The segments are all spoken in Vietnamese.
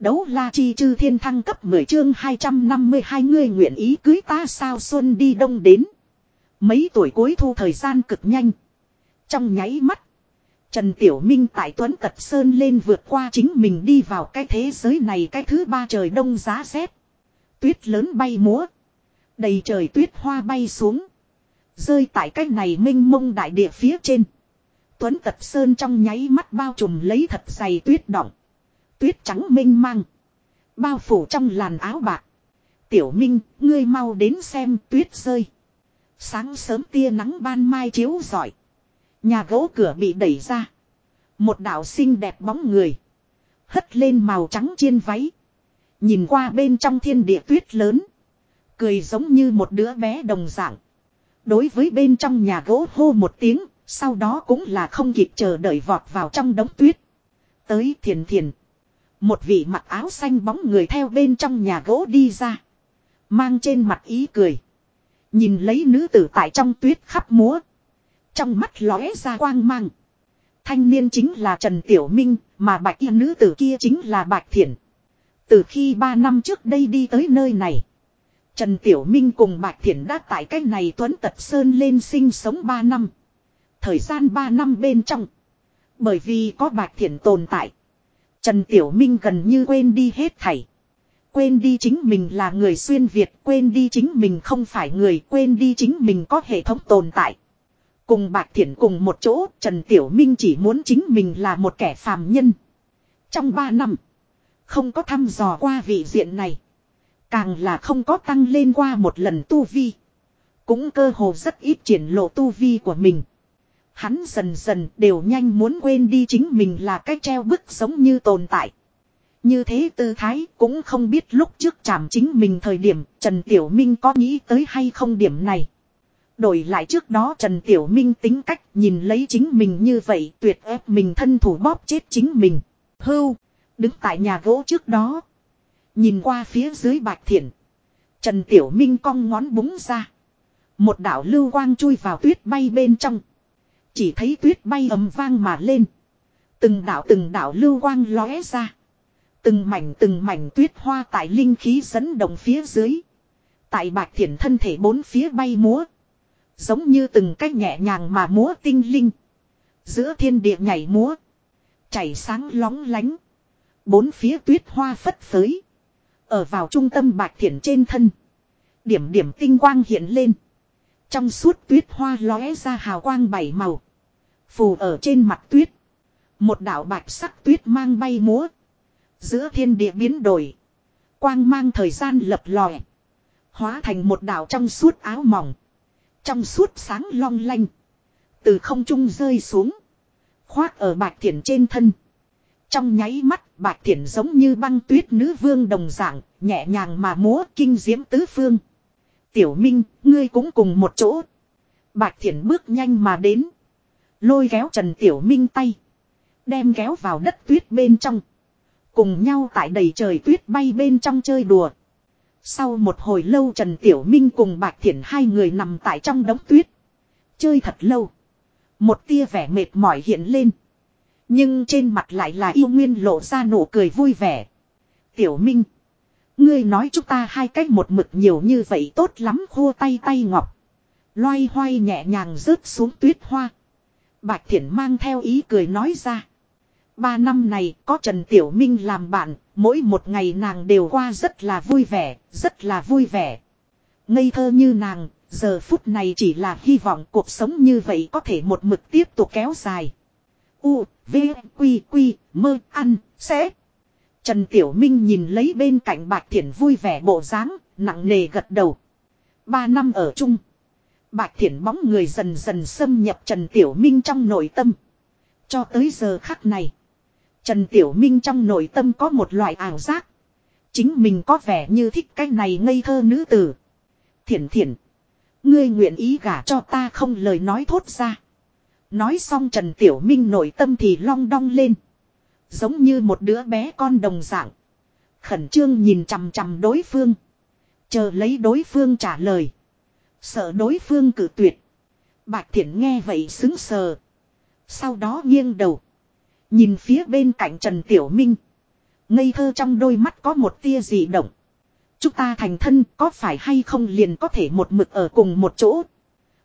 Đấu la chi chư thiên thăng cấp 10 chương 252 người nguyện ý cưới ta sao xuân đi đông đến. Mấy tuổi cuối thu thời gian cực nhanh. Trong nháy mắt. Trần Tiểu Minh tại Tuấn Tật Sơn lên vượt qua chính mình đi vào cái thế giới này, cái thứ ba trời đông giá rét. Tuyết lớn bay múa. Đầy trời tuyết hoa bay xuống. Rơi tại cái này minh mông đại địa phía trên. Tuấn Tật Sơn trong nháy mắt bao trùm lấy thật dày tuyết đỏng. Tuyết trắng minh mang. Bao phủ trong làn áo bạc. Tiểu Minh, ngươi mau đến xem tuyết rơi. Sáng sớm tia nắng ban mai chiếu rọi. Nhà gỗ cửa bị đẩy ra. Một đạo xinh đẹp bóng người. Hất lên màu trắng chiên váy. Nhìn qua bên trong thiên địa tuyết lớn. Cười giống như một đứa bé đồng dạng. Đối với bên trong nhà gỗ hô một tiếng. Sau đó cũng là không kịp chờ đợi vọt vào trong đống tuyết. Tới thiền thiền. Một vị mặc áo xanh bóng người theo bên trong nhà gỗ đi ra. Mang trên mặt ý cười. Nhìn lấy nữ tử tại trong tuyết khắp múa. Trong mắt lóe ra quang mang. Thanh niên chính là Trần Tiểu Minh, mà bạch y nữ tử kia chính là Bạch Thiển. Từ khi ba năm trước đây đi tới nơi này. Trần Tiểu Minh cùng Bạch Thiển đã tại cách này Tuấn Tật Sơn lên sinh sống ba năm. Thời gian ba năm bên trong. Bởi vì có Bạch Thiển tồn tại. Trần Tiểu Minh gần như quên đi hết thảy. Quên đi chính mình là người xuyên Việt, quên đi chính mình không phải người, quên đi chính mình có hệ thống tồn tại. Cùng bạc Thiển cùng một chỗ, Trần Tiểu Minh chỉ muốn chính mình là một kẻ phàm nhân. Trong ba năm, không có thăm dò qua vị diện này. Càng là không có tăng lên qua một lần tu vi. Cũng cơ hồ rất ít triển lộ tu vi của mình. Hắn dần dần đều nhanh muốn quên đi chính mình là cái treo bức giống như tồn tại. Như thế tư thái cũng không biết lúc trước chạm chính mình thời điểm Trần Tiểu Minh có nghĩ tới hay không điểm này. Đổi lại trước đó Trần Tiểu Minh tính cách nhìn lấy chính mình như vậy tuyệt ép mình thân thủ bóp chết chính mình. Hưu, đứng tại nhà gỗ trước đó. Nhìn qua phía dưới bạch thiện. Trần Tiểu Minh cong ngón búng ra. Một đạo lưu quang chui vào tuyết bay bên trong. Chỉ thấy tuyết bay ầm vang mà lên. Từng đạo từng đạo lưu quang lóe ra. Từng mảnh từng mảnh tuyết hoa tại linh khí dẫn động phía dưới. Tại bạch thiển thân thể bốn phía bay múa. Giống như từng cách nhẹ nhàng mà múa tinh linh. Giữa thiên địa nhảy múa. Chảy sáng lóng lánh. Bốn phía tuyết hoa phất phới. Ở vào trung tâm bạch thiển trên thân. Điểm điểm tinh quang hiện lên. Trong suốt tuyết hoa lóe ra hào quang bảy màu. Phù ở trên mặt tuyết. Một đạo bạch sắc tuyết mang bay múa. Giữa thiên địa biến đổi. Quang mang thời gian lập lòe. Hóa thành một đạo trong suốt áo mỏng. Trong suốt sáng long lanh. Từ không trung rơi xuống. Khoác ở bạch thiển trên thân. Trong nháy mắt bạch thiển giống như băng tuyết nữ vương đồng dạng. Nhẹ nhàng mà múa kinh diễm tứ phương. Tiểu Minh, ngươi cũng cùng một chỗ. Bạch thiển bước nhanh mà đến. Lôi kéo Trần Tiểu Minh tay. Đem kéo vào đất tuyết bên trong. Cùng nhau tại đầy trời tuyết bay bên trong chơi đùa. Sau một hồi lâu Trần Tiểu Minh cùng Bạch Thiển hai người nằm tại trong đống tuyết. Chơi thật lâu. Một tia vẻ mệt mỏi hiện lên. Nhưng trên mặt lại là yêu nguyên lộ ra nụ cười vui vẻ. Tiểu Minh. Ngươi nói chúng ta hai cách một mực nhiều như vậy tốt lắm khô tay tay ngọc. Loay hoay nhẹ nhàng rớt xuống tuyết hoa. Bạch Thiển mang theo ý cười nói ra. Ba năm này có Trần Tiểu Minh làm bạn, mỗi một ngày nàng đều qua rất là vui vẻ, rất là vui vẻ. Ngây thơ như nàng, giờ phút này chỉ là hy vọng cuộc sống như vậy có thể một mực tiếp tục kéo dài. U, V, Quy, Quy, mơ, ăn, sẽ. Trần Tiểu Minh nhìn lấy bên cạnh Bạch Thiển vui vẻ bộ dáng, nặng nề gật đầu. Ba năm ở chung. Bạch Thiển bóng người dần dần xâm nhập Trần Tiểu Minh trong nội tâm. Cho tới giờ khắc này. Trần Tiểu Minh trong nội tâm có một loại ảo giác. Chính mình có vẻ như thích cái này ngây thơ nữ tử. Thiển thiển. Ngươi nguyện ý gả cho ta không lời nói thốt ra. Nói xong Trần Tiểu Minh nội tâm thì long đong lên. Giống như một đứa bé con đồng dạng. Khẩn trương nhìn chằm chằm đối phương. Chờ lấy đối phương trả lời. Sợ đối phương cử tuyệt. Bạch Thiển nghe vậy xứng sờ. Sau đó nghiêng đầu. Nhìn phía bên cạnh Trần Tiểu Minh. Ngây thơ trong đôi mắt có một tia dị động. Chúng ta thành thân có phải hay không liền có thể một mực ở cùng một chỗ.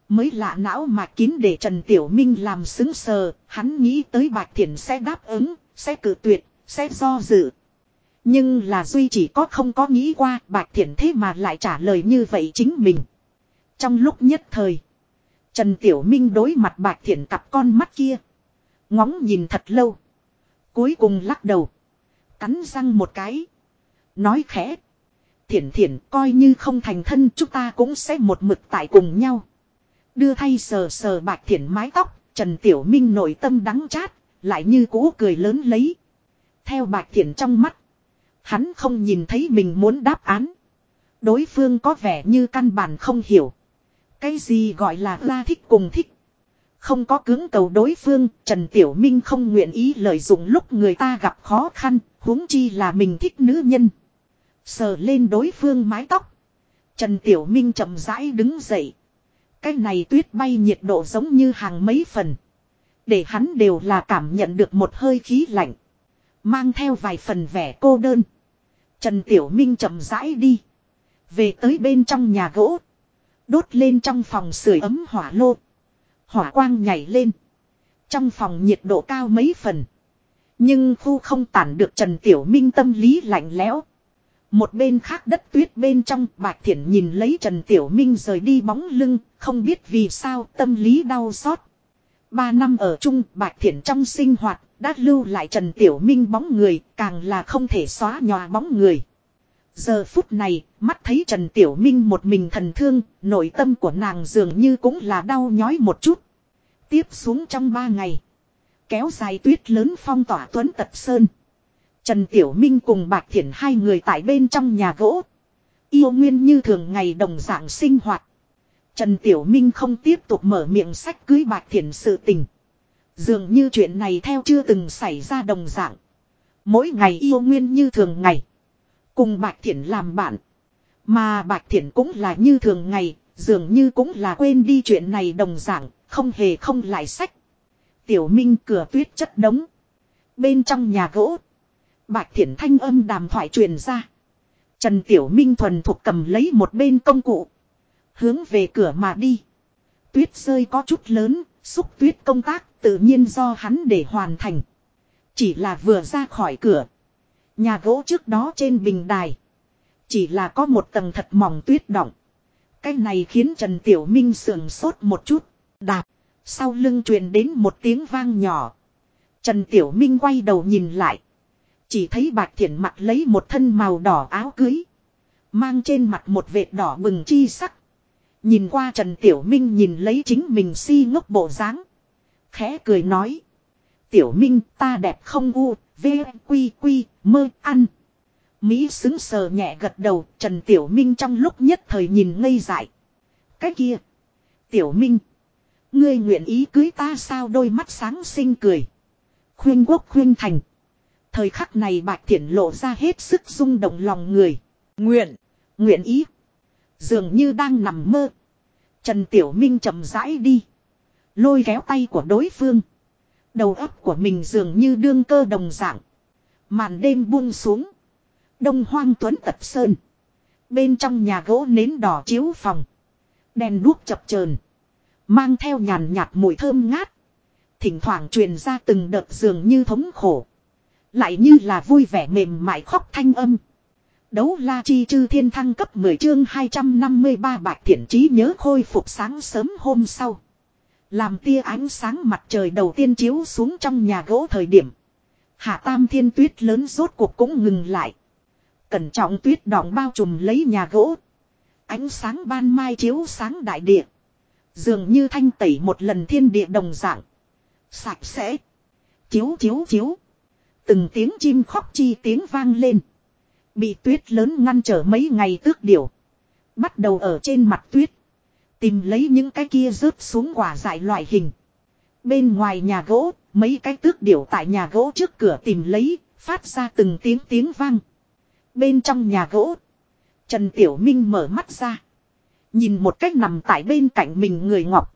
Mới lạ não mà kín để Trần Tiểu Minh làm xứng sờ, hắn nghĩ tới Bạch Thiển sẽ đáp ứng, sẽ cử tuyệt, sẽ do dự. Nhưng là Duy chỉ có không có nghĩ qua Bạch Thiển thế mà lại trả lời như vậy chính mình. Trong lúc nhất thời, Trần Tiểu Minh đối mặt Bạch Thiển cặp con mắt kia. Ngóng nhìn thật lâu. Cuối cùng lắc đầu. Cắn răng một cái. Nói khẽ. Thiển thiển coi như không thành thân chúng ta cũng sẽ một mực tại cùng nhau. Đưa thay sờ sờ bạch thiển mái tóc. Trần Tiểu Minh nội tâm đắng chát. Lại như cũ cười lớn lấy. Theo bạch thiển trong mắt. Hắn không nhìn thấy mình muốn đáp án. Đối phương có vẻ như căn bản không hiểu. Cái gì gọi là la thích cùng thích. Không có cứng cầu đối phương, Trần Tiểu Minh không nguyện ý lợi dụng lúc người ta gặp khó khăn, huống chi là mình thích nữ nhân. Sờ lên đối phương mái tóc. Trần Tiểu Minh chậm rãi đứng dậy. Cái này tuyết bay nhiệt độ giống như hàng mấy phần. Để hắn đều là cảm nhận được một hơi khí lạnh. Mang theo vài phần vẻ cô đơn. Trần Tiểu Minh chậm rãi đi. Về tới bên trong nhà gỗ. Đốt lên trong phòng sưởi ấm hỏa lô. Hỏa quang nhảy lên. Trong phòng nhiệt độ cao mấy phần. Nhưng khu không tản được Trần Tiểu Minh tâm lý lạnh lẽo. Một bên khác đất tuyết bên trong Bạch Thiển nhìn lấy Trần Tiểu Minh rời đi bóng lưng, không biết vì sao tâm lý đau xót. Ba năm ở chung Bạch Thiển trong sinh hoạt đã lưu lại Trần Tiểu Minh bóng người, càng là không thể xóa nhòa bóng người. Giờ phút này, mắt thấy Trần Tiểu Minh một mình thần thương, nội tâm của nàng dường như cũng là đau nhói một chút. Tiếp xuống trong ba ngày, kéo dài tuyết lớn phong tỏa tuấn tật sơn. Trần Tiểu Minh cùng Bạch Thiển hai người tại bên trong nhà gỗ. Yêu nguyên như thường ngày đồng dạng sinh hoạt. Trần Tiểu Minh không tiếp tục mở miệng sách cưới Bạch Thiển sự tình. Dường như chuyện này theo chưa từng xảy ra đồng dạng. Mỗi ngày yêu nguyên như thường ngày. Cùng Bạch Thiển làm bạn. Mà Bạch Thiển cũng là như thường ngày, dường như cũng là quên đi chuyện này đồng dạng, không hề không lại sách. Tiểu Minh cửa tuyết chất đống. Bên trong nhà gỗ. Bạch Thiển thanh âm đàm thoại truyền ra. Trần Tiểu Minh thuần thuộc cầm lấy một bên công cụ. Hướng về cửa mà đi. Tuyết rơi có chút lớn, xúc tuyết công tác tự nhiên do hắn để hoàn thành. Chỉ là vừa ra khỏi cửa. Nhà gỗ trước đó trên bình đài. Chỉ là có một tầng thật mỏng tuyết động. Cái này khiến Trần Tiểu Minh sườn sốt một chút. Đạp. Sau lưng truyền đến một tiếng vang nhỏ. Trần Tiểu Minh quay đầu nhìn lại. Chỉ thấy Bạch Thiển mặt lấy một thân màu đỏ áo cưới. Mang trên mặt một vệt đỏ bừng chi sắc. Nhìn qua Trần Tiểu Minh nhìn lấy chính mình si ngốc bộ dáng Khẽ cười nói. Tiểu Minh ta đẹp không u, v, quy quy, mơ, ăn. Mỹ xứng sờ nhẹ gật đầu, Trần Tiểu Minh trong lúc nhất thời nhìn ngây dại. Cái kia. Tiểu Minh. Ngươi nguyện ý cưới ta sao đôi mắt sáng xinh cười. Khuyên quốc khuyên thành. Thời khắc này bạch thiện lộ ra hết sức rung động lòng người. Nguyện. Nguyện ý. Dường như đang nằm mơ. Trần Tiểu Minh chậm rãi đi. Lôi kéo tay của đối phương. Đầu óc của mình dường như đương cơ đồng dạng. Màn đêm buông xuống. Đông hoang tuấn tập sơn. Bên trong nhà gỗ nến đỏ chiếu phòng. Đèn đuốc chập chờn Mang theo nhàn nhạt mùi thơm ngát. Thỉnh thoảng truyền ra từng đợt dường như thống khổ. Lại như là vui vẻ mềm mại khóc thanh âm. Đấu la chi chư thiên thăng cấp 10 chương 253 bạch thiện trí nhớ khôi phục sáng sớm hôm sau. Làm tia ánh sáng mặt trời đầu tiên chiếu xuống trong nhà gỗ thời điểm. Hạ tam thiên tuyết lớn rốt cuộc cũng ngừng lại. Cẩn trọng tuyết đọng bao trùm lấy nhà gỗ. Ánh sáng ban mai chiếu sáng đại địa. Dường như thanh tẩy một lần thiên địa đồng dạng. Sạch sẽ. Chiếu chiếu chiếu. Từng tiếng chim khóc chi tiếng vang lên. Bị tuyết lớn ngăn trở mấy ngày tước điều. Bắt đầu ở trên mặt tuyết. Tìm lấy những cái kia rớt xuống quả dại loại hình. Bên ngoài nhà gỗ, mấy cái tước điểu tại nhà gỗ trước cửa tìm lấy, phát ra từng tiếng tiếng vang. Bên trong nhà gỗ, Trần Tiểu Minh mở mắt ra. Nhìn một cách nằm tại bên cạnh mình người ngọc.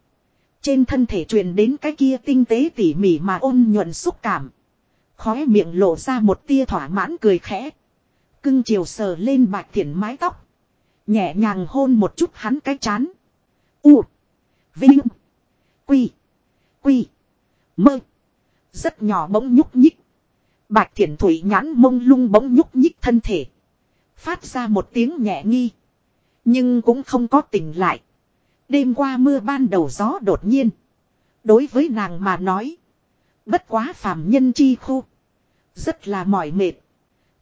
Trên thân thể truyền đến cái kia tinh tế tỉ mỉ mà ôn nhuận xúc cảm. Khóe miệng lộ ra một tia thỏa mãn cười khẽ. Cưng chiều sờ lên bạch thiện mái tóc. Nhẹ nhàng hôn một chút hắn cái chán. U. Vinh. Quy. Quy. Mơ. Rất nhỏ bỗng nhúc nhích. Bạch thiển thủy nhãn mông lung bỗng nhúc nhích thân thể. Phát ra một tiếng nhẹ nghi. Nhưng cũng không có tỉnh lại. Đêm qua mưa ban đầu gió đột nhiên. Đối với nàng mà nói. Bất quá phàm nhân chi khu. Rất là mỏi mệt.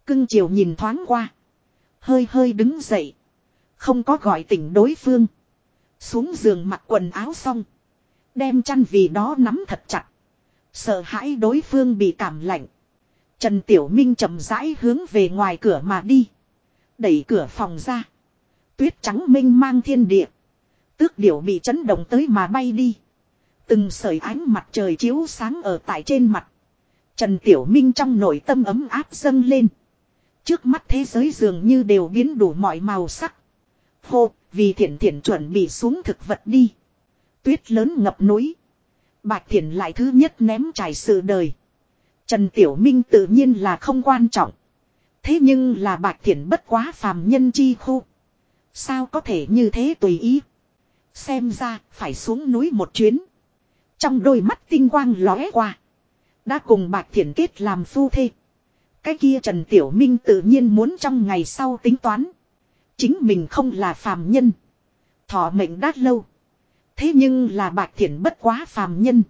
Cưng chiều nhìn thoáng qua. Hơi hơi đứng dậy. Không có gọi tỉnh đối phương. Xuống giường mặc quần áo xong. Đem chăn vì đó nắm thật chặt. Sợ hãi đối phương bị cảm lạnh. Trần Tiểu Minh chậm rãi hướng về ngoài cửa mà đi. Đẩy cửa phòng ra. Tuyết trắng minh mang thiên địa. Tước điểu bị chấn động tới mà bay đi. Từng sợi ánh mặt trời chiếu sáng ở tại trên mặt. Trần Tiểu Minh trong nội tâm ấm áp dâng lên. Trước mắt thế giới dường như đều biến đủ mọi màu sắc. Hộp vì thiện thiện chuẩn bị xuống thực vật đi. Tuyết lớn ngập núi. Bạch thiện lại thứ nhất ném trải sự đời. Trần Tiểu Minh tự nhiên là không quan trọng. Thế nhưng là bạch thiện bất quá phàm nhân chi khu. Sao có thể như thế tùy ý. Xem ra, phải xuống núi một chuyến. Trong đôi mắt tinh quang lóe qua. Đã cùng bạch thiện kết làm phu thê. Cái kia Trần Tiểu Minh tự nhiên muốn trong ngày sau tính toán. Chính mình không là phàm nhân. Thọ mệnh đát lâu. Thế nhưng là bạch thiện bất quá phàm nhân.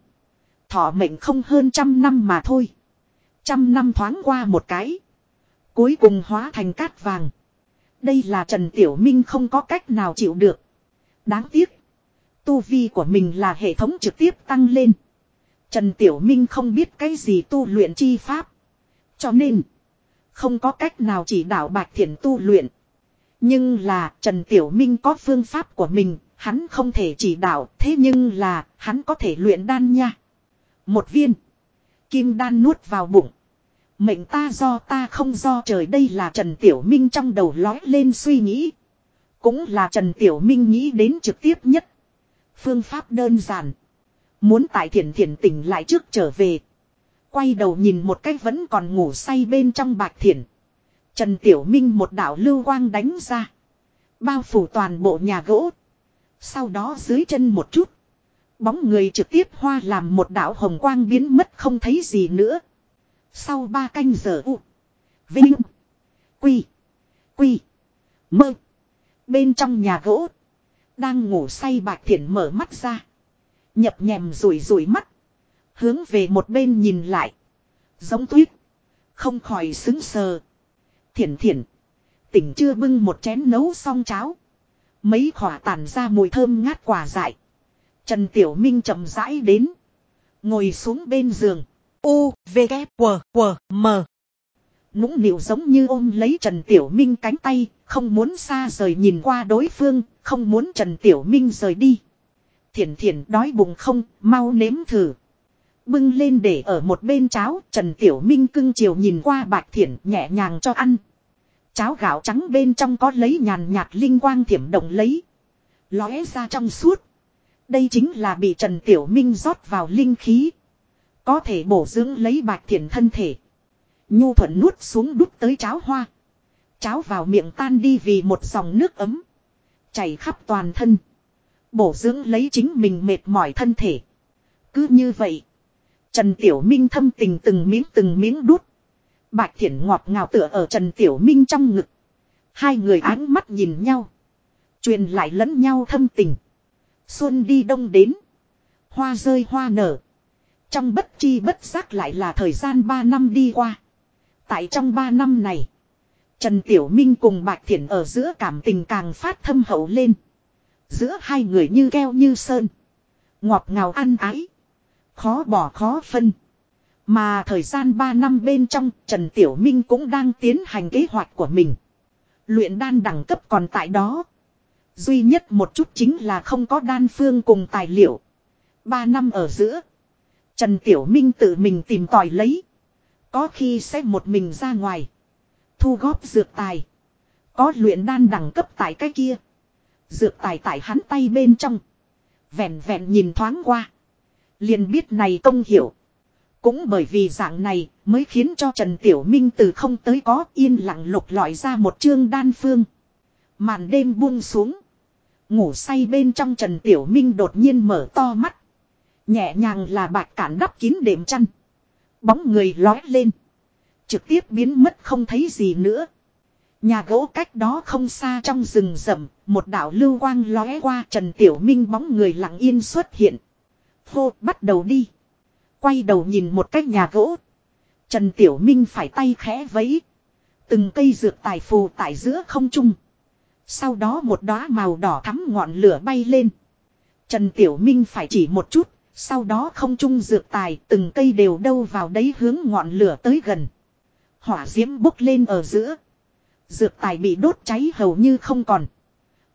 Thọ mệnh không hơn trăm năm mà thôi. Trăm năm thoáng qua một cái. Cuối cùng hóa thành cát vàng. Đây là Trần Tiểu Minh không có cách nào chịu được. Đáng tiếc. Tu vi của mình là hệ thống trực tiếp tăng lên. Trần Tiểu Minh không biết cái gì tu luyện chi pháp. Cho nên. Không có cách nào chỉ đạo Bạch Thiện tu luyện. Nhưng là, Trần Tiểu Minh có phương pháp của mình. Hắn không thể chỉ đạo. Thế nhưng là, hắn có thể luyện đan nha. Một viên. Kim đan nuốt vào bụng. Mệnh ta do ta không do trời đây là Trần Tiểu Minh trong đầu lói lên suy nghĩ. Cũng là Trần Tiểu Minh nghĩ đến trực tiếp nhất. Phương pháp đơn giản. Muốn tại thiền thiền tỉnh lại trước trở về. Quay đầu nhìn một cách vẫn còn ngủ say bên trong bạch thiền. Trần Tiểu Minh một đạo lưu quang đánh ra. Bao phủ toàn bộ nhà gỗ. Sau đó dưới chân một chút. Bóng người trực tiếp hoa làm một đạo hồng quang biến mất không thấy gì nữa. Sau ba canh giờ u. Vinh. Quy. Quy. Mơ. Bên trong nhà gỗ. Đang ngủ say bạch thiện mở mắt ra. Nhập nhèm rủi rủi mắt. Hướng về một bên nhìn lại. Giống tuyết. Không khỏi xứng sờ. Thiển thiển. Tỉnh chưa bưng một chén nấu xong cháo. Mấy khỏa tàn ra mùi thơm ngát quả dại. Trần Tiểu Minh chậm rãi đến. Ngồi xuống bên giường. U, V, K, W, W, M. Nũng nịu giống như ôm lấy Trần Tiểu Minh cánh tay, không muốn xa rời nhìn qua đối phương, không muốn Trần Tiểu Minh rời đi. Thiển thiển đói bụng không, mau nếm thử. Bưng lên để ở một bên cháo, Trần Tiểu Minh cưng chiều nhìn qua bạch thiển nhẹ nhàng cho ăn. Cháo gạo trắng bên trong có lấy nhàn nhạt linh quang thiểm động lấy. Lóe ra trong suốt. Đây chính là bị Trần Tiểu Minh rót vào linh khí. Có thể bổ dưỡng lấy bạch thiển thân thể. Nhu thuận nuốt xuống đút tới cháo hoa. Cháo vào miệng tan đi vì một dòng nước ấm. Chảy khắp toàn thân. Bổ dưỡng lấy chính mình mệt mỏi thân thể. Cứ như vậy. Trần Tiểu Minh thâm tình từng miếng từng miếng đút. Bạch Thiển ngọt ngào tựa ở Trần Tiểu Minh trong ngực. Hai người ánh mắt nhìn nhau. Truyền lại lẫn nhau thâm tình. Xuân đi đông đến. Hoa rơi hoa nở. Trong bất chi bất giác lại là thời gian 3 năm đi qua. Tại trong 3 năm này. Trần Tiểu Minh cùng Bạch Thiển ở giữa cảm tình càng phát thâm hậu lên. Giữa hai người như keo như sơn. Ngọt ngào ăn ái. Khó bỏ khó phân. Mà thời gian 3 năm bên trong, Trần Tiểu Minh cũng đang tiến hành kế hoạch của mình. Luyện đan đẳng cấp còn tại đó. Duy nhất một chút chính là không có đan phương cùng tài liệu. 3 năm ở giữa. Trần Tiểu Minh tự mình tìm tòi lấy. Có khi sẽ một mình ra ngoài. Thu góp dược tài. Có luyện đan đẳng cấp tại cái kia. Dược tài tại hắn tay bên trong. Vẹn vẹn nhìn thoáng qua. Liền biết này công hiểu. Cũng bởi vì dạng này mới khiến cho Trần Tiểu Minh từ không tới có yên lặng lục lọi ra một chương đan phương. Màn đêm buông xuống. Ngủ say bên trong Trần Tiểu Minh đột nhiên mở to mắt. Nhẹ nhàng là bạc cản đắp kín đệm chăn. Bóng người lói lên. Trực tiếp biến mất không thấy gì nữa. Nhà gỗ cách đó không xa trong rừng rậm, một đạo lưu quang lóe qua Trần Tiểu Minh bóng người lặng yên xuất hiện. Hô, bắt đầu đi. Quay đầu nhìn một cái nhà gỗ. Trần Tiểu Minh phải tay khẽ vẫy. Từng cây dược tài phù tại giữa không trung. Sau đó một đóa màu đỏ thắm ngọn lửa bay lên. Trần Tiểu Minh phải chỉ một chút, sau đó không trung dược tài từng cây đều đâu vào đấy hướng ngọn lửa tới gần. Hỏa diễm bốc lên ở giữa. Dược tài bị đốt cháy hầu như không còn.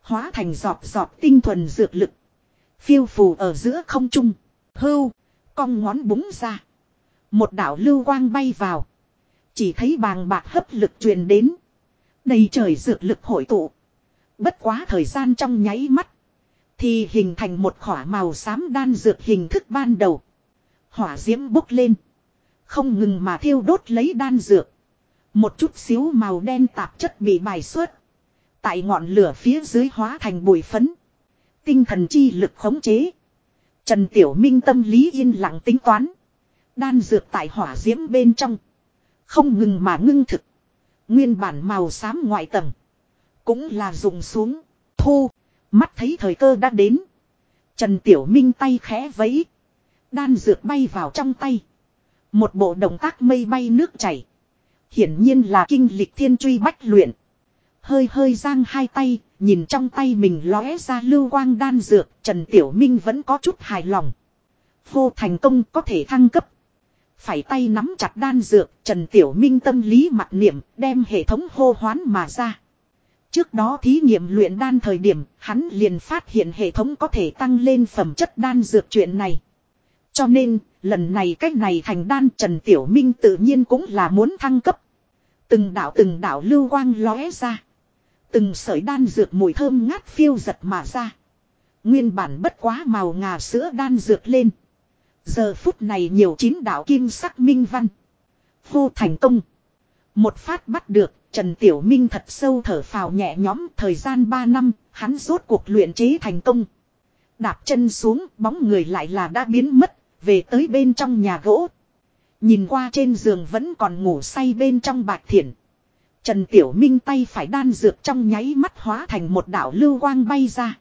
Hóa thành giọt giọt tinh thuần dược lực. Phiêu phù ở giữa không trung. Hưu. Cong ngón búng ra. Một đảo lưu quang bay vào. Chỉ thấy bàng bạc hấp lực truyền đến. Đầy trời dược lực hội tụ. Bất quá thời gian trong nháy mắt. Thì hình thành một khỏa màu xám đan dược hình thức ban đầu. Hỏa diễm bốc lên. Không ngừng mà thiêu đốt lấy đan dược. Một chút xíu màu đen tạp chất bị bài xuất. Tại ngọn lửa phía dưới hóa thành bụi phấn. Tinh thần chi lực khống chế. Trần Tiểu Minh tâm lý yên lặng tính toán. Đan dược tại hỏa diễm bên trong. Không ngừng mà ngưng thực. Nguyên bản màu xám ngoại tầng. Cũng là dùng xuống. Thu. Mắt thấy thời cơ đã đến. Trần Tiểu Minh tay khẽ vẫy. Đan dược bay vào trong tay. Một bộ động tác mây bay nước chảy. Hiển nhiên là kinh lịch thiên truy bách luyện. Hơi hơi giang hai tay, nhìn trong tay mình lóe ra lưu quang đan dược, Trần Tiểu Minh vẫn có chút hài lòng. Vô thành công có thể thăng cấp. Phải tay nắm chặt đan dược, Trần Tiểu Minh tâm lý mặt niệm, đem hệ thống hô hoán mà ra. Trước đó thí nghiệm luyện đan thời điểm, hắn liền phát hiện hệ thống có thể tăng lên phẩm chất đan dược chuyện này. Cho nên, lần này cách này thành đan Trần Tiểu Minh tự nhiên cũng là muốn thăng cấp. Từng đạo từng đạo lưu quang lóe ra. Từng sợi đan dược mùi thơm ngát phiêu giật mà ra. Nguyên bản bất quá màu ngà sữa đan dược lên. Giờ phút này nhiều chín đạo kim sắc minh văn. Vô thành công. Một phát bắt được, Trần Tiểu Minh thật sâu thở phào nhẹ nhõm thời gian 3 năm, hắn rốt cuộc luyện chế thành công. Đạp chân xuống, bóng người lại là đã biến mất, về tới bên trong nhà gỗ. Nhìn qua trên giường vẫn còn ngủ say bên trong bạc thiện. Trần Tiểu Minh tay phải đan dược trong nháy mắt hóa thành một đảo lưu quang bay ra.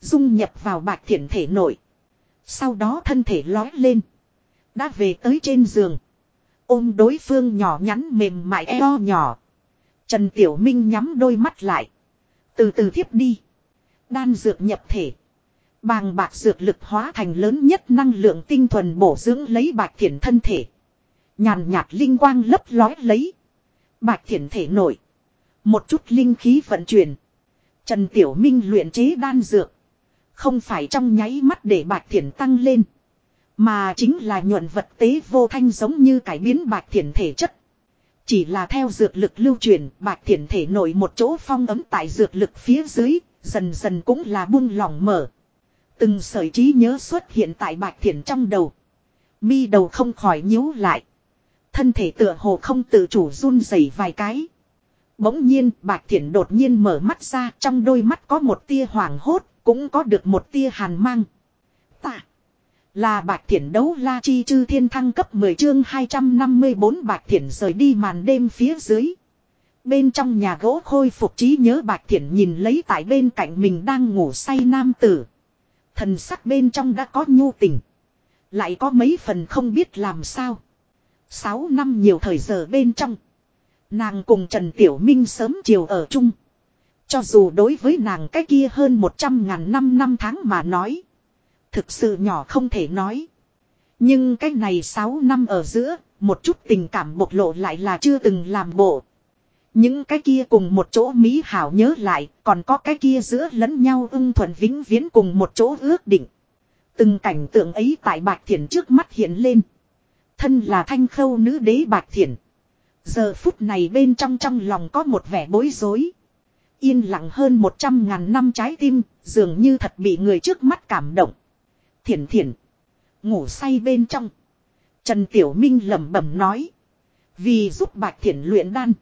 Dung nhập vào bạch thiện thể nội. Sau đó thân thể lói lên. Đã về tới trên giường. Ôm đối phương nhỏ nhắn mềm mại eo nhỏ. Trần Tiểu Minh nhắm đôi mắt lại. Từ từ thiếp đi. Đan dược nhập thể. Bàng bạc dược lực hóa thành lớn nhất năng lượng tinh thuần bổ dưỡng lấy bạch thiện thân thể. Nhàn nhạt linh quang lấp lói lấy. Bạch thiện thể nổi. Một chút linh khí vận chuyển. Trần Tiểu Minh luyện chế đan dược. Không phải trong nháy mắt để bạch thiện tăng lên. Mà chính là nhuận vật tế vô thanh giống như cải biến bạch thiện thể chất. Chỉ là theo dược lực lưu truyền, bạch thiện thể nổi một chỗ phong ấm tại dược lực phía dưới, dần dần cũng là buông lỏng mở. Từng sợi trí nhớ xuất hiện tại bạch thiện trong đầu. Mi đầu không khỏi nhíu lại. Thân thể tựa hồ không tự chủ run rẩy vài cái. Bỗng nhiên bạch thiển đột nhiên mở mắt ra trong đôi mắt có một tia hoảng hốt, cũng có được một tia hàn mang. Tạ. Là bạch thiển đấu la chi chư thiên thăng cấp 10 chương 254 bạch thiển rời đi màn đêm phía dưới. Bên trong nhà gỗ khôi phục trí nhớ bạch thiển nhìn lấy tại bên cạnh mình đang ngủ say nam tử. Thần sắc bên trong đã có nhu tình. Lại có mấy phần không biết làm sao. Sáu năm nhiều thời giờ bên trong. Nàng cùng Trần Tiểu Minh sớm chiều ở chung. Cho dù đối với nàng cái kia hơn một trăm ngàn năm năm tháng mà nói. Thực sự nhỏ không thể nói. Nhưng cái này sáu năm ở giữa, một chút tình cảm bộc lộ lại là chưa từng làm bộ. Những cái kia cùng một chỗ Mỹ hảo nhớ lại, còn có cái kia giữa lẫn nhau ưng thuận vĩnh viễn cùng một chỗ ước định. Từng cảnh tượng ấy tại Bạch Thiển trước mắt hiện lên. Thân là thanh khâu nữ đế bạc Thiển. Giờ phút này bên trong trong lòng có một vẻ bối rối. Yên lặng hơn một trăm ngàn năm trái tim, dường như thật bị người trước mắt cảm động. Thiển thiển. Ngủ say bên trong. Trần Tiểu Minh lẩm bẩm nói. Vì giúp bạc Thiển luyện đan.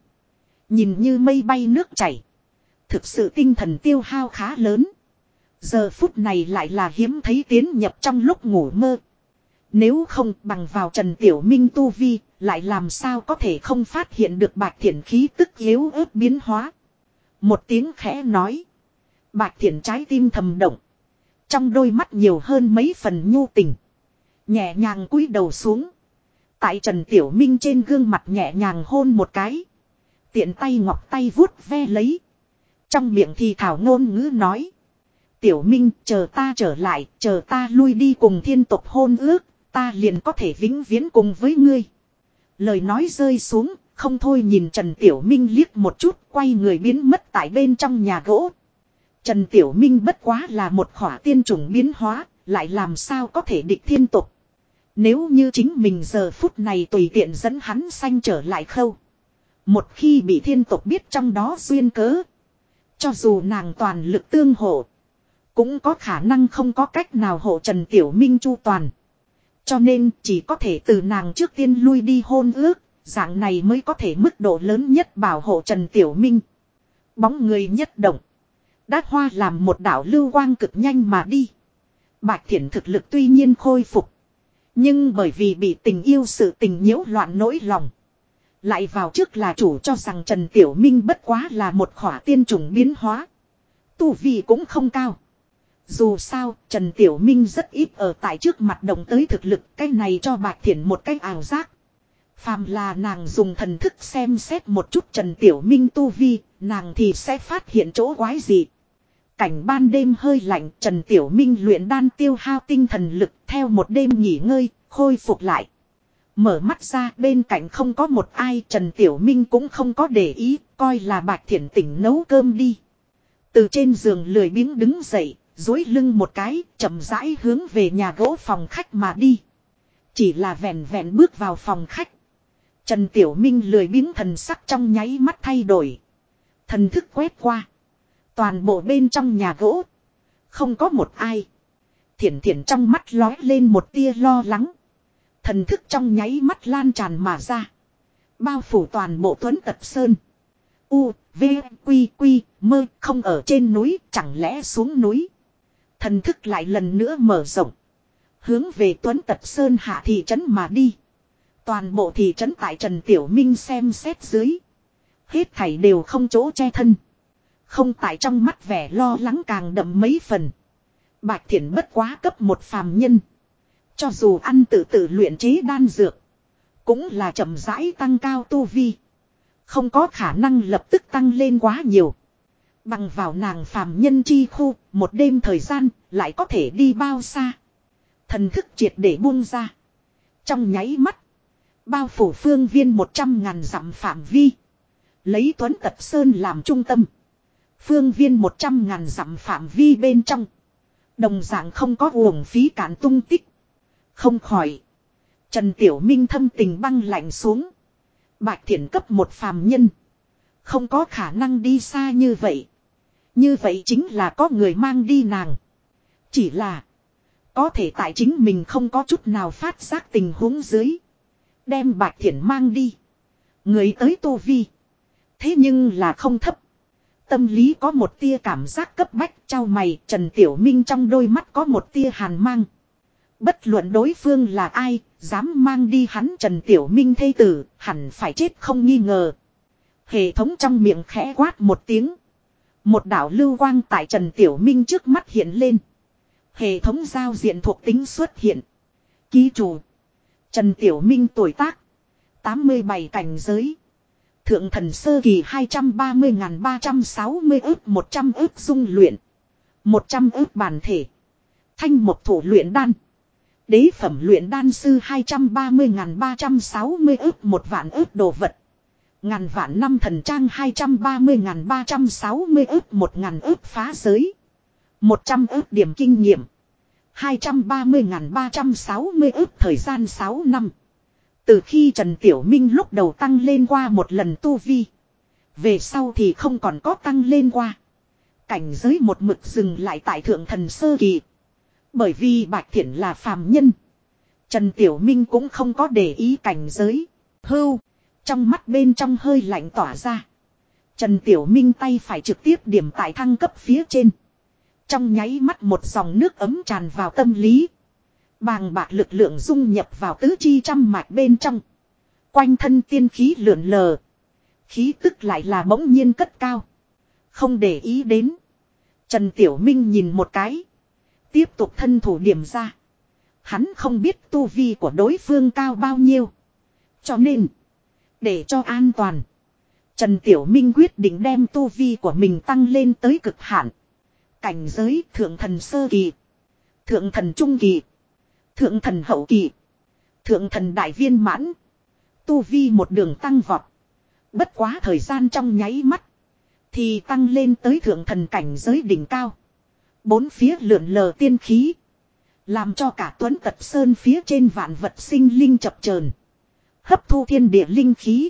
Nhìn như mây bay nước chảy. Thực sự tinh thần tiêu hao khá lớn. Giờ phút này lại là hiếm thấy tiến nhập trong lúc ngủ mơ. Nếu không bằng vào Trần Tiểu Minh tu vi, lại làm sao có thể không phát hiện được bạch thiện khí tức yếu ớt biến hóa. Một tiếng khẽ nói. Bạch thiện trái tim thầm động. Trong đôi mắt nhiều hơn mấy phần nhu tình. Nhẹ nhàng cúi đầu xuống. Tại Trần Tiểu Minh trên gương mặt nhẹ nhàng hôn một cái. Tiện tay ngọc tay vuốt ve lấy. Trong miệng thì thảo ngôn ngữ nói. Tiểu Minh chờ ta trở lại, chờ ta lui đi cùng thiên tộc hôn ước, ta liền có thể vĩnh viễn cùng với ngươi. Lời nói rơi xuống, không thôi nhìn Trần Tiểu Minh liếc một chút, quay người biến mất tại bên trong nhà gỗ. Trần Tiểu Minh bất quá là một khỏa tiên trùng biến hóa, lại làm sao có thể địch thiên tục. Nếu như chính mình giờ phút này tùy tiện dẫn hắn sanh trở lại khâu. Một khi bị thiên tục biết trong đó duyên cớ. Cho dù nàng toàn lực tương hộ. Cũng có khả năng không có cách nào hộ Trần Tiểu Minh chu toàn. Cho nên chỉ có thể từ nàng trước tiên lui đi hôn ước. Dạng này mới có thể mức độ lớn nhất bảo hộ Trần Tiểu Minh. Bóng người nhất động. đát hoa làm một đảo lưu quang cực nhanh mà đi. Bạch thiện thực lực tuy nhiên khôi phục. Nhưng bởi vì bị tình yêu sự tình nhiễu loạn nỗi lòng. Lại vào trước là chủ cho rằng Trần Tiểu Minh bất quá là một khỏa tiên trùng biến hóa. Tu vi cũng không cao. Dù sao, Trần Tiểu Minh rất ít ở tại trước mặt đồng tới thực lực, cái này cho Bạch Thiển một cách ảo giác. Phàm là nàng dùng thần thức xem xét một chút Trần Tiểu Minh tu vi, nàng thì sẽ phát hiện chỗ quái gì. Cảnh ban đêm hơi lạnh, Trần Tiểu Minh luyện đan tiêu hao tinh thần lực theo một đêm nghỉ ngơi, khôi phục lại. Mở mắt ra bên cạnh không có một ai Trần Tiểu Minh cũng không có để ý, coi là Bạch Thiển tỉnh nấu cơm đi. Từ trên giường lười biếng đứng dậy, dối lưng một cái, chậm rãi hướng về nhà gỗ phòng khách mà đi. Chỉ là vẹn vẹn bước vào phòng khách. Trần Tiểu Minh lười biếng thần sắc trong nháy mắt thay đổi. Thần thức quét qua. Toàn bộ bên trong nhà gỗ. Không có một ai. Thiển thiển trong mắt lói lên một tia lo lắng. Thần thức trong nháy mắt lan tràn mà ra. Bao phủ toàn bộ tuấn tật sơn. U, V, Quy, Quy, mơ không ở trên núi chẳng lẽ xuống núi. Thần thức lại lần nữa mở rộng. Hướng về Tuấn Tật Sơn hạ thị trấn mà đi. Toàn bộ thị trấn tại Trần Tiểu Minh xem xét dưới. Hết thảy đều không chỗ che thân. Không tại trong mắt vẻ lo lắng càng đậm mấy phần. Bạch Thiển bất quá cấp một phàm nhân. Cho dù ăn tự tử luyện chế đan dược. Cũng là chậm rãi tăng cao tu vi. Không có khả năng lập tức tăng lên quá nhiều. Bằng vào nàng phàm nhân chi khu, một đêm thời gian, lại có thể đi bao xa. Thần thức triệt để buông ra. Trong nháy mắt, bao phủ phương viên một trăm ngàn dặm phạm vi. Lấy Tuấn Tật Sơn làm trung tâm. Phương viên một trăm ngàn dặm phạm vi bên trong. Đồng dạng không có uổng phí cản tung tích. Không khỏi. Trần Tiểu Minh thâm tình băng lạnh xuống. Bạch thiện cấp một phàm nhân. Không có khả năng đi xa như vậy. Như vậy chính là có người mang đi nàng. Chỉ là. Có thể tại chính mình không có chút nào phát giác tình huống dưới. Đem bạch thiển mang đi. Người tới tô vi. Thế nhưng là không thấp. Tâm lý có một tia cảm giác cấp bách trao mày Trần Tiểu Minh trong đôi mắt có một tia hàn mang. Bất luận đối phương là ai, dám mang đi hắn Trần Tiểu Minh thây tử, hẳn phải chết không nghi ngờ. Hệ thống trong miệng khẽ quát một tiếng. Một đảo lưu quang tại Trần Tiểu Minh trước mắt hiện lên. Hệ thống giao diện thuộc tính xuất hiện. Ký chủ. Trần Tiểu Minh tuổi tác. 87 cảnh giới. Thượng thần sơ kỳ 230.360 ước 100 ước dung luyện. 100 ước bản thể. Thanh một thủ luyện đan. Đế phẩm luyện đan sư 230.360 ước một vạn ước đồ vật. Ngàn vạn năm thần trang 230.360 ước một ngàn ước phá giới. 100 ước điểm kinh nghiệm. 230.360 ước thời gian 6 năm. Từ khi Trần Tiểu Minh lúc đầu tăng lên qua một lần tu vi. Về sau thì không còn có tăng lên qua. Cảnh giới một mực dừng lại tại thượng thần sơ kỳ. Bởi vì Bạch Thiển là phàm nhân. Trần Tiểu Minh cũng không có để ý cảnh giới. Hưu. Trong mắt bên trong hơi lạnh tỏa ra. Trần Tiểu Minh tay phải trực tiếp điểm tại thăng cấp phía trên. Trong nháy mắt một dòng nước ấm tràn vào tâm lý. Bàng bạc lực lượng dung nhập vào tứ chi trăm mạch bên trong. Quanh thân tiên khí lượn lờ. Khí tức lại là bỗng nhiên cất cao. Không để ý đến. Trần Tiểu Minh nhìn một cái. Tiếp tục thân thủ điểm ra. Hắn không biết tu vi của đối phương cao bao nhiêu. Cho nên. Để cho an toàn. Trần Tiểu Minh quyết định đem tu vi của mình tăng lên tới cực hạn. Cảnh giới thượng thần sơ kỳ. Thượng thần trung kỳ. Thượng thần hậu kỳ. Thượng thần đại viên mãn. Tu vi một đường tăng vọt. Bất quá thời gian trong nháy mắt. Thì tăng lên tới thượng thần cảnh giới đỉnh cao. Bốn phía lượn lờ tiên khí. Làm cho cả tuấn tật sơn phía trên vạn vật sinh linh chập chờn Hấp thu thiên địa linh khí.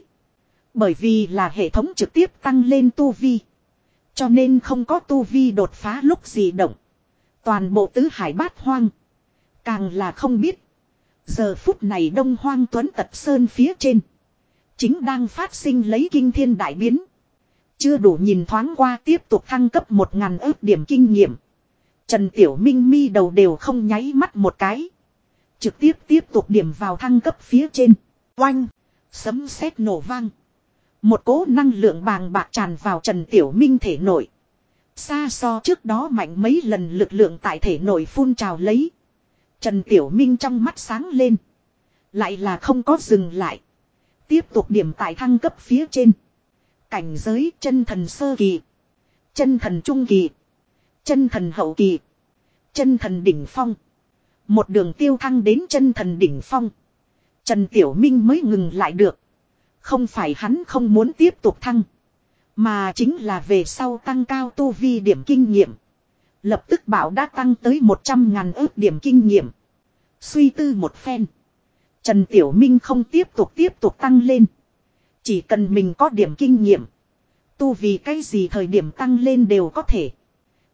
Bởi vì là hệ thống trực tiếp tăng lên tu vi. Cho nên không có tu vi đột phá lúc gì động. Toàn bộ tứ hải bát hoang. Càng là không biết. Giờ phút này đông hoang tuấn tật sơn phía trên. Chính đang phát sinh lấy kinh thiên đại biến. Chưa đủ nhìn thoáng qua tiếp tục thăng cấp một ngàn ước điểm kinh nghiệm. Trần Tiểu Minh mi đầu đều không nháy mắt một cái. Trực tiếp tiếp tục điểm vào thăng cấp phía trên. Oanh. Sấm sét nổ vang. Một cố năng lượng bàng bạc tràn vào Trần Tiểu Minh thể nội. Xa so trước đó mạnh mấy lần lực lượng tại thể nội phun trào lấy. Trần Tiểu Minh trong mắt sáng lên. Lại là không có dừng lại. Tiếp tục điểm tại thăng cấp phía trên. Cảnh giới chân thần sơ kỳ. Chân thần trung kỳ. Chân thần hậu kỳ. Chân thần đỉnh phong. Một đường tiêu thăng đến chân thần đỉnh phong. Trần Tiểu Minh mới ngừng lại được. Không phải hắn không muốn tiếp tục thăng. Mà chính là về sau tăng cao tu vi điểm kinh nghiệm. Lập tức bảo đã tăng tới 100 ngàn ước điểm kinh nghiệm. Suy tư một phen. Trần Tiểu Minh không tiếp tục tiếp tục tăng lên. Chỉ cần mình có điểm kinh nghiệm. Tu vì cái gì thời điểm tăng lên đều có thể.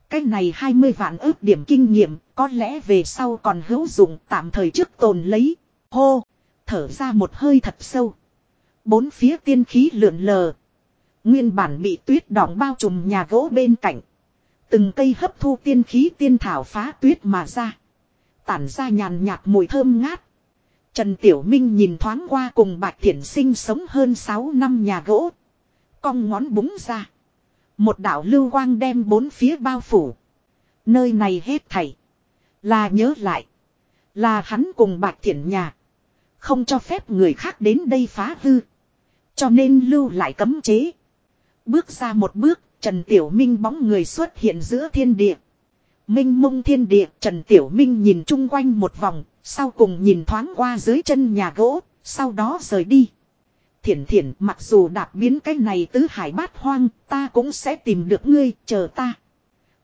Cái này 20 vạn ước điểm kinh nghiệm có lẽ về sau còn hữu dụng tạm thời trước tồn lấy. Hô, thở ra một hơi thật sâu. Bốn phía tiên khí lượn lờ. Nguyên bản bị tuyết đọng bao trùm nhà gỗ bên cạnh. Từng cây hấp thu tiên khí tiên thảo phá tuyết mà ra. Tản ra nhàn nhạt mùi thơm ngát. Trần Tiểu Minh nhìn thoáng qua cùng Bạch Thiển sinh sống hơn 6 năm nhà gỗ. Cong ngón búng ra. Một đạo lưu quang đem bốn phía bao phủ. Nơi này hết thảy. Là nhớ lại. Là hắn cùng Bạch Thiển nhà. Không cho phép người khác đến đây phá hư. Cho nên lưu lại cấm chế. Bước ra một bước, Trần Tiểu Minh bóng người xuất hiện giữa thiên địa. Minh mông thiên địa, Trần Tiểu Minh nhìn chung quanh một vòng, sau cùng nhìn thoáng qua dưới chân nhà gỗ, sau đó rời đi. Thiển thiển mặc dù đạp biến cái này tứ hải bát hoang, ta cũng sẽ tìm được ngươi, chờ ta.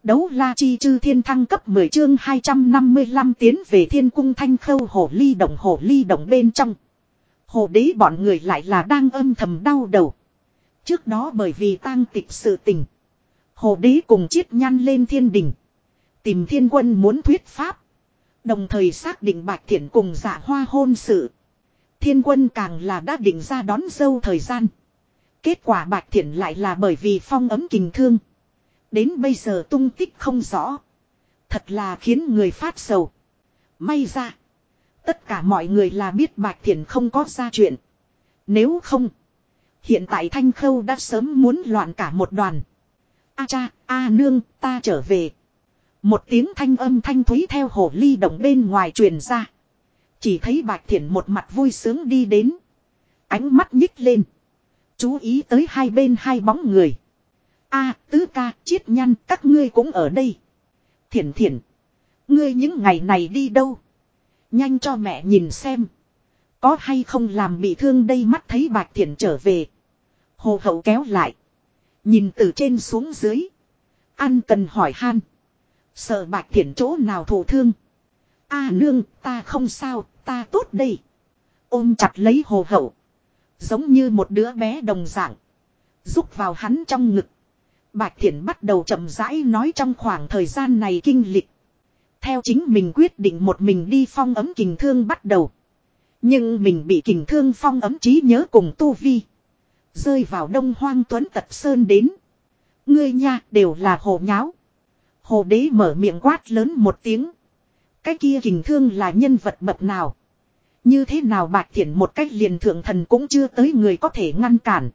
Đấu la chi chư thiên thăng cấp 10 chương 255 tiến về thiên cung thanh khâu Hổ ly động Hổ ly động bên trong. Hổ đế bọn người lại là đang âm thầm đau đầu. Trước đó bởi vì tang tịch sự tình. Hổ đế cùng chiết nhăn lên thiên đình. Tìm thiên quân muốn thuyết pháp. Đồng thời xác định bạch thiện cùng giả hoa hôn sự. Thiên quân càng là đã định ra đón dâu thời gian. Kết quả bạch thiện lại là bởi vì phong ấm kình thương. Đến bây giờ tung tích không rõ. Thật là khiến người phát sầu. May ra. Tất cả mọi người là biết bạch Thiển không có ra chuyện. Nếu không. Hiện tại thanh khâu đã sớm muốn loạn cả một đoàn. A cha, a nương, ta trở về. Một tiếng thanh âm thanh thúy theo hồ ly động bên ngoài truyền ra. Chỉ thấy bạch Thiển một mặt vui sướng đi đến. Ánh mắt nhích lên. Chú ý tới hai bên hai bóng người. A tứ ca, chiết nhăn, các ngươi cũng ở đây. Thiển thiển. Ngươi những ngày này đi đâu? Nhanh cho mẹ nhìn xem. Có hay không làm bị thương đây mắt thấy bạch thiển trở về. Hồ hậu kéo lại. Nhìn từ trên xuống dưới. Ăn cần hỏi han. Sợ bạch thiển chỗ nào thổ thương. a nương, ta không sao, ta tốt đây. Ôm chặt lấy hồ hậu. Giống như một đứa bé đồng dạng. Rúc vào hắn trong ngực. Bạch thiển bắt đầu chậm rãi nói trong khoảng thời gian này kinh lịch. Theo chính mình quyết định một mình đi phong ấm kình thương bắt đầu. Nhưng mình bị kình thương phong ấm trí nhớ cùng tu vi. Rơi vào đông hoang tuấn tật sơn đến. Ngươi nha, đều là hồ nháo. Hồ đế mở miệng quát lớn một tiếng. Cái kia kình thương là nhân vật bậc nào. Như thế nào bạch thiện một cách liền thượng thần cũng chưa tới người có thể ngăn cản.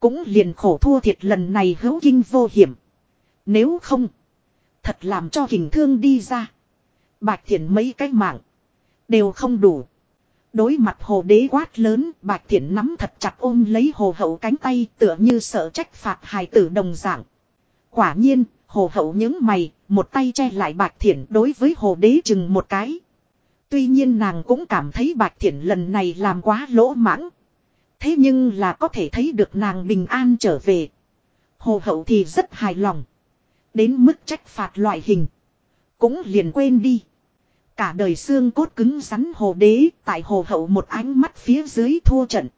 Cũng liền khổ thua thiệt lần này hữu kinh vô hiểm. Nếu không. Thật làm cho hình thương đi ra. Bạch thiện mấy cái mạng. Đều không đủ. Đối mặt hồ đế quát lớn, bạch thiện nắm thật chặt ôm lấy hồ hậu cánh tay tựa như sợ trách phạt hài tử đồng dạng. Quả nhiên, hồ hậu những mày, một tay che lại bạch thiện đối với hồ đế chừng một cái. Tuy nhiên nàng cũng cảm thấy bạch thiện lần này làm quá lỗ mãng. Thế nhưng là có thể thấy được nàng bình an trở về. Hồ hậu thì rất hài lòng. Đến mức trách phạt loại hình. Cũng liền quên đi. Cả đời xương cốt cứng rắn hồ đế tại hồ hậu một ánh mắt phía dưới thua trận.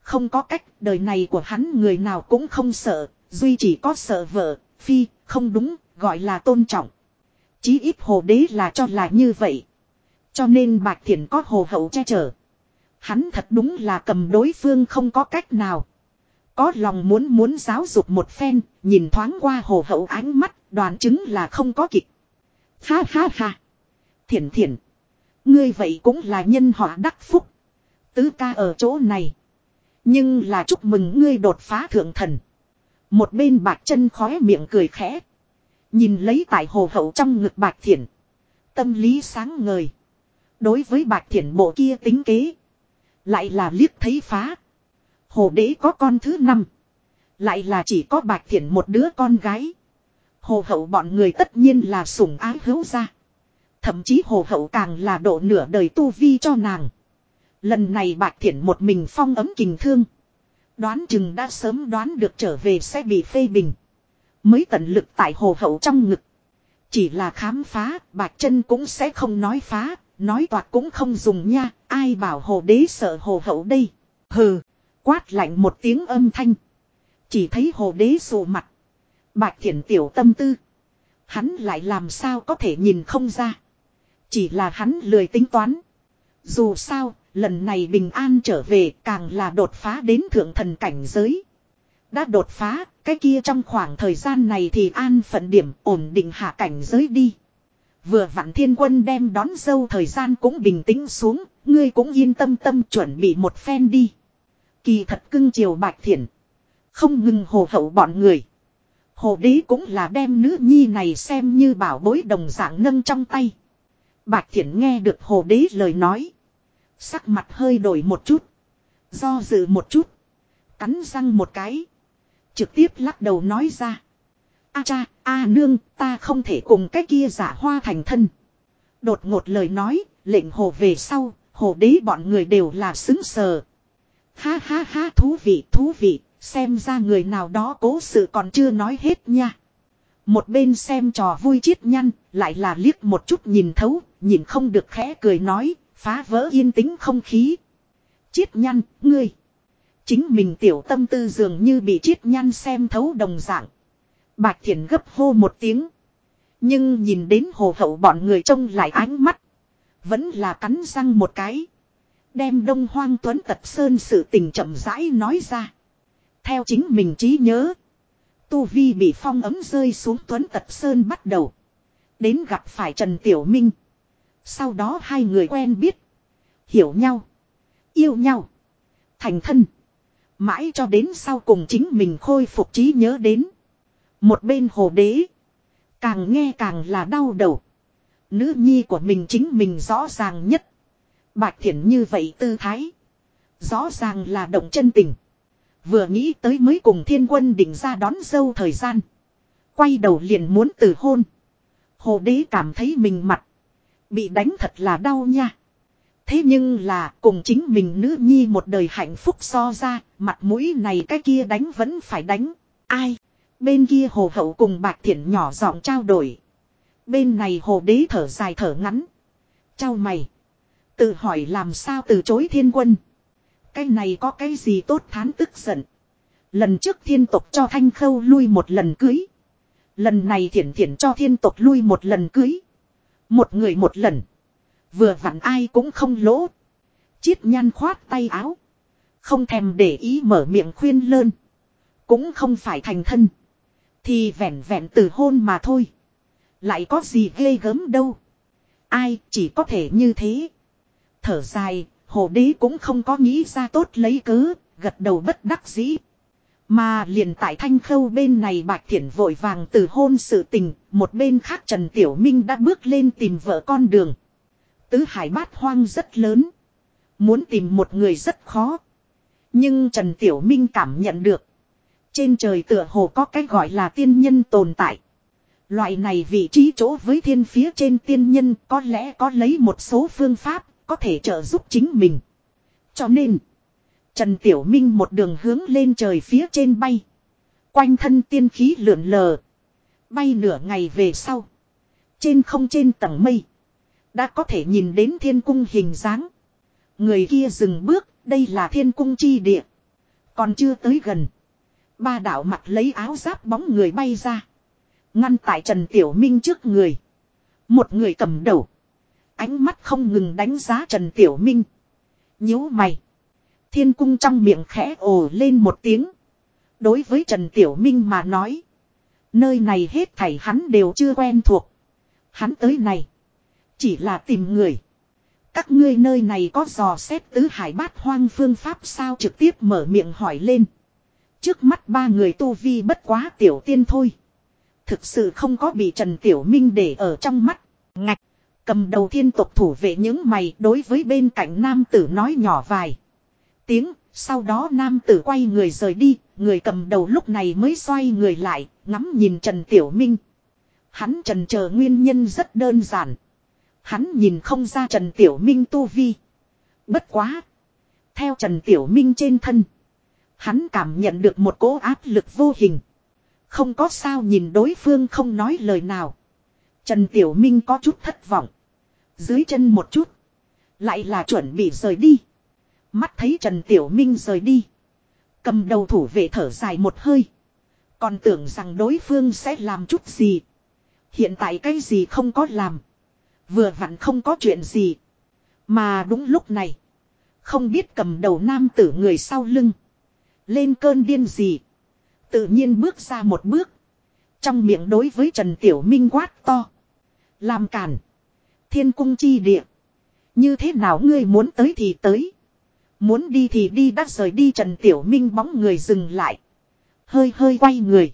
Không có cách đời này của hắn người nào cũng không sợ. Duy chỉ có sợ vợ, phi, không đúng, gọi là tôn trọng. Chí ít hồ đế là cho là như vậy. Cho nên bạch thiện có hồ hậu che chở. Hắn thật đúng là cầm đối phương không có cách nào. Có lòng muốn muốn giáo dục một phen, nhìn thoáng qua hồ hậu ánh mắt, đoàn chứng là không có kịch. Ha ha ha. Thiển thiển. Ngươi vậy cũng là nhân họa đắc phúc. Tứ ca ở chỗ này. Nhưng là chúc mừng ngươi đột phá thượng thần. Một bên bạc chân khóe miệng cười khẽ. Nhìn lấy tại hồ hậu trong ngực bạc thiển. Tâm lý sáng ngời. Đối với bạc thiển bộ kia tính kế. Lại là liếc thấy phá. Hồ đế có con thứ năm. Lại là chỉ có bạch thiển một đứa con gái. Hồ hậu bọn người tất nhiên là sủng ái hữu ra. Thậm chí hồ hậu càng là độ nửa đời tu vi cho nàng. Lần này bạch thiển một mình phong ấm kình thương. Đoán chừng đã sớm đoán được trở về sẽ bị phê bình. Mới tận lực tại hồ hậu trong ngực. Chỉ là khám phá, bạch chân cũng sẽ không nói phá, nói toạc cũng không dùng nha, ai bảo hồ đế sợ hồ hậu đây. Hừ, quát lạnh một tiếng âm thanh. Chỉ thấy hồ đế sụ mặt. Bạch thiển tiểu tâm tư. Hắn lại làm sao có thể nhìn không ra. Chỉ là hắn lười tính toán. Dù sao, lần này bình an trở về càng là đột phá đến thượng thần cảnh giới. Đã đột phá, cái kia trong khoảng thời gian này thì an phận điểm ổn định hạ cảnh giới đi. Vừa vặn thiên quân đem đón dâu thời gian cũng bình tĩnh xuống, ngươi cũng yên tâm tâm chuẩn bị một phen đi. Kỳ thật cưng chiều bạch thiện. Không ngừng hồ hậu bọn người. Hồ đế cũng là đem nữ nhi này xem như bảo bối đồng dạng nâng trong tay. Bạch thiện nghe được hồ đế lời nói. Sắc mặt hơi đổi một chút. Do dự một chút. Cắn răng một cái. Trực tiếp lắc đầu nói ra. A cha, a nương, ta không thể cùng cái kia giả hoa thành thân. Đột ngột lời nói, lệnh hồ về sau, hồ đế bọn người đều là xứng sờ. Ha ha ha thú vị, thú vị, xem ra người nào đó cố sự còn chưa nói hết nha. Một bên xem trò vui chiết nhăn, lại là liếc một chút nhìn thấu, nhìn không được khẽ cười nói, phá vỡ yên tĩnh không khí. Chiết nhăn, ngươi. Chính mình tiểu tâm tư dường như bị chiết nhăn xem thấu đồng dạng. Bạch Thiển gấp hô một tiếng. Nhưng nhìn đến hồ hậu bọn người trông lại ánh mắt. Vẫn là cắn răng một cái. Đem đông hoang tuấn tật sơn sự tình chậm rãi nói ra. Theo chính mình trí nhớ. Tu Vi bị phong ấm rơi xuống tuấn tật sơn bắt đầu. Đến gặp phải Trần Tiểu Minh. Sau đó hai người quen biết. Hiểu nhau. Yêu nhau. Thành thân. Mãi cho đến sau cùng chính mình khôi phục trí nhớ đến. Một bên hồ đế. Càng nghe càng là đau đầu. Nữ nhi của mình chính mình rõ ràng nhất. Bạch thiện như vậy tư thái. Rõ ràng là động chân tình. Vừa nghĩ tới mới cùng thiên quân định ra đón dâu thời gian. Quay đầu liền muốn từ hôn. Hồ đế cảm thấy mình mặt. Bị đánh thật là đau nha. Thế nhưng là cùng chính mình nữ nhi một đời hạnh phúc so ra, mặt mũi này cái kia đánh vẫn phải đánh. Ai? Bên kia hồ hậu cùng bạc thiện nhỏ giọng trao đổi. Bên này hồ đế thở dài thở ngắn. Trao mày. Tự hỏi làm sao từ chối thiên quân. Cái này có cái gì tốt thán tức giận. Lần trước thiên tộc cho thanh khâu lui một lần cưới. Lần này thiển thiển cho thiên tộc lui một lần cưới. Một người một lần. Vừa vặn ai cũng không lỗ. Chiết nhan khoát tay áo. Không thèm để ý mở miệng khuyên lơn. Cũng không phải thành thân. Thì vẹn vẹn từ hôn mà thôi. Lại có gì ghê gớm đâu. Ai chỉ có thể như thế. Thở dài, hồ đế cũng không có nghĩ ra tốt lấy cớ, gật đầu bất đắc dĩ. Mà liền tại thanh khâu bên này bạch thiển vội vàng từ hôn sự tình, một bên khác Trần Tiểu Minh đã bước lên tìm vợ con đường. Tứ hải bát hoang rất lớn. Muốn tìm một người rất khó. Nhưng Trần Tiểu Minh cảm nhận được. Trên trời tựa hồ có cái gọi là tiên nhân tồn tại. Loại này vị trí chỗ với thiên phía trên tiên nhân có lẽ có lấy một số phương pháp có thể trợ giúp chính mình. Cho nên, Trần Tiểu Minh một đường hướng lên trời phía trên bay. Quanh thân tiên khí lượn lờ. Bay nửa ngày về sau. Trên không trên tầng mây. Đã có thể nhìn đến thiên cung hình dáng. Người kia dừng bước, đây là thiên cung chi địa. Còn chưa tới gần. Ba đạo mặt lấy áo giáp bóng người bay ra. Ngăn tại Trần Tiểu Minh trước người. Một người cầm đầu. Ánh mắt không ngừng đánh giá Trần Tiểu Minh. nhíu mày. Thiên cung trong miệng khẽ ồ lên một tiếng. Đối với Trần Tiểu Minh mà nói. Nơi này hết thảy hắn đều chưa quen thuộc. Hắn tới này. Chỉ là tìm người. Các ngươi nơi này có dò xét tứ hải bát hoang phương pháp sao trực tiếp mở miệng hỏi lên. Trước mắt ba người tu vi bất quá tiểu tiên thôi. Thực sự không có bị Trần Tiểu Minh để ở trong mắt. Ngạch. Cầm đầu thiên tộc thủ vệ những mày đối với bên cạnh nam tử nói nhỏ vài. Tiếng, sau đó nam tử quay người rời đi, người cầm đầu lúc này mới xoay người lại, ngắm nhìn Trần Tiểu Minh. Hắn trần chờ nguyên nhân rất đơn giản. Hắn nhìn không ra Trần Tiểu Minh tu vi. Bất quá. Theo Trần Tiểu Minh trên thân. Hắn cảm nhận được một cỗ áp lực vô hình. Không có sao nhìn đối phương không nói lời nào. Trần Tiểu Minh có chút thất vọng. Dưới chân một chút. Lại là chuẩn bị rời đi. Mắt thấy Trần Tiểu Minh rời đi. Cầm đầu thủ vệ thở dài một hơi. Còn tưởng rằng đối phương sẽ làm chút gì. Hiện tại cái gì không có làm. Vừa vặn không có chuyện gì. Mà đúng lúc này. Không biết cầm đầu nam tử người sau lưng. Lên cơn điên gì. Tự nhiên bước ra một bước. Trong miệng đối với Trần Tiểu Minh quát to. Làm cản. Thiên cung chi địa. Như thế nào ngươi muốn tới thì tới. Muốn đi thì đi đã rời đi Trần Tiểu Minh bóng người dừng lại. Hơi hơi quay người.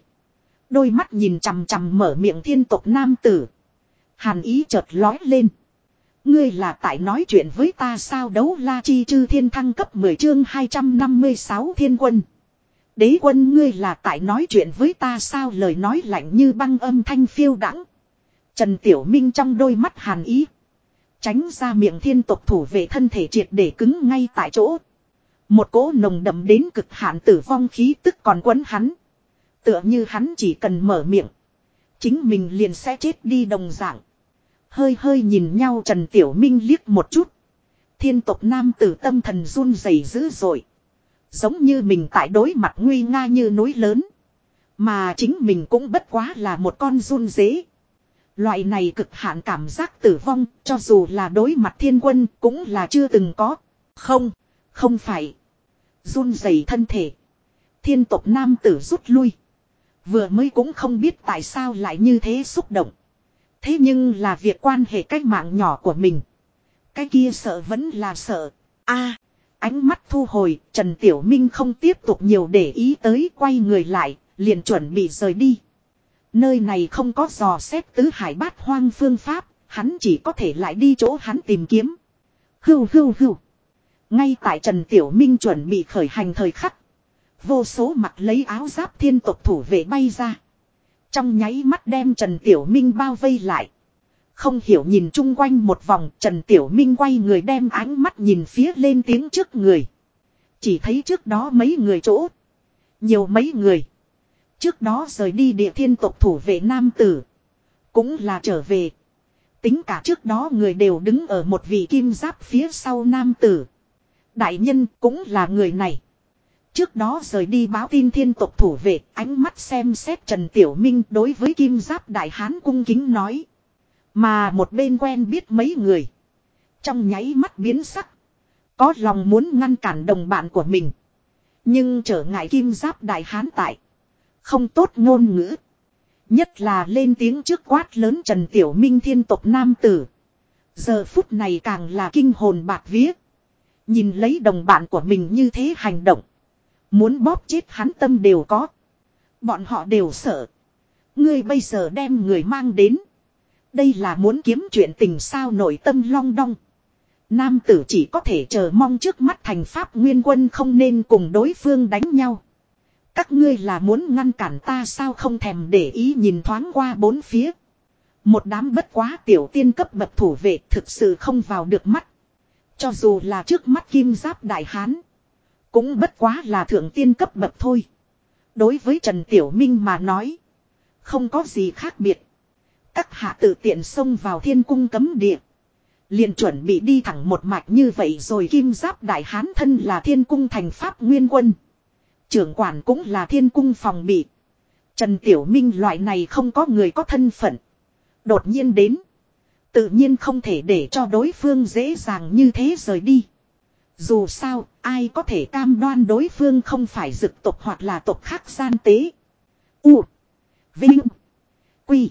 Đôi mắt nhìn chằm chằm mở miệng thiên tộc nam tử. Hàn ý chợt lói lên. Ngươi là tại nói chuyện với ta sao đấu la chi chư thiên thăng cấp 10 chương 256 thiên quân. Đế quân ngươi là tại nói chuyện với ta sao lời nói lạnh như băng âm thanh phiêu đắng. Trần Tiểu Minh trong đôi mắt hàn ý. Tránh ra miệng thiên tộc thủ về thân thể triệt để cứng ngay tại chỗ. Một cỗ nồng đậm đến cực hạn tử vong khí tức còn quấn hắn. Tựa như hắn chỉ cần mở miệng. Chính mình liền sẽ chết đi đồng dạng. Hơi hơi nhìn nhau Trần Tiểu Minh liếc một chút. Thiên tộc nam tử tâm thần run rẩy dữ dội. Giống như mình tại đối mặt nguy nga như núi lớn. Mà chính mình cũng bất quá là một con run dế. Loại này cực hạn cảm giác tử vong cho dù là đối mặt thiên quân cũng là chưa từng có. Không, không phải. Run rẩy thân thể. Thiên tộc nam tử rút lui. Vừa mới cũng không biết tại sao lại như thế xúc động. Thế nhưng là việc quan hệ cách mạng nhỏ của mình. Cái kia sợ vẫn là sợ. a ánh mắt thu hồi, Trần Tiểu Minh không tiếp tục nhiều để ý tới quay người lại, liền chuẩn bị rời đi. Nơi này không có dò xét tứ hải bát hoang phương pháp, hắn chỉ có thể lại đi chỗ hắn tìm kiếm. Hưu hưu hưu. Ngay tại Trần Tiểu Minh chuẩn bị khởi hành thời khắc. Vô số mặt lấy áo giáp thiên tộc thủ vệ bay ra. Trong nháy mắt đem Trần Tiểu Minh bao vây lại. Không hiểu nhìn chung quanh một vòng, Trần Tiểu Minh quay người đem ánh mắt nhìn phía lên tiếng trước người. Chỉ thấy trước đó mấy người chỗ. Nhiều mấy người. Trước đó rời đi địa thiên tộc thủ vệ nam tử. Cũng là trở về. Tính cả trước đó người đều đứng ở một vị kim giáp phía sau nam tử. Đại nhân cũng là người này. Trước đó rời đi báo tin thiên tộc thủ vệ, ánh mắt xem xét Trần Tiểu Minh đối với kim giáp đại hán cung kính nói. Mà một bên quen biết mấy người. Trong nháy mắt biến sắc. Có lòng muốn ngăn cản đồng bạn của mình. Nhưng trở ngại kim giáp đại hán tại. Không tốt ngôn ngữ. Nhất là lên tiếng trước quát lớn Trần Tiểu Minh thiên tộc nam tử. Giờ phút này càng là kinh hồn bạc vía. Nhìn lấy đồng bạn của mình như thế hành động. Muốn bóp chết hắn tâm đều có. Bọn họ đều sợ. Ngươi bây giờ đem người mang đến. Đây là muốn kiếm chuyện tình sao nội tâm long đong. Nam tử chỉ có thể chờ mong trước mắt thành pháp nguyên quân không nên cùng đối phương đánh nhau. Các ngươi là muốn ngăn cản ta sao không thèm để ý nhìn thoáng qua bốn phía. Một đám bất quá tiểu tiên cấp bậc thủ vệ thực sự không vào được mắt. Cho dù là trước mắt kim giáp đại hán. Cũng bất quá là thượng tiên cấp bậc thôi. Đối với Trần Tiểu Minh mà nói. Không có gì khác biệt. Các hạ tự tiện xông vào thiên cung cấm địa. liền chuẩn bị đi thẳng một mạch như vậy rồi kim giáp đại hán thân là thiên cung thành pháp nguyên quân. Trưởng quản cũng là thiên cung phòng bị. Trần Tiểu Minh loại này không có người có thân phận. Đột nhiên đến. Tự nhiên không thể để cho đối phương dễ dàng như thế rời đi. Dù sao, ai có thể cam đoan đối phương không phải dực tộc hoặc là tộc khác gian tế. U. Vinh. Quy.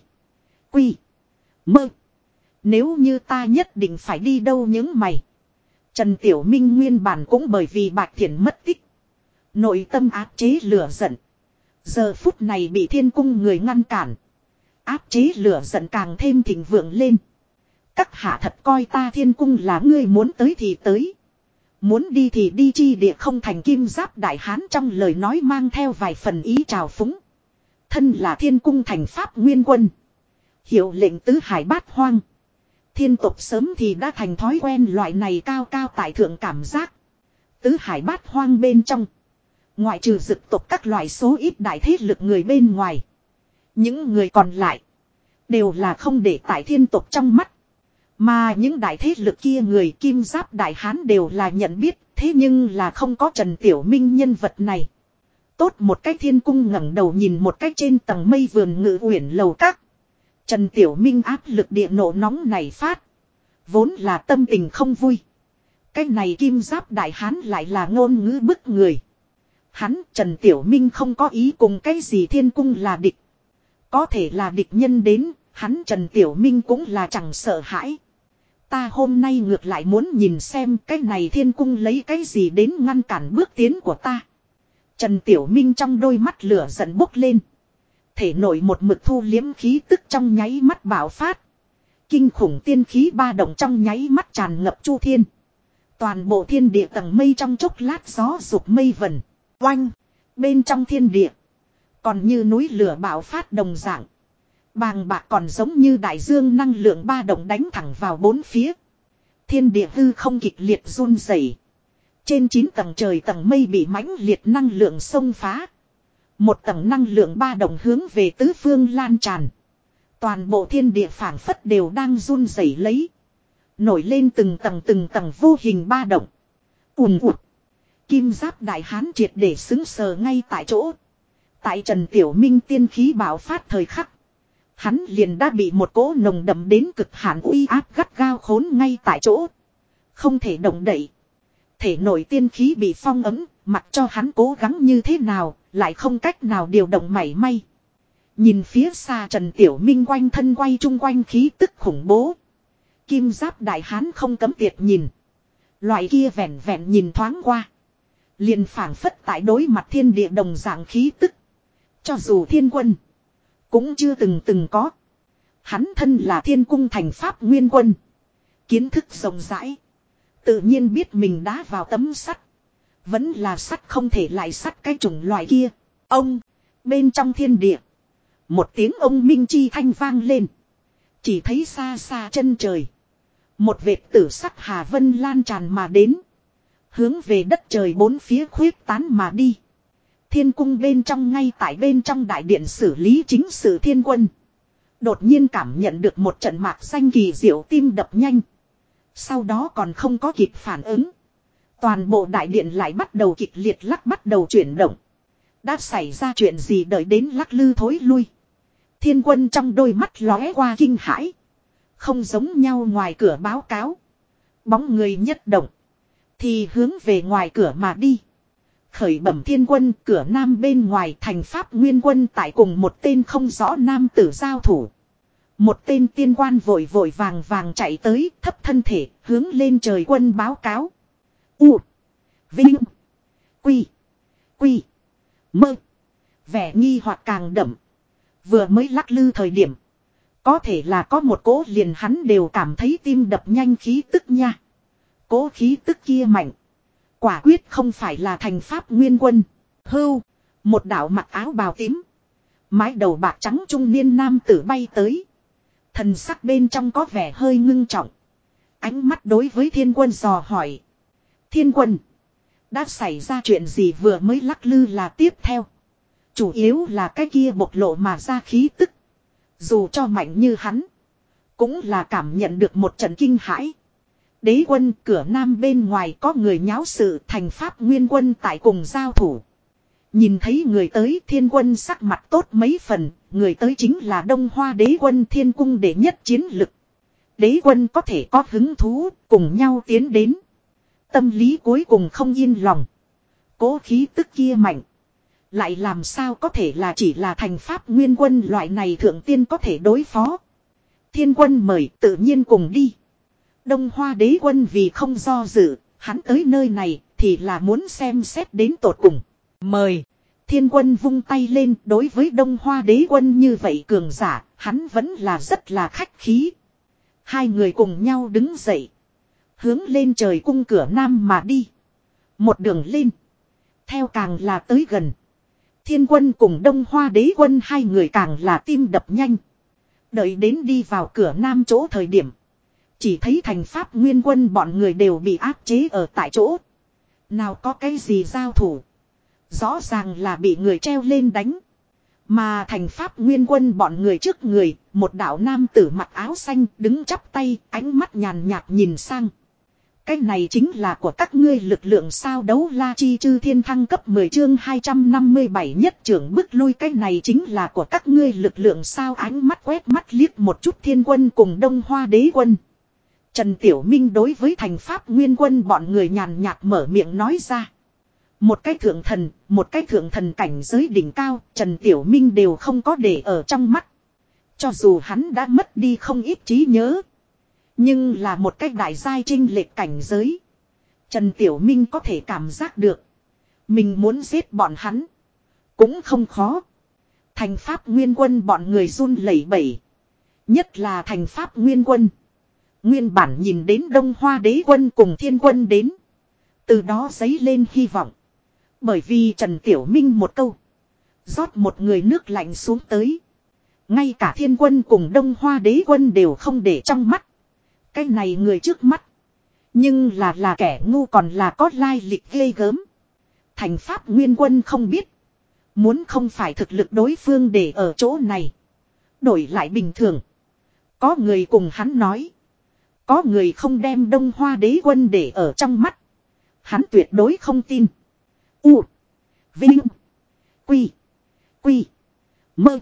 Quy. Mơ. Nếu như ta nhất định phải đi đâu những mày. Trần Tiểu Minh nguyên bản cũng bởi vì Bạch Thiển mất tích. Nội tâm áp chế lửa giận. Giờ phút này bị thiên cung người ngăn cản. Áp chế lửa giận càng thêm thịnh vượng lên. Các hạ thật coi ta thiên cung là ngươi muốn tới thì tới. Muốn đi thì đi chi địa không thành kim giáp đại hán trong lời nói mang theo vài phần ý trào phúng. Thân là thiên cung thành pháp nguyên quân. Hiệu lệnh tứ hải bát hoang. Thiên tục sớm thì đã thành thói quen loại này cao cao tại thượng cảm giác. Tứ hải bát hoang bên trong. Ngoại trừ dực tục các loại số ít đại thế lực người bên ngoài. Những người còn lại. Đều là không để tại thiên tục trong mắt. Mà những đại thế lực kia người kim giáp đại hán đều là nhận biết. Thế nhưng là không có Trần Tiểu Minh nhân vật này. Tốt một cách thiên cung ngẩng đầu nhìn một cách trên tầng mây vườn ngự uyển lầu các. Trần Tiểu Minh áp lực địa nổ nóng này phát. Vốn là tâm tình không vui. Cái này kim giáp đại hán lại là ngôn ngữ bức người. Hắn Trần Tiểu Minh không có ý cùng cái gì thiên cung là địch. Có thể là địch nhân đến, hắn Trần Tiểu Minh cũng là chẳng sợ hãi. Ta hôm nay ngược lại muốn nhìn xem cái này thiên cung lấy cái gì đến ngăn cản bước tiến của ta. Trần Tiểu Minh trong đôi mắt lửa giận bốc lên. Thể nổi một mực thu liếm khí tức trong nháy mắt bảo phát. Kinh khủng tiên khí ba động trong nháy mắt tràn ngập chu thiên. Toàn bộ thiên địa tầng mây trong chốc lát gió rụt mây vần. Oanh. Bên trong thiên địa. Còn như núi lửa bạo phát đồng dạng. Bàng bạc còn giống như đại dương năng lượng ba động đánh thẳng vào bốn phía. Thiên địa hư không kịch liệt run rẩy. Trên 9 tầng trời tầng mây bị mãnh liệt năng lượng xông phá. Một tầng năng lượng ba động hướng về tứ phương lan tràn. Toàn bộ thiên địa phảng phất đều đang run rẩy lấy. Nổi lên từng tầng từng tầng vô hình ba động. ùm ụt. Kim giáp đại hán triệt để xứng sờ ngay tại chỗ. Tại Trần Tiểu Minh tiên khí bảo phát thời khắc. Hắn liền đã bị một cỗ nồng đậm đến cực hạn uy áp gắt gao khốn ngay tại chỗ. Không thể động đậy. Thể nội tiên khí bị phong ấm, mặc cho hắn cố gắng như thế nào, lại không cách nào điều động mảy may. Nhìn phía xa Trần Tiểu Minh quanh thân quay chung quanh khí tức khủng bố. Kim giáp đại hán không cấm tiệt nhìn. Loại kia vẹn vẹn nhìn thoáng qua. Liền phảng phất tại đối mặt thiên địa đồng dạng khí tức. Cho dù thiên quân. Cũng chưa từng từng có. Hắn thân là thiên cung thành pháp nguyên quân. Kiến thức rộng rãi. Tự nhiên biết mình đã vào tấm sắt. Vẫn là sắt không thể lại sắt cái chủng loại kia. Ông. Bên trong thiên địa. Một tiếng ông minh chi thanh vang lên. Chỉ thấy xa xa chân trời. Một vệt tử sắc hà vân lan tràn mà đến. Hướng về đất trời bốn phía khuyết tán mà đi. Thiên cung bên trong ngay tại bên trong đại điện xử lý chính sự thiên quân. Đột nhiên cảm nhận được một trận mạc xanh kỳ diệu tim đập nhanh. Sau đó còn không có kịp phản ứng. Toàn bộ đại điện lại bắt đầu kịch liệt lắc bắt đầu chuyển động. Đã xảy ra chuyện gì đợi đến lắc lư thối lui. Thiên quân trong đôi mắt lóe qua kinh hãi. Không giống nhau ngoài cửa báo cáo. Bóng người nhất động. Thì hướng về ngoài cửa mà đi. Khởi bẩm thiên quân, cửa nam bên ngoài thành pháp nguyên quân tại cùng một tên không rõ nam tử giao thủ. Một tên tiên quan vội vội vàng vàng chạy tới, thấp thân thể, hướng lên trời quân báo cáo. U. Vinh. Quy. Quy. Mơ. Vẻ nghi hoặc càng đậm. Vừa mới lắc lư thời điểm. Có thể là có một cố liền hắn đều cảm thấy tim đập nhanh khí tức nha. Cố khí tức kia mạnh. Quả quyết không phải là thành pháp nguyên quân. Hưu. Một đạo mặc áo bào tím. Mái đầu bạc trắng trung niên nam tử bay tới. Thần sắc bên trong có vẻ hơi ngưng trọng. Ánh mắt đối với thiên quân dò hỏi. Thiên quân. Đã xảy ra chuyện gì vừa mới lắc lư là tiếp theo. Chủ yếu là cái kia bộc lộ mà ra khí tức. Dù cho mạnh như hắn. Cũng là cảm nhận được một trận kinh hãi. Đế quân cửa nam bên ngoài có người nháo sự thành pháp nguyên quân tại cùng giao thủ. Nhìn thấy người tới thiên quân sắc mặt tốt mấy phần, người tới chính là đông hoa đế quân thiên cung để nhất chiến lực. Đế quân có thể có hứng thú, cùng nhau tiến đến. Tâm lý cuối cùng không yên lòng. Cố khí tức kia mạnh. Lại làm sao có thể là chỉ là thành pháp nguyên quân loại này thượng tiên có thể đối phó. Thiên quân mời tự nhiên cùng đi. Đông Hoa đế quân vì không do dự, hắn tới nơi này thì là muốn xem xét đến tột cùng. Mời. Thiên quân vung tay lên đối với Đông Hoa đế quân như vậy cường giả, hắn vẫn là rất là khách khí. Hai người cùng nhau đứng dậy. Hướng lên trời cung cửa nam mà đi. Một đường lên. Theo càng là tới gần. Thiên quân cùng Đông Hoa đế quân hai người càng là tim đập nhanh. Đợi đến đi vào cửa nam chỗ thời điểm. Chỉ thấy thành pháp nguyên quân bọn người đều bị áp chế ở tại chỗ. Nào có cái gì giao thủ. Rõ ràng là bị người treo lên đánh. Mà thành pháp nguyên quân bọn người trước người, một đạo nam tử mặc áo xanh đứng chắp tay, ánh mắt nhàn nhạt nhìn sang. Cái này chính là của các ngươi lực lượng sao đấu la chi chư thiên thăng cấp 10 chương 257 nhất trưởng bức lui cái này chính là của các ngươi lực lượng sao ánh mắt quét mắt liếc một chút thiên quân cùng đông hoa đế quân. Trần Tiểu Minh đối với thành pháp nguyên quân bọn người nhàn nhạt mở miệng nói ra. Một cái thượng thần, một cái thượng thần cảnh giới đỉnh cao, Trần Tiểu Minh đều không có để ở trong mắt. Cho dù hắn đã mất đi không ít trí nhớ. Nhưng là một cách đại giai trinh lệch cảnh giới. Trần Tiểu Minh có thể cảm giác được. Mình muốn giết bọn hắn. Cũng không khó. Thành pháp nguyên quân bọn người run lẩy bẩy. Nhất là thành pháp nguyên quân. Nguyên bản nhìn đến đông hoa đế quân cùng thiên quân đến. Từ đó giấy lên hy vọng. Bởi vì Trần Tiểu Minh một câu. rót một người nước lạnh xuống tới. Ngay cả thiên quân cùng đông hoa đế quân đều không để trong mắt. Cái này người trước mắt. Nhưng là là kẻ ngu còn là có lai lịch ghê gớm. Thành pháp nguyên quân không biết. Muốn không phải thực lực đối phương để ở chỗ này. Đổi lại bình thường. Có người cùng hắn nói. Có người không đem đông hoa đế quân để ở trong mắt. Hắn tuyệt đối không tin. U. Vinh. Quy. Quy. Mơ.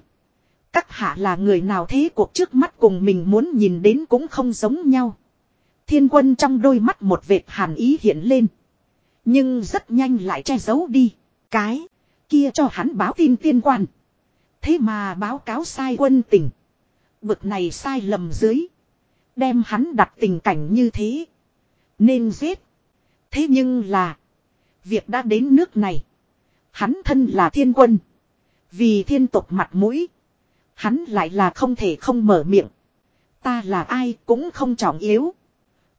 Các hạ là người nào thế cuộc trước mắt cùng mình muốn nhìn đến cũng không giống nhau. Thiên quân trong đôi mắt một vệt hàn ý hiện lên. Nhưng rất nhanh lại che giấu đi. Cái. Kia cho hắn báo tin tiên quan. Thế mà báo cáo sai quân tình. Bực này sai lầm dưới. Đem hắn đặt tình cảnh như thế. Nên giết. Thế nhưng là. Việc đã đến nước này. Hắn thân là thiên quân. Vì thiên tục mặt mũi. Hắn lại là không thể không mở miệng. Ta là ai cũng không trọng yếu.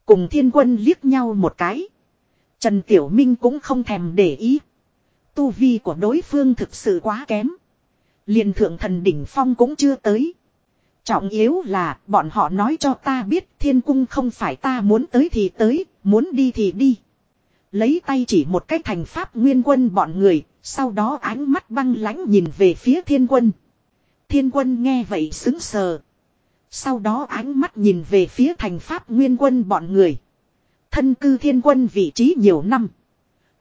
Cùng thiên quân liếc nhau một cái. Trần Tiểu Minh cũng không thèm để ý. Tu vi của đối phương thực sự quá kém. liền thượng thần đỉnh phong cũng chưa tới. Trọng yếu là bọn họ nói cho ta biết thiên cung không phải ta muốn tới thì tới, muốn đi thì đi. Lấy tay chỉ một cách thành pháp nguyên quân bọn người, sau đó ánh mắt băng lãnh nhìn về phía thiên quân. Thiên quân nghe vậy xứng sờ. Sau đó ánh mắt nhìn về phía thành pháp nguyên quân bọn người. Thân cư thiên quân vị trí nhiều năm.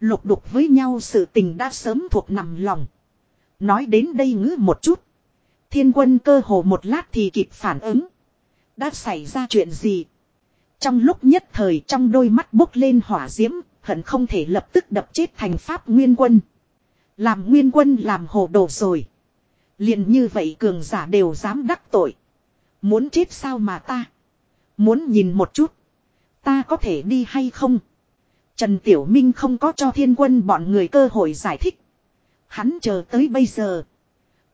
Lục đục với nhau sự tình đã sớm thuộc nằm lòng. Nói đến đây ngữ một chút. Thiên quân cơ hồ một lát thì kịp phản ứng. Đã xảy ra chuyện gì? Trong lúc nhất thời trong đôi mắt bốc lên hỏa diễm, hận không thể lập tức đập chết thành pháp nguyên quân. Làm nguyên quân làm hồ đồ rồi. liền như vậy cường giả đều dám đắc tội. Muốn chết sao mà ta? Muốn nhìn một chút. Ta có thể đi hay không? Trần Tiểu Minh không có cho thiên quân bọn người cơ hội giải thích. Hắn chờ tới bây giờ.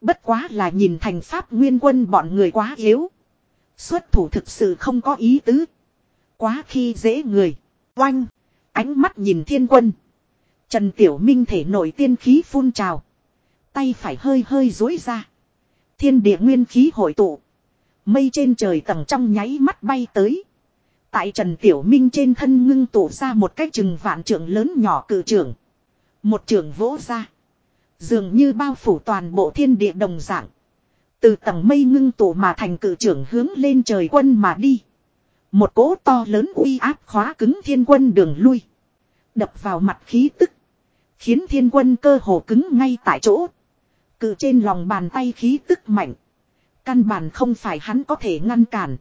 Bất quá là nhìn thành pháp nguyên quân bọn người quá yếu. Xuất thủ thực sự không có ý tứ. Quá khi dễ người. Oanh. Ánh mắt nhìn thiên quân. Trần Tiểu Minh thể nổi tiên khí phun trào. Tay phải hơi hơi dối ra. Thiên địa nguyên khí hội tụ. Mây trên trời tầng trong nháy mắt bay tới. Tại Trần Tiểu Minh trên thân ngưng tụ ra một cái chừng vạn trưởng lớn nhỏ cử trưởng. Một trưởng vỗ ra. Dường như bao phủ toàn bộ thiên địa đồng dạng. Từ tầng mây ngưng tụ mà thành cự trưởng hướng lên trời quân mà đi. Một cỗ to lớn uy áp khóa cứng thiên quân đường lui. Đập vào mặt khí tức. Khiến thiên quân cơ hồ cứng ngay tại chỗ. Cự trên lòng bàn tay khí tức mạnh. Căn bản không phải hắn có thể ngăn cản.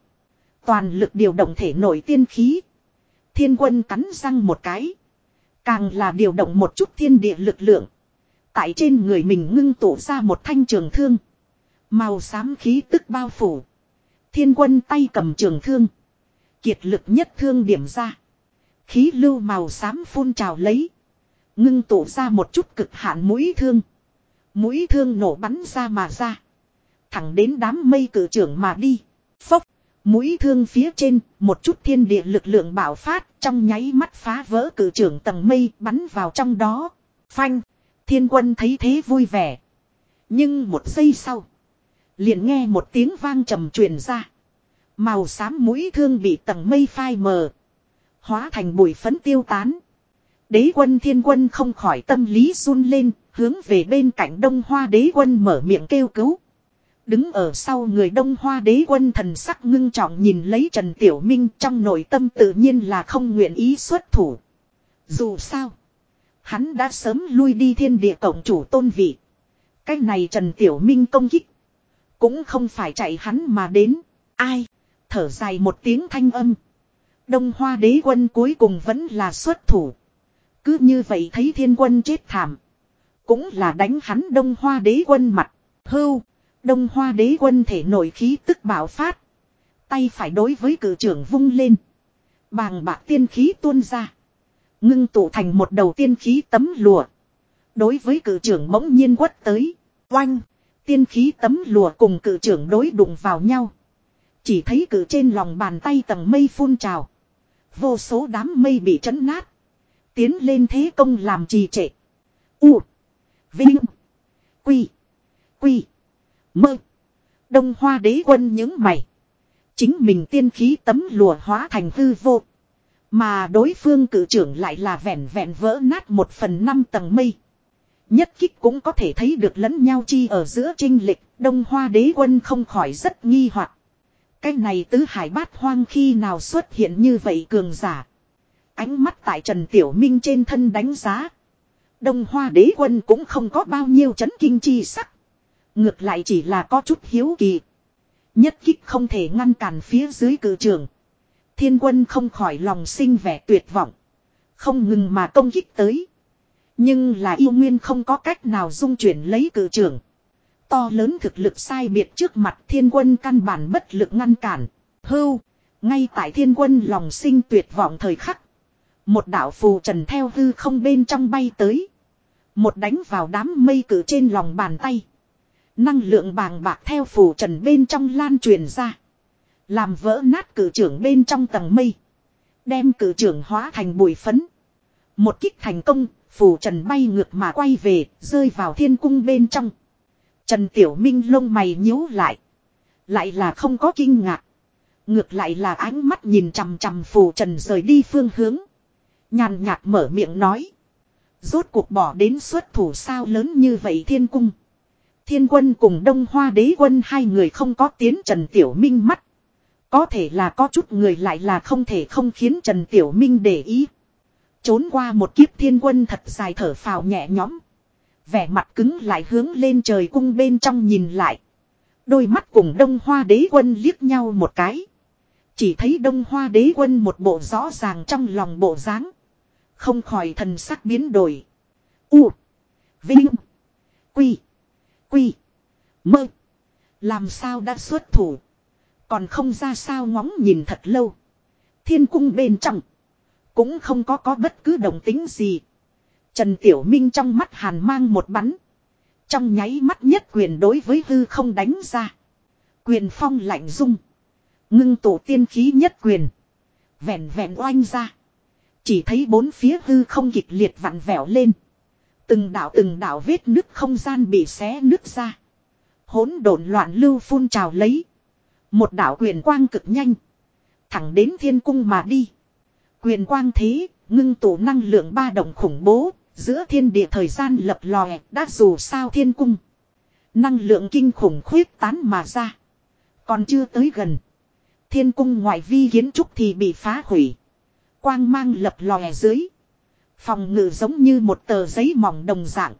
Toàn lực điều động thể nổi tiên khí. Thiên quân cắn răng một cái. Càng là điều động một chút thiên địa lực lượng. Tại trên người mình ngưng tụ ra một thanh trường thương. Màu xám khí tức bao phủ. Thiên quân tay cầm trường thương. Kiệt lực nhất thương điểm ra. Khí lưu màu xám phun trào lấy. Ngưng tụ ra một chút cực hạn mũi thương. Mũi thương nổ bắn ra mà ra. Thẳng đến đám mây cử trưởng mà đi. Phốc. Mũi thương phía trên, một chút thiên địa lực lượng bạo phát, trong nháy mắt phá vỡ cử trưởng tầng mây bắn vào trong đó. Phanh. Thiên quân thấy thế vui vẻ. Nhưng một giây sau. Liền nghe một tiếng vang trầm truyền ra. Màu xám mũi thương bị tầng mây phai mờ. Hóa thành bụi phấn tiêu tán. Đế quân thiên quân không khỏi tâm lý run lên, hướng về bên cạnh đông hoa đế quân mở miệng kêu cứu. Đứng ở sau người đông hoa đế quân thần sắc ngưng trọng nhìn lấy Trần Tiểu Minh trong nội tâm tự nhiên là không nguyện ý xuất thủ. Dù sao, hắn đã sớm lui đi thiên địa cổng chủ tôn vị. Cái này Trần Tiểu Minh công kích. Cũng không phải chạy hắn mà đến. Ai? Thở dài một tiếng thanh âm. Đông hoa đế quân cuối cùng vẫn là xuất thủ. Cứ như vậy thấy thiên quân chết thảm. Cũng là đánh hắn đông hoa đế quân mặt. Hưu. Đông hoa đế quân thể nổi khí tức bảo phát. Tay phải đối với cử trưởng vung lên. Bàng bạc tiên khí tuôn ra. Ngưng tụ thành một đầu tiên khí tấm lùa. Đối với cử trưởng bỗng nhiên quất tới. Oanh. Tiên khí tấm lùa cùng cử trưởng đối đụng vào nhau. Chỉ thấy cử trên lòng bàn tay tầng mây phun trào. Vô số đám mây bị chấn nát. Tiến lên thế công làm trì trệ. U. Vinh. Quy. Quy. Mơ. Đông hoa đế quân những mày. Chính mình tiên khí tấm lùa hóa thành hư vô. Mà đối phương cử trưởng lại là vẹn vẹn vỡ nát một phần năm tầng mây. Nhất kích cũng có thể thấy được lẫn nhau chi ở giữa trinh lịch, đông hoa đế quân không khỏi rất nghi hoặc. Cái này tứ hải bát hoang khi nào xuất hiện như vậy cường giả. Ánh mắt tại Trần Tiểu Minh trên thân đánh giá. Đông hoa đế quân cũng không có bao nhiêu chấn kinh chi sắc. Ngược lại chỉ là có chút hiếu kỳ. Nhất kích không thể ngăn cản phía dưới cử trường. Thiên quân không khỏi lòng sinh vẻ tuyệt vọng. Không ngừng mà công kích tới. Nhưng là yêu nguyên không có cách nào dung chuyển lấy cử trưởng, To lớn thực lực sai biệt trước mặt thiên quân căn bản bất lực ngăn cản. Hưu. Ngay tại thiên quân lòng sinh tuyệt vọng thời khắc. Một đạo phù trần theo hư không bên trong bay tới. Một đánh vào đám mây cử trên lòng bàn tay. Năng lượng bàng bạc theo phù trần bên trong lan truyền ra. Làm vỡ nát cử trưởng bên trong tầng mây. Đem cử trưởng hóa thành bụi phấn. Một kích thành công, phù trần bay ngược mà quay về, rơi vào thiên cung bên trong. Trần Tiểu Minh lông mày nhíu lại. Lại là không có kinh ngạc. Ngược lại là ánh mắt nhìn chằm chằm phù trần rời đi phương hướng. Nhàn nhạt mở miệng nói. Rốt cuộc bỏ đến xuất thủ sao lớn như vậy thiên cung. Thiên quân cùng Đông Hoa đế quân hai người không có tiến Trần Tiểu Minh mắt. Có thể là có chút người lại là không thể không khiến Trần Tiểu Minh để ý. Trốn qua một kiếp thiên quân thật dài thở phào nhẹ nhõm. Vẻ mặt cứng lại hướng lên trời cung bên trong nhìn lại. Đôi mắt cùng Đông Hoa đế quân liếc nhau một cái. Chỉ thấy đông hoa đế quân một bộ rõ ràng trong lòng bộ dáng Không khỏi thần sắc biến đổi. U. Vinh. Quy. Quy. Mơ. Làm sao đã xuất thủ. Còn không ra sao ngóng nhìn thật lâu. Thiên cung bên trong. Cũng không có có bất cứ đồng tính gì. Trần Tiểu Minh trong mắt hàn mang một bắn. Trong nháy mắt nhất quyền đối với hư không đánh ra. Quyền phong lạnh rung. Ngưng tổ tiên khí nhất quyền. Vẹn vẹn oanh ra. Chỉ thấy bốn phía hư không kịch liệt vặn vẹo lên. Từng đảo từng đảo vết nước không gian bị xé nứt ra. Hỗn độn loạn lưu phun trào lấy. Một đảo quyền quang cực nhanh. Thẳng đến thiên cung mà đi. Quyền quang thế, ngưng tụ năng lượng ba động khủng bố, giữa thiên địa thời gian lập lòe, đã dù sao thiên cung. Năng lượng kinh khủng khuyết tán mà ra. Còn chưa tới gần. Thiên cung ngoại vi kiến trúc thì bị phá hủy. Quang mang lập lòe dưới. Phòng ngự giống như một tờ giấy mỏng đồng dạng.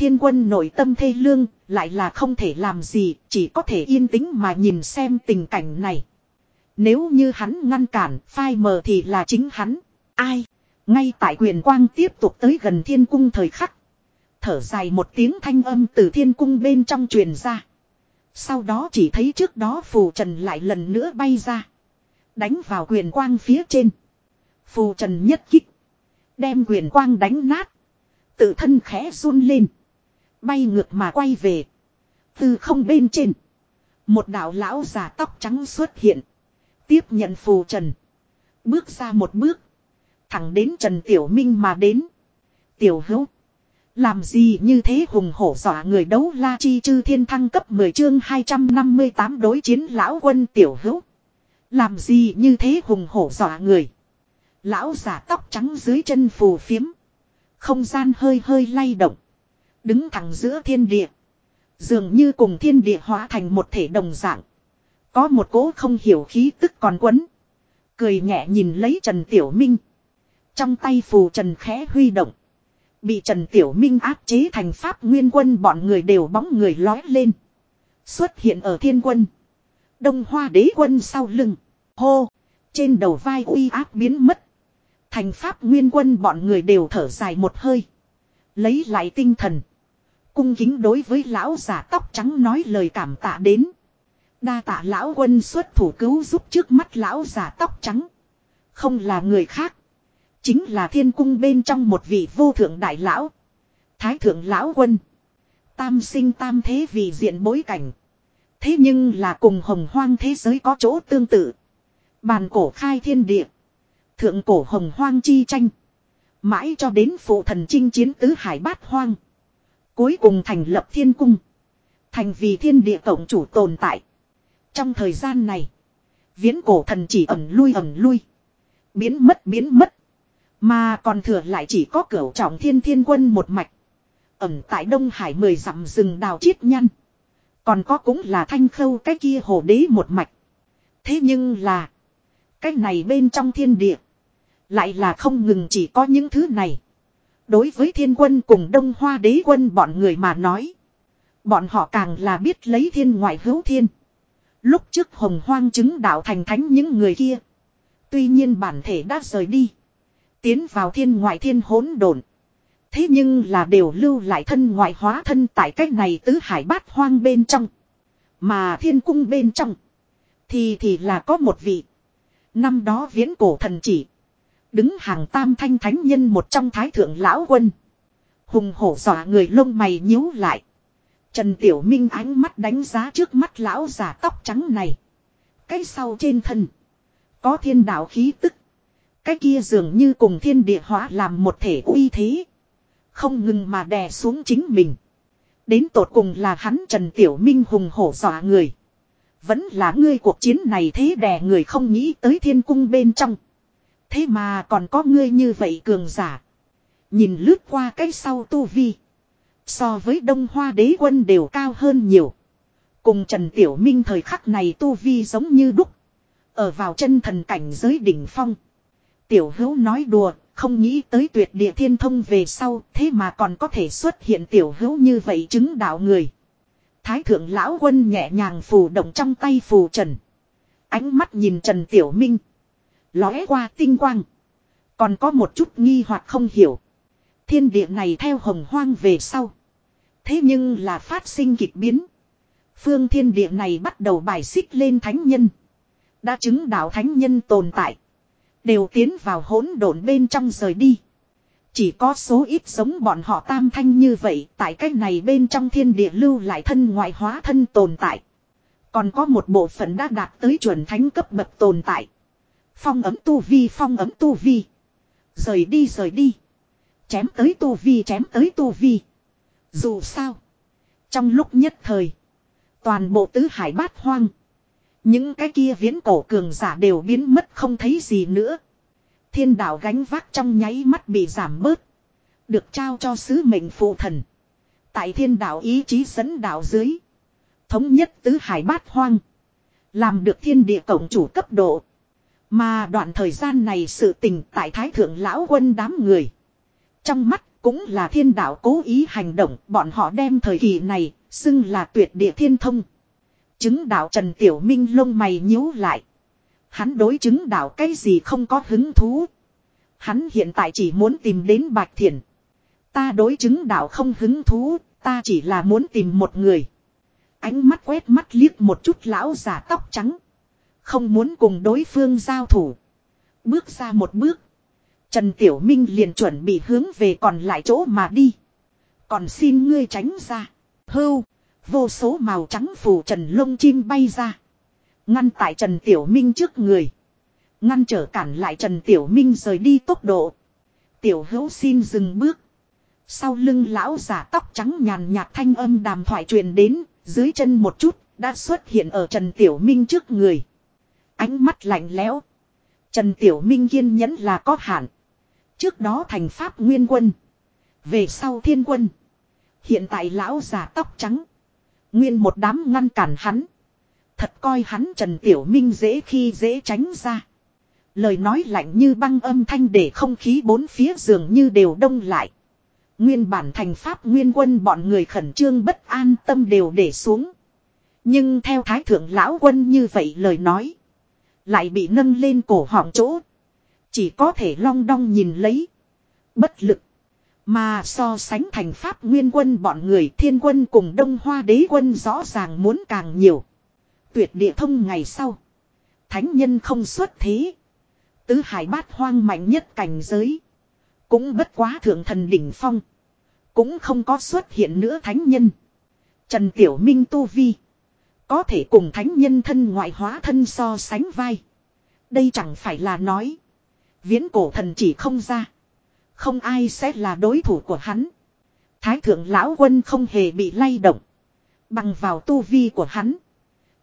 Thiên quân nội tâm thê lương, lại là không thể làm gì, chỉ có thể yên tĩnh mà nhìn xem tình cảnh này. Nếu như hắn ngăn cản, phai mờ thì là chính hắn. Ai? Ngay tại quyền quang tiếp tục tới gần thiên cung thời khắc. Thở dài một tiếng thanh âm từ thiên cung bên trong truyền ra. Sau đó chỉ thấy trước đó phù trần lại lần nữa bay ra. Đánh vào quyền quang phía trên. Phù trần nhất kích. Đem quyền quang đánh nát. Tự thân khẽ run lên. Bay ngược mà quay về. Từ không bên trên. Một đạo lão già tóc trắng xuất hiện. Tiếp nhận phù trần. Bước ra một bước. Thẳng đến Trần Tiểu Minh mà đến. Tiểu hữu. Làm gì như thế hùng hổ dọa người đấu la chi chư thiên thăng cấp 10 chương 258 đối chiến lão quân tiểu hữu. Làm gì như thế hùng hổ dọa người. Lão giả tóc trắng dưới chân phù phiếm. Không gian hơi hơi lay động. Đứng thẳng giữa thiên địa. Dường như cùng thiên địa hóa thành một thể đồng dạng. Có một cố không hiểu khí tức còn quấn. Cười nhẹ nhìn lấy Trần Tiểu Minh. Trong tay phù Trần khẽ huy động. Bị Trần Tiểu Minh áp chế thành pháp nguyên quân bọn người đều bóng người lói lên. Xuất hiện ở thiên quân. Đông hoa đế quân sau lưng. Hô. Trên đầu vai uy áp biến mất. Thành pháp nguyên quân bọn người đều thở dài một hơi. Lấy lại tinh thần. Cung kính đối với lão giả tóc trắng nói lời cảm tạ đến. Đa tạ lão quân xuất thủ cứu giúp trước mắt lão giả tóc trắng. Không là người khác. Chính là thiên cung bên trong một vị vô thượng đại lão. Thái thượng lão quân. Tam sinh tam thế vì diện bối cảnh. Thế nhưng là cùng hồng hoang thế giới có chỗ tương tự. Bàn cổ khai thiên địa. Thượng cổ hồng hoang chi tranh. Mãi cho đến phụ thần chinh chiến tứ hải bát hoang. Cuối cùng thành lập thiên cung. Thành vì thiên địa tổng chủ tồn tại. Trong thời gian này. Viễn cổ thần chỉ ẩn lui ẩn lui. Biến mất biến mất. Mà còn thừa lại chỉ có cửu trọng thiên thiên quân một mạch. Ẩn tại Đông Hải mười dặm rừng đào chiết nhăn. Còn có cũng là thanh khâu cái kia hồ đế một mạch. Thế nhưng là. Cái này bên trong thiên địa. Lại là không ngừng chỉ có những thứ này. Đối với thiên quân cùng đông hoa đế quân bọn người mà nói. Bọn họ càng là biết lấy thiên ngoại hữu thiên. Lúc trước hồng hoang chứng đạo thành thánh những người kia. Tuy nhiên bản thể đã rời đi. Tiến vào thiên ngoại thiên hỗn độn. Thế nhưng là đều lưu lại thân ngoại hóa thân tại cách này tứ hải bát hoang bên trong. Mà thiên cung bên trong. Thì thì là có một vị. Năm đó viễn cổ thần chỉ. Đứng hàng tam thanh thánh nhân một trong thái thượng lão quân. Hùng hổ dọa người lông mày nhíu lại. Trần Tiểu Minh ánh mắt đánh giá trước mắt lão già tóc trắng này. Cái sau trên thân. Có thiên đạo khí tức. Cái kia dường như cùng thiên địa hóa làm một thể uy thế. Không ngừng mà đè xuống chính mình. Đến tột cùng là hắn Trần Tiểu Minh hùng hổ dọa người. Vẫn là ngươi cuộc chiến này thế đè người không nghĩ tới thiên cung bên trong. Thế mà còn có ngươi như vậy cường giả. Nhìn lướt qua cái sau tu vi. So với đông hoa đế quân đều cao hơn nhiều. Cùng Trần Tiểu Minh thời khắc này tu vi giống như đúc. Ở vào chân thần cảnh giới đỉnh phong. Tiểu hữu nói đùa, không nghĩ tới tuyệt địa thiên thông về sau, thế mà còn có thể xuất hiện tiểu hữu như vậy chứng đạo người. Thái thượng lão quân nhẹ nhàng phù động trong tay phù trần. Ánh mắt nhìn Trần Tiểu Minh. Lóe qua tinh quang. Còn có một chút nghi hoặc không hiểu. Thiên địa này theo hồng hoang về sau. Thế nhưng là phát sinh kịch biến. Phương thiên địa này bắt đầu bài xích lên thánh nhân. Đã chứng đạo thánh nhân tồn tại. Đều tiến vào hỗn độn bên trong rời đi. Chỉ có số ít giống bọn họ tam thanh như vậy, tại cách này bên trong thiên địa lưu lại thân ngoại hóa thân tồn tại. Còn có một bộ phận đã đạt tới chuẩn thánh cấp bậc tồn tại. Phong ấm tu vi, phong ấm tu vi. Rời đi rời đi. Chém tới tu vi, chém tới tu vi. Dù sao. Trong lúc nhất thời. Toàn bộ tứ hải bát hoang. Những cái kia viễn cổ cường giả đều biến mất không thấy gì nữa. Thiên đạo gánh vác trong nháy mắt bị giảm bớt. Được trao cho sứ mệnh phụ thần. Tại thiên đạo ý chí dẫn đạo dưới. Thống nhất tứ hải bát hoang. Làm được thiên địa cộng chủ cấp độ. Mà đoạn thời gian này sự tình tại thái thượng lão quân đám người. Trong mắt cũng là thiên đạo cố ý hành động. Bọn họ đem thời kỳ này xưng là tuyệt địa thiên thông. Chứng đạo Trần Tiểu Minh lông mày nhíu lại. Hắn đối chứng đạo cái gì không có hứng thú. Hắn hiện tại chỉ muốn tìm đến Bạch Thiển. Ta đối chứng đạo không hứng thú, ta chỉ là muốn tìm một người. Ánh mắt quét mắt liếc một chút lão giả tóc trắng. Không muốn cùng đối phương giao thủ. Bước ra một bước. Trần Tiểu Minh liền chuẩn bị hướng về còn lại chỗ mà đi. Còn xin ngươi tránh ra. Hưu. Vô số màu trắng phủ trần lông chim bay ra. Ngăn tại Trần Tiểu Minh trước người. Ngăn trở cản lại Trần Tiểu Minh rời đi tốc độ. Tiểu hữu xin dừng bước. Sau lưng lão giả tóc trắng nhàn nhạt thanh âm đàm thoại truyền đến, dưới chân một chút, đã xuất hiện ở Trần Tiểu Minh trước người. Ánh mắt lạnh lẽo. Trần Tiểu Minh kiên nhẫn là có hạn. Trước đó thành pháp nguyên quân. Về sau thiên quân. Hiện tại lão già tóc trắng. Nguyên một đám ngăn cản hắn. Thật coi hắn Trần Tiểu Minh dễ khi dễ tránh ra. Lời nói lạnh như băng âm thanh để không khí bốn phía dường như đều đông lại. Nguyên bản thành pháp nguyên quân bọn người khẩn trương bất an tâm đều để xuống. Nhưng theo thái thượng lão quân như vậy lời nói. Lại bị nâng lên cổ họng chỗ. Chỉ có thể long đong nhìn lấy. Bất lực. Mà so sánh thành pháp nguyên quân bọn người thiên quân cùng đông hoa đế quân rõ ràng muốn càng nhiều. Tuyệt địa thông ngày sau. Thánh nhân không xuất thế. Tứ hải bát hoang mạnh nhất cảnh giới. Cũng bất quá thượng thần đỉnh phong. Cũng không có xuất hiện nữa thánh nhân. Trần Tiểu Minh Tu Vi. Có thể cùng thánh nhân thân ngoại hóa thân so sánh vai. Đây chẳng phải là nói. Viễn cổ thần chỉ không ra. Không ai sẽ là đối thủ của hắn. Thái thượng lão quân không hề bị lay động. Bằng vào tu vi của hắn.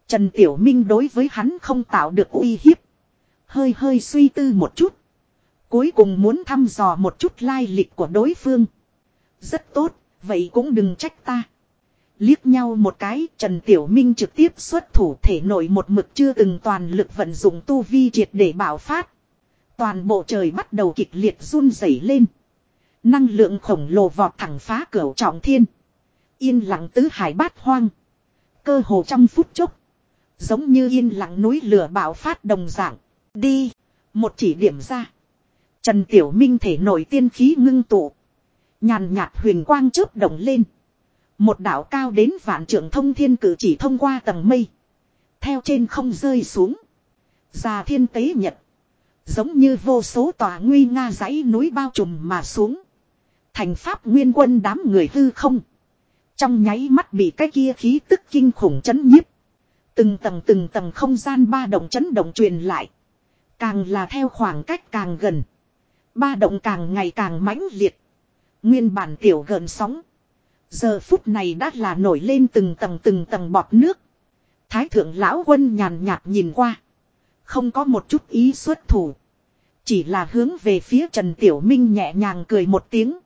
Trần Tiểu Minh đối với hắn không tạo được uy hiếp. Hơi hơi suy tư một chút. Cuối cùng muốn thăm dò một chút lai lịch của đối phương. Rất tốt, vậy cũng đừng trách ta. Liếc nhau một cái, Trần Tiểu Minh trực tiếp xuất thủ thể nội một mực chưa từng toàn lực vận dụng tu vi triệt để bảo phát. Toàn bộ trời bắt đầu kịch liệt run rẩy lên. Năng lượng khổng lồ vọt thẳng phá cửa trọng thiên. Yên lặng tứ hải bát hoang. Cơ hồ trong phút chốc. Giống như yên lặng núi lửa bạo phát đồng dạng. Đi. Một chỉ điểm ra. Trần Tiểu Minh thể nổi tiên khí ngưng tụ. Nhàn nhạt huyền quang chớp động lên. Một đảo cao đến vạn trưởng thông thiên cử chỉ thông qua tầng mây. Theo trên không rơi xuống. Già thiên tế nhật. Giống như vô số tòa nguy nga dãy núi bao trùm mà xuống. Thành pháp nguyên quân đám người hư không. Trong nháy mắt bị cái kia khí tức kinh khủng chấn nhiếp. Từng tầng từng tầng không gian ba động chấn động truyền lại. Càng là theo khoảng cách càng gần. Ba động càng ngày càng mãnh liệt. Nguyên bản tiểu gần sóng. Giờ phút này đã là nổi lên từng tầng từng tầng bọt nước. Thái thượng lão quân nhàn nhạt nhìn qua. Không có một chút ý xuất thủ. Chỉ là hướng về phía Trần Tiểu Minh nhẹ nhàng cười một tiếng.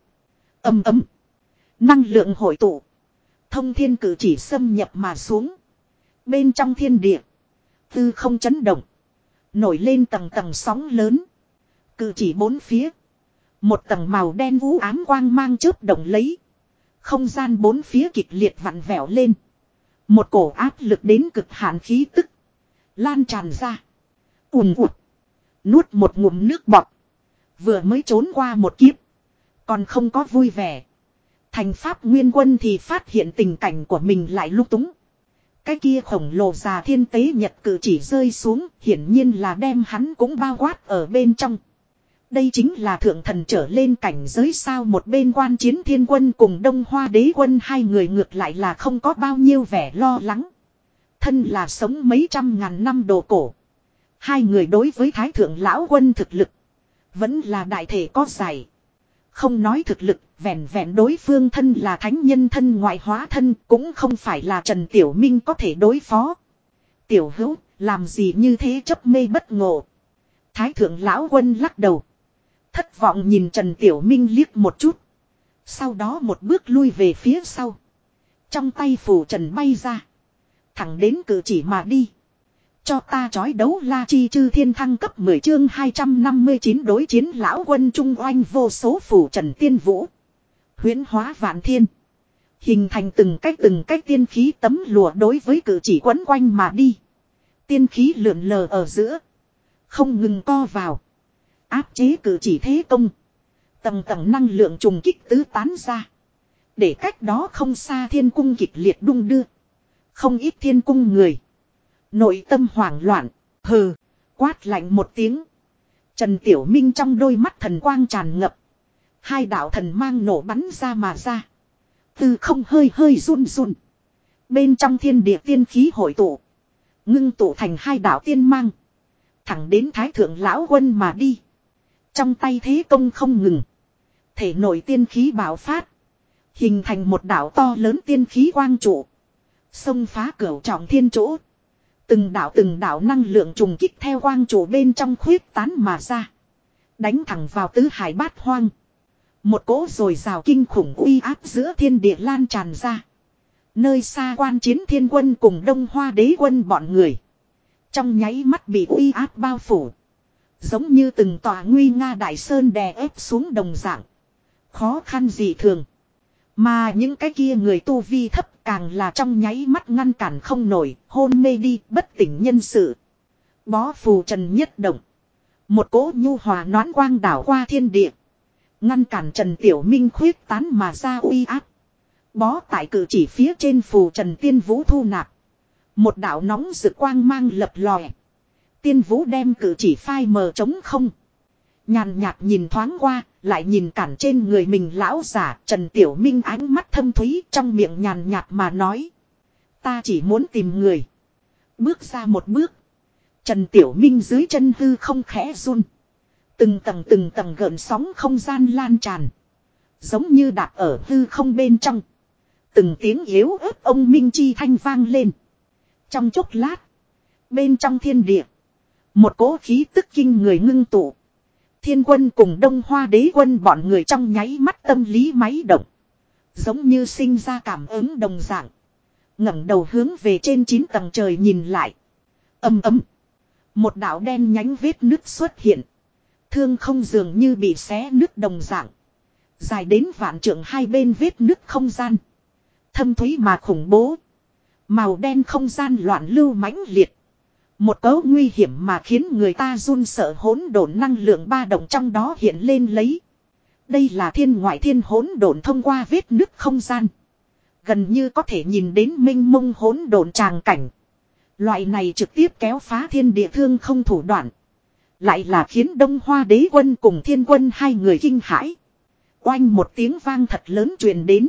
Âm ấm. Năng lượng hội tụ. Thông thiên cử chỉ xâm nhập mà xuống. Bên trong thiên địa. Tư không chấn động. Nổi lên tầng tầng sóng lớn. Cử chỉ bốn phía. Một tầng màu đen vũ ám quang mang chớp động lấy. Không gian bốn phía kịch liệt vặn vẹo lên. Một cổ áp lực đến cực hạn khí tức. Lan tràn ra. ùm ụt. Nuốt một ngụm nước bọt. Vừa mới trốn qua một kiếp. Còn không có vui vẻ. Thành pháp nguyên quân thì phát hiện tình cảnh của mình lại lúc túng. Cái kia khổng lồ già thiên tế nhật cử chỉ rơi xuống, hiển nhiên là đem hắn cũng bao quát ở bên trong. Đây chính là thượng thần trở lên cảnh giới sao một bên quan chiến thiên quân cùng đông hoa đế quân hai người ngược lại là không có bao nhiêu vẻ lo lắng. Thân là sống mấy trăm ngàn năm đồ cổ. Hai người đối với thái thượng lão quân thực lực. Vẫn là đại thể có giải. Không nói thực lực, vẹn vẹn đối phương thân là thánh nhân thân ngoại hóa thân cũng không phải là Trần Tiểu Minh có thể đối phó. Tiểu hữu, làm gì như thế chấp mê bất ngộ. Thái thượng lão quân lắc đầu. Thất vọng nhìn Trần Tiểu Minh liếc một chút. Sau đó một bước lui về phía sau. Trong tay phủ trần bay ra. Thẳng đến cử chỉ mà đi. Cho ta chói đấu la chi chư thiên thăng cấp 10 chương 259 đối chiến lão quân trung oanh vô số phủ trần tiên vũ. huyễn hóa vạn thiên. Hình thành từng cách từng cách tiên khí tấm lụa đối với cử chỉ quấn quanh mà đi. Tiên khí lượn lờ ở giữa. Không ngừng co vào. Áp chế cử chỉ thế công. Tầng tầng năng lượng trùng kích tứ tán ra. Để cách đó không xa thiên cung kịch liệt đung đưa. Không ít thiên cung người. Nội tâm hoảng loạn. Hừ. Quát lạnh một tiếng. Trần Tiểu Minh trong đôi mắt thần quang tràn ngập. Hai đạo thần mang nổ bắn ra mà ra. Từ không hơi hơi run run. Bên trong thiên địa tiên khí hội tụ. Ngưng tụ thành hai đạo tiên mang. Thẳng đến thái thượng lão quân mà đi. Trong tay thế công không ngừng. Thể nội tiên khí bạo phát. Hình thành một đảo to lớn tiên khí quang trụ. Xông phá cửa trọng thiên chỗ. Từng đảo từng đảo năng lượng trùng kích theo quang trụ bên trong khuyết tán mà ra. Đánh thẳng vào tứ hải bát hoang. Một cỗ rồi rào kinh khủng uy áp giữa thiên địa lan tràn ra. Nơi xa quan chiến thiên quân cùng đông hoa đế quân bọn người. Trong nháy mắt bị uy áp bao phủ. Giống như từng tòa nguy nga đại sơn đè ép xuống đồng dạng. Khó khăn gì thường. Mà những cái kia người tu vi thấp càng là trong nháy mắt ngăn cản không nổi, hôn mê đi, bất tỉnh nhân sự. Bó phù trần nhất động. Một cỗ nhu hòa noãn quang đảo qua thiên địa. Ngăn cản Trần Tiểu Minh khuyết tán mà ra uy áp. Bó tại cử chỉ phía trên phù Trần Tiên Vũ thu nạp. Một đạo nóng rực quang mang lập lòe. Tiên Vũ đem cử chỉ phai mờ trống không. Nhàn nhạt nhìn thoáng qua, lại nhìn cản trên người mình lão giả Trần Tiểu Minh ánh mắt thâm thúy trong miệng nhàn nhạt mà nói. Ta chỉ muốn tìm người. Bước ra một bước. Trần Tiểu Minh dưới chân hư không khẽ run. Từng tầng từng tầng gợn sóng không gian lan tràn. Giống như đạp ở hư không bên trong. Từng tiếng yếu ớt ông Minh Chi thanh vang lên. Trong chốc lát. Bên trong thiên địa. Một cỗ khí tức kinh người ngưng tụ. Thiên quân cùng đông hoa đế quân bọn người trong nháy mắt tâm lý máy động. Giống như sinh ra cảm ứng đồng dạng. ngẩng đầu hướng về trên 9 tầng trời nhìn lại. Âm ấm. Một đạo đen nhánh vết nứt xuất hiện. Thương không dường như bị xé nứt đồng dạng. Dài đến vạn trượng hai bên vết nứt không gian. Thâm thúy mà khủng bố. Màu đen không gian loạn lưu mãnh liệt. Một cấu nguy hiểm mà khiến người ta run sợ hỗn độn năng lượng ba động trong đó hiện lên lấy. Đây là thiên ngoại thiên hỗn độn thông qua vết nứt không gian. Gần như có thể nhìn đến minh mông hỗn độn tràng cảnh. Loại này trực tiếp kéo phá thiên địa thương không thủ đoạn. Lại là khiến đông hoa đế quân cùng thiên quân hai người kinh hãi. Oanh một tiếng vang thật lớn truyền đến.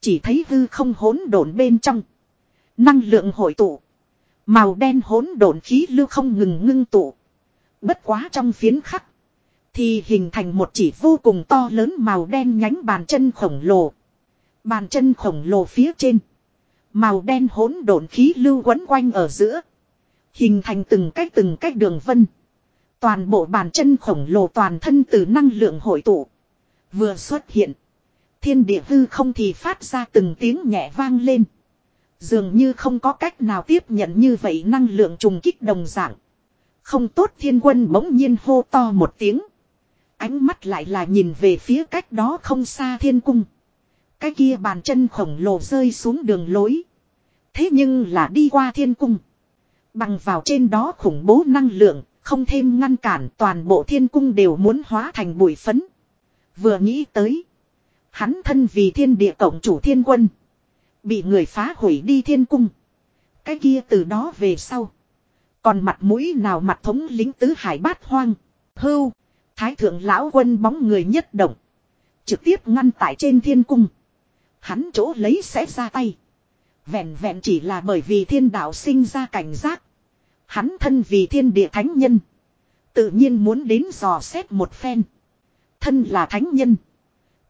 Chỉ thấy hư không hỗn độn bên trong. Năng lượng hội tụ. Màu đen hỗn độn khí lưu không ngừng ngưng tụ. Bất quá trong phiến khắc. Thì hình thành một chỉ vô cùng to lớn màu đen nhánh bàn chân khổng lồ. Bàn chân khổng lồ phía trên. Màu đen hỗn độn khí lưu quấn quanh ở giữa. Hình thành từng cách từng cách đường vân. Toàn bộ bàn chân khổng lồ toàn thân từ năng lượng hội tụ. Vừa xuất hiện. Thiên địa hư không thì phát ra từng tiếng nhẹ vang lên. Dường như không có cách nào tiếp nhận như vậy năng lượng trùng kích đồng dạng. Không tốt thiên quân bỗng nhiên hô to một tiếng. Ánh mắt lại là nhìn về phía cách đó không xa thiên cung. Cái kia bàn chân khổng lồ rơi xuống đường lối. Thế nhưng là đi qua thiên cung. Bằng vào trên đó khủng bố năng lượng, không thêm ngăn cản toàn bộ thiên cung đều muốn hóa thành bụi phấn. Vừa nghĩ tới. Hắn thân vì thiên địa cộng chủ thiên quân. Bị người phá hủy đi thiên cung. Cái kia từ đó về sau. Còn mặt mũi nào mặt thống lính tứ hải bát hoang. Hưu. Thái thượng lão quân bóng người nhất động. Trực tiếp ngăn tại trên thiên cung. Hắn chỗ lấy sẽ ra tay. Vẹn vẹn chỉ là bởi vì thiên đạo sinh ra cảnh giác. Hắn thân vì thiên địa thánh nhân. Tự nhiên muốn đến dò xét một phen. Thân là thánh nhân.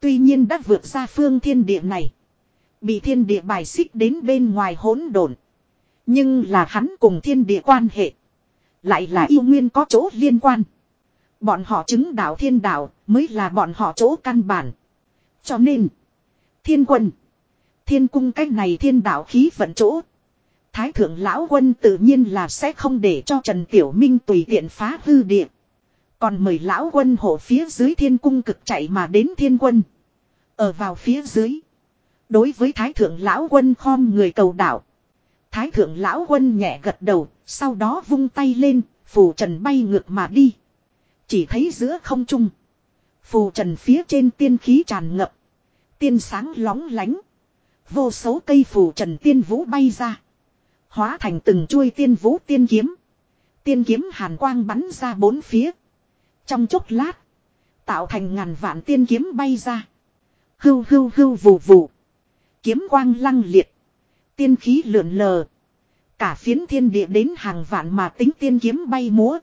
Tuy nhiên đã vượt ra phương thiên địa này. Bị thiên địa bài xích đến bên ngoài hỗn độn. Nhưng là hắn cùng thiên địa quan hệ. Lại là yêu nguyên có chỗ liên quan. Bọn họ chứng đạo thiên đạo mới là bọn họ chỗ căn bản. Cho nên. Thiên quân. Thiên cung cách này thiên đạo khí vận chỗ. Thái thượng lão quân tự nhiên là sẽ không để cho Trần Tiểu Minh tùy tiện phá hư địa. Còn mời lão quân hộ phía dưới thiên cung cực chạy mà đến thiên quân. Ở vào phía dưới. Đối với thái thượng lão quân khom người cầu đảo. Thái thượng lão quân nhẹ gật đầu, sau đó vung tay lên, phù trần bay ngược mà đi. Chỉ thấy giữa không trung. Phù trần phía trên tiên khí tràn ngập. Tiên sáng lóng lánh. Vô số cây phù trần tiên vũ bay ra. Hóa thành từng chuôi tiên vũ tiên kiếm. Tiên kiếm hàn quang bắn ra bốn phía. Trong chốc lát. Tạo thành ngàn vạn tiên kiếm bay ra. Hưu hưu hưu vù vù. Kiếm quang lăng liệt. Tiên khí lượn lờ. Cả phiến thiên địa đến hàng vạn mà tính tiên kiếm bay múa.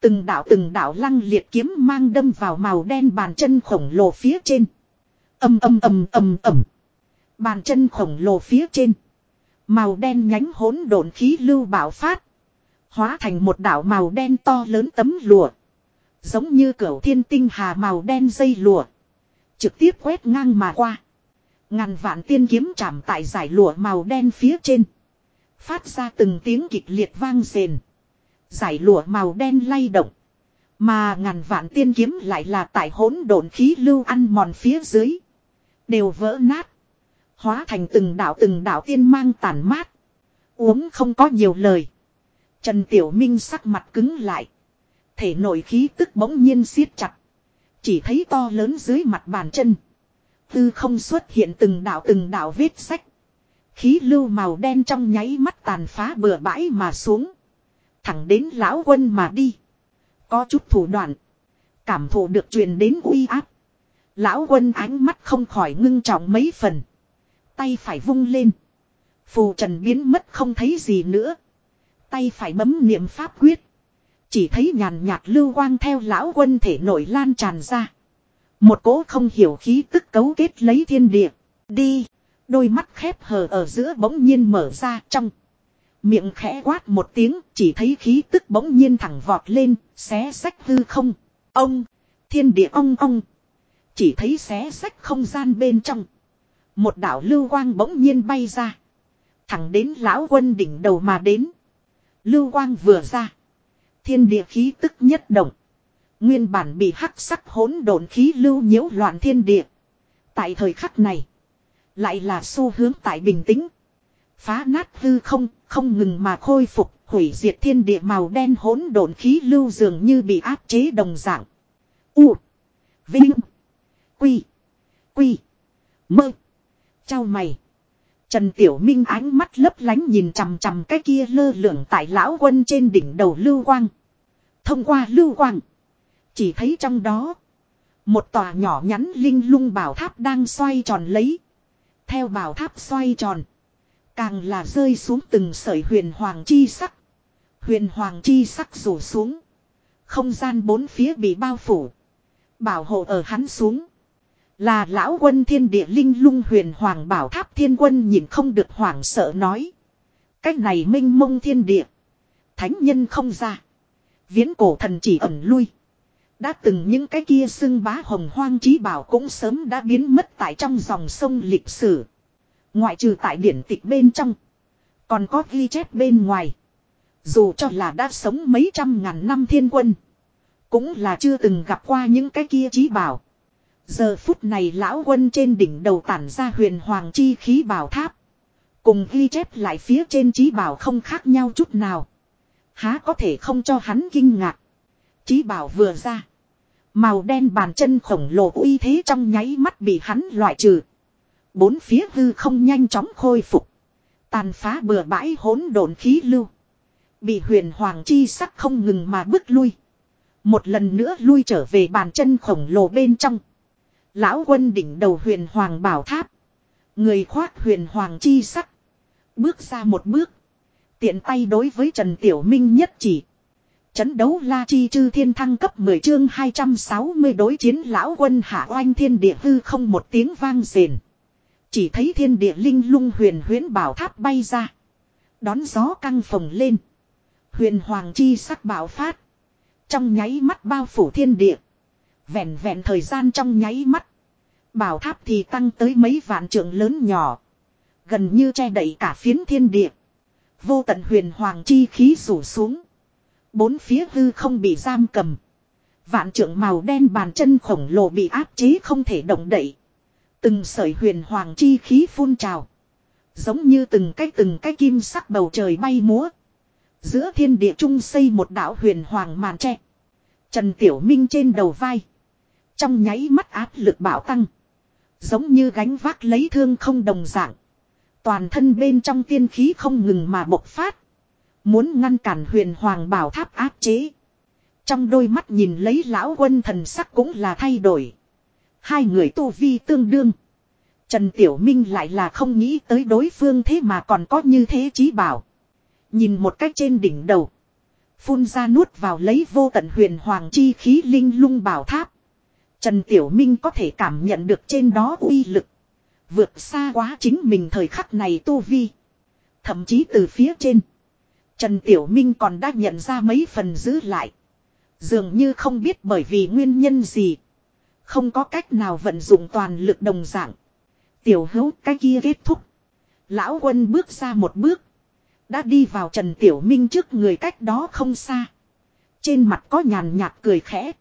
Từng đạo từng đạo lăng liệt kiếm mang đâm vào màu đen bàn chân khổng lồ phía trên. Âm âm âm âm âm, Bàn chân khổng lồ phía trên. Màu đen nhánh hỗn độn khí lưu bạo phát. Hóa thành một đảo màu đen to lớn tấm lụa. Giống như cửa thiên tinh hà màu đen dây lụa. Trực tiếp quét ngang mà qua. Ngàn vạn tiên kiếm chạm tại giải lụa màu đen phía trên. Phát ra từng tiếng kịch liệt vang rền. Giải lụa màu đen lay động. Mà ngàn vạn tiên kiếm lại là tại hỗn độn khí lưu ăn mòn phía dưới. Đều vỡ nát. Hóa thành từng đạo từng đạo tiên mang tàn mát. Uống không có nhiều lời. Trần Tiểu Minh sắc mặt cứng lại. Thể nội khí tức bỗng nhiên siết chặt. Chỉ thấy to lớn dưới mặt bàn chân. Tư không xuất hiện từng đạo từng đạo vết sách. Khí lưu màu đen trong nháy mắt tàn phá bừa bãi mà xuống. Thẳng đến lão quân mà đi. Có chút thủ đoạn. Cảm thụ được truyền đến uy áp. Lão quân ánh mắt không khỏi ngưng trọng mấy phần. Tay phải vung lên. Phù trần biến mất không thấy gì nữa. Tay phải bấm niệm pháp quyết. Chỉ thấy nhàn nhạt lưu quang theo lão quân thể nổi lan tràn ra. Một cỗ không hiểu khí tức cấu kết lấy thiên địa. Đi. Đôi mắt khép hờ ở giữa bỗng nhiên mở ra trong. Miệng khẽ quát một tiếng chỉ thấy khí tức bỗng nhiên thẳng vọt lên, xé sách hư không. Ông, thiên địa ong ong. Chỉ thấy xé sách không gian bên trong. Một đạo lưu quang bỗng nhiên bay ra. Thẳng đến lão quân đỉnh đầu mà đến. Lưu quang vừa ra. Thiên địa khí tức nhất động. Nguyên bản bị hắc sắc hỗn độn khí lưu nhiễu loạn thiên địa. Tại thời khắc này. Lại là xu hướng tại bình tĩnh. Phá nát hư không, không ngừng mà khôi phục, hủy diệt thiên địa màu đen hỗn độn khí lưu dường như bị áp chế đồng dạng. U. Vinh. Quy. Quy. Mơ. Chào mày. Trần Tiểu Minh ánh mắt lấp lánh nhìn chằm chằm cái kia lơ lửng tại lão quân trên đỉnh đầu lưu quang. Thông qua lưu quang. Chỉ thấy trong đó. Một tòa nhỏ nhắn linh lung bảo tháp đang xoay tròn lấy. Theo bảo tháp xoay tròn. Càng là rơi xuống từng sợi huyền hoàng chi sắc. Huyền hoàng chi sắc rủ xuống. Không gian bốn phía bị bao phủ. Bảo hộ ở hắn xuống. Là lão quân thiên địa linh lung huyền hoàng bảo tháp thiên quân nhìn không được hoảng sợ nói. Cách này minh mông thiên địa. Thánh nhân không ra. Viễn cổ thần chỉ ẩn lui. Đã từng những cái kia xưng bá hồng hoang trí bảo cũng sớm đã biến mất tại trong dòng sông lịch sử. Ngoại trừ tại điển tịch bên trong. Còn có ghi chép bên ngoài. Dù cho là đã sống mấy trăm ngàn năm thiên quân. Cũng là chưa từng gặp qua những cái kia trí bảo. Giờ phút này lão quân trên đỉnh đầu tản ra huyền hoàng chi khí bảo tháp. Cùng ghi chép lại phía trên trí bảo không khác nhau chút nào. Há có thể không cho hắn kinh ngạc. Chí bảo vừa ra. Màu đen bàn chân khổng lồ uy thế trong nháy mắt bị hắn loại trừ. Bốn phía hư không nhanh chóng khôi phục. Tàn phá bừa bãi hỗn độn khí lưu. Bị huyền hoàng chi sắc không ngừng mà bước lui. Một lần nữa lui trở về bàn chân khổng lồ bên trong. Lão quân đỉnh đầu huyền hoàng bảo tháp. Người khoác huyền hoàng chi sắc. Bước ra một bước. Tiện tay đối với Trần Tiểu Minh nhất chỉ. Chấn đấu La Chi Chư Thiên Thăng cấp 10 chương 260 đối chiến lão quân hạ oanh thiên địa hư không một tiếng vang rền. Chỉ thấy thiên địa linh lung huyền huyến bảo tháp bay ra. Đón gió căng phồng lên. Huyền hoàng chi sắc bảo phát. Trong nháy mắt bao phủ thiên địa. Vẹn vẹn thời gian trong nháy mắt. Bảo tháp thì tăng tới mấy vạn trượng lớn nhỏ. Gần như che đậy cả phiến thiên địa. Vô tận huyền hoàng chi khí rủ xuống. Bốn phía hư không bị giam cầm. Vạn trưởng màu đen bàn chân khổng lồ bị áp chế không thể động đậy. Từng sợi huyền hoàng chi khí phun trào. Giống như từng cái từng cái kim sắc bầu trời bay múa. Giữa thiên địa trung xây một đảo huyền hoàng màn tre. Trần Tiểu Minh trên đầu vai. Trong nháy mắt áp lực bạo tăng. Giống như gánh vác lấy thương không đồng dạng. Toàn thân bên trong tiên khí không ngừng mà bộc phát. Muốn ngăn cản huyền hoàng bảo tháp áp chế. Trong đôi mắt nhìn lấy lão quân thần sắc cũng là thay đổi. Hai người tu vi tương đương. Trần Tiểu Minh lại là không nghĩ tới đối phương thế mà còn có như thế chí bảo. Nhìn một cách trên đỉnh đầu. Phun ra nuốt vào lấy vô tận huyền hoàng chi khí linh lung bảo tháp. Trần Tiểu Minh có thể cảm nhận được trên đó uy lực. Vượt xa quá chính mình thời khắc này tu vi. Thậm chí từ phía trên. Trần Tiểu Minh còn đã nhận ra mấy phần giữ lại. Dường như không biết bởi vì nguyên nhân gì. Không có cách nào vận dụng toàn lực đồng dạng. Tiểu hữu, cái kia kết thúc. Lão quân bước ra một bước. Đã đi vào Trần Tiểu Minh trước người cách đó không xa. Trên mặt có nhàn nhạt cười khẽ.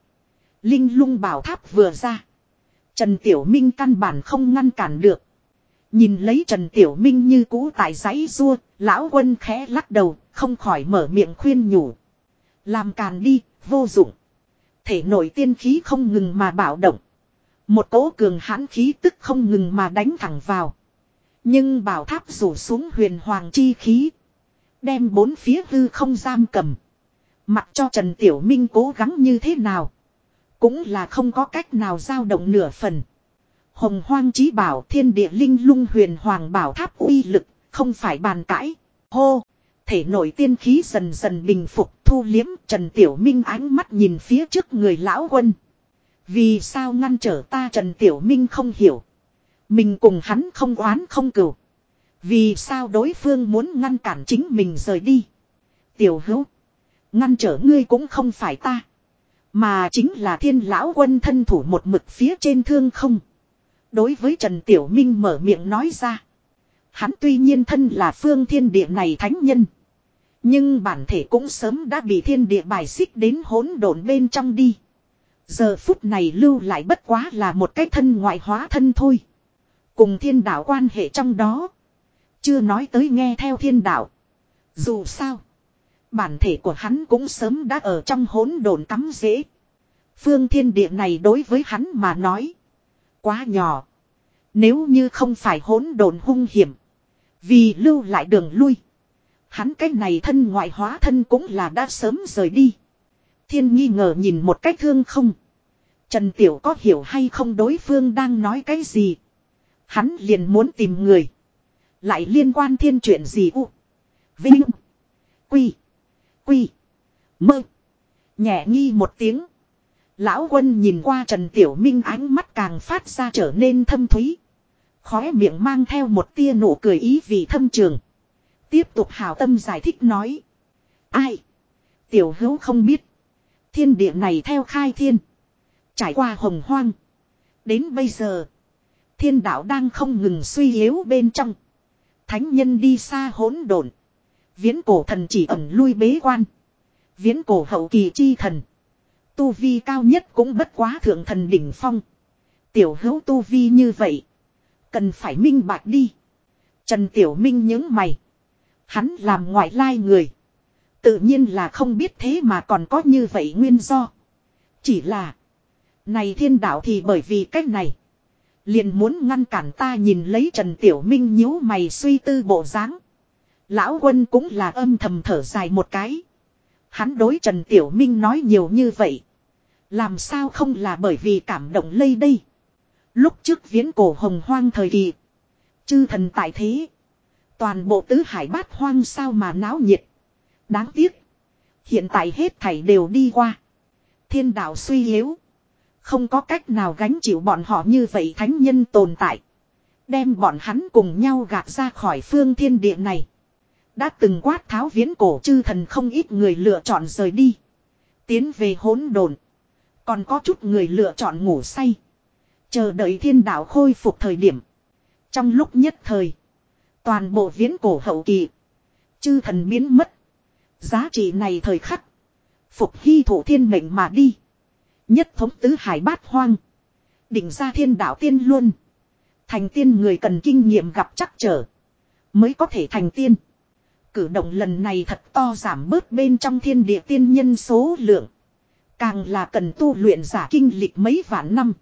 Linh lung bảo tháp vừa ra. Trần Tiểu Minh căn bản không ngăn cản được. Nhìn lấy Trần Tiểu Minh như cũ tại giấy rua, lão quân khẽ lắc đầu, không khỏi mở miệng khuyên nhủ. Làm càn đi, vô dụng. Thể nội tiên khí không ngừng mà bạo động. Một cỗ cường hãn khí tức không ngừng mà đánh thẳng vào. Nhưng bảo tháp rủ xuống huyền hoàng chi khí. Đem bốn phía hư không giam cầm. Mặc cho Trần Tiểu Minh cố gắng như thế nào. Cũng là không có cách nào dao động nửa phần. Hồng hoang chí bảo thiên địa linh lung huyền hoàng bảo tháp uy lực, không phải bàn cãi. Hô! Thể nội tiên khí dần dần bình phục thu liếm Trần Tiểu Minh ánh mắt nhìn phía trước người lão quân. Vì sao ngăn trở ta Trần Tiểu Minh không hiểu. Mình cùng hắn không oán không cừu. Vì sao đối phương muốn ngăn cản chính mình rời đi. Tiểu hữu. Ngăn trở ngươi cũng không phải ta. Mà chính là thiên lão quân thân thủ một mực phía trên thương không. Đối với Trần Tiểu Minh mở miệng nói ra. Hắn tuy nhiên thân là phương thiên địa này thánh nhân. Nhưng bản thể cũng sớm đã bị thiên địa bài xích đến hỗn độn bên trong đi. Giờ phút này lưu lại bất quá là một cái thân ngoại hóa thân thôi. Cùng thiên đạo quan hệ trong đó. Chưa nói tới nghe theo thiên đạo. Dù sao. Bản thể của hắn cũng sớm đã ở trong hỗn độn tắm dễ. Phương thiên địa này đối với hắn mà nói. Quá nhỏ. Nếu như không phải hỗn độn hung hiểm. Vì lưu lại đường lui. Hắn cái này thân ngoại hóa thân cũng là đã sớm rời đi. Thiên nghi ngờ nhìn một cách thương không. Trần Tiểu có hiểu hay không đối phương đang nói cái gì. Hắn liền muốn tìm người. Lại liên quan thiên chuyện gì u. Vinh. Quy. Quy. Mơ. Nhẹ nghi một tiếng. Lão quân nhìn qua Trần Tiểu Minh ánh mắt càng phát ra trở nên thâm thúy. Khóe miệng mang theo một tia nụ cười ý vì thâm trường. Tiếp tục hào tâm giải thích nói. Ai? Tiểu hữu không biết. Thiên địa này theo khai thiên. Trải qua hồng hoang. Đến bây giờ. Thiên đạo đang không ngừng suy yếu bên trong. Thánh nhân đi xa hỗn độn. Viễn cổ thần chỉ ẩn lui bế quan. Viễn cổ hậu kỳ chi thần. Tu vi cao nhất cũng bất quá thượng thần đỉnh phong. Tiểu hữu tu vi như vậy. Cần phải minh bạch đi. Trần Tiểu Minh những mày. Hắn làm ngoại lai người. Tự nhiên là không biết thế mà còn có như vậy nguyên do. Chỉ là. Này thiên đạo thì bởi vì cách này. Liền muốn ngăn cản ta nhìn lấy Trần Tiểu Minh nhíu mày suy tư bộ dáng. Lão quân cũng là âm thầm thở dài một cái. Hắn đối Trần Tiểu Minh nói nhiều như vậy. Làm sao không là bởi vì cảm động lây đây. Lúc trước viễn cổ hồng hoang thời kỳ. Chư thần tại thế. Toàn bộ tứ hải bát hoang sao mà náo nhiệt. Đáng tiếc. Hiện tại hết thảy đều đi qua. Thiên đạo suy yếu. Không có cách nào gánh chịu bọn họ như vậy thánh nhân tồn tại. Đem bọn hắn cùng nhau gạt ra khỏi phương thiên địa này. Đã từng quát tháo viễn cổ chư thần không ít người lựa chọn rời đi. Tiến về hỗn đồn. Còn có chút người lựa chọn ngủ say. Chờ đợi thiên đạo khôi phục thời điểm. Trong lúc nhất thời. Toàn bộ viễn cổ hậu kỳ. Chư thần biến mất. Giá trị này thời khắc. Phục hy thủ thiên mệnh mà đi. Nhất thống tứ hải bát hoang. Định ra thiên đạo tiên luôn. Thành tiên người cần kinh nghiệm gặp chắc trở. Mới có thể thành tiên. Cử động lần này thật to giảm bớt bên trong thiên địa tiên nhân số lượng. Càng là cần tu luyện giả kinh lịch mấy vạn năm.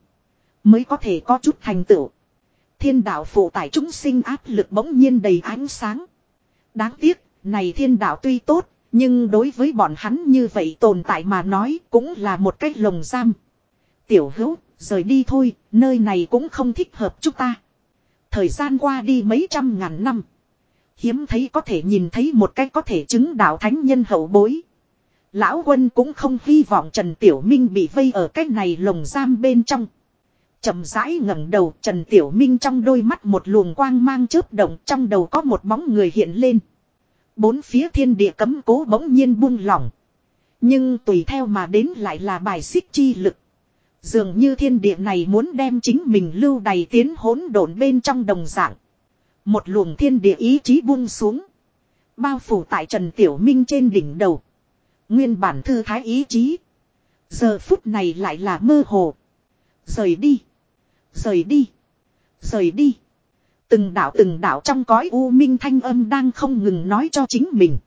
Mới có thể có chút thành tựu. Thiên đạo phụ tải chúng sinh áp lực bỗng nhiên đầy ánh sáng. Đáng tiếc, này thiên đạo tuy tốt, nhưng đối với bọn hắn như vậy tồn tại mà nói cũng là một cách lồng giam. Tiểu hữu, rời đi thôi, nơi này cũng không thích hợp chúng ta. Thời gian qua đi mấy trăm ngàn năm. Hiếm thấy có thể nhìn thấy một cách có thể chứng đạo thánh nhân hậu bối. Lão quân cũng không hy vọng Trần Tiểu Minh bị vây ở cái này lồng giam bên trong. chậm rãi ngẩng đầu, Trần Tiểu Minh trong đôi mắt một luồng quang mang chớp động, trong đầu có một bóng người hiện lên. Bốn phía thiên địa cấm cố bỗng nhiên buông lỏng. Nhưng tùy theo mà đến lại là bài xích chi lực. Dường như thiên địa này muốn đem chính mình lưu đầy tiến hỗn độn bên trong đồng dạng. Một luồng thiên địa ý chí buông xuống. Bao phủ tại Trần Tiểu Minh trên đỉnh đầu. Nguyên bản thư thái ý chí. Giờ phút này lại là mơ hồ. Rời đi. Rời đi. Rời đi. Từng đạo từng đạo trong cõi u minh thanh âm đang không ngừng nói cho chính mình.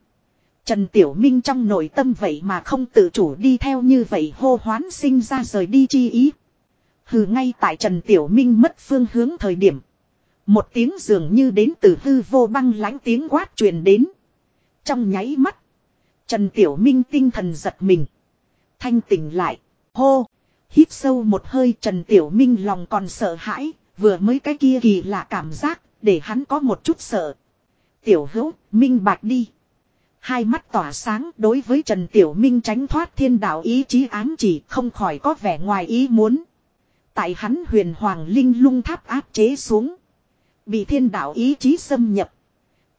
Trần Tiểu Minh trong nội tâm vậy mà không tự chủ đi theo như vậy hô hoán sinh ra rời đi chi ý. Hừ, ngay tại Trần Tiểu Minh mất phương hướng thời điểm. Một tiếng dường như đến từ hư vô băng lãnh tiếng quát truyền đến. Trong nháy mắt. Trần Tiểu Minh tinh thần giật mình. Thanh tỉnh lại. Hô. Hít sâu một hơi Trần Tiểu Minh lòng còn sợ hãi. Vừa mới cái kia kỳ lạ cảm giác. Để hắn có một chút sợ. Tiểu hữu, minh bạch đi. Hai mắt tỏa sáng đối với Trần Tiểu Minh tránh thoát thiên đạo ý chí ám chỉ không khỏi có vẻ ngoài ý muốn. Tại hắn huyền hoàng linh lung tháp áp chế xuống. Bị thiên đạo ý chí xâm nhập.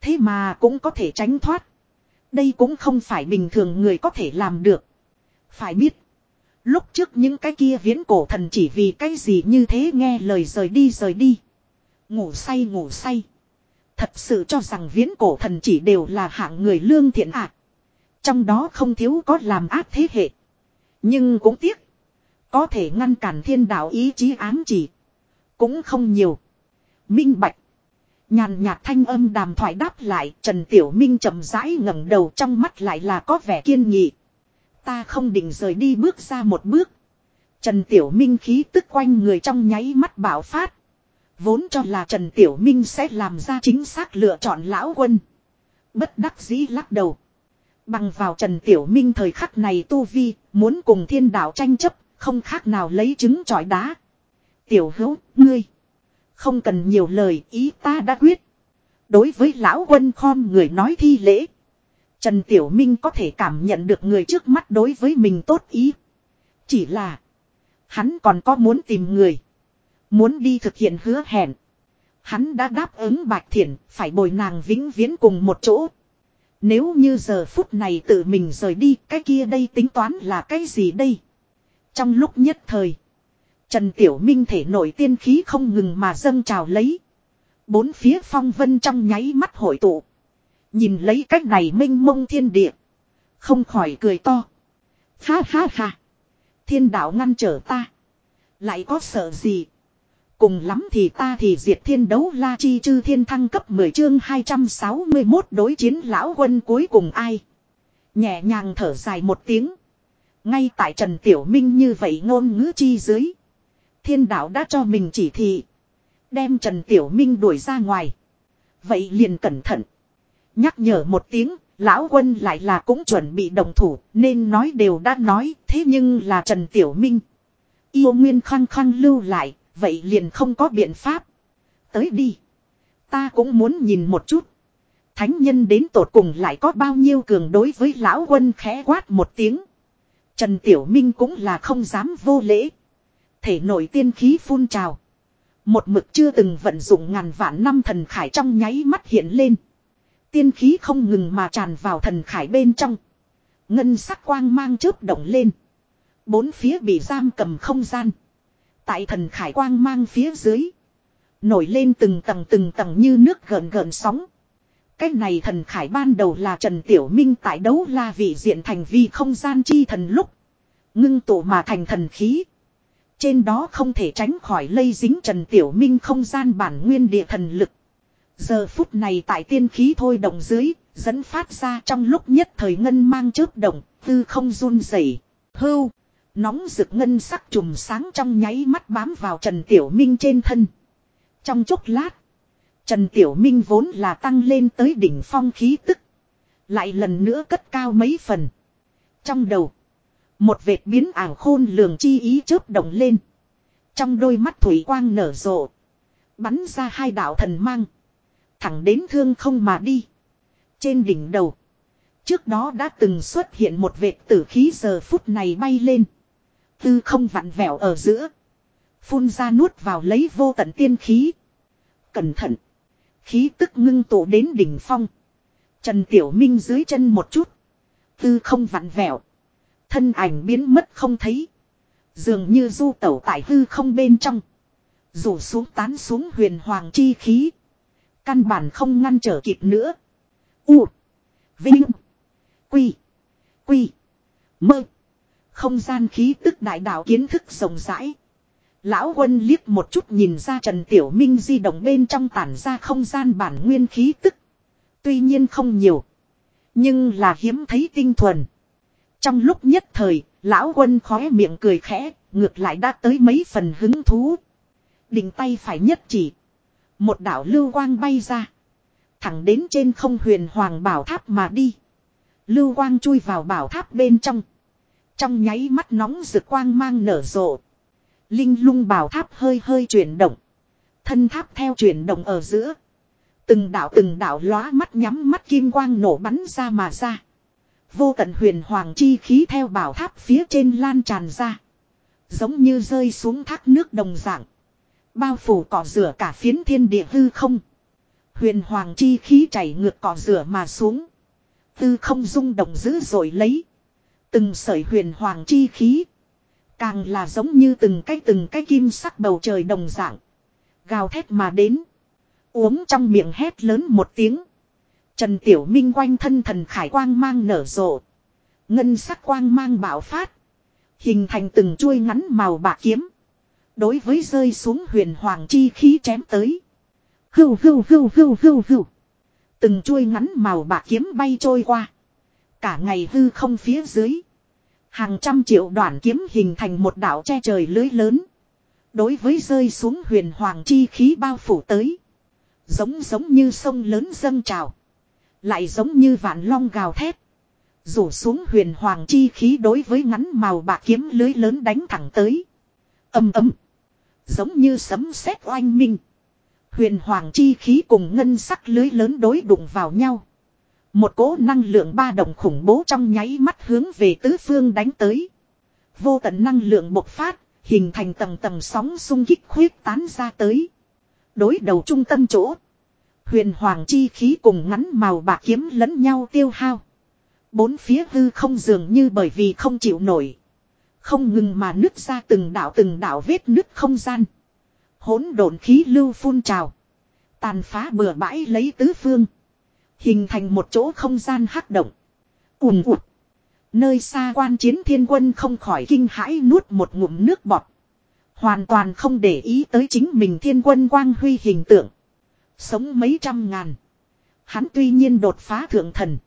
Thế mà cũng có thể tránh thoát. Đây cũng không phải bình thường người có thể làm được. Phải biết. Lúc trước những cái kia viễn cổ thần chỉ vì cái gì như thế nghe lời rời đi rời đi. Ngủ say ngủ say. Thật sự cho rằng viễn cổ thần chỉ đều là hạng người lương thiện ạ. Trong đó không thiếu có làm ác thế hệ. Nhưng cũng tiếc. Có thể ngăn cản thiên đạo ý chí ám chỉ. Cũng không nhiều. Minh bạch. Nhàn nhạt thanh âm đàm thoại đáp lại Trần Tiểu Minh chậm rãi ngẩng đầu trong mắt lại là có vẻ kiên nghị. Ta không định rời đi bước ra một bước. Trần Tiểu Minh khí tức quanh người trong nháy mắt bảo phát. Vốn cho là Trần Tiểu Minh sẽ làm ra chính xác lựa chọn lão quân. Bất đắc dĩ lắc đầu. Bằng vào Trần Tiểu Minh thời khắc này tu vi, muốn cùng thiên đạo tranh chấp, không khác nào lấy trứng trọi đá. Tiểu hữu, ngươi. Không cần nhiều lời, ý ta đã quyết. Đối với lão quân khom người nói thi lễ. Trần Tiểu Minh có thể cảm nhận được người trước mắt đối với mình tốt ý. Chỉ là. Hắn còn có muốn tìm người. Muốn đi thực hiện hứa hẹn. Hắn đã đáp ứng Bạch Thiển phải bồi nàng vĩnh viễn cùng một chỗ. Nếu như giờ phút này tự mình rời đi cái kia đây tính toán là cái gì đây? Trong lúc nhất thời. Trần Tiểu Minh thể nội tiên khí không ngừng mà dâng trào lấy. Bốn phía phong vân trong nháy mắt hội tụ. Nhìn lấy cách này minh mông thiên địa. Không khỏi cười to. Ha ha ha. Thiên đạo ngăn trở ta. Lại có sợ gì. Cùng lắm thì ta thì diệt thiên đấu la chi chư thiên thăng cấp 10 chương 261 đối chiến lão quân cuối cùng ai. Nhẹ nhàng thở dài một tiếng. Ngay tại Trần Tiểu Minh như vậy ngôn ngữ chi dưới. Thiên đạo đã cho mình chỉ thị. Đem Trần Tiểu Minh đuổi ra ngoài. Vậy liền cẩn thận. Nhắc nhở một tiếng, lão quân lại là cũng chuẩn bị đồng thủ, nên nói đều đã nói, thế nhưng là Trần Tiểu Minh. Yêu Nguyên khăng khăng lưu lại, vậy liền không có biện pháp. Tới đi. Ta cũng muốn nhìn một chút. Thánh nhân đến tột cùng lại có bao nhiêu cường đối với lão quân khẽ quát một tiếng. Trần Tiểu Minh cũng là không dám vô lễ. Thể nội tiên khí phun trào. Một mực chưa từng vận dụng ngàn vạn năm thần khải trong nháy mắt hiện lên. Tiên khí không ngừng mà tràn vào thần khải bên trong. Ngân sắc quang mang chớp động lên. Bốn phía bị giam cầm không gian. Tại thần khải quang mang phía dưới. Nổi lên từng tầng từng tầng như nước gợn gợn sóng. Cái này thần khải ban đầu là Trần Tiểu Minh tại đấu la vị diện thành vi không gian chi thần lúc. Ngưng tụ mà thành thần khí. Trên đó không thể tránh khỏi lây dính Trần Tiểu Minh không gian bản nguyên địa thần lực. Giờ phút này tại tiên khí thôi động dưới, dẫn phát ra trong lúc nhất thời ngân mang chớp động, tư không run rẩy. Hưu, nóng rực ngân sắc trùm sáng trong nháy mắt bám vào Trần Tiểu Minh trên thân. Trong chốc lát, Trần Tiểu Minh vốn là tăng lên tới đỉnh phong khí tức. Lại lần nữa cất cao mấy phần. Trong đầu, một vệt biến ảo khôn lường chi ý chớp động lên. Trong đôi mắt thủy quang nở rộ. Bắn ra hai đạo thần mang. Thẳng đến thương không mà đi. Trên đỉnh đầu. Trước đó đã từng xuất hiện một vệt tử khí giờ phút này bay lên. Tư không vặn vẹo ở giữa. Phun ra nuốt vào lấy vô tận tiên khí. Cẩn thận. Khí tức ngưng tụ đến đỉnh phong. Trần Tiểu Minh dưới chân một chút. Tư không vặn vẹo. Thân ảnh biến mất không thấy. Dường như du tẩu tại hư không bên trong. Rủ xuống tán xuống huyền hoàng chi khí. Căn bản không ngăn trở kịp nữa. U. Vinh. Quy. Quy. Mơ. Không gian khí tức đại đạo kiến thức rộng rãi. Lão quân liếc một chút nhìn ra Trần Tiểu Minh di động bên trong tản ra không gian bản nguyên khí tức. Tuy nhiên không nhiều. Nhưng là hiếm thấy tinh thuần. Trong lúc nhất thời, lão quân khóe miệng cười khẽ, ngược lại đã tới mấy phần hứng thú. Đỉnh tay phải nhất chỉ. Một đạo lưu quang bay ra. Thẳng đến trên không huyền hoàng bảo tháp mà đi. Lưu quang chui vào bảo tháp bên trong. Trong nháy mắt nóng rực quang mang nở rộ. Linh lung bảo tháp hơi hơi chuyển động. Thân tháp theo chuyển động ở giữa. Từng đạo từng đạo lóa mắt nhắm mắt kim quang nổ bắn ra mà ra. Vô tận huyền hoàng chi khí theo bảo tháp phía trên lan tràn ra. Giống như rơi xuống thác nước đồng dạng. Bao phủ cỏ rửa cả phiến thiên địa hư không. Huyền hoàng chi khí chảy ngược cỏ rửa mà xuống. Tư không rung động dữ rồi lấy. Từng sợi huyền hoàng chi khí. Càng là giống như từng cái từng cái kim sắc bầu trời đồng dạng. Gào thét mà đến. Uống trong miệng hét lớn một tiếng. Trần Tiểu Minh quanh thân thần khải quang mang nở rộ. Ngân sắc quang mang bạo phát. Hình thành từng chuôi ngắn màu bạc kiếm. Đối với rơi xuống huyền hoàng chi khí chém tới. Hưu hưu hưu hưu hưu hưu. Từng chuôi ngắn màu bạc kiếm bay trôi qua. Cả ngày hư không phía dưới. Hàng trăm triệu đoạn kiếm hình thành một đảo che trời lưới lớn. Đối với rơi xuống huyền hoàng chi khí bao phủ tới. Giống giống như sông lớn dâng trào. Lại giống như vạn long gào thét. Rủ xuống huyền hoàng chi khí đối với ngắn màu bạc kiếm lưới lớn đánh thẳng tới. Âm ấm. Giống như sấm sét oanh minh. Huyền hoàng chi khí cùng ngân sắc lưới lớn đối đụng vào nhau. Một cỗ năng lượng ba đồng khủng bố trong nháy mắt hướng về tứ phương đánh tới. Vô tận năng lượng bộc phát, hình thành tầng tầng sóng xung kích khuyết tán ra tới. Đối đầu trung tâm chỗ. Huyền hoàng chi khí cùng ngắn màu bạc kiếm lẫn nhau tiêu hao. Bốn phía hư không dường như bởi vì không chịu nổi. Không ngừng mà nứt ra từng đảo từng đảo vết nứt không gian. Hỗn độn khí lưu phun trào. Tàn phá bừa bãi lấy tứ phương. Hình thành một chỗ không gian hắc động. Ùm ụt. Nơi xa quan chiến thiên quân không khỏi kinh hãi nuốt một ngụm nước bọt. Hoàn toàn không để ý tới chính mình thiên quân quang huy hình tượng. Sống mấy trăm ngàn. Hắn tuy nhiên đột phá thượng thần.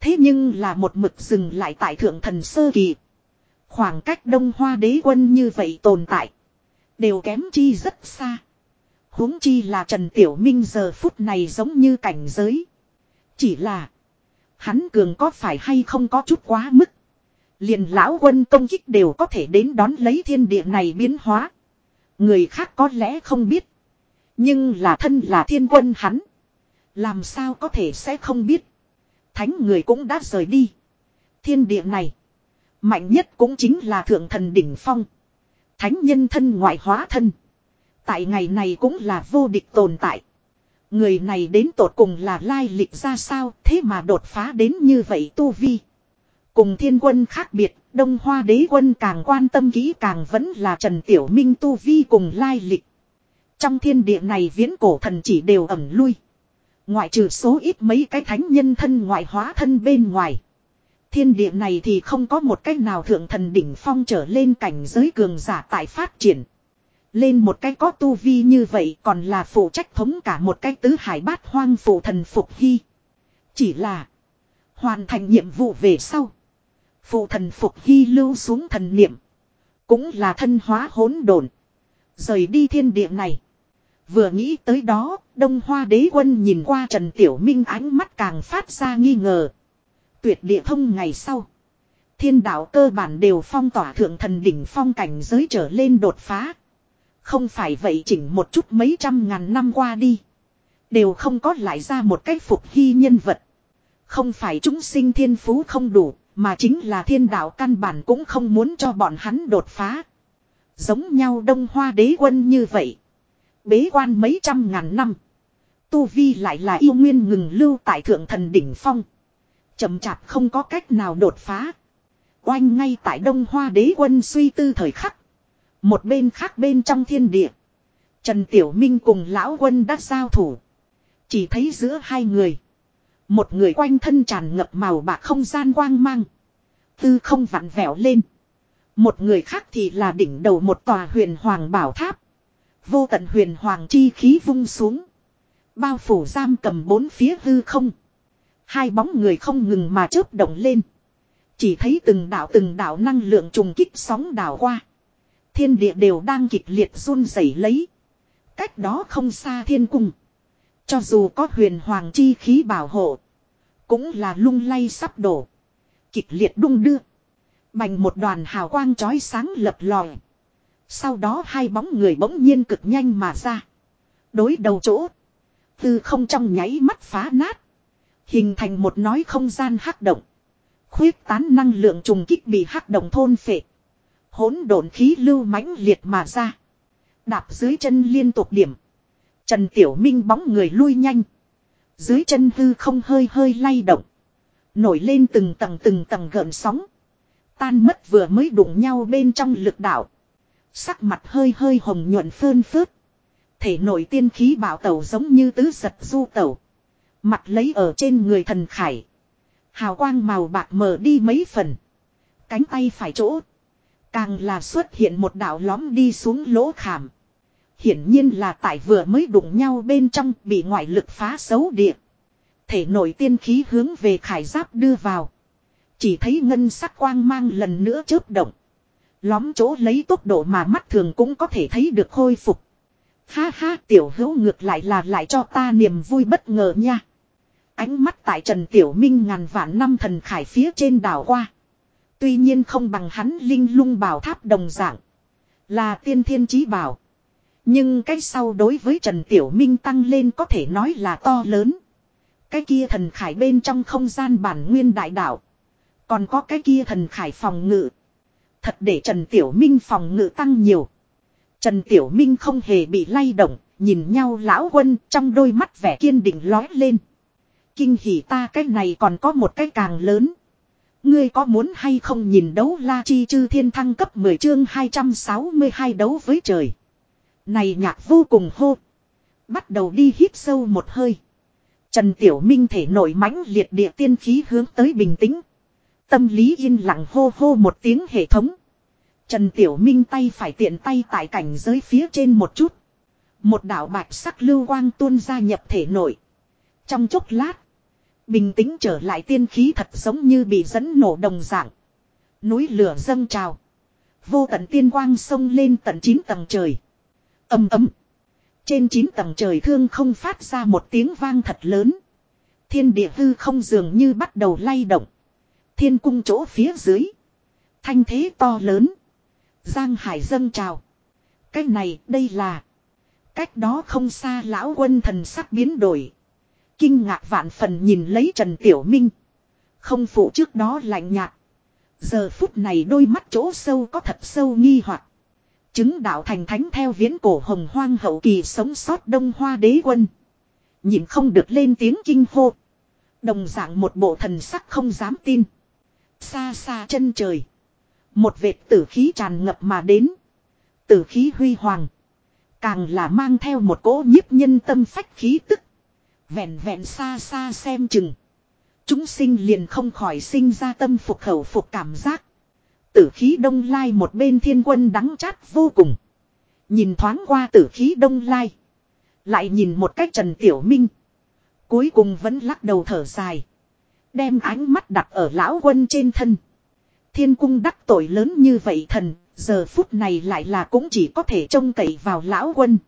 Thế nhưng là một mực dừng lại tại thượng thần sơ kỳ. Khoảng cách đông hoa đế quân như vậy tồn tại. Đều kém chi rất xa. huống chi là Trần Tiểu Minh giờ phút này giống như cảnh giới. Chỉ là. Hắn cường có phải hay không có chút quá mức. Liền lão quân công kích đều có thể đến đón lấy thiên địa này biến hóa. Người khác có lẽ không biết. Nhưng là thân là thiên quân hắn. Làm sao có thể sẽ không biết. Thánh người cũng đã rời đi. Thiên địa này. Mạnh nhất cũng chính là thượng thần đỉnh phong. Thánh nhân thân ngoại hóa thân. Tại ngày này cũng là vô địch tồn tại. Người này đến tột cùng là lai lịch ra sao thế mà đột phá đến như vậy tu vi. Cùng thiên quân khác biệt, Đông Hoa đế quân càng quan tâm kỹ càng vẫn là Trần Tiểu Minh tu vi cùng lai lịch. Trong thiên địa này viễn cổ thần chỉ đều ẩm lui. Ngoại trừ số ít mấy cái thánh nhân thân ngoại hóa thân bên ngoài. Thiên địa này thì không có một cách nào thượng thần đỉnh phong trở lên cảnh giới cường giả tại phát triển. Lên một cái có tu vi như vậy còn là phụ trách thống cả một cái tứ hải bát hoang phụ thần phục hy. Chỉ là hoàn thành nhiệm vụ về sau. Phụ thần phục hy lưu xuống thần niệm. Cũng là thân hóa hỗn độn Rời đi thiên địa này. Vừa nghĩ tới đó, Đông Hoa đế quân nhìn qua Trần Tiểu Minh ánh mắt càng phát ra nghi ngờ. Tuyệt địa thông ngày sau. Thiên đạo cơ bản đều phong tỏa thượng thần đỉnh phong cảnh giới trở lên đột phá. Không phải vậy chỉnh một chút mấy trăm ngàn năm qua đi. Đều không có lại ra một cách phục hy nhân vật. Không phải chúng sinh thiên phú không đủ, mà chính là thiên đạo căn bản cũng không muốn cho bọn hắn đột phá. Giống nhau đông hoa đế quân như vậy. Bế quan mấy trăm ngàn năm. Tu Vi lại là yêu nguyên ngừng lưu tại thượng thần đỉnh phong. chậm chạp không có cách nào đột phá. Oanh ngay tại đông hoa đế quân suy tư thời khắc. Một bên khác bên trong thiên địa. Trần Tiểu Minh cùng lão quân đã giao thủ. Chỉ thấy giữa hai người. Một người quanh thân tràn ngập màu bạc không gian quang mang. Tư không vặn vẹo lên. Một người khác thì là đỉnh đầu một tòa huyền hoàng bảo tháp. Vô tận huyền hoàng chi khí vung xuống. Bao phủ giam cầm bốn phía hư không. Hai bóng người không ngừng mà chớp động lên. Chỉ thấy từng đạo từng đạo năng lượng trùng kích sóng đảo qua. Thiên địa đều đang kịch liệt run rẩy lấy. Cách đó không xa thiên cung. Cho dù có huyền hoàng chi khí bảo hộ. Cũng là lung lay sắp đổ. Kịch liệt đung đưa. Bành một đoàn hào quang chói sáng lập lòi. Sau đó hai bóng người bỗng nhiên cực nhanh mà ra. Đối đầu chỗ. Từ không trong nháy mắt phá nát. Hình thành một nói không gian hắc động. Khuyết tán năng lượng trùng kích bị hắc động thôn phệ. Hỗn độn khí lưu mãnh liệt mà ra. Đạp dưới chân liên tục điểm. Trần Tiểu Minh bóng người lui nhanh. Dưới chân hư không hơi hơi lay động. Nổi lên từng tầng từng tầng gợn sóng. Tan mất vừa mới đụng nhau bên trong lực đạo. Sắc mặt hơi hơi hồng nhuận phơn phớt. Thể nội tiên khí bảo tẩu giống như tứ giật du tẩu. Mặt lấy ở trên người thần khải. Hào quang màu bạc mờ đi mấy phần. Cánh tay phải chỗ. Càng là xuất hiện một đạo lõm đi xuống lỗ khảm. Hiển nhiên là tại vừa mới đụng nhau bên trong bị ngoại lực phá xấu địa. Thể nội tiên khí hướng về khải giáp đưa vào. Chỉ thấy ngân sắc quang mang lần nữa chớp động. Lóm chỗ lấy tốc độ mà mắt thường cũng có thể thấy được khôi phục. Ha ha, tiểu hữu ngược lại là lại cho ta niềm vui bất ngờ nha. Ánh mắt tại Trần Tiểu Minh ngàn vạn năm thần khải phía trên đảo qua. Tuy nhiên không bằng hắn linh lung bảo tháp đồng dạng. Là tiên thiên chí bảo. Nhưng cái sau đối với Trần Tiểu Minh tăng lên có thể nói là to lớn. Cái kia thần khải bên trong không gian bản nguyên đại đảo. Còn có cái kia thần khải phòng ngự. Thật để Trần Tiểu Minh phòng ngự tăng nhiều. Trần Tiểu Minh không hề bị lay động, nhìn nhau lão quân trong đôi mắt vẻ kiên định lói lên. Kinh hỉ ta cái này còn có một cái càng lớn. Ngươi có muốn hay không nhìn đấu la chi chư thiên thăng cấp 10 chương 262 đấu với trời. Này nhạc vô cùng hô. Bắt đầu đi hít sâu một hơi. Trần Tiểu Minh thể nổi mãnh liệt địa tiên khí hướng tới bình tĩnh. Tâm lý yên lặng hô hô một tiếng hệ thống. Trần Tiểu Minh tay phải tiện tay tại cảnh giới phía trên một chút. Một đạo bạch sắc lưu quang tuôn ra nhập thể nội Trong chốc lát. Bình tĩnh trở lại tiên khí thật giống như bị dẫn nổ đồng dạng. Núi lửa dâng trào. Vô tận tiên quang sông lên tận 9 tầng trời. Âm ấm. Trên 9 tầng trời thương không phát ra một tiếng vang thật lớn. Thiên địa hư không dường như bắt đầu lay động. Thiên cung chỗ phía dưới. Thanh thế to lớn. Giang hải dâng trào. Cái này, đây là. Cách đó không xa lão quân thần sắc biến đổi. Kinh ngạc vạn phần nhìn lấy Trần Tiểu Minh. Không phụ trước đó lạnh nhạt. Giờ phút này đôi mắt chỗ sâu có thật sâu nghi hoặc Chứng đạo thành thánh theo viễn cổ hồng hoang hậu kỳ sống sót đông hoa đế quân. Nhìn không được lên tiếng kinh hô. Đồng dạng một bộ thần sắc không dám tin. Xa xa chân trời. Một vệt tử khí tràn ngập mà đến. Tử khí huy hoàng. Càng là mang theo một cỗ nhiếp nhân tâm phách khí tức. Vẹn vẹn xa xa xem chừng. Chúng sinh liền không khỏi sinh ra tâm phục khẩu phục cảm giác. Tử khí đông lai một bên thiên quân đắng chát vô cùng. Nhìn thoáng qua tử khí đông lai. Lại nhìn một cách Trần Tiểu Minh. Cuối cùng vẫn lắc đầu thở dài. Đem ánh mắt đặt ở lão quân trên thân. Thiên cung đắc tội lớn như vậy thần, giờ phút này lại là cũng chỉ có thể trông cậy vào lão quân.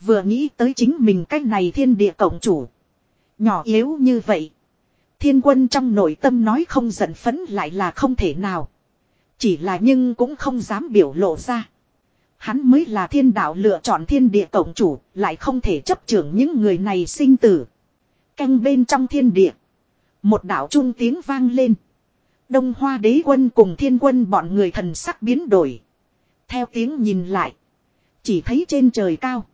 Vừa nghĩ tới chính mình cách này thiên địa cộng chủ. Nhỏ yếu như vậy. Thiên quân trong nội tâm nói không giận phấn lại là không thể nào. Chỉ là nhưng cũng không dám biểu lộ ra. Hắn mới là thiên đạo lựa chọn thiên địa cộng chủ, lại không thể chấp trưởng những người này sinh tử. Canh bên trong thiên địa. Một đạo trung tiếng vang lên. Đông hoa đế quân cùng thiên quân bọn người thần sắc biến đổi. Theo tiếng nhìn lại. Chỉ thấy trên trời cao.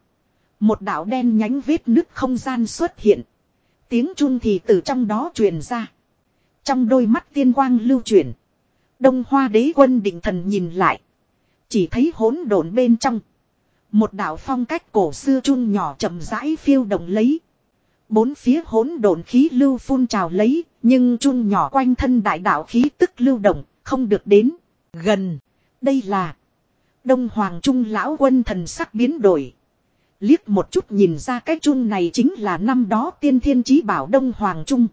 Một đạo đen nhánh vết nứt không gian xuất hiện. Tiếng trung thì từ trong đó truyền ra. Trong đôi mắt tiên quang lưu chuyển. Đông hoa đế quân định thần nhìn lại. Chỉ thấy hỗn độn bên trong. Một đạo phong cách cổ xưa chun nhỏ chậm rãi phiêu động lấy. Bốn phía hỗn độn khí lưu phun trào lấy, nhưng chun nhỏ quanh thân đại đạo khí tức lưu động, không được đến gần. Đây là Đông Hoàng Trung lão quân thần sắc biến đổi. Liếc một chút nhìn ra cái chun này chính là năm đó tiên thiên chí bảo Đông Hoàng Trung.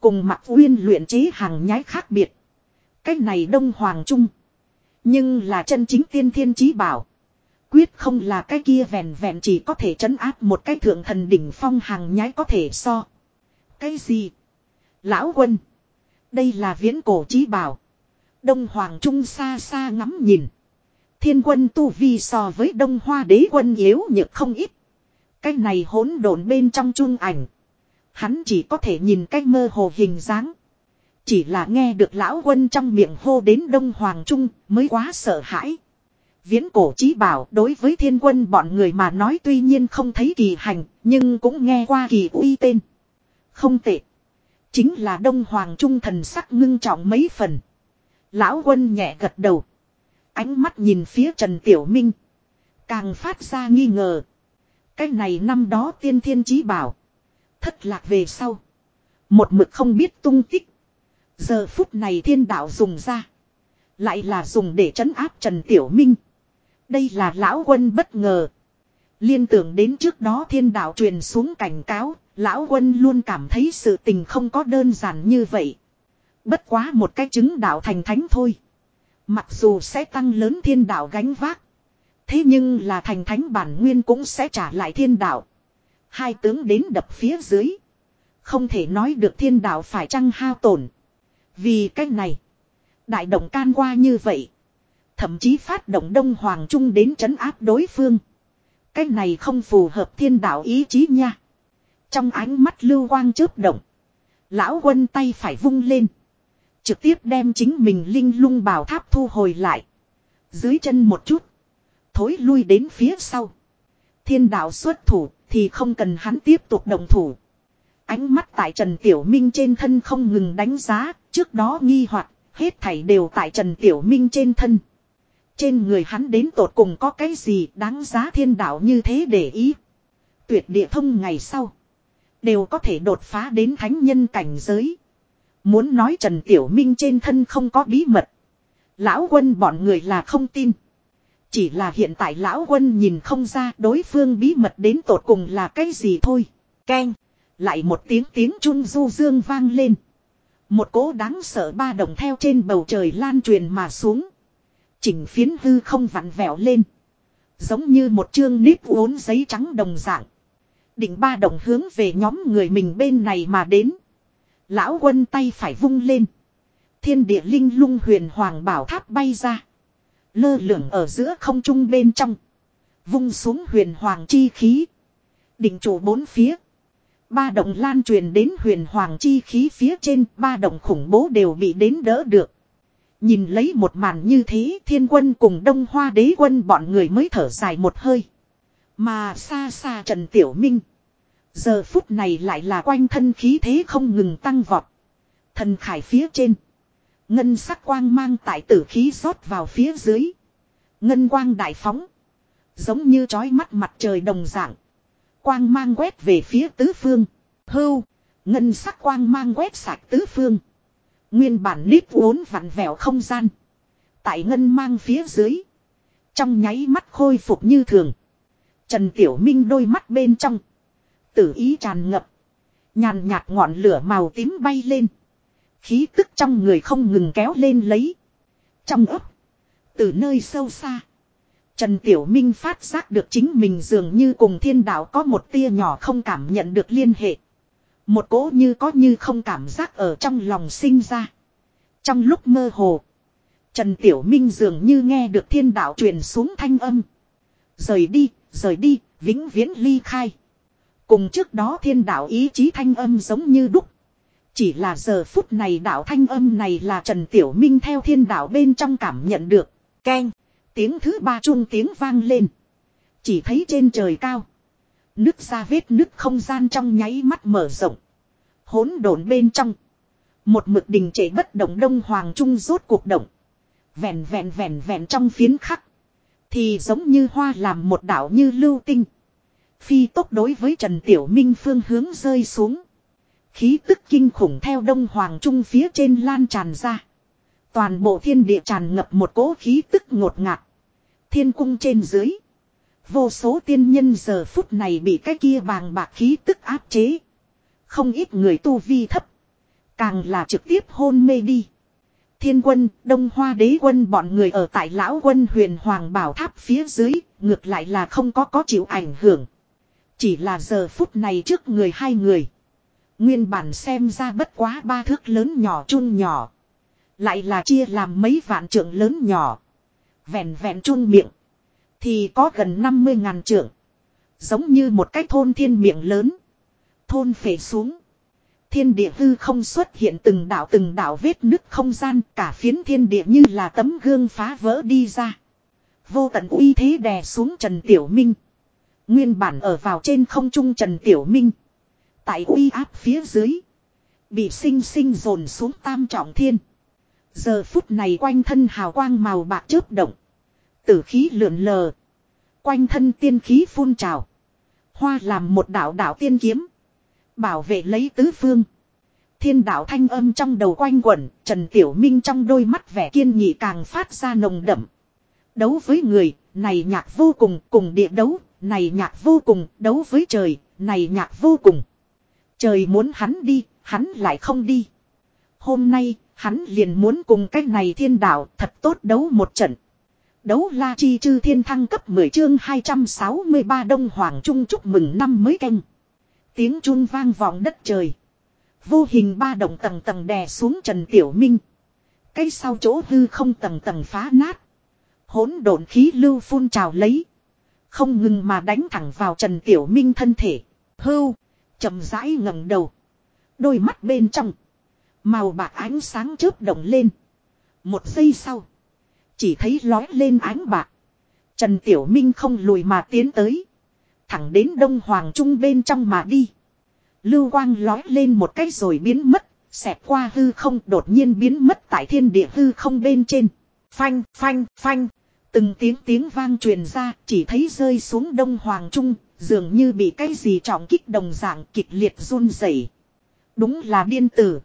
Cùng mặc uyên luyện chế hàng nhái khác biệt. Cái này Đông Hoàng Trung. Nhưng là chân chính tiên thiên chí bảo. Quyết không là cái kia vẹn vẹn chỉ có thể chấn áp một cái thượng thần đỉnh phong hàng nhái có thể so. Cái gì? Lão quân. Đây là viễn cổ chí bảo. Đông Hoàng Trung xa xa ngắm nhìn. Thiên quân tu vi so với đông hoa đế quân yếu nhược không ít. Cái này hỗn độn bên trong chung ảnh. Hắn chỉ có thể nhìn cái mơ hồ hình dáng. Chỉ là nghe được lão quân trong miệng hô đến Đông Hoàng Trung mới quá sợ hãi. Viễn cổ chí bảo đối với thiên quân bọn người mà nói tuy nhiên không thấy kỳ hành, nhưng cũng nghe qua kỳ uy tên. Không tệ. Chính là Đông Hoàng Trung thần sắc ngưng trọng mấy phần. Lão quân nhẹ gật đầu. Ánh mắt nhìn phía Trần Tiểu Minh. Càng phát ra nghi ngờ. Cái này năm đó tiên thiên chí bảo. Thất lạc về sau. Một mực không biết tung tích. Giờ phút này thiên đạo dùng ra. Lại là dùng để trấn áp Trần Tiểu Minh. Đây là lão quân bất ngờ. Liên tưởng đến trước đó thiên đạo truyền xuống cảnh cáo. Lão quân luôn cảm thấy sự tình không có đơn giản như vậy. Bất quá một cái chứng đạo thành thánh thôi. Mặc dù sẽ tăng lớn thiên đạo gánh vác. Thế nhưng là thành thánh bản nguyên cũng sẽ trả lại thiên đạo. Hai tướng đến đập phía dưới. Không thể nói được thiên đạo phải chăng hao tổn. Vì cách này. Đại động can qua như vậy. Thậm chí phát động Đông Hoàng Trung đến trấn áp đối phương. Cách này không phù hợp thiên đạo ý chí nha. Trong ánh mắt lưu quang chớp động. Lão quân tay phải vung lên. Trực tiếp đem chính mình linh lung bảo tháp thu hồi lại. Dưới chân một chút. Thối lui đến phía sau. Thiên đạo xuất thủ thì không cần hắn tiếp tục đồng thủ. Ánh mắt tại Trần Tiểu Minh trên thân không ngừng đánh giá, trước đó nghi hoặc hết thảy đều tại Trần Tiểu Minh trên thân. Trên người hắn đến tột cùng có cái gì đáng giá thiên đạo như thế để ý. Tuyệt địa thông ngày sau. Đều có thể đột phá đến thánh nhân cảnh giới. Muốn nói Trần Tiểu Minh trên thân không có bí mật. Lão quân bọn người là không tin. Chỉ là hiện tại lão quân nhìn không ra đối phương bí mật đến tột cùng là cái gì thôi. Ken. Lại một tiếng tiếng chun du dương vang lên. Một cỗ đáng sợ ba đồng theo trên bầu trời lan truyền mà xuống. Chỉnh phiến hư không vặn vẹo lên. Giống như một chương nếp uốn giấy trắng đồng dạng. đỉnh ba đồng hướng về nhóm người mình bên này mà đến. Lão quân tay phải vung lên. Thiên địa linh lung huyền hoàng bảo tháp bay ra. Lơ lửng ở giữa không trung bên trong. Vung xuống huyền hoàng chi khí. đỉnh chủ bốn phía. Ba đồng lan truyền đến huyền hoàng chi khí phía trên. Ba đồng khủng bố đều bị đến đỡ được. Nhìn lấy một màn như thế, thiên quân cùng đông hoa đế quân bọn người mới thở dài một hơi. Mà xa xa Trần Tiểu Minh. Giờ phút này lại là quanh thân khí thế không ngừng tăng vọt. Thần khải phía trên. Ngân sắc quang mang tại tử khí rót vào phía dưới. Ngân quang đại phóng. Giống như trói mắt mặt trời đồng dạng. Quang mang quét về phía tứ phương. Hưu. Ngân sắc quang mang quét sạch tứ phương. Nguyên bản nếp uốn vặn vẹo không gian. Tại ngân mang phía dưới. Trong nháy mắt khôi phục như thường. Trần Tiểu Minh đôi mắt bên trong. Tử ý tràn ngập. Nhàn nhạt ngọn lửa màu tím bay lên. Khí tức trong người không ngừng kéo lên lấy. Trong ấp. Từ nơi sâu xa. Trần Tiểu Minh phát giác được chính mình dường như cùng thiên đạo có một tia nhỏ không cảm nhận được liên hệ. Một cỗ như có như không cảm giác ở trong lòng sinh ra. Trong lúc mơ hồ. Trần Tiểu Minh dường như nghe được thiên đạo truyền xuống thanh âm. Rời đi, rời đi, vĩnh viễn ly khai. Cùng trước đó thiên đạo ý chí thanh âm giống như đúc. Chỉ là giờ phút này đạo thanh âm này là Trần Tiểu Minh theo thiên đạo bên trong cảm nhận được. Keng. Tiếng thứ ba trung tiếng vang lên. Chỉ thấy trên trời cao. Nước ra vết nước không gian trong nháy mắt mở rộng. Hỗn độn bên trong. Một mực đình trệ bất động đông hoàng trung rốt cuộc động. Vẹn vẹn vẹn vẹn trong phiến khắc. Thì giống như hoa làm một đảo như lưu tinh. Phi tốc đối với Trần Tiểu Minh phương hướng rơi xuống. Khí tức kinh khủng theo đông hoàng trung phía trên lan tràn ra. Toàn bộ thiên địa tràn ngập một cỗ khí tức ngột ngạt. Thiên cung trên dưới. Vô số tiên nhân giờ phút này bị cái kia bàng bạc khí tức áp chế. Không ít người tu vi thấp. Càng là trực tiếp hôn mê đi. Thiên quân, Đông Hoa đế quân bọn người ở tại lão quân huyền hoàng bảo tháp phía dưới, ngược lại là không có có chịu ảnh hưởng. Chỉ là giờ phút này trước người hai người. Nguyên bản xem ra bất quá ba thước lớn nhỏ chun nhỏ. Lại là chia làm mấy vạn trượng lớn nhỏ. Vẹn vẹn chun miệng. Thì có gần 50 ngàn trượng. Giống như một cái thôn thiên miệng lớn. Thôn phể xuống. Thiên địa hư không xuất hiện từng đảo từng đảo vết nứt không gian. Cả phiến thiên địa như là tấm gương phá vỡ đi ra. Vô tận uy thế đè xuống Trần Tiểu Minh. Nguyên bản ở vào trên không trung Trần Tiểu Minh. Tại uy áp phía dưới. Bị sinh sinh dồn xuống tam trọng thiên. Giờ phút này quanh thân hào quang màu bạc chớp động. Tử khí lượn lờ. Quanh thân tiên khí phun trào. Hoa làm một đạo đạo tiên kiếm. Bảo vệ lấy tứ phương. Thiên đạo thanh âm trong đầu quanh quẩn, Trần Tiểu Minh trong đôi mắt vẻ kiên nghị càng phát ra nồng đậm. Đấu với người, này nhạc vô cùng, cùng địa đấu, này nhạc vô cùng, đấu với trời, này nhạc vô cùng. Trời muốn hắn đi, hắn lại không đi. Hôm nay, hắn liền muốn cùng cách này thiên đạo thật tốt đấu một trận. Đấu la chi chư thiên thăng cấp 10 chương 263 Đông Hoàng Trung chúc mừng năm mới canh. Tiếng chuông vang vọng đất trời. Vô hình ba động tầng tầng đè xuống Trần Tiểu Minh. Cây sau chỗ hư không tầng tầng phá nát. hỗn độn khí lưu phun trào lấy. Không ngừng mà đánh thẳng vào Trần Tiểu Minh thân thể. Hưu. chậm rãi ngẩng đầu. Đôi mắt bên trong. Màu bạc ánh sáng chớp động lên. Một giây sau. Chỉ thấy lói lên ánh bạc. Trần Tiểu Minh không lùi mà tiến tới. Thẳng đến Đông Hoàng Trung bên trong mà đi. Lưu quang lói lên một cái rồi biến mất. Xẹp qua hư không đột nhiên biến mất tại thiên địa hư không bên trên. Phanh, phanh, phanh. Từng tiếng tiếng vang truyền ra chỉ thấy rơi xuống Đông Hoàng Trung. Dường như bị cái gì trọng kích đồng dạng kịch liệt run rẩy. Đúng là điên tử.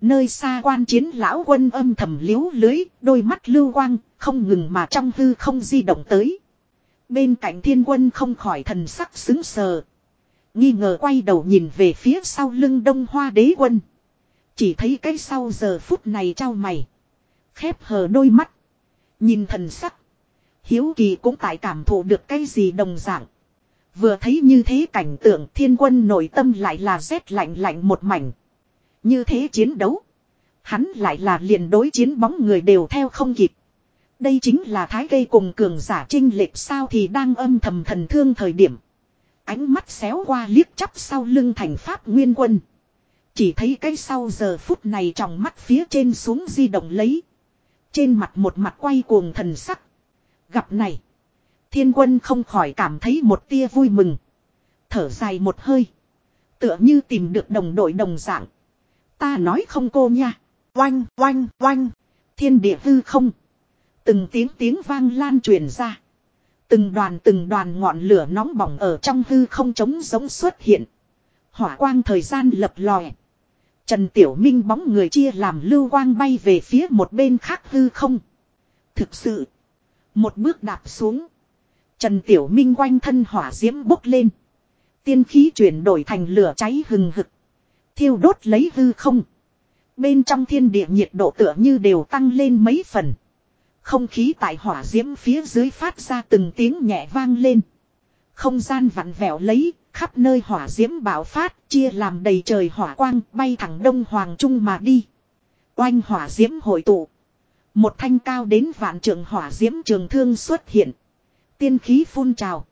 Nơi xa quan chiến lão quân âm thầm liếu lưới, đôi mắt lưu quang, không ngừng mà trong hư không di động tới. Bên cạnh thiên quân không khỏi thần sắc xứng sờ. Nghi ngờ quay đầu nhìn về phía sau lưng đông hoa đế quân. Chỉ thấy cái sau giờ phút này trao mày. Khép hờ đôi mắt. Nhìn thần sắc. Hiếu kỳ cũng tại cảm thụ được cái gì đồng dạng. Vừa thấy như thế cảnh tượng thiên quân nội tâm lại là rét lạnh lạnh một mảnh. Như thế chiến đấu. Hắn lại là liền đối chiến bóng người đều theo không kịp. Đây chính là thái cây cùng cường giả trinh lệch sao thì đang âm thầm thần thương thời điểm. Ánh mắt xéo qua liếc chắp sau lưng thành pháp nguyên quân. Chỉ thấy cái sau giờ phút này trong mắt phía trên xuống di động lấy. Trên mặt một mặt quay cuồng thần sắc. Gặp này. Thiên quân không khỏi cảm thấy một tia vui mừng. Thở dài một hơi. Tựa như tìm được đồng đội đồng dạng. Ta nói không cô nha. Oanh, oanh, oanh. Thiên địa hư không. Từng tiếng tiếng vang lan truyền ra. Từng đoàn từng đoàn ngọn lửa nóng bỏng ở trong hư không trống giống xuất hiện. Hỏa quang thời gian lập lòe. Trần Tiểu Minh bóng người chia làm lưu quang bay về phía một bên khác hư không. Thực sự. Một bước đạp xuống. Trần Tiểu Minh quanh thân hỏa diễm bốc lên. Tiên khí chuyển đổi thành lửa cháy hừng hực. Thiêu đốt lấy hư không. Bên trong thiên địa nhiệt độ tựa như đều tăng lên mấy phần. Không khí tại hỏa diễm phía dưới phát ra từng tiếng nhẹ vang lên. Không gian vặn vẹo lấy, khắp nơi hỏa diễm bạo phát, chia làm đầy trời hỏa quang, bay thẳng đông hoàng trung mà đi. Oanh hỏa diễm hội tụ. Một thanh cao đến vạn trường hỏa diễm trường thương xuất hiện. Tiên khí phun trào.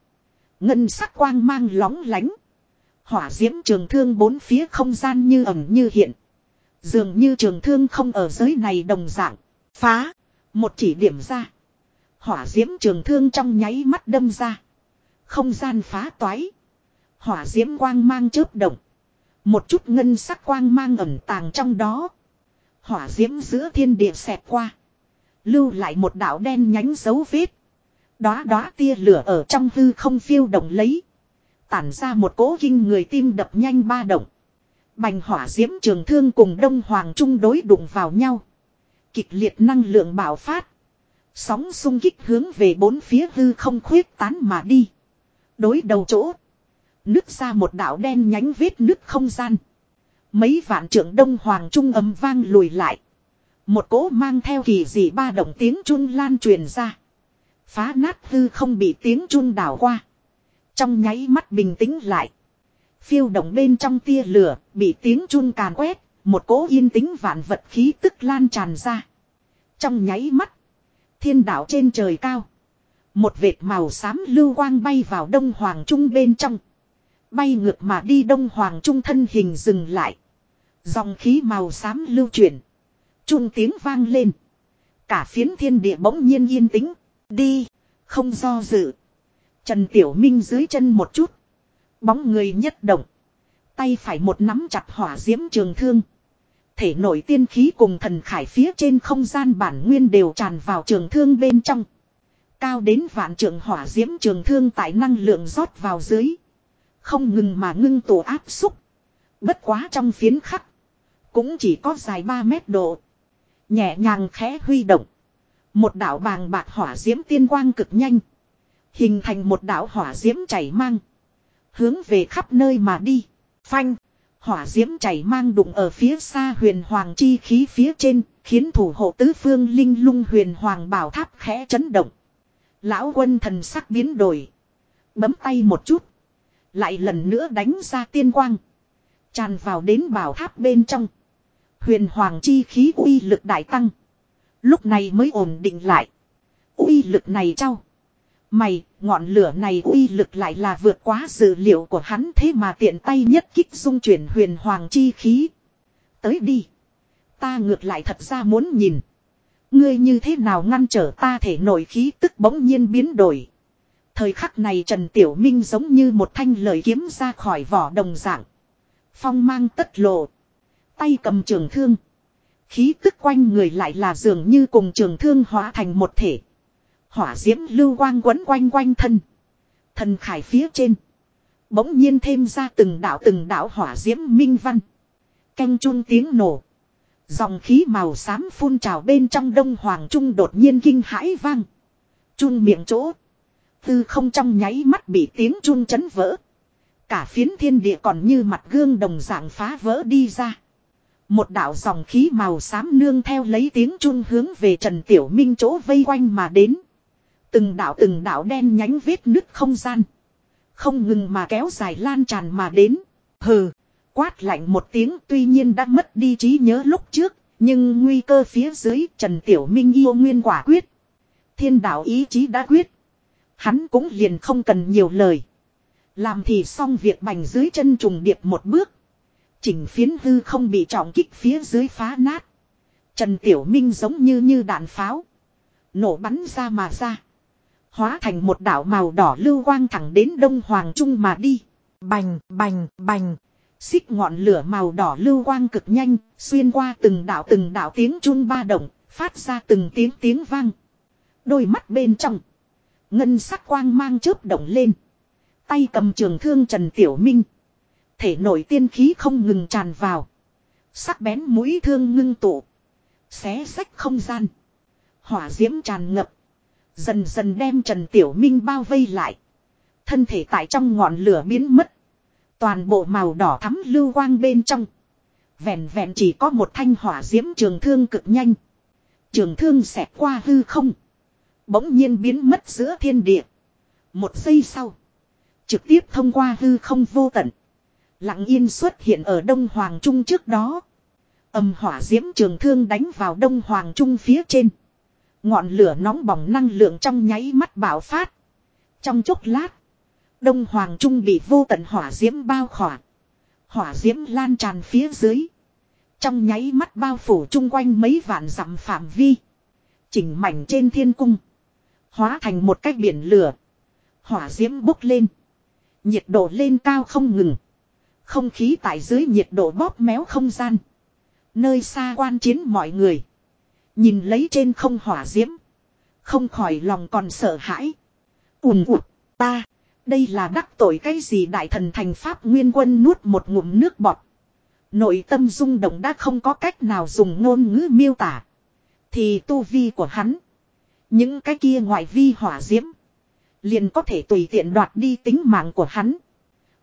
Ngân sắc quang mang lóng lánh. Hỏa diễm trường thương bốn phía không gian như ẩm như hiện. Dường như trường thương không ở giới này đồng dạng. Phá. Một chỉ điểm ra. Hỏa diễm trường thương trong nháy mắt đâm ra. Không gian phá toái. Hỏa diễm quang mang chớp động. Một chút ngân sắc quang mang ẩn tàng trong đó. Hỏa diễm giữa thiên địa xẹt qua. Lưu lại một đạo đen nhánh dấu vết. Đóa đóa tia lửa ở trong hư không phiêu động lấy. Tản ra một cỗ kinh người tim đập nhanh ba động. Bành hỏa diễm trường thương cùng đông hoàng trung đối đụng vào nhau. Kịch liệt năng lượng bạo phát. Sóng xung kích hướng về bốn phía hư không khuyết tán mà đi. Đối đầu chỗ. nước ra một đạo đen nhánh vết nước không gian. Mấy vạn trưởng đông hoàng trung ấm vang lùi lại. Một cỗ mang theo kỳ dị ba động tiếng chun lan truyền ra. Phá nát hư không bị tiếng chun đảo qua. Trong nháy mắt bình tĩnh lại. Phiêu động bên trong tia lửa, bị tiếng chun càn quét, một cỗ yên tĩnh vạn vật khí tức lan tràn ra. Trong nháy mắt, thiên đạo trên trời cao. Một vệt màu xám lưu quang bay vào đông hoàng trung bên trong. Bay ngược mà đi đông hoàng trung thân hình dừng lại. Dòng khí màu xám lưu chuyển. Trung tiếng vang lên. Cả phiến thiên địa bỗng nhiên yên tĩnh. Đi, không do dự. Trần Tiểu Minh dưới chân một chút. Bóng người nhất động. Tay phải một nắm chặt hỏa diễm trường thương. Thể nổi tiên khí cùng thần khải phía trên không gian bản nguyên đều tràn vào trường thương bên trong. Cao đến vạn trường hỏa diễm trường thương tại năng lượng rót vào dưới. Không ngừng mà ngưng tổ áp xúc. Bất quá trong phiến khắc. Cũng chỉ có dài 3 mét độ. Nhẹ nhàng khẽ huy động. Một đạo bàng bạc hỏa diễm tiên quang cực nhanh. Hình thành một đạo hỏa diễm chảy mang. Hướng về khắp nơi mà đi. Phanh. Hỏa diễm chảy mang đụng ở phía xa huyền hoàng chi khí phía trên. Khiến thủ hộ tứ phương linh lung huyền hoàng bảo tháp khẽ chấn động. Lão quân thần sắc biến đổi. Bấm tay một chút. Lại lần nữa đánh ra tiên quang. Tràn vào đến bảo tháp bên trong. Huyền hoàng chi khí uy lực đại tăng. Lúc này mới ổn định lại. uy lực này trao. Mày, ngọn lửa này uy lực lại là vượt quá dự liệu của hắn thế mà tiện tay nhất kích dung chuyển huyền hoàng chi khí. Tới đi. Ta ngược lại thật ra muốn nhìn. Ngươi như thế nào ngăn trở ta thể nổi khí tức bỗng nhiên biến đổi. Thời khắc này Trần Tiểu Minh giống như một thanh lời kiếm ra khỏi vỏ đồng dạng. Phong mang tất lộ. Tay cầm trường thương. Khí tức quanh người lại là dường như cùng trường thương hóa thành một thể. Hỏa diễm lưu quang quấn quanh quanh thân. Thần khải phía trên. Bỗng nhiên thêm ra từng đạo từng đạo hỏa diễm minh văn. Canh chun tiếng nổ. Dòng khí màu xám phun trào bên trong đông hoàng trung đột nhiên kinh hãi vang. Chun miệng chỗ. Tư không trong nháy mắt bị tiếng chun chấn vỡ. Cả phiến thiên địa còn như mặt gương đồng dạng phá vỡ đi ra. Một đạo dòng khí màu xám nương theo lấy tiếng chun hướng về Trần Tiểu Minh chỗ vây quanh mà đến. Từng đạo từng đạo đen nhánh vết nứt không gian. Không ngừng mà kéo dài lan tràn mà đến. Hừ. Quát lạnh một tiếng tuy nhiên đã mất đi trí nhớ lúc trước. Nhưng nguy cơ phía dưới Trần Tiểu Minh yêu nguyên quả quyết. Thiên đạo ý chí đã quyết. Hắn cũng liền không cần nhiều lời. Làm thì xong việc bành dưới chân trùng điệp một bước. Chỉnh phiến hư không bị trọng kích phía dưới phá nát. Trần Tiểu Minh giống như như đạn pháo. Nổ bắn ra mà ra. Hóa thành một đảo màu đỏ lưu quang thẳng đến Đông Hoàng Trung mà đi. Bành, bành, bành. Xích ngọn lửa màu đỏ lưu quang cực nhanh, xuyên qua từng đảo từng đảo tiếng chun ba động, phát ra từng tiếng tiếng vang. Đôi mắt bên trong. Ngân sắc quang mang chớp động lên. Tay cầm trường thương Trần Tiểu Minh. Thể nổi tiên khí không ngừng tràn vào. Sắc bén mũi thương ngưng tụ. Xé sách không gian. Hỏa diễm tràn ngập. Dần dần đem Trần Tiểu Minh bao vây lại. Thân thể tại trong ngọn lửa biến mất. Toàn bộ màu đỏ thắm lưu quang bên trong. Vẹn vẹn chỉ có một thanh hỏa diễm trường thương cực nhanh. Trường thương xẹt qua hư không. Bỗng nhiên biến mất giữa thiên địa. Một giây sau. Trực tiếp thông qua hư không vô tận. Lặng yên xuất hiện ở Đông Hoàng Trung trước đó. Âm hỏa diễm trường thương đánh vào Đông Hoàng Trung phía trên. Ngọn lửa nóng bỏng năng lượng trong nháy mắt bạo phát. Trong chốc lát. Đông Hoàng Trung bị vô tận hỏa diễm bao khỏa. Hỏa diễm lan tràn phía dưới. Trong nháy mắt bao phủ chung quanh mấy vạn dặm phạm vi. Chỉnh mảnh trên thiên cung. Hóa thành một cái biển lửa. Hỏa diễm bốc lên. Nhiệt độ lên cao không ngừng. Không khí tại dưới nhiệt độ bóp méo không gian. Nơi xa quan chiến mọi người. Nhìn lấy trên không hỏa diễm. Không khỏi lòng còn sợ hãi. Ùm ụt, ta. Đây là đắc tội cái gì đại thần thành pháp nguyên quân nuốt một ngụm nước bọt. Nội tâm rung động đã không có cách nào dùng ngôn ngữ miêu tả. Thì tu vi của hắn. Những cái kia ngoại vi hỏa diễm. Liền có thể tùy tiện đoạt đi tính mạng của hắn.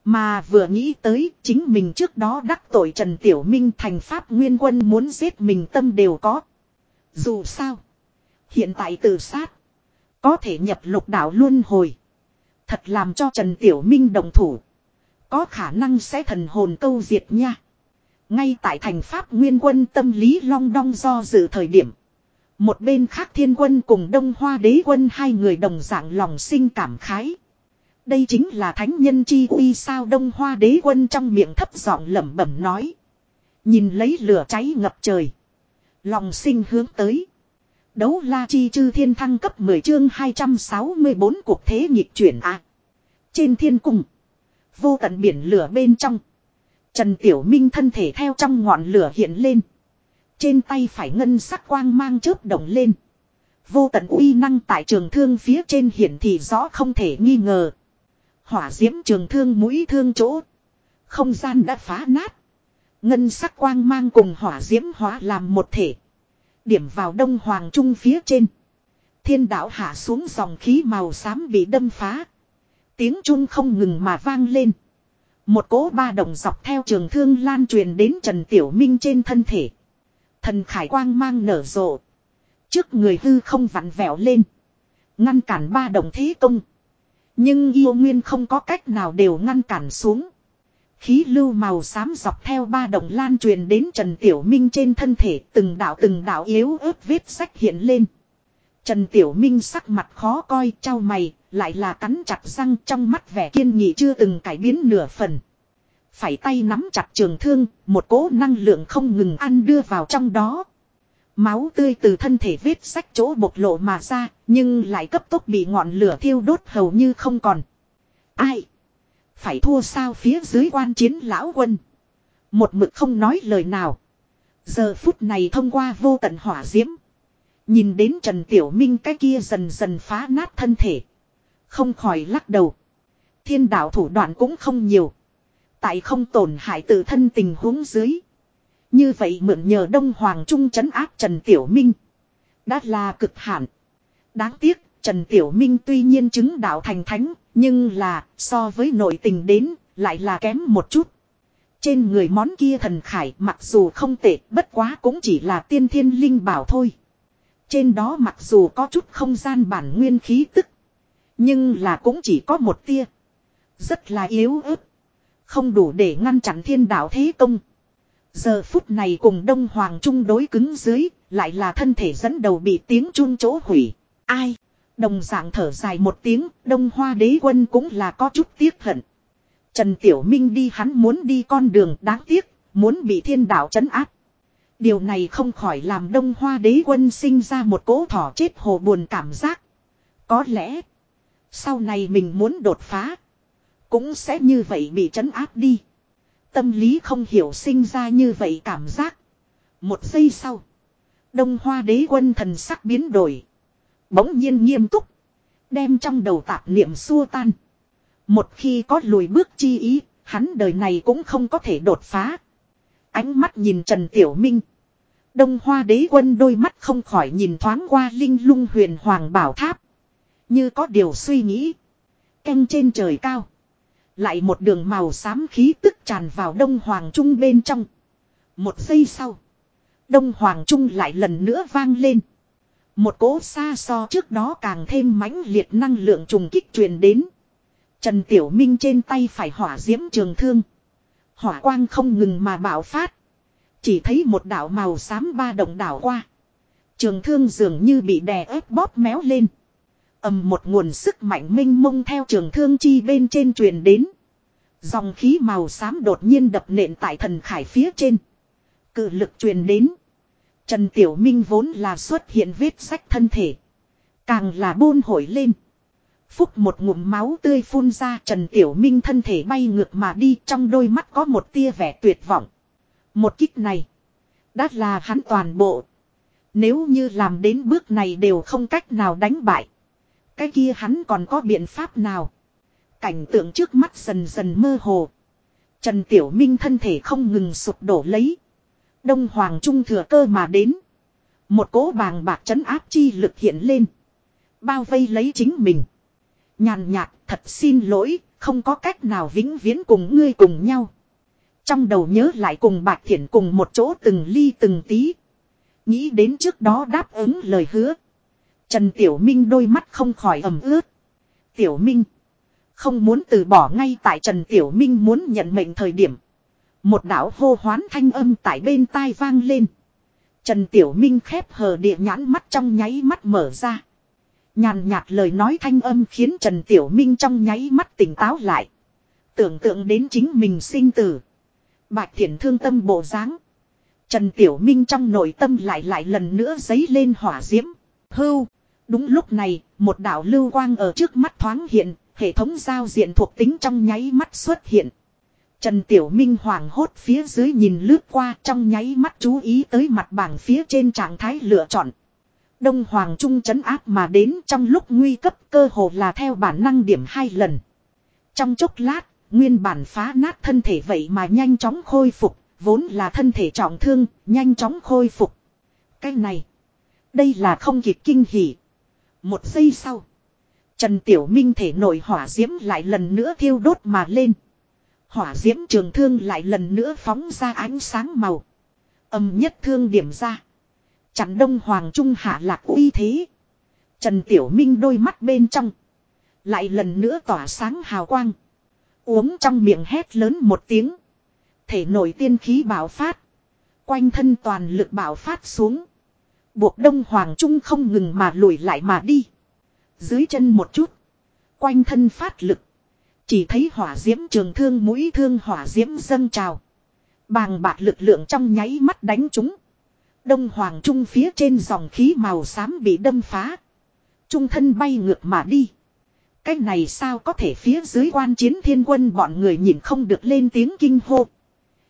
Mà vừa nghĩ tới chính mình trước đó đắc tội Trần Tiểu Minh thành pháp nguyên quân muốn giết mình tâm đều có. Dù sao. Hiện tại tự sát. Có thể nhập lục đạo luân hồi. Thật làm cho Trần Tiểu Minh đồng thủ. Có khả năng sẽ thần hồn câu diệt nha. Ngay tại thành pháp nguyên quân tâm lý long đong do dự thời điểm. Một bên khác thiên quân cùng đông hoa đế quân hai người đồng dạng lòng sinh cảm khái. Đây chính là thánh nhân chi uy sao đông hoa đế quân trong miệng thấp giọng lẩm bẩm nói. Nhìn lấy lửa cháy ngập trời. Lòng sinh hướng tới. Đấu la chi chư thiên thăng cấp 10 chương 264 cuộc thế nhịp chuyển a Trên thiên cung. Vô tận biển lửa bên trong. Trần Tiểu Minh thân thể theo trong ngọn lửa hiện lên. Trên tay phải ngân sắc quang mang chớp động lên. Vô tận uy năng tại trường thương phía trên hiển thị rõ không thể nghi ngờ. Hỏa diễm trường thương mũi thương chỗ. Không gian đã phá nát. Ngân sắc quang mang cùng hỏa diễm hóa làm một thể. Điểm vào đông hoàng trung phía trên. Thiên đạo hạ xuống dòng khí màu xám bị đâm phá. Tiếng trung không ngừng mà vang lên. Một cỗ ba đồng dọc theo trường thương lan truyền đến Trần Tiểu Minh trên thân thể. Thần khải quang mang nở rộ. Trước người hư không vặn vẹo lên. Ngăn cản ba đồng thế công. Nhưng yêu nguyên không có cách nào đều ngăn cản xuống. Khí lưu màu xám dọc theo ba động lan truyền đến Trần Tiểu Minh trên thân thể từng đạo từng đạo yếu ớt vết sách hiện lên. Trần Tiểu Minh sắc mặt khó coi trao mày, lại là cắn chặt răng trong mắt vẻ kiên nghị chưa từng cải biến nửa phần. Phải tay nắm chặt trường thương, một cỗ năng lượng không ngừng ăn đưa vào trong đó. Máu tươi từ thân thể vết sách chỗ bộc lộ mà ra, nhưng lại cấp tốc bị ngọn lửa thiêu đốt hầu như không còn. Ai? Phải thua sao phía dưới quan chiến lão quân. Một mực không nói lời nào. Giờ phút này thông qua vô tận hỏa diễm. Nhìn đến Trần Tiểu Minh cái kia dần dần phá nát thân thể. Không khỏi lắc đầu. Thiên đạo thủ đoạn cũng không nhiều. Tại không tổn hại tự thân tình huống dưới. Như vậy mượn nhờ Đông Hoàng Trung chấn áp Trần Tiểu Minh. Đã là cực hạn. Đáng tiếc, Trần Tiểu Minh tuy nhiên chứng đạo thành thánh, nhưng là, so với nội tình đến, lại là kém một chút. Trên người món kia thần khải mặc dù không tệ bất quá cũng chỉ là tiên thiên linh bảo thôi. Trên đó mặc dù có chút không gian bản nguyên khí tức. Nhưng là cũng chỉ có một tia. Rất là yếu ớt. Không đủ để ngăn chặn thiên đạo thế công. Giờ phút này cùng Đông Hoàng Trung đối cứng dưới, lại là thân thể dẫn đầu bị tiếng chun chỗ hủy. Ai? Đồng dạng thở dài một tiếng, Đông Hoa đế quân cũng là có chút tiếc hận. Trần Tiểu Minh đi hắn muốn đi con đường đáng tiếc, muốn bị thiên đạo chấn áp. Điều này không khỏi làm Đông Hoa đế quân sinh ra một cỗ thỏ chết hồ buồn cảm giác. Có lẽ, sau này mình muốn đột phá, cũng sẽ như vậy bị chấn áp đi. Tâm lý không hiểu sinh ra như vậy cảm giác. Một giây sau, Đông Hoa đế quân thần sắc biến đổi. Bỗng nhiên nghiêm túc, đem trong đầu tạp niệm xua tan. Một khi có lùi bước chi ý, hắn đời này cũng không có thể đột phá. Ánh mắt nhìn Trần Tiểu Minh. Đông Hoa đế quân đôi mắt không khỏi nhìn thoáng qua linh lung huyền hoàng bảo tháp. Như có điều suy nghĩ. Canh trên trời cao. Lại một đường màu xám khí tức tràn vào Đông Hoàng Trung bên trong. Một giây sau. Đông Hoàng Trung lại lần nữa vang lên. Một cỗ xa so trước đó càng thêm mãnh liệt năng lượng trùng kích truyền đến. Trần Tiểu Minh trên tay phải hỏa diễm trường thương. Hỏa quang không ngừng mà bạo phát. Chỉ thấy một đảo màu xám ba động đảo qua. Trường thương dường như bị đè ép bóp méo lên ầm một nguồn sức mạnh minh mông theo trường thương chi bên trên truyền đến. Dòng khí màu xám đột nhiên đập nện tại thần khải phía trên. Cự lực truyền đến. Trần Tiểu Minh vốn là xuất hiện vết sách thân thể. Càng là buôn hổi lên. Phúc một ngụm máu tươi phun ra Trần Tiểu Minh thân thể bay ngược mà đi, trong đôi mắt có một tia vẻ tuyệt vọng. Một kích này. Đã là hắn toàn bộ. Nếu như làm đến bước này đều không cách nào đánh bại. Cái kia hắn còn có biện pháp nào? Cảnh tượng trước mắt dần dần mơ hồ. Trần Tiểu Minh thân thể không ngừng sụp đổ lấy. Đông Hoàng Trung thừa cơ mà đến. Một cỗ bàng bạc chấn áp chi lực hiện lên. Bao vây lấy chính mình. Nhàn nhạt thật xin lỗi, không có cách nào vĩnh viễn cùng ngươi cùng nhau. Trong đầu nhớ lại cùng Bạch Thiển cùng một chỗ từng ly từng tí. Nghĩ đến trước đó đáp ứng lời hứa. Trần Tiểu Minh đôi mắt không khỏi ẩm ướt. Tiểu Minh. Không muốn từ bỏ ngay tại Trần Tiểu Minh muốn nhận mệnh thời điểm. Một đạo hô hoán thanh âm tại bên tai vang lên. Trần Tiểu Minh khép hờ địa nhãn mắt trong nháy mắt mở ra. Nhàn nhạt lời nói thanh âm khiến Trần Tiểu Minh trong nháy mắt tỉnh táo lại. Tưởng tượng đến chính mình sinh tử. Bạch thiện thương tâm bộ dáng Trần Tiểu Minh trong nội tâm lại lại lần nữa giấy lên hỏa diễm. Hưu. Đúng lúc này, một đạo lưu quang ở trước mắt thoáng hiện, hệ thống giao diện thuộc tính trong nháy mắt xuất hiện. Trần Tiểu Minh hoàng hốt phía dưới nhìn lướt qua trong nháy mắt chú ý tới mặt bảng phía trên trạng thái lựa chọn. Đông Hoàng Trung chấn áp mà đến trong lúc nguy cấp cơ hồ là theo bản năng điểm hai lần. Trong chốc lát, nguyên bản phá nát thân thể vậy mà nhanh chóng khôi phục, vốn là thân thể trọng thương, nhanh chóng khôi phục. Cái này, đây là không kịp kinh hỉ. Một giây sau. Trần Tiểu Minh thể nổi hỏa diễm lại lần nữa thiêu đốt mà lên. Hỏa diễm trường thương lại lần nữa phóng ra ánh sáng màu. Âm nhất thương điểm ra. Chặn đông hoàng trung hạ lạc uy thế. Trần Tiểu Minh đôi mắt bên trong. Lại lần nữa tỏa sáng hào quang. Uống trong miệng hét lớn một tiếng. Thể nổi tiên khí bảo phát. Quanh thân toàn lực bảo phát xuống. Buộc đông hoàng trung không ngừng mà lùi lại mà đi. Dưới chân một chút. Quanh thân phát lực. Chỉ thấy hỏa diễm trường thương mũi thương hỏa diễm dâng trào. Bàng bạc lực lượng trong nháy mắt đánh chúng. Đông hoàng trung phía trên dòng khí màu xám bị đâm phá. Trung thân bay ngược mà đi. Cái này sao có thể phía dưới quan chiến thiên quân bọn người nhìn không được lên tiếng kinh hô.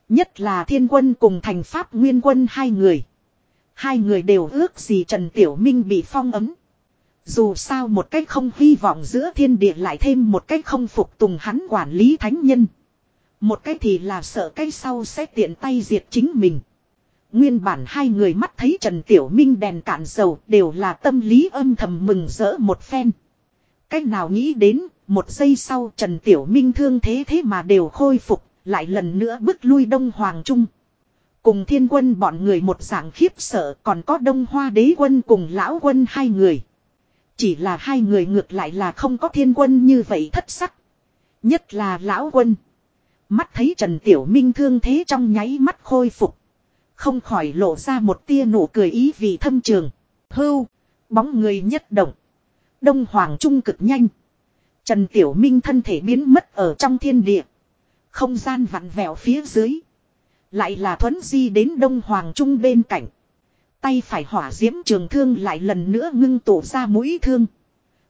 Nhất là thiên quân cùng thành pháp nguyên quân hai người. Hai người đều ước gì Trần Tiểu Minh bị phong ấm. Dù sao một cách không hy vọng giữa thiên địa lại thêm một cách không phục tùng hắn quản lý thánh nhân. Một cách thì là sợ cái sau sẽ tiện tay diệt chính mình. Nguyên bản hai người mắt thấy Trần Tiểu Minh đèn cạn dầu đều là tâm lý âm thầm mừng rỡ một phen. Cách nào nghĩ đến, một giây sau Trần Tiểu Minh thương thế thế mà đều khôi phục, lại lần nữa bước lui Đông Hoàng Trung. Cùng thiên quân bọn người một dạng khiếp sợ còn có Đông Hoa đế quân cùng lão quân hai người. Chỉ là hai người ngược lại là không có thiên quân như vậy thất sắc. Nhất là lão quân. Mắt thấy Trần Tiểu Minh thương thế trong nháy mắt khôi phục. Không khỏi lộ ra một tia nụ cười ý vị thâm trường. Hưu. Bóng người nhất động. Đông Hoàng Trung cực nhanh. Trần Tiểu Minh thân thể biến mất ở trong thiên địa. Không gian vặn vẹo phía dưới. Lại là thuấn di đến Đông Hoàng Trung bên cạnh. Tay phải hỏa diễm trường thương lại lần nữa ngưng tổ ra mũi thương.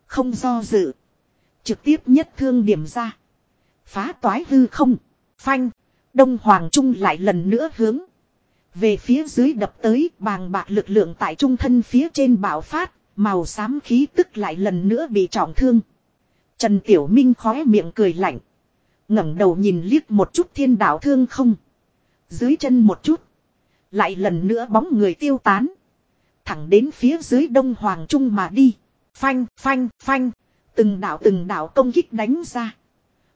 Không do dự. Trực tiếp nhất thương điểm ra. Phá toái hư không. Phanh. Đông Hoàng Trung lại lần nữa hướng. Về phía dưới đập tới, bàng bạc lực lượng tại trung thân phía trên bạo phát. Màu xám khí tức lại lần nữa bị trọng thương. Trần Tiểu Minh khóe miệng cười lạnh. ngẩng đầu nhìn liếc một chút thiên đạo thương không. Dưới chân một chút. Lại lần nữa bóng người tiêu tán. Thẳng đến phía dưới đông hoàng trung mà đi. Phanh, phanh, phanh. Từng đạo từng đạo công kích đánh ra.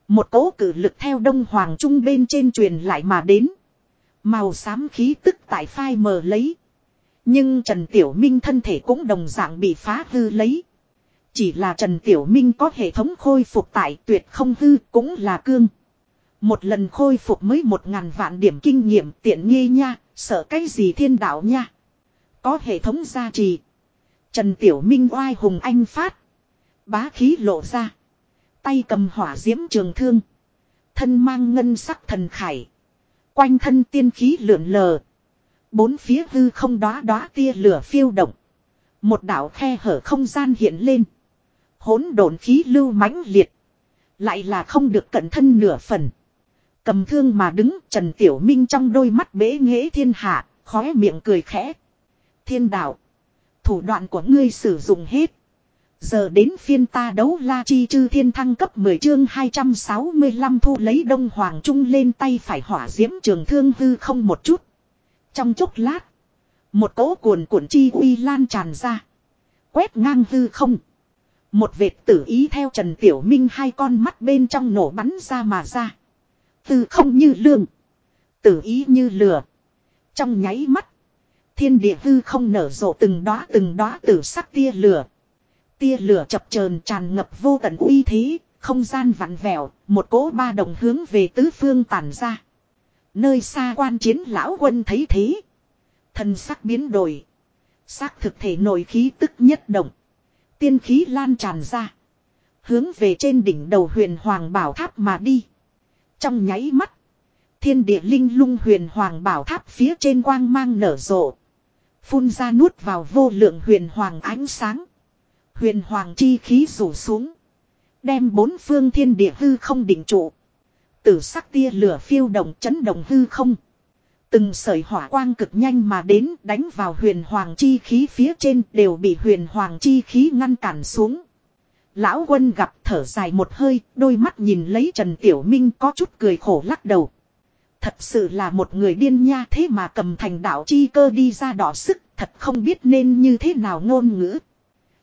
Một cố cử lực theo đông hoàng trung bên trên truyền lại mà đến. Màu xám khí tức tại phai mờ lấy. Nhưng Trần Tiểu Minh thân thể cũng đồng dạng bị phá hư lấy. Chỉ là Trần Tiểu Minh có hệ thống khôi phục tại tuyệt không hư cũng là cương. Một lần khôi phục mới một ngàn vạn điểm kinh nghiệm tiện nghi nha, sợ cái gì thiên đạo nha. Có hệ thống gia trì. Trần Tiểu Minh oai hùng anh phát. Bá khí lộ ra. Tay cầm hỏa diễm trường thương. Thân mang ngân sắc thần khải. Quanh thân tiên khí lượn lờ. Bốn phía hư không đóa đóa tia lửa phiêu động. Một đảo khe hở không gian hiện lên. Hỗn độn khí lưu mãnh liệt. Lại là không được cẩn thân nửa phần. Cầm thương mà đứng Trần Tiểu Minh trong đôi mắt bế nghễ thiên hạ, khóe miệng cười khẽ. Thiên đạo. Thủ đoạn của ngươi sử dụng hết. Giờ đến phiên ta đấu la chi chư thiên thăng cấp 10 chương 265 thu lấy đông hoàng trung lên tay phải hỏa diễm trường thương hư không một chút. Trong chốc lát. Một cỗ cuồn cuộn chi uy lan tràn ra. Quét ngang hư không. Một vệt tử ý theo Trần Tiểu Minh hai con mắt bên trong nổ bắn ra mà ra. Tư không như lương. Tử ý như lửa. Trong nháy mắt. Thiên địa hư không nở rộ từng đóa từng đóa tử sắc tia lửa. Tia lửa chập chờn tràn ngập vô tận uy thế, không gian vặn vẹo, một cỗ ba đồng hướng về tứ phương tản ra. Nơi xa quan chiến lão quân thấy thế. Thân sắc biến đổi. sắc thực thể nội khí tức nhất động. Tiên khí lan tràn ra. Hướng về trên đỉnh đầu huyền hoàng bảo tháp mà đi. Trong nháy mắt. Thiên địa linh lung huyền hoàng bảo tháp phía trên quang mang nở rộ. Phun ra nuốt vào vô lượng huyền hoàng ánh sáng. Huyền hoàng chi khí rủ xuống. Đem bốn phương thiên địa hư không định trụ. Tử sắc tia lửa phiêu động chấn động hư không. Từng sợi hỏa quang cực nhanh mà đến đánh vào huyền hoàng chi khí phía trên đều bị huyền hoàng chi khí ngăn cản xuống. Lão quân gặp thở dài một hơi, đôi mắt nhìn lấy Trần Tiểu Minh có chút cười khổ lắc đầu. Thật sự là một người điên nha thế mà cầm thành đạo chi cơ đi ra đỏ sức, thật không biết nên như thế nào ngôn ngữ.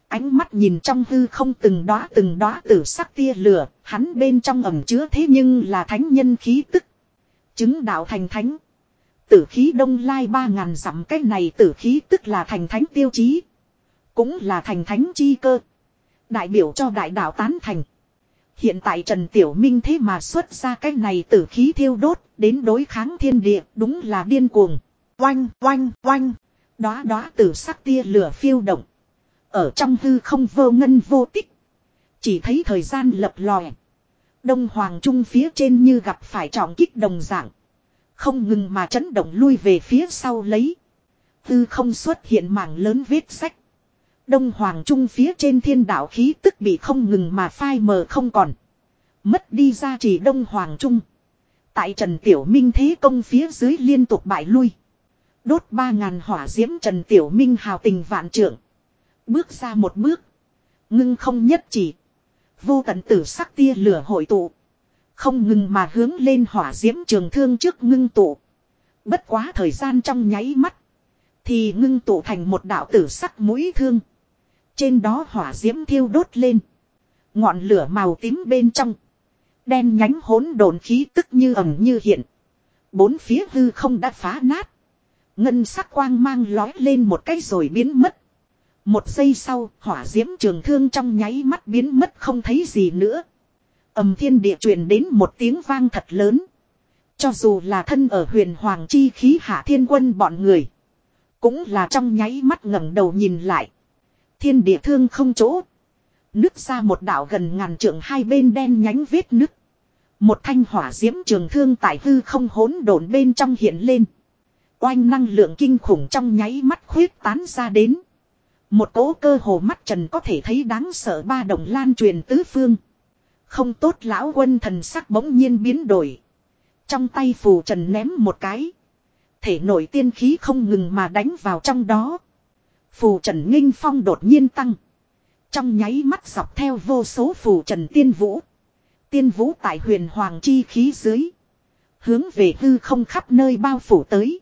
Ánh mắt nhìn trong hư không từng đóa từng đóa tử sắc tia lửa, hắn bên trong ẩm chứa thế nhưng là thánh nhân khí tức. Chứng đạo thành thánh. Tử khí đông lai ba ngàn dặm cái này tử khí tức là thành thánh tiêu chí. Cũng là thành thánh chi cơ. Đại biểu cho đại đạo tán thành. Hiện tại Trần Tiểu Minh thế mà xuất ra cái này tử khí thiêu đốt, đến đối kháng thiên địa, đúng là điên cuồng. Oanh, oanh, oanh. Đóa đóa tử sắc tia lửa phiêu động. Ở trong hư không vô ngân vô tích. Chỉ thấy thời gian lập lòe. Đông Hoàng Trung phía trên như gặp phải trọng kích đồng dạng. Không ngừng mà chấn động lui về phía sau lấy. Tư không xuất hiện mảng lớn vết sách. Đông Hoàng Trung phía trên thiên đạo khí tức bị không ngừng mà phai mờ không còn. Mất đi ra chỉ Đông Hoàng Trung. Tại Trần Tiểu Minh thế công phía dưới liên tục bại lui. Đốt ba ngàn hỏa diễm Trần Tiểu Minh hào tình vạn trưởng. Bước ra một bước. Ngưng không nhất chỉ. Vô tận tử sắc tia lửa hội tụ. Không ngừng mà hướng lên hỏa diễm trường thương trước ngưng tụ. Bất quá thời gian trong nháy mắt. Thì ngưng tụ thành một đạo tử sắc mũi thương. Trên đó hỏa diễm thiêu đốt lên. Ngọn lửa màu tím bên trong. Đen nhánh hỗn độn khí tức như ẩm như hiện. Bốn phía hư không đã phá nát. Ngân sắc quang mang lói lên một cái rồi biến mất. Một giây sau, hỏa diễm trường thương trong nháy mắt biến mất không thấy gì nữa. ầm thiên địa truyền đến một tiếng vang thật lớn. Cho dù là thân ở huyền hoàng chi khí hạ thiên quân bọn người. Cũng là trong nháy mắt ngẩng đầu nhìn lại. Thiên địa thương không chỗ. Nứt ra một đảo gần ngàn trượng hai bên đen nhánh vết nứt. Một thanh hỏa diễm trường thương tại hư không hỗn độn bên trong hiện lên. Oanh năng lượng kinh khủng trong nháy mắt khuyết tán ra đến. Một cỗ cơ hồ mắt trần có thể thấy đáng sợ ba đồng lan truyền tứ phương. Không tốt lão quân thần sắc bỗng nhiên biến đổi. Trong tay phù trần ném một cái. Thể nổi tiên khí không ngừng mà đánh vào trong đó. Phù trần nghinh phong đột nhiên tăng. Trong nháy mắt dọc theo vô số phù trần tiên vũ. Tiên vũ tại huyền hoàng chi khí dưới. Hướng về hư không khắp nơi bao phủ tới.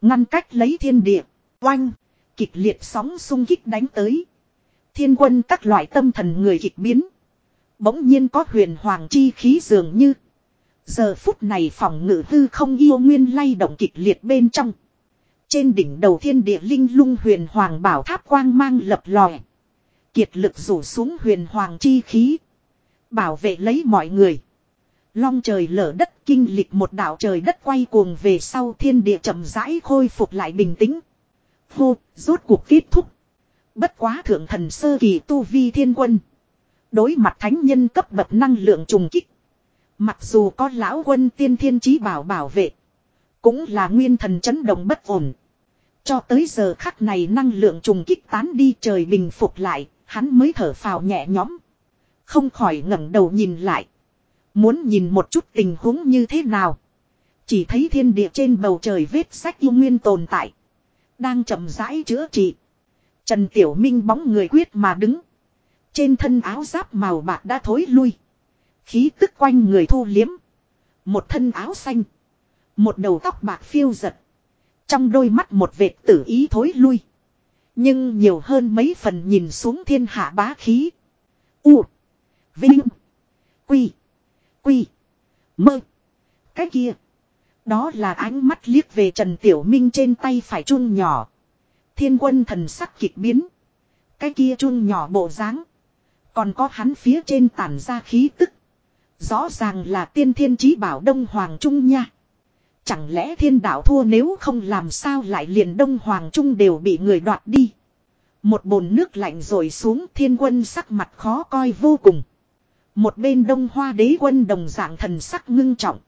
Ngăn cách lấy thiên địa. Oanh. Kịch liệt sóng sung kích đánh tới. Thiên quân các loại tâm thần người kịch biến. Bỗng nhiên có huyền hoàng chi khí dường như. Giờ phút này phòng ngự hư không yêu nguyên lay động kịch liệt bên trong. Trên đỉnh đầu thiên địa linh lung huyền hoàng bảo tháp quang mang lập lòe. Kiệt lực rủ xuống huyền hoàng chi khí. Bảo vệ lấy mọi người. Long trời lở đất kinh lịch một đảo trời đất quay cuồng về sau thiên địa chậm rãi khôi phục lại bình tĩnh. Hô, rốt cuộc kết thúc. Bất quá thượng thần sơ kỳ tu vi thiên quân. Đối mặt thánh nhân cấp bậc năng lượng trùng kích. Mặc dù có lão quân tiên thiên chí bảo bảo vệ. Cũng là nguyên thần chấn động bất ổn. Cho tới giờ khắc này năng lượng trùng kích tán đi trời bình phục lại, hắn mới thở phào nhẹ nhõm. Không khỏi ngẩng đầu nhìn lại. Muốn nhìn một chút tình huống như thế nào. Chỉ thấy thiên địa trên bầu trời vết sách yêu nguyên tồn tại. Đang chậm rãi chữa trị. Trần Tiểu Minh bóng người quyết mà đứng. Trên thân áo giáp màu bạc đã thối lui. Khí tức quanh người thu liếm. Một thân áo xanh. Một đầu tóc bạc phiêu giật. Trong đôi mắt một vệt tử ý thối lui. Nhưng nhiều hơn mấy phần nhìn xuống thiên hạ bá khí. U. Vinh. Quy. Quy. Mơ. Cái kia. Đó là ánh mắt liếc về Trần Tiểu Minh trên tay phải chun nhỏ. Thiên quân thần sắc kịch biến. Cái kia chun nhỏ bộ dáng Còn có hắn phía trên tản ra khí tức. Rõ ràng là tiên thiên chí bảo Đông Hoàng Trung nha. Chẳng lẽ thiên đạo thua nếu không làm sao lại liền Đông Hoàng Trung đều bị người đoạt đi. Một bồn nước lạnh rồi xuống, thiên quân sắc mặt khó coi vô cùng. Một bên đông hoa đế quân đồng dạng thần sắc ngưng trọng.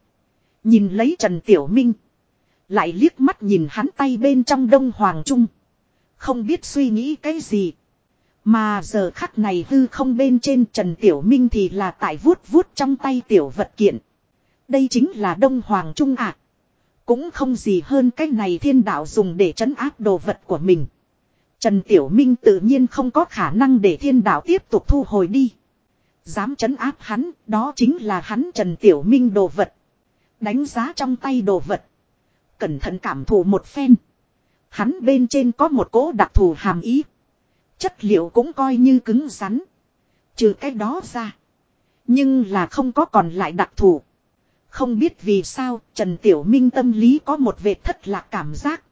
Nhìn lấy Trần Tiểu Minh. Lại liếc mắt nhìn hắn tay bên trong đông hoàng trung. Không biết suy nghĩ cái gì. Mà giờ khắc này hư không bên trên Trần Tiểu Minh thì là tại vuốt vuốt trong tay tiểu vật kiện. Đây chính là Đông Hoàng Trung ạ. Cũng không gì hơn cái này thiên đạo dùng để trấn áp đồ vật của mình. Trần Tiểu Minh tự nhiên không có khả năng để thiên đạo tiếp tục thu hồi đi. Dám trấn áp hắn, đó chính là hắn Trần Tiểu Minh đồ vật. Đánh giá trong tay đồ vật. Cẩn thận cảm thụ một phen. Hắn bên trên có một cỗ đặc thù hàm ý. Chất liệu cũng coi như cứng rắn. Trừ cái đó ra. Nhưng là không có còn lại đặc thù. Không biết vì sao Trần Tiểu Minh tâm lý có một vệt thất lạc cảm giác.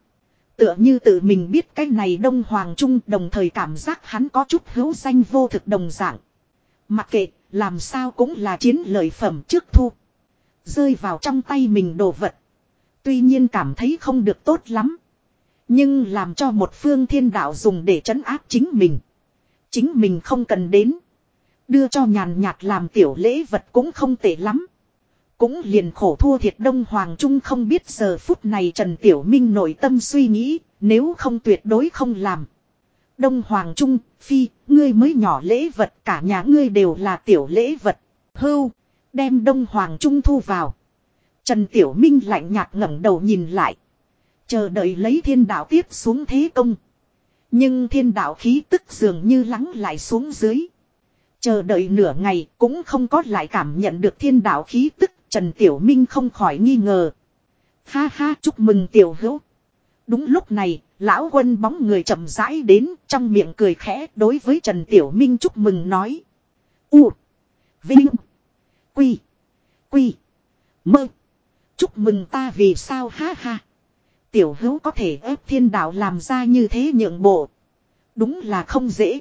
Tựa như tự mình biết cái này Đông Hoàng Trung đồng thời cảm giác hắn có chút hữu danh vô thực đồng dạng. Mặc kệ, làm sao cũng là chiến lợi phẩm trước thu. Rơi vào trong tay mình đồ vật. Tuy nhiên cảm thấy không được tốt lắm. Nhưng làm cho một phương thiên đạo dùng để trấn áp chính mình. Chính mình không cần đến. Đưa cho nhàn nhạt làm tiểu lễ vật cũng không tệ lắm. Cũng liền khổ thua thiệt Đông Hoàng Trung không biết giờ phút này Trần Tiểu Minh nội tâm suy nghĩ, nếu không tuyệt đối không làm. Đông Hoàng Trung, Phi, ngươi mới nhỏ lễ vật, cả nhà ngươi đều là tiểu lễ vật. Hưu, đem Đông Hoàng Trung thu vào. Trần Tiểu Minh lạnh nhạt ngẩng đầu nhìn lại. Chờ đợi lấy thiên đạo tiếp xuống thế công. Nhưng thiên đạo khí tức dường như lắng lại xuống dưới. Chờ đợi nửa ngày cũng không có lại cảm nhận được thiên đạo khí tức Trần Tiểu Minh không khỏi nghi ngờ. Ha ha chúc mừng Tiểu Hữu. Đúng lúc này, lão quân bóng người chậm rãi đến trong miệng cười khẽ đối với Trần Tiểu Minh chúc mừng nói. U. Vinh. Quy. Quy. Mơ. Chúc mừng ta vì sao ha ha. Tiểu hữu có thể ép thiên đạo làm ra như thế nhượng bộ. Đúng là không dễ.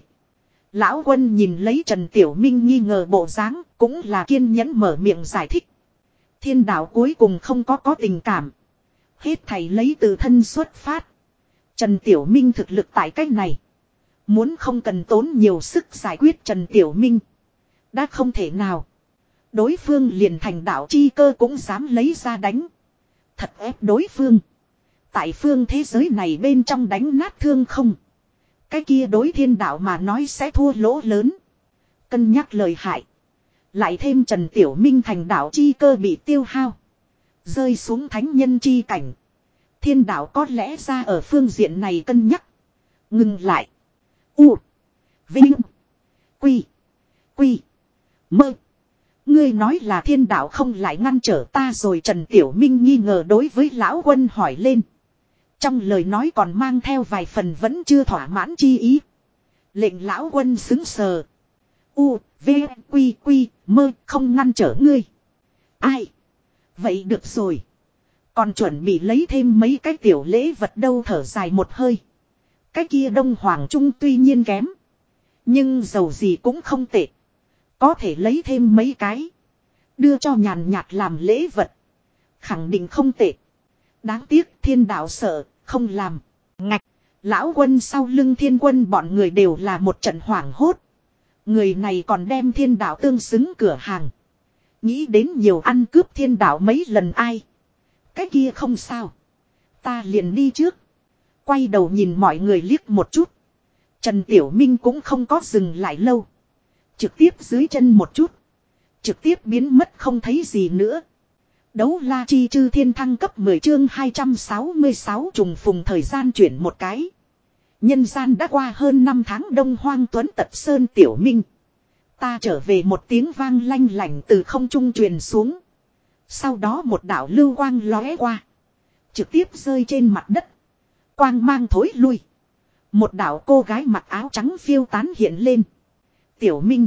Lão quân nhìn lấy Trần Tiểu Minh nghi ngờ bộ dáng cũng là kiên nhẫn mở miệng giải thích. Thiên đạo cuối cùng không có có tình cảm. Hết thầy lấy từ thân xuất phát. Trần Tiểu Minh thực lực tại cách này. Muốn không cần tốn nhiều sức giải quyết Trần Tiểu Minh. Đã không thể nào. Đối phương liền thành đạo chi cơ cũng dám lấy ra đánh. Thật ép đối phương. Tại phương thế giới này bên trong đánh nát thương không. Cái kia đối thiên đạo mà nói sẽ thua lỗ lớn. Cân nhắc lời hại. Lại thêm Trần Tiểu Minh thành đạo chi cơ bị tiêu hao. Rơi xuống thánh nhân chi cảnh. Thiên đạo có lẽ ra ở phương diện này cân nhắc. Ngừng lại. U. Vinh. Quy. Quy. Mơ. Ngươi nói là thiên đạo không lại ngăn trở ta rồi Trần Tiểu Minh nghi ngờ đối với lão quân hỏi lên. Trong lời nói còn mang theo vài phần vẫn chưa thỏa mãn chi ý. Lệnh lão quân xứng sờ. U, V, Quy, Quy, mơ không ngăn trở ngươi. Ai? Vậy được rồi. Còn chuẩn bị lấy thêm mấy cái tiểu lễ vật đâu thở dài một hơi. Cái kia đông hoàng trung tuy nhiên kém. Nhưng dầu gì cũng không tệ. Có thể lấy thêm mấy cái. Đưa cho nhàn nhạt làm lễ vật. Khẳng định không tệ. Đáng tiếc thiên đạo sợ, không làm. Ngạch, lão quân sau lưng thiên quân bọn người đều là một trận hoảng hốt. Người này còn đem thiên đạo tương xứng cửa hàng. Nghĩ đến nhiều ăn cướp thiên đạo mấy lần ai. Cái kia không sao. Ta liền đi trước. Quay đầu nhìn mọi người liếc một chút. Trần Tiểu Minh cũng không có dừng lại lâu. Trực tiếp dưới chân một chút. Trực tiếp biến mất không thấy gì nữa. Đấu la chi chư thiên thăng cấp 10 chương 266 trùng phùng thời gian chuyển một cái. Nhân gian đã qua hơn 5 tháng đông hoang tuấn tật sơn tiểu minh. Ta trở về một tiếng vang lanh lành từ không trung truyền xuống. Sau đó một đạo lưu quang lóe qua. Trực tiếp rơi trên mặt đất. Quang mang thối lui. Một đạo cô gái mặc áo trắng phiêu tán hiện lên. Tiểu Minh.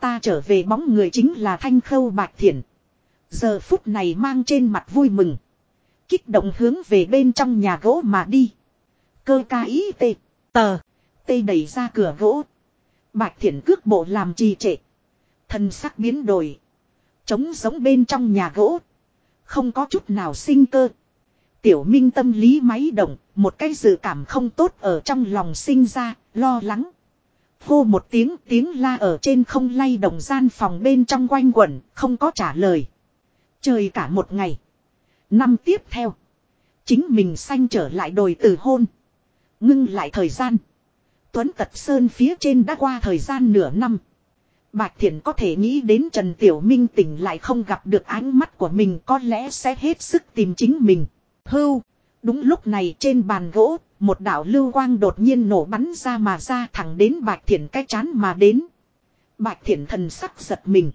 Ta trở về bóng người chính là Thanh Khâu Bạch Thiển. Giờ phút này mang trên mặt vui mừng. Kích động hướng về bên trong nhà gỗ mà đi. Cơ ca ý tê. Tờ. Tê đẩy ra cửa gỗ. Bạch Thiển cước bộ làm trì trệ. Thân sắc biến đổi. Trống giống bên trong nhà gỗ. Không có chút nào sinh cơ. Tiểu Minh tâm lý máy động, một cái dự cảm không tốt ở trong lòng sinh ra, lo lắng. Hô một tiếng tiếng la ở trên không lay động gian phòng bên trong quanh quẩn, không có trả lời. Trời cả một ngày. Năm tiếp theo. Chính mình sanh trở lại đồi từ hôn. Ngưng lại thời gian. Tuấn Tật Sơn phía trên đã qua thời gian nửa năm. Bạch Thiển có thể nghĩ đến Trần Tiểu Minh tỉnh lại không gặp được ánh mắt của mình có lẽ sẽ hết sức tìm chính mình. Hưu. Đúng lúc này trên bàn gỗ, một đạo lưu quang đột nhiên nổ bắn ra mà ra thẳng đến Bạch Thiển cái chán mà đến. Bạch Thiển thần sắc giật mình.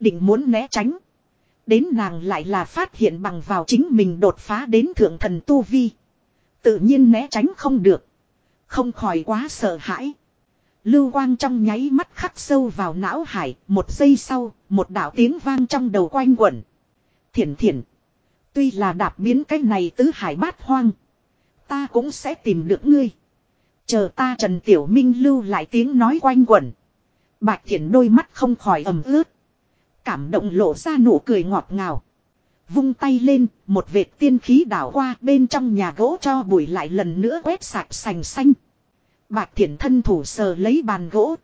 Định muốn né tránh. Đến nàng lại là phát hiện bằng vào chính mình đột phá đến thượng thần tu vi. Tự nhiên né tránh không được. Không khỏi quá sợ hãi. Lưu quang trong nháy mắt khắc sâu vào não hải, một giây sau, một đạo tiếng vang trong đầu quanh quẩn. Thiển thiển. Tuy là đạp biến cái này tứ hải bát hoang. Ta cũng sẽ tìm được ngươi. Chờ ta Trần Tiểu Minh lưu lại tiếng nói quanh quẩn. Bạch thiển đôi mắt không khỏi ẩm ướt. Cảm động lộ ra nụ cười ngọt ngào. Vung tay lên, một vệt tiên khí đảo qua bên trong nhà gỗ cho bụi lại lần nữa quét sạch sành xanh. Bạc thiện thân thủ sờ lấy bàn gỗ.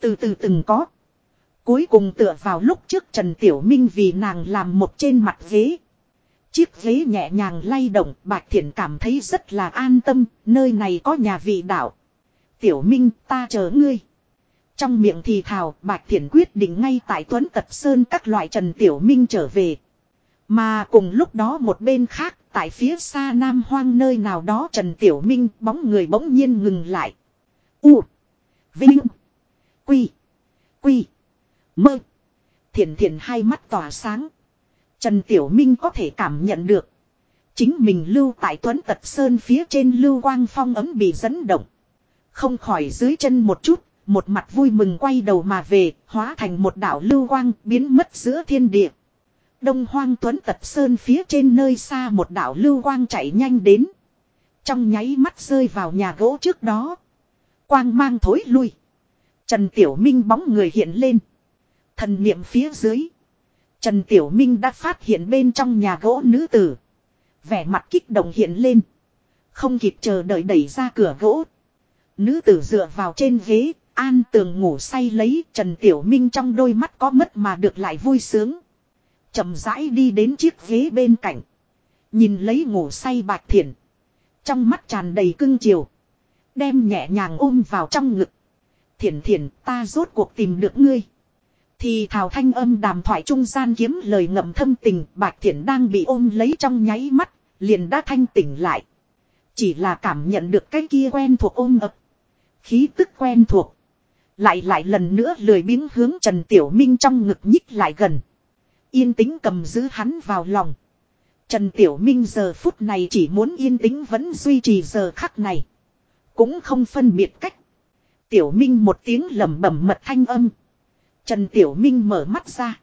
Từ từ từng có. Cuối cùng tựa vào lúc trước Trần Tiểu Minh vì nàng làm một trên mặt ghế. Chiếc ghế nhẹ nhàng lay động, Bạc Thiển cảm thấy rất là an tâm, nơi này có nhà vị đạo. Tiểu Minh, ta chờ ngươi. Trong miệng thì thào, Bạch Thiển quyết định ngay tại Tuấn Tật Sơn các loại Trần Tiểu Minh trở về. Mà cùng lúc đó một bên khác, tại phía xa Nam Hoang nơi nào đó Trần Tiểu Minh bóng người bỗng nhiên ngừng lại. U. Vinh. Quy. Quy. Mơ. Thiện thiện hai mắt tỏa sáng. Trần Tiểu Minh có thể cảm nhận được. Chính mình lưu tại Tuấn Tật Sơn phía trên lưu quang phong ấm bị dẫn động. Không khỏi dưới chân một chút, một mặt vui mừng quay đầu mà về, hóa thành một đảo lưu quang biến mất giữa thiên địa. Đông hoang tuấn tật sơn phía trên nơi xa một đảo lưu quang chạy nhanh đến. Trong nháy mắt rơi vào nhà gỗ trước đó. Quang mang thối lui. Trần Tiểu Minh bóng người hiện lên. Thần niệm phía dưới. Trần Tiểu Minh đã phát hiện bên trong nhà gỗ nữ tử. Vẻ mặt kích động hiện lên. Không kịp chờ đợi đẩy ra cửa gỗ. Nữ tử dựa vào trên ghế, an tường ngủ say lấy Trần Tiểu Minh trong đôi mắt có mất mà được lại vui sướng chậm rãi đi đến chiếc ghế bên cạnh. Nhìn lấy ngủ say bạch thiện. Trong mắt tràn đầy cưng chiều. Đem nhẹ nhàng ôm vào trong ngực. Thiển thiển ta rốt cuộc tìm được ngươi. Thì thảo thanh âm đàm thoại trung gian kiếm lời ngậm thâm tình, bạch thiển đang bị ôm lấy trong nháy mắt. Liền đã thanh tỉnh lại. Chỉ là cảm nhận được cái kia quen thuộc ôm ập. Khí tức quen thuộc. Lại lại lần nữa lười biếng hướng Trần Tiểu Minh trong ngực nhích lại gần. Yên tĩnh cầm giữ hắn vào lòng. Trần Tiểu Minh giờ phút này chỉ muốn yên tĩnh vẫn duy trì giờ khắc này. Cũng không phân biệt cách. Tiểu Minh một tiếng lẩm bẩm mật thanh âm. Trần Tiểu Minh mở mắt ra.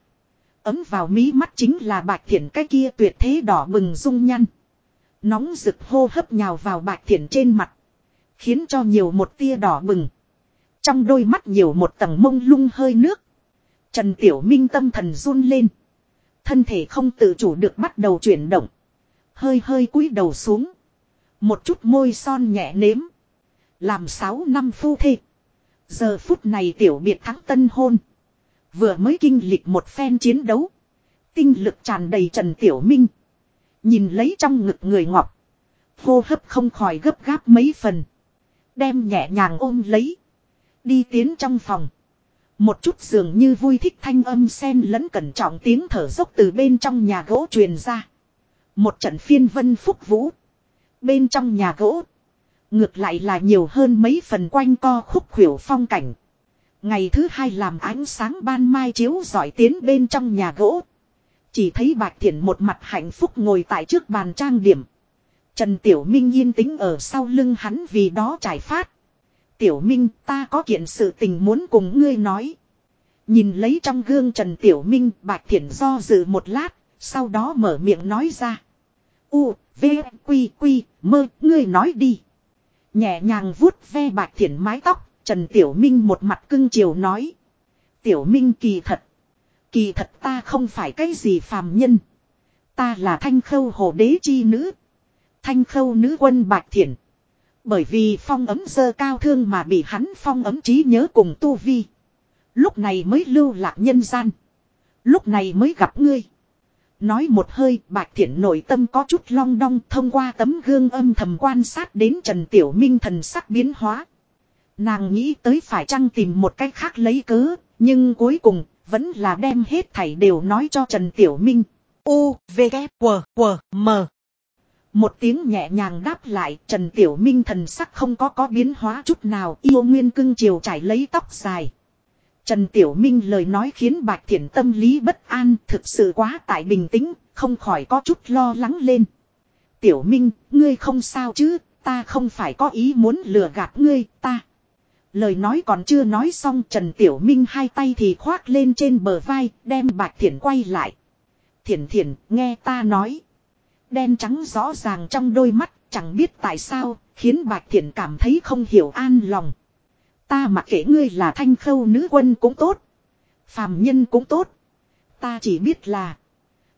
Ấm vào mí mắt chính là bạch thiện cái kia tuyệt thế đỏ bừng dung nhăn. Nóng rực hô hấp nhào vào bạch thiện trên mặt. Khiến cho nhiều một tia đỏ bừng. Trong đôi mắt nhiều một tầng mông lung hơi nước. Trần Tiểu Minh tâm thần run lên. Thân thể không tự chủ được bắt đầu chuyển động. Hơi hơi cúi đầu xuống. Một chút môi son nhẹ nếm. Làm sáu năm phu thê. Giờ phút này tiểu biệt thắng tân hôn. Vừa mới kinh lịch một phen chiến đấu. Tinh lực tràn đầy Trần Tiểu Minh. Nhìn lấy trong ngực người ngọc. Hô hấp không khỏi gấp gáp mấy phần. Đem nhẹ nhàng ôm lấy. Đi tiến trong phòng. Một chút dường như vui thích thanh âm sen lẫn cẩn trọng tiếng thở dốc từ bên trong nhà gỗ truyền ra. Một trận phiên vân phúc vũ. Bên trong nhà gỗ. Ngược lại là nhiều hơn mấy phần quanh co khúc khuỷu phong cảnh. Ngày thứ hai làm ánh sáng ban mai chiếu giỏi tiến bên trong nhà gỗ. Chỉ thấy Bạch Thiển một mặt hạnh phúc ngồi tại trước bàn trang điểm. Trần Tiểu Minh yên tĩnh ở sau lưng hắn vì đó trải phát. Tiểu Minh ta có kiện sự tình muốn cùng ngươi nói. Nhìn lấy trong gương Trần Tiểu Minh Bạch Thiển do dự một lát, sau đó mở miệng nói ra. U, V, Quy, Quy, mơ, ngươi nói đi. Nhẹ nhàng vuốt ve Bạch Thiển mái tóc, Trần Tiểu Minh một mặt cưng chiều nói. Tiểu Minh kỳ thật. Kỳ thật ta không phải cái gì phàm nhân. Ta là thanh khâu hồ đế chi nữ. Thanh khâu nữ quân Bạch Thiển. Bởi vì phong ấm dơ cao thương mà bị hắn phong ấm trí nhớ cùng tu vi. Lúc này mới lưu lạc nhân gian. Lúc này mới gặp ngươi. Nói một hơi bạch thiện nội tâm có chút long đong thông qua tấm gương âm thầm quan sát đến Trần Tiểu Minh thần sắc biến hóa. Nàng nghĩ tới phải chăng tìm một cách khác lấy cớ, nhưng cuối cùng vẫn là đem hết thảy đều nói cho Trần Tiểu Minh. U, V, K, W, W, M. Một tiếng nhẹ nhàng đáp lại Trần Tiểu Minh thần sắc không có có biến hóa chút nào yêu nguyên cưng chiều trải lấy tóc dài. Trần Tiểu Minh lời nói khiến Bạch Thiển tâm lý bất an thực sự quá tại bình tĩnh, không khỏi có chút lo lắng lên. Tiểu Minh, ngươi không sao chứ, ta không phải có ý muốn lừa gạt ngươi, ta. Lời nói còn chưa nói xong Trần Tiểu Minh hai tay thì khoác lên trên bờ vai, đem Bạch Thiển quay lại. Thiển Thiển, nghe ta nói. Đen trắng rõ ràng trong đôi mắt, chẳng biết tại sao, khiến Bạch Thiển cảm thấy không hiểu an lòng. Ta mặc kệ ngươi là thanh khâu nữ quân cũng tốt. Phàm nhân cũng tốt. Ta chỉ biết là.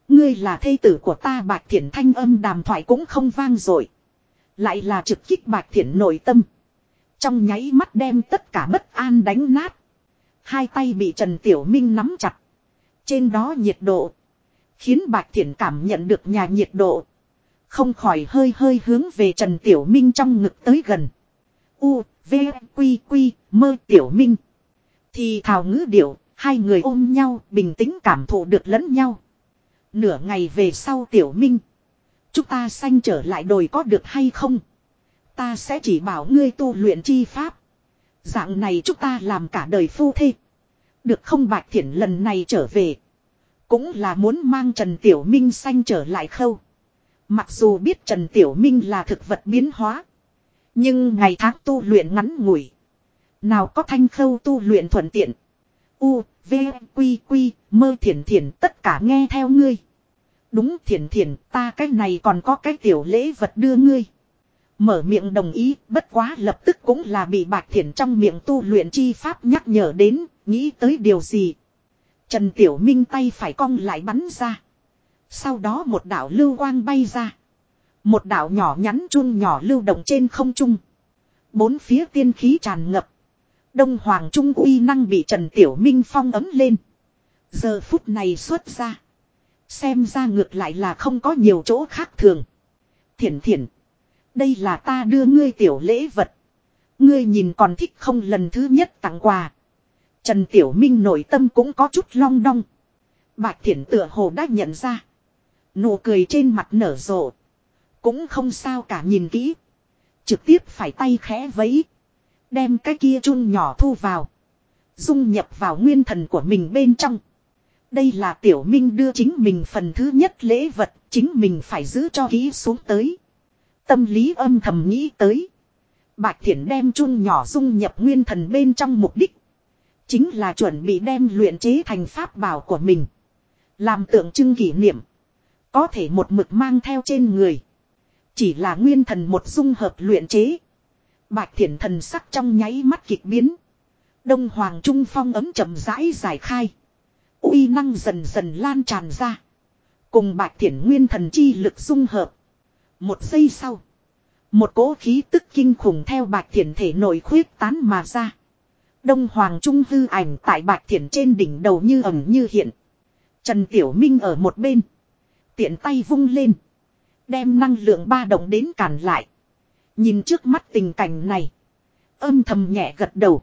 Ngươi là thê tử của ta Bạch Thiển thanh âm đàm thoại cũng không vang rồi. Lại là trực kích Bạch Thiển nội tâm. Trong nháy mắt đem tất cả bất an đánh nát. Hai tay bị Trần Tiểu Minh nắm chặt. Trên đó nhiệt độ. Khiến Bạch Thiển cảm nhận được nhà nhiệt độ. Không khỏi hơi hơi hướng về Trần Tiểu Minh trong ngực tới gần. U, V, Quy, Quy, mơ Tiểu Minh. Thì thảo ngữ điệu, hai người ôm nhau, bình tĩnh cảm thụ được lẫn nhau. Nửa ngày về sau Tiểu Minh. Chúng ta sanh trở lại đồi có được hay không? Ta sẽ chỉ bảo ngươi tu luyện chi pháp. Dạng này chúng ta làm cả đời phu thê. Được không Bạch Thiển lần này trở về. Cũng là muốn mang Trần Tiểu Minh xanh trở lại khâu. Mặc dù biết Trần Tiểu Minh là thực vật biến hóa. Nhưng ngày tháng tu luyện ngắn ngủi. Nào có thanh khâu tu luyện thuận tiện. U, V, Quy, Quy, mơ thiền thiền tất cả nghe theo ngươi. Đúng thiền thiền ta cái này còn có cái tiểu lễ vật đưa ngươi. Mở miệng đồng ý, bất quá lập tức cũng là bị bạc thiền trong miệng tu luyện chi pháp nhắc nhở đến, nghĩ tới điều gì. Trần Tiểu Minh tay phải cong lại bắn ra. Sau đó một đạo lưu quang bay ra. Một đạo nhỏ nhắn chun nhỏ lưu động trên không trung. Bốn phía tiên khí tràn ngập. Đông Hoàng Trung uy năng bị Trần Tiểu Minh phong ấm lên. Giờ phút này xuất ra. Xem ra ngược lại là không có nhiều chỗ khác thường. Thiển thiển. Đây là ta đưa ngươi tiểu lễ vật. Ngươi nhìn còn thích không lần thứ nhất tặng quà. Trần Tiểu Minh nội tâm cũng có chút long đong. Bạch thiển tựa hồ đã nhận ra. Nụ cười trên mặt nở rộ. Cũng không sao cả nhìn kỹ. Trực tiếp phải tay khẽ vấy. Đem cái kia chun nhỏ thu vào. Dung nhập vào nguyên thần của mình bên trong. Đây là tiểu minh đưa chính mình phần thứ nhất lễ vật. Chính mình phải giữ cho kỹ xuống tới. Tâm lý âm thầm nghĩ tới. Bạch thiển đem chun nhỏ dung nhập nguyên thần bên trong mục đích. Chính là chuẩn bị đem luyện chế thành pháp bảo của mình. Làm tượng trưng kỷ niệm. Có thể một mực mang theo trên người. Chỉ là nguyên thần một dung hợp luyện chế. Bạch thiển thần sắc trong nháy mắt kịch biến. Đông Hoàng Trung Phong ấm chậm rãi giải khai. uy năng dần dần lan tràn ra. Cùng bạch thiển nguyên thần chi lực dung hợp. Một giây sau. Một cỗ khí tức kinh khủng theo bạch thiển thể nổi khuyết tán mà ra. Đông Hoàng Trung hư ảnh tại bạch thiển trên đỉnh đầu như ẩn như hiện. Trần Tiểu Minh ở một bên. Tiện tay vung lên. Đem năng lượng ba động đến cản lại. Nhìn trước mắt tình cảnh này. Âm thầm nhẹ gật đầu.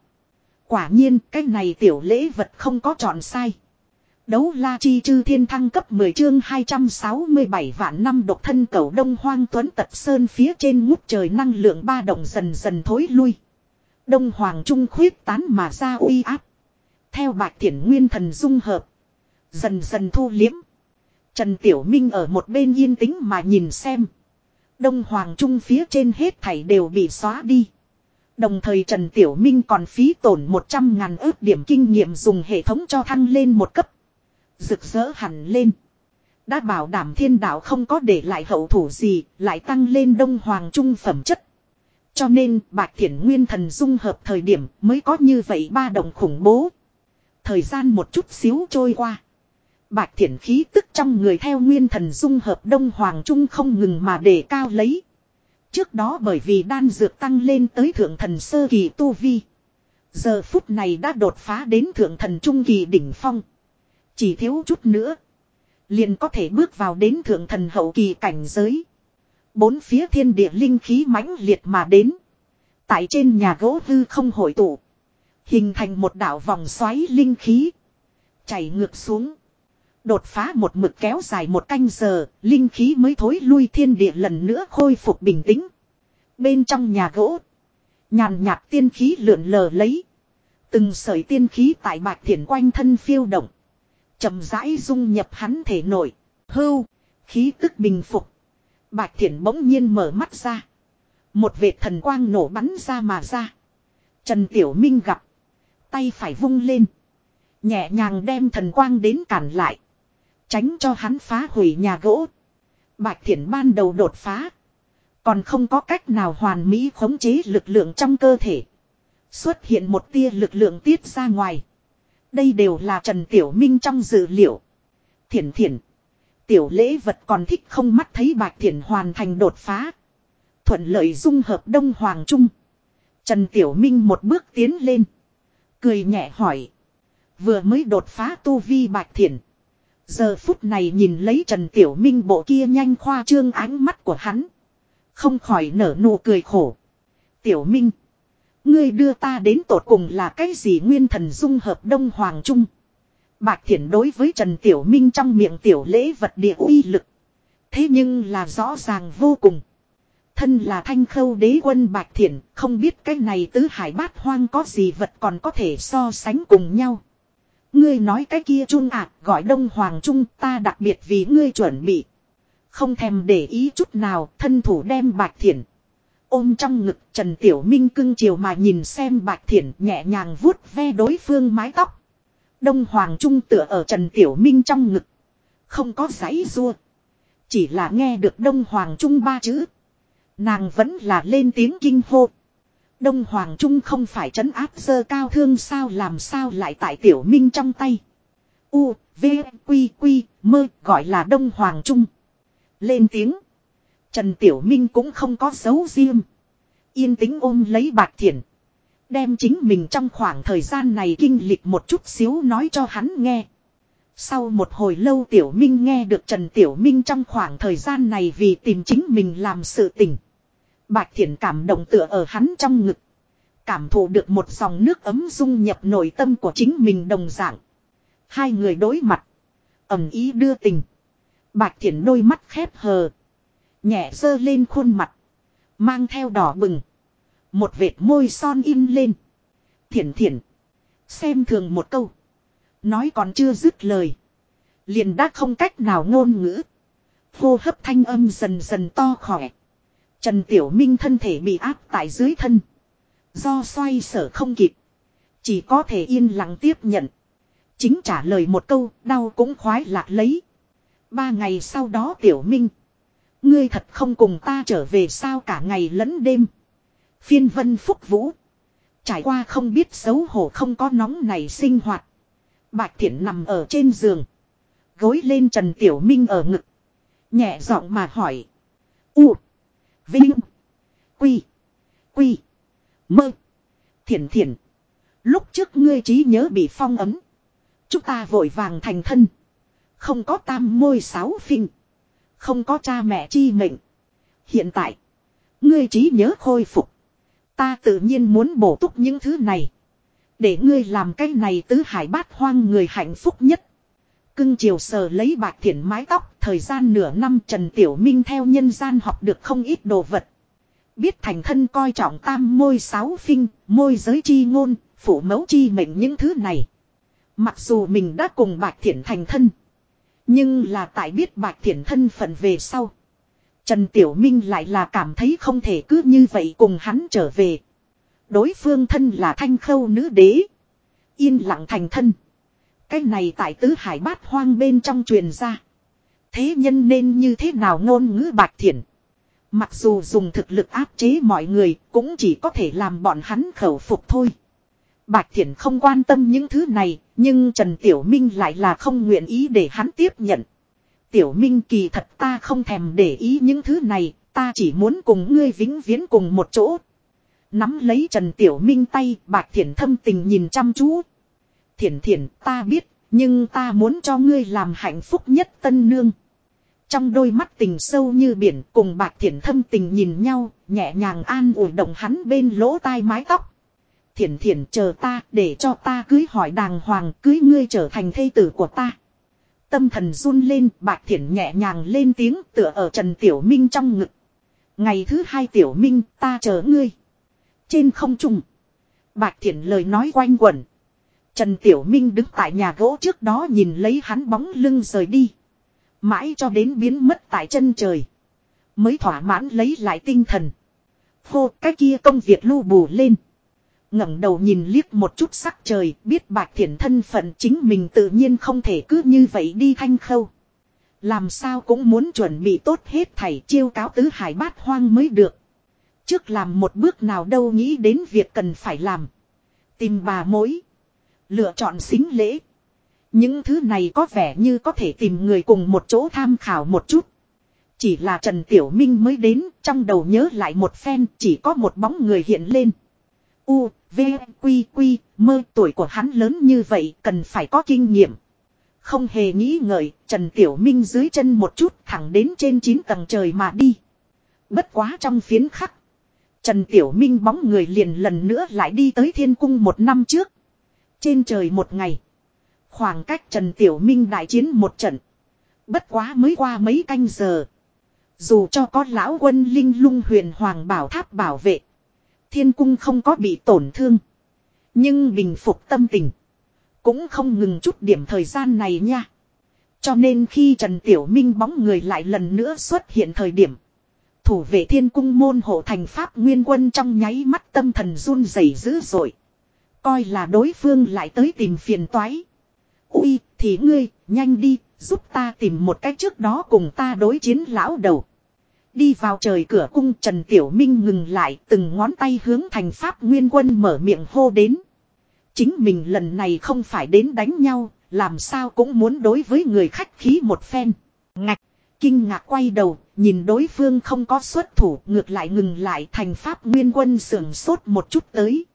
Quả nhiên, cái này tiểu lễ vật không có chọn sai. Đấu la chi chư thiên thăng cấp 10 chương 267 vạn năm độc thân cầu đông hoang tuấn tật sơn phía trên ngút trời năng lượng ba động dần dần thối lui. Đông hoàng trung khuyết tán mà ra uy áp. Theo bạch thiển nguyên thần dung hợp. Dần dần thu liếm. Trần Tiểu Minh ở một bên yên tĩnh mà nhìn xem. Đông Hoàng Trung phía trên hết thảy đều bị xóa đi. Đồng thời Trần Tiểu Minh còn phí tổn 100 ngàn ước điểm kinh nghiệm dùng hệ thống cho thăng lên một cấp. Rực rỡ hẳn lên. Đã bảo đảm thiên đạo không có để lại hậu thủ gì, lại tăng lên Đông Hoàng Trung phẩm chất. Cho nên, Bạch Thiển Nguyên Thần dung hợp thời điểm mới có như vậy ba đồng khủng bố. Thời gian một chút xíu trôi qua. Bạch thiển khí tức trong người theo nguyên thần dung hợp đông hoàng trung không ngừng mà đề cao lấy. Trước đó bởi vì đan dược tăng lên tới thượng thần sơ kỳ tu vi. Giờ phút này đã đột phá đến thượng thần trung kỳ đỉnh phong. Chỉ thiếu chút nữa. Liền có thể bước vào đến thượng thần hậu kỳ cảnh giới. Bốn phía thiên địa linh khí mãnh liệt mà đến. Tại trên nhà gỗ hư không hội tụ. Hình thành một đảo vòng xoáy linh khí. Chảy ngược xuống. Đột phá một mực kéo dài một canh giờ, linh khí mới thối lui thiên địa lần nữa khôi phục bình tĩnh. Bên trong nhà gỗ, nhàn nhạt tiên khí lượn lờ lấy. Từng sợi tiên khí tại bạch thiển quanh thân phiêu động. chậm rãi dung nhập hắn thể nổi. Hưu, khí tức bình phục. Bạch Thiển bỗng nhiên mở mắt ra. Một vệt thần quang nổ bắn ra mà ra. Trần Tiểu Minh gặp. Tay phải vung lên. Nhẹ nhàng đem thần quang đến cản lại. Tránh cho hắn phá hủy nhà gỗ. Bạch thiển ban đầu đột phá. Còn không có cách nào hoàn mỹ khống chế lực lượng trong cơ thể. Xuất hiện một tia lực lượng tiết ra ngoài. Đây đều là Trần Tiểu Minh trong dự liệu. Thiển thiển. Tiểu lễ vật còn thích không mắt thấy bạch thiển hoàn thành đột phá. Thuận lợi dung hợp Đông Hoàng Trung. Trần Tiểu Minh một bước tiến lên. Cười nhẹ hỏi. Vừa mới đột phá tu vi bạch thiển. Giờ phút này nhìn lấy Trần Tiểu Minh bộ kia nhanh khoa trương ánh mắt của hắn. Không khỏi nở nụ cười khổ. Tiểu Minh. Ngươi đưa ta đến tột cùng là cái gì nguyên thần dung hợp Đông Hoàng Trung. Bạch Thiển đối với Trần Tiểu Minh trong miệng tiểu lễ vật địa uy lực. Thế nhưng là rõ ràng vô cùng. Thân là thanh khâu đế quân Bạch Thiển, không biết cái này tứ hải bát hoang có gì vật còn có thể so sánh cùng nhau. Ngươi nói cái kia chun ạ, gọi Đông Hoàng Trung ta đặc biệt vì ngươi chuẩn bị. Không thèm để ý chút nào, thân thủ đem bạch thiển. Ôm trong ngực Trần Tiểu Minh cưng chiều mà nhìn xem Bạch Thiển nhẹ nhàng vuốt ve đối phương mái tóc. Đông Hoàng Trung tựa ở Trần Tiểu Minh trong ngực. Không có giấy rua. Chỉ là nghe được Đông Hoàng Trung ba chữ. Nàng vẫn là lên tiếng kinh hô. Đông Hoàng Trung không phải trấn áp sơ cao thương sao làm sao lại tại Tiểu Minh trong tay. U, V, Quy, Quy, mơ gọi là Đông Hoàng Trung. Lên tiếng. Trần Tiểu Minh cũng không có dấu riêng. Yên tĩnh ôm lấy bạc thiền. Đem chính mình trong khoảng thời gian này kinh lịch một chút xíu nói cho hắn nghe. Sau một hồi lâu Tiểu Minh nghe được Trần Tiểu Minh trong khoảng thời gian này vì tìm chính mình làm sự tình. Bạch Thiển cảm động tựa ở hắn trong ngực. Cảm thụ được một dòng nước ấm dung nhập nội tâm của chính mình đồng dạng. Hai người đối mặt. ầm ý đưa tình. Bạch Thiển đôi mắt khép hờ. Nhẹ dơ lên khuôn mặt. Mang theo đỏ bừng. Một vệt môi son in lên. Thiển thiển. Xem thường một câu. Nói còn chưa dứt lời. Liền đã không cách nào ngôn ngữ. Hô hấp thanh âm dần dần to khỏe. Trần Tiểu Minh thân thể bị áp tại dưới thân. Do xoay sở không kịp. Chỉ có thể yên lặng tiếp nhận. Chính trả lời một câu, đau cũng khoái lạc lấy. Ba ngày sau đó Tiểu Minh. Ngươi thật không cùng ta trở về sao cả ngày lẫn đêm. Phiên vân phúc vũ. Trải qua không biết xấu hổ không có nóng này sinh hoạt. Bạch thiện nằm ở trên giường. Gối lên Trần Tiểu Minh ở ngực. Nhẹ giọng mà hỏi. U. Vinh. Quy. Quy. Mơ. thiện thiện Lúc trước ngươi trí nhớ bị phong ấm. Chúng ta vội vàng thành thân. Không có tam môi sáu phinh. Không có cha mẹ chi mệnh. Hiện tại. Ngươi trí nhớ khôi phục. Ta tự nhiên muốn bổ túc những thứ này. Để ngươi làm cái này tứ hải bát hoang người hạnh phúc nhất. Cưng chiều sờ lấy bạc thiển mái tóc. Thời gian nửa năm Trần Tiểu Minh theo nhân gian học được không ít đồ vật. Biết thành thân coi trọng tam môi sáu phinh, môi giới chi ngôn, phủ mẫu chi mệnh những thứ này. Mặc dù mình đã cùng bạc thiển thành thân. Nhưng là tại biết bạc thiển thân phận về sau. Trần Tiểu Minh lại là cảm thấy không thể cứ như vậy cùng hắn trở về. Đối phương thân là thanh khâu nữ đế. Yên lặng thành thân. Cái này tại tứ hải bát hoang bên trong truyền ra. Thế nhân nên như thế nào ngôn ngữ bạc thiển. Mặc dù dùng thực lực áp chế mọi người cũng chỉ có thể làm bọn hắn khẩu phục thôi. Bạch Thiển không quan tâm những thứ này, nhưng Trần Tiểu Minh lại là không nguyện ý để hắn tiếp nhận. Tiểu Minh kỳ thật ta không thèm để ý những thứ này, ta chỉ muốn cùng ngươi vĩnh viễn cùng một chỗ. Nắm lấy Trần Tiểu Minh tay, Bạch Thiển thâm tình nhìn chăm chú. Thiển thiển ta biết, nhưng ta muốn cho ngươi làm hạnh phúc nhất tân nương. Trong đôi mắt tình sâu như biển cùng Bạch Thiển thâm tình nhìn nhau, nhẹ nhàng an ủi động hắn bên lỗ tai mái tóc thiển thiển chờ ta để cho ta cưới hỏi đàng hoàng cưới ngươi trở thành thây tử của ta. Tâm thần run lên bạc thiển nhẹ nhàng lên tiếng tựa ở Trần Tiểu Minh trong ngực. Ngày thứ hai Tiểu Minh, ta chờ ngươi. Trên không trung. Bạc thiển lời nói quanh quẩn. Trần Tiểu Minh đứng tại nhà gỗ trước đó nhìn lấy hắn bóng lưng rời đi. Mãi cho đến biến mất tại chân trời. Mới thỏa mãn lấy lại tinh thần. Khô cái kia công việc lưu bù lên ngẩng đầu nhìn liếc một chút sắc trời, biết bạch thiển thân phận chính mình tự nhiên không thể cứ như vậy đi thanh khâu. Làm sao cũng muốn chuẩn bị tốt hết thảy chiêu cáo tứ hải bát hoang mới được. Trước làm một bước nào đâu nghĩ đến việc cần phải làm. Tìm bà mối. Lựa chọn xính lễ. Những thứ này có vẻ như có thể tìm người cùng một chỗ tham khảo một chút. Chỉ là Trần Tiểu Minh mới đến, trong đầu nhớ lại một phen, chỉ có một bóng người hiện lên. U, V, Quy, Quy, mơ tuổi của hắn lớn như vậy cần phải có kinh nghiệm. Không hề nghĩ ngợi, Trần Tiểu Minh dưới chân một chút thẳng đến trên 9 tầng trời mà đi. Bất quá trong phiến khắc. Trần Tiểu Minh bóng người liền lần nữa lại đi tới thiên cung một năm trước. Trên trời một ngày. Khoảng cách Trần Tiểu Minh đại chiến một trận. Bất quá mới qua mấy canh giờ. Dù cho có lão quân linh lung huyền hoàng bảo tháp bảo vệ thiên cung không có bị tổn thương. Nhưng bình phục tâm tình. Cũng không ngừng chút điểm thời gian này nha. Cho nên khi Trần Tiểu Minh bóng người lại lần nữa xuất hiện thời điểm. Thủ vệ thiên cung môn hộ thành pháp nguyên quân trong nháy mắt tâm thần run rẩy dữ dội. Coi là đối phương lại tới tìm phiền toái. Ui, thì ngươi, nhanh đi, giúp ta tìm một cách trước đó cùng ta đối chiến lão đầu. Đi vào trời cửa cung Trần Tiểu Minh ngừng lại từng ngón tay hướng thành pháp nguyên quân mở miệng hô đến. Chính mình lần này không phải đến đánh nhau, làm sao cũng muốn đối với người khách khí một phen. Ngạch, kinh ngạc quay đầu, nhìn đối phương không có xuất thủ, ngược lại ngừng lại thành pháp nguyên quân sưởng sốt một chút tới.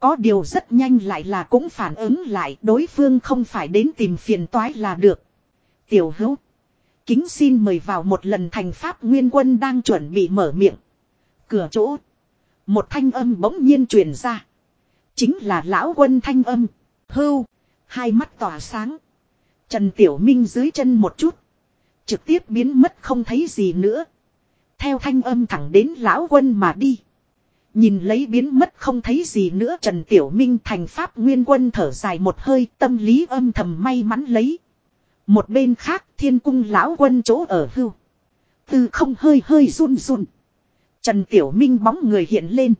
Có điều rất nhanh lại là cũng phản ứng lại đối phương không phải đến tìm phiền toái là được. Tiểu hữu. Kính xin mời vào một lần thành pháp nguyên quân đang chuẩn bị mở miệng. Cửa chỗ. Một thanh âm bỗng nhiên truyền ra. Chính là lão quân thanh âm. Hưu. Hai mắt tỏa sáng. Trần Tiểu Minh dưới chân một chút. Trực tiếp biến mất không thấy gì nữa. Theo thanh âm thẳng đến lão quân mà đi. Nhìn lấy biến mất không thấy gì nữa Trần Tiểu Minh thành pháp nguyên quân thở dài một hơi, tâm lý âm thầm may mắn lấy. Một bên khác thiên cung lão quân chỗ ở hưu. tư không hơi hơi run run. Trần Tiểu Minh bóng người hiện lên.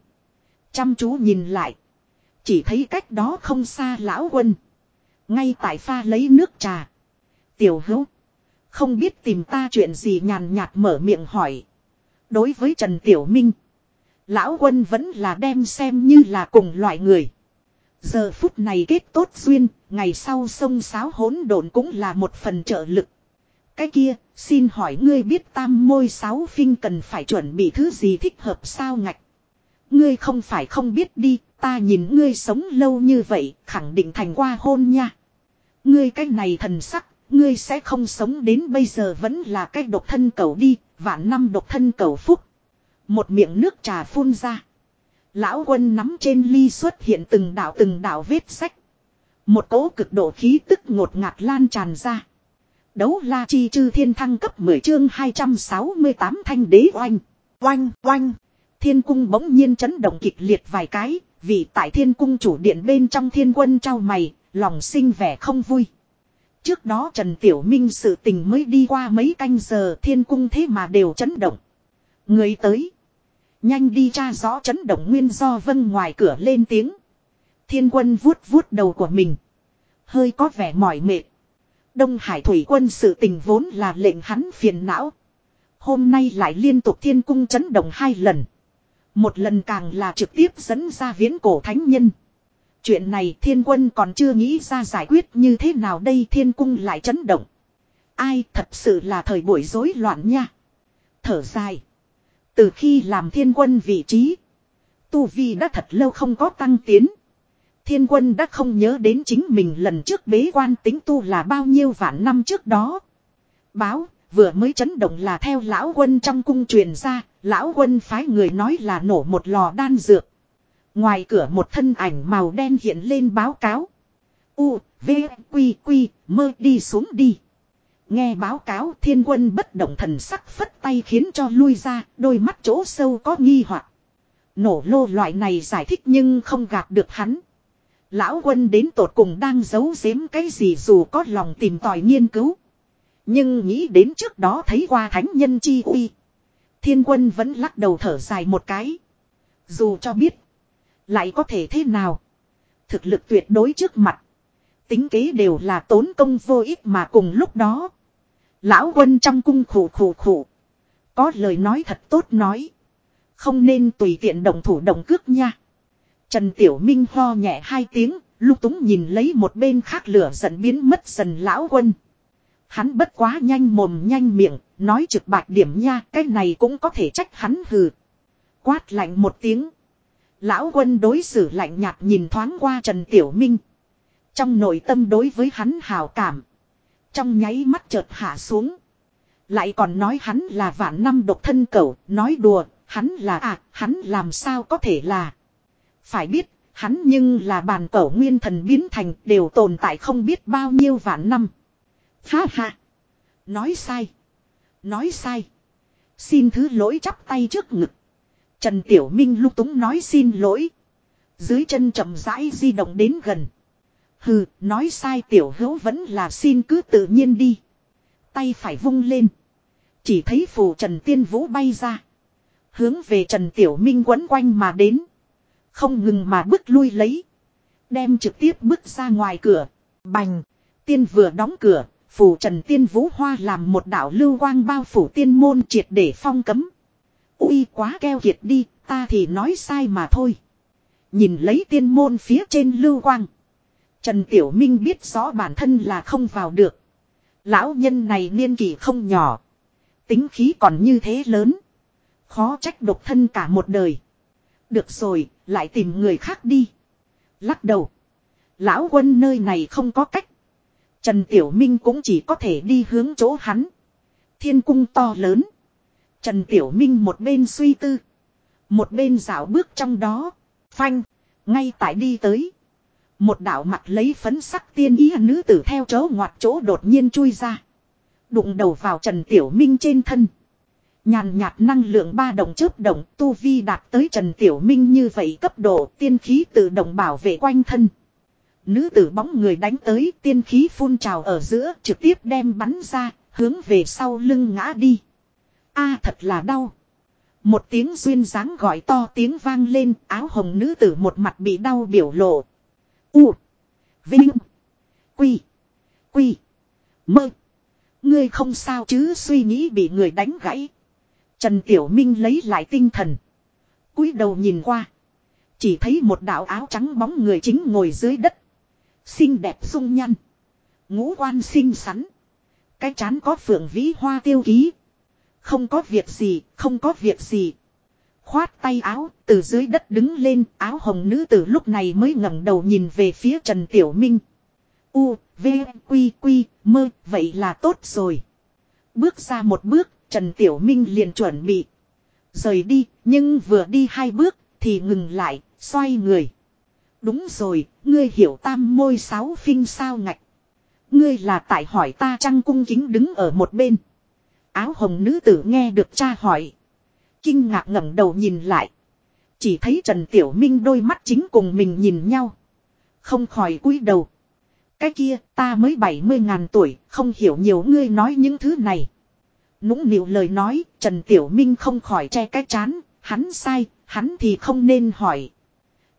Chăm chú nhìn lại. Chỉ thấy cách đó không xa lão quân. Ngay tại pha lấy nước trà. Tiểu hữu. Không biết tìm ta chuyện gì nhàn nhạt mở miệng hỏi. Đối với Trần Tiểu Minh. Lão quân vẫn là đem xem như là cùng loại người. Giờ phút này kết tốt duyên, ngày sau sông sáo hỗn độn cũng là một phần trợ lực. Cái kia, xin hỏi ngươi biết tam môi sáu phinh cần phải chuẩn bị thứ gì thích hợp sao ngạch. Ngươi không phải không biết đi, ta nhìn ngươi sống lâu như vậy, khẳng định thành qua hôn nha. Ngươi cái này thần sắc, ngươi sẽ không sống đến bây giờ vẫn là cái độc thân cầu đi, vạn năm độc thân cầu phúc. Một miệng nước trà phun ra. Lão quân nắm trên ly xuất hiện từng đạo từng đạo vết sách. Một cỗ cực độ khí tức ngột ngạt lan tràn ra. Đấu la chi chư thiên thăng cấp 10 chương 268 thanh đế oanh. Oanh, oanh. Thiên cung bỗng nhiên chấn động kịch liệt vài cái, vì tại thiên cung chủ điện bên trong thiên quân trao mày, lòng sinh vẻ không vui. Trước đó Trần Tiểu Minh sự tình mới đi qua mấy canh giờ thiên cung thế mà đều chấn động. Người tới. Nhanh đi tra rõ chấn động nguyên do vân ngoài cửa lên tiếng. Thiên quân vuốt vuốt đầu của mình. Hơi có vẻ mỏi mệt. Đông Hải thủy quân sự tình vốn là lệnh hắn phiền não. Hôm nay lại liên tục thiên cung chấn động hai lần. Một lần càng là trực tiếp dẫn ra viễn cổ thánh nhân. Chuyện này thiên quân còn chưa nghĩ ra giải quyết như thế nào đây thiên cung lại chấn động. Ai thật sự là thời buổi rối loạn nha. Thở dài. Từ khi làm thiên quân vị trí. Tu Vi đã thật lâu không có tăng tiến. Thiên quân đã không nhớ đến chính mình lần trước bế quan tính tu là bao nhiêu vạn năm trước đó. Báo, vừa mới chấn động là theo lão quân trong cung truyền ra, lão quân phái người nói là nổ một lò đan dược. Ngoài cửa một thân ảnh màu đen hiện lên báo cáo. U, V, Quy, Quy, mơ đi xuống đi. Nghe báo cáo thiên quân bất động thần sắc phất tay khiến cho lui ra, đôi mắt chỗ sâu có nghi hoặc. Nổ lô loại này giải thích nhưng không gạt được hắn. Lão quân đến tột cùng đang giấu giếm cái gì dù có lòng tìm tòi nghiên cứu. Nhưng nghĩ đến trước đó thấy qua thánh nhân chi uy. Thiên quân vẫn lắc đầu thở dài một cái. Dù cho biết. Lại có thể thế nào. Thực lực tuyệt đối trước mặt. Tính kế đều là tốn công vô ích mà cùng lúc đó. Lão quân trong cung khủ khủ khủ. Có lời nói thật tốt nói. Không nên tùy tiện động thủ động cước nha. Trần Tiểu Minh ho nhẹ hai tiếng, lúc túng nhìn lấy một bên khác lửa giận biến mất dần lão quân. Hắn bất quá nhanh mồm nhanh miệng, nói trực bạc điểm nha, cái này cũng có thể trách hắn hừ. Quát lạnh một tiếng. Lão quân đối xử lạnh nhạt nhìn thoáng qua Trần Tiểu Minh. Trong nội tâm đối với hắn hào cảm. Trong nháy mắt chợt hạ xuống. Lại còn nói hắn là vạn năm độc thân cẩu, nói đùa, hắn là à, hắn làm sao có thể là. Phải biết, hắn nhưng là bàn cổ nguyên thần biến thành đều tồn tại không biết bao nhiêu vạn năm. Ha ha. Nói sai. Nói sai. Xin thứ lỗi chắp tay trước ngực. Trần Tiểu Minh lúc túng nói xin lỗi. Dưới chân chậm rãi di động đến gần. Hừ, nói sai tiểu hữu vẫn là xin cứ tự nhiên đi. Tay phải vung lên. Chỉ thấy phù trần tiên vũ bay ra. Hướng về Trần Tiểu Minh quấn quanh mà đến. Không ngừng mà bước lui lấy. Đem trực tiếp bước ra ngoài cửa. Bành. Tiên vừa đóng cửa. Phủ Trần Tiên Vũ Hoa làm một đạo lưu quang bao phủ tiên môn triệt để phong cấm. Ui quá keo kiệt đi. Ta thì nói sai mà thôi. Nhìn lấy tiên môn phía trên lưu quang. Trần Tiểu Minh biết rõ bản thân là không vào được. Lão nhân này niên kỷ không nhỏ. Tính khí còn như thế lớn. Khó trách độc thân cả một đời. Được rồi, lại tìm người khác đi. Lắc đầu. Lão quân nơi này không có cách. Trần Tiểu Minh cũng chỉ có thể đi hướng chỗ hắn. Thiên cung to lớn. Trần Tiểu Minh một bên suy tư. Một bên dạo bước trong đó. Phanh. Ngay tại đi tới. Một đạo mặt lấy phấn sắc tiên ý nữ tử theo chớ ngoặt chỗ đột nhiên chui ra. Đụng đầu vào Trần Tiểu Minh trên thân. Nhàn nhạt năng lượng ba đồng chớp động, tu vi đạt tới Trần Tiểu Minh như vậy cấp độ, tiên khí tự động bảo vệ quanh thân. Nữ tử bóng người đánh tới, tiên khí phun trào ở giữa, trực tiếp đem bắn ra, hướng về sau lưng ngã đi. a, thật là đau. Một tiếng duyên dáng gọi to tiếng vang lên, áo hồng nữ tử một mặt bị đau biểu lộ. U. Vinh. Quy. Quy. Mơ. Ngươi không sao chứ, suy nghĩ bị người đánh gãy. Trần Tiểu Minh lấy lại tinh thần. cúi đầu nhìn qua. Chỉ thấy một đạo áo trắng bóng người chính ngồi dưới đất. Xinh đẹp sung nhăn. Ngũ quan xinh xắn. Cái chán có phượng vĩ hoa tiêu ký. Không có việc gì, không có việc gì. Khoát tay áo, từ dưới đất đứng lên, áo hồng nữ từ lúc này mới ngẩng đầu nhìn về phía Trần Tiểu Minh. U, V, Quy, Quy, mơ, vậy là tốt rồi. Bước ra một bước, Trần Tiểu Minh liền chuẩn bị. Rời đi, nhưng vừa đi hai bước, thì ngừng lại, xoay người. Đúng rồi, ngươi hiểu tam môi sáu phinh sao ngạch. Ngươi là tại hỏi ta trăng cung kính đứng ở một bên. Áo hồng nữ tử nghe được cha hỏi. Kinh ngạc ngẩng đầu nhìn lại. Chỉ thấy Trần Tiểu Minh đôi mắt chính cùng mình nhìn nhau. Không khỏi cúi đầu. Cái kia ta mới 70 ngàn tuổi, không hiểu nhiều ngươi nói những thứ này. Nũng nịu lời nói, Trần Tiểu Minh không khỏi che cái chán, hắn sai, hắn thì không nên hỏi.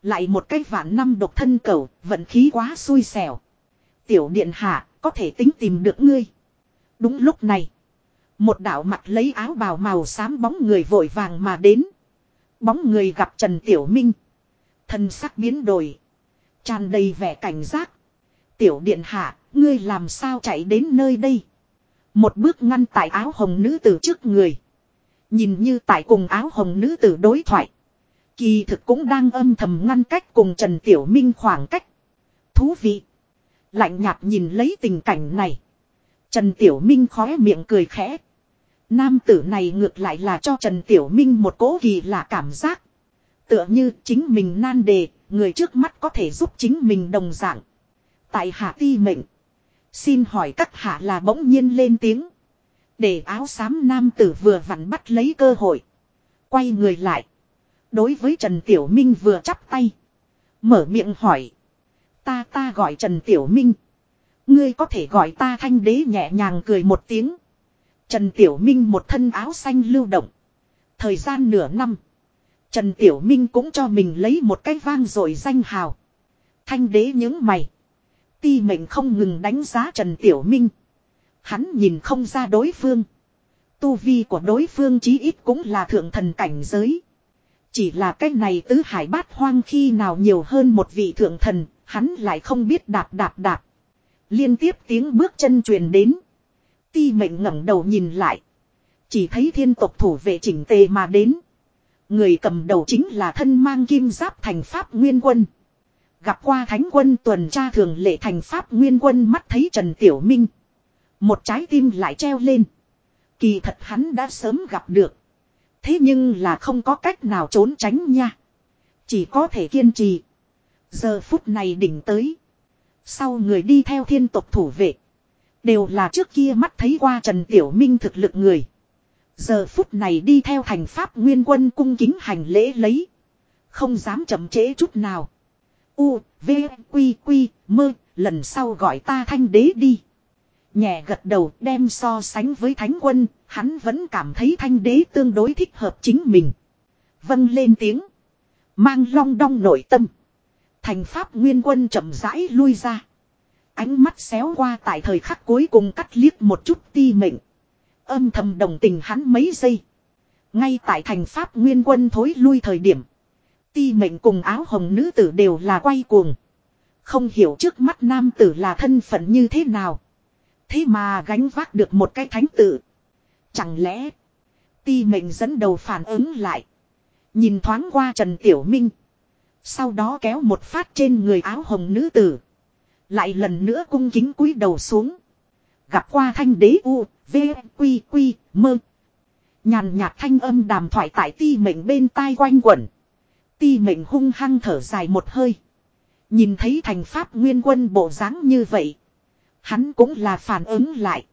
Lại một cái vạn năm độc thân cầu, vận khí quá xui xẻo. Tiểu điện hạ, có thể tính tìm được ngươi. Đúng lúc này, một đạo mặt lấy áo bào màu xám bóng người vội vàng mà đến. Bóng người gặp Trần Tiểu Minh. Thân sắc biến đổi. tràn đầy vẻ cảnh giác. Tiểu điện hạ, ngươi làm sao chạy đến nơi đây? Một bước ngăn tại áo hồng nữ tử trước người. Nhìn như tại cùng áo hồng nữ tử đối thoại. Kỳ thực cũng đang âm thầm ngăn cách cùng Trần Tiểu Minh khoảng cách. Thú vị. Lạnh nhạt nhìn lấy tình cảnh này. Trần Tiểu Minh khóe miệng cười khẽ. Nam tử này ngược lại là cho Trần Tiểu Minh một cố kỳ lạ cảm giác. Tựa như chính mình nan đề, người trước mắt có thể giúp chính mình đồng dạng. Tại hạ ti mệnh. Xin hỏi các hạ là bỗng nhiên lên tiếng. Để áo xám nam tử vừa vặn bắt lấy cơ hội. Quay người lại. Đối với Trần Tiểu Minh vừa chắp tay. Mở miệng hỏi. Ta ta gọi Trần Tiểu Minh. Ngươi có thể gọi ta thanh đế nhẹ nhàng cười một tiếng. Trần Tiểu Minh một thân áo xanh lưu động. Thời gian nửa năm. Trần Tiểu Minh cũng cho mình lấy một cái vang rồi danh hào. Thanh đế những mày. Ti mệnh không ngừng đánh giá Trần Tiểu Minh. Hắn nhìn không ra đối phương. Tu vi của đối phương chí ít cũng là thượng thần cảnh giới. Chỉ là cái này tứ hải bát hoang khi nào nhiều hơn một vị thượng thần, hắn lại không biết đạp đạp đạp. Liên tiếp tiếng bước chân truyền đến. Ti mệnh ngẩng đầu nhìn lại. Chỉ thấy thiên tộc thủ vệ chỉnh tề mà đến. Người cầm đầu chính là thân mang kim giáp thành pháp nguyên quân. Gặp qua thánh quân tuần tra thường lệ thành pháp nguyên quân mắt thấy Trần Tiểu Minh. Một trái tim lại treo lên. Kỳ thật hắn đã sớm gặp được. Thế nhưng là không có cách nào trốn tránh nha. Chỉ có thể kiên trì. Giờ phút này đỉnh tới. Sau người đi theo thiên tộc thủ vệ. Đều là trước kia mắt thấy qua Trần Tiểu Minh thực lực người. Giờ phút này đi theo thành pháp nguyên quân cung kính hành lễ lấy. Không dám chậm trễ chút nào. U, V, Quy, Quy, mơ, lần sau gọi ta thanh đế đi. Nhẹ gật đầu đem so sánh với thánh quân, hắn vẫn cảm thấy thanh đế tương đối thích hợp chính mình. Vâng lên tiếng. Mang long đong nội tâm. Thành pháp nguyên quân chậm rãi lui ra. Ánh mắt xéo qua tại thời khắc cuối cùng cắt liếc một chút ti mệnh. Âm thầm đồng tình hắn mấy giây. Ngay tại thành pháp nguyên quân thối lui thời điểm. Ti mệnh cùng áo hồng nữ tử đều là quay cuồng. Không hiểu trước mắt nam tử là thân phận như thế nào. Thế mà gánh vác được một cái thánh tử. Chẳng lẽ. Ti mệnh dẫn đầu phản ứng lại. Nhìn thoáng qua Trần Tiểu Minh. Sau đó kéo một phát trên người áo hồng nữ tử. Lại lần nữa cung kính cúi đầu xuống. Gặp qua thanh đế u, v, quy, quy, mơ. Nhàn nhạt thanh âm đàm thoại tại ti mệnh bên tai quanh quẩn. Ti mệnh hung hăng thở dài một hơi. Nhìn thấy thành pháp nguyên quân bộ dáng như vậy. Hắn cũng là phản ứng lại.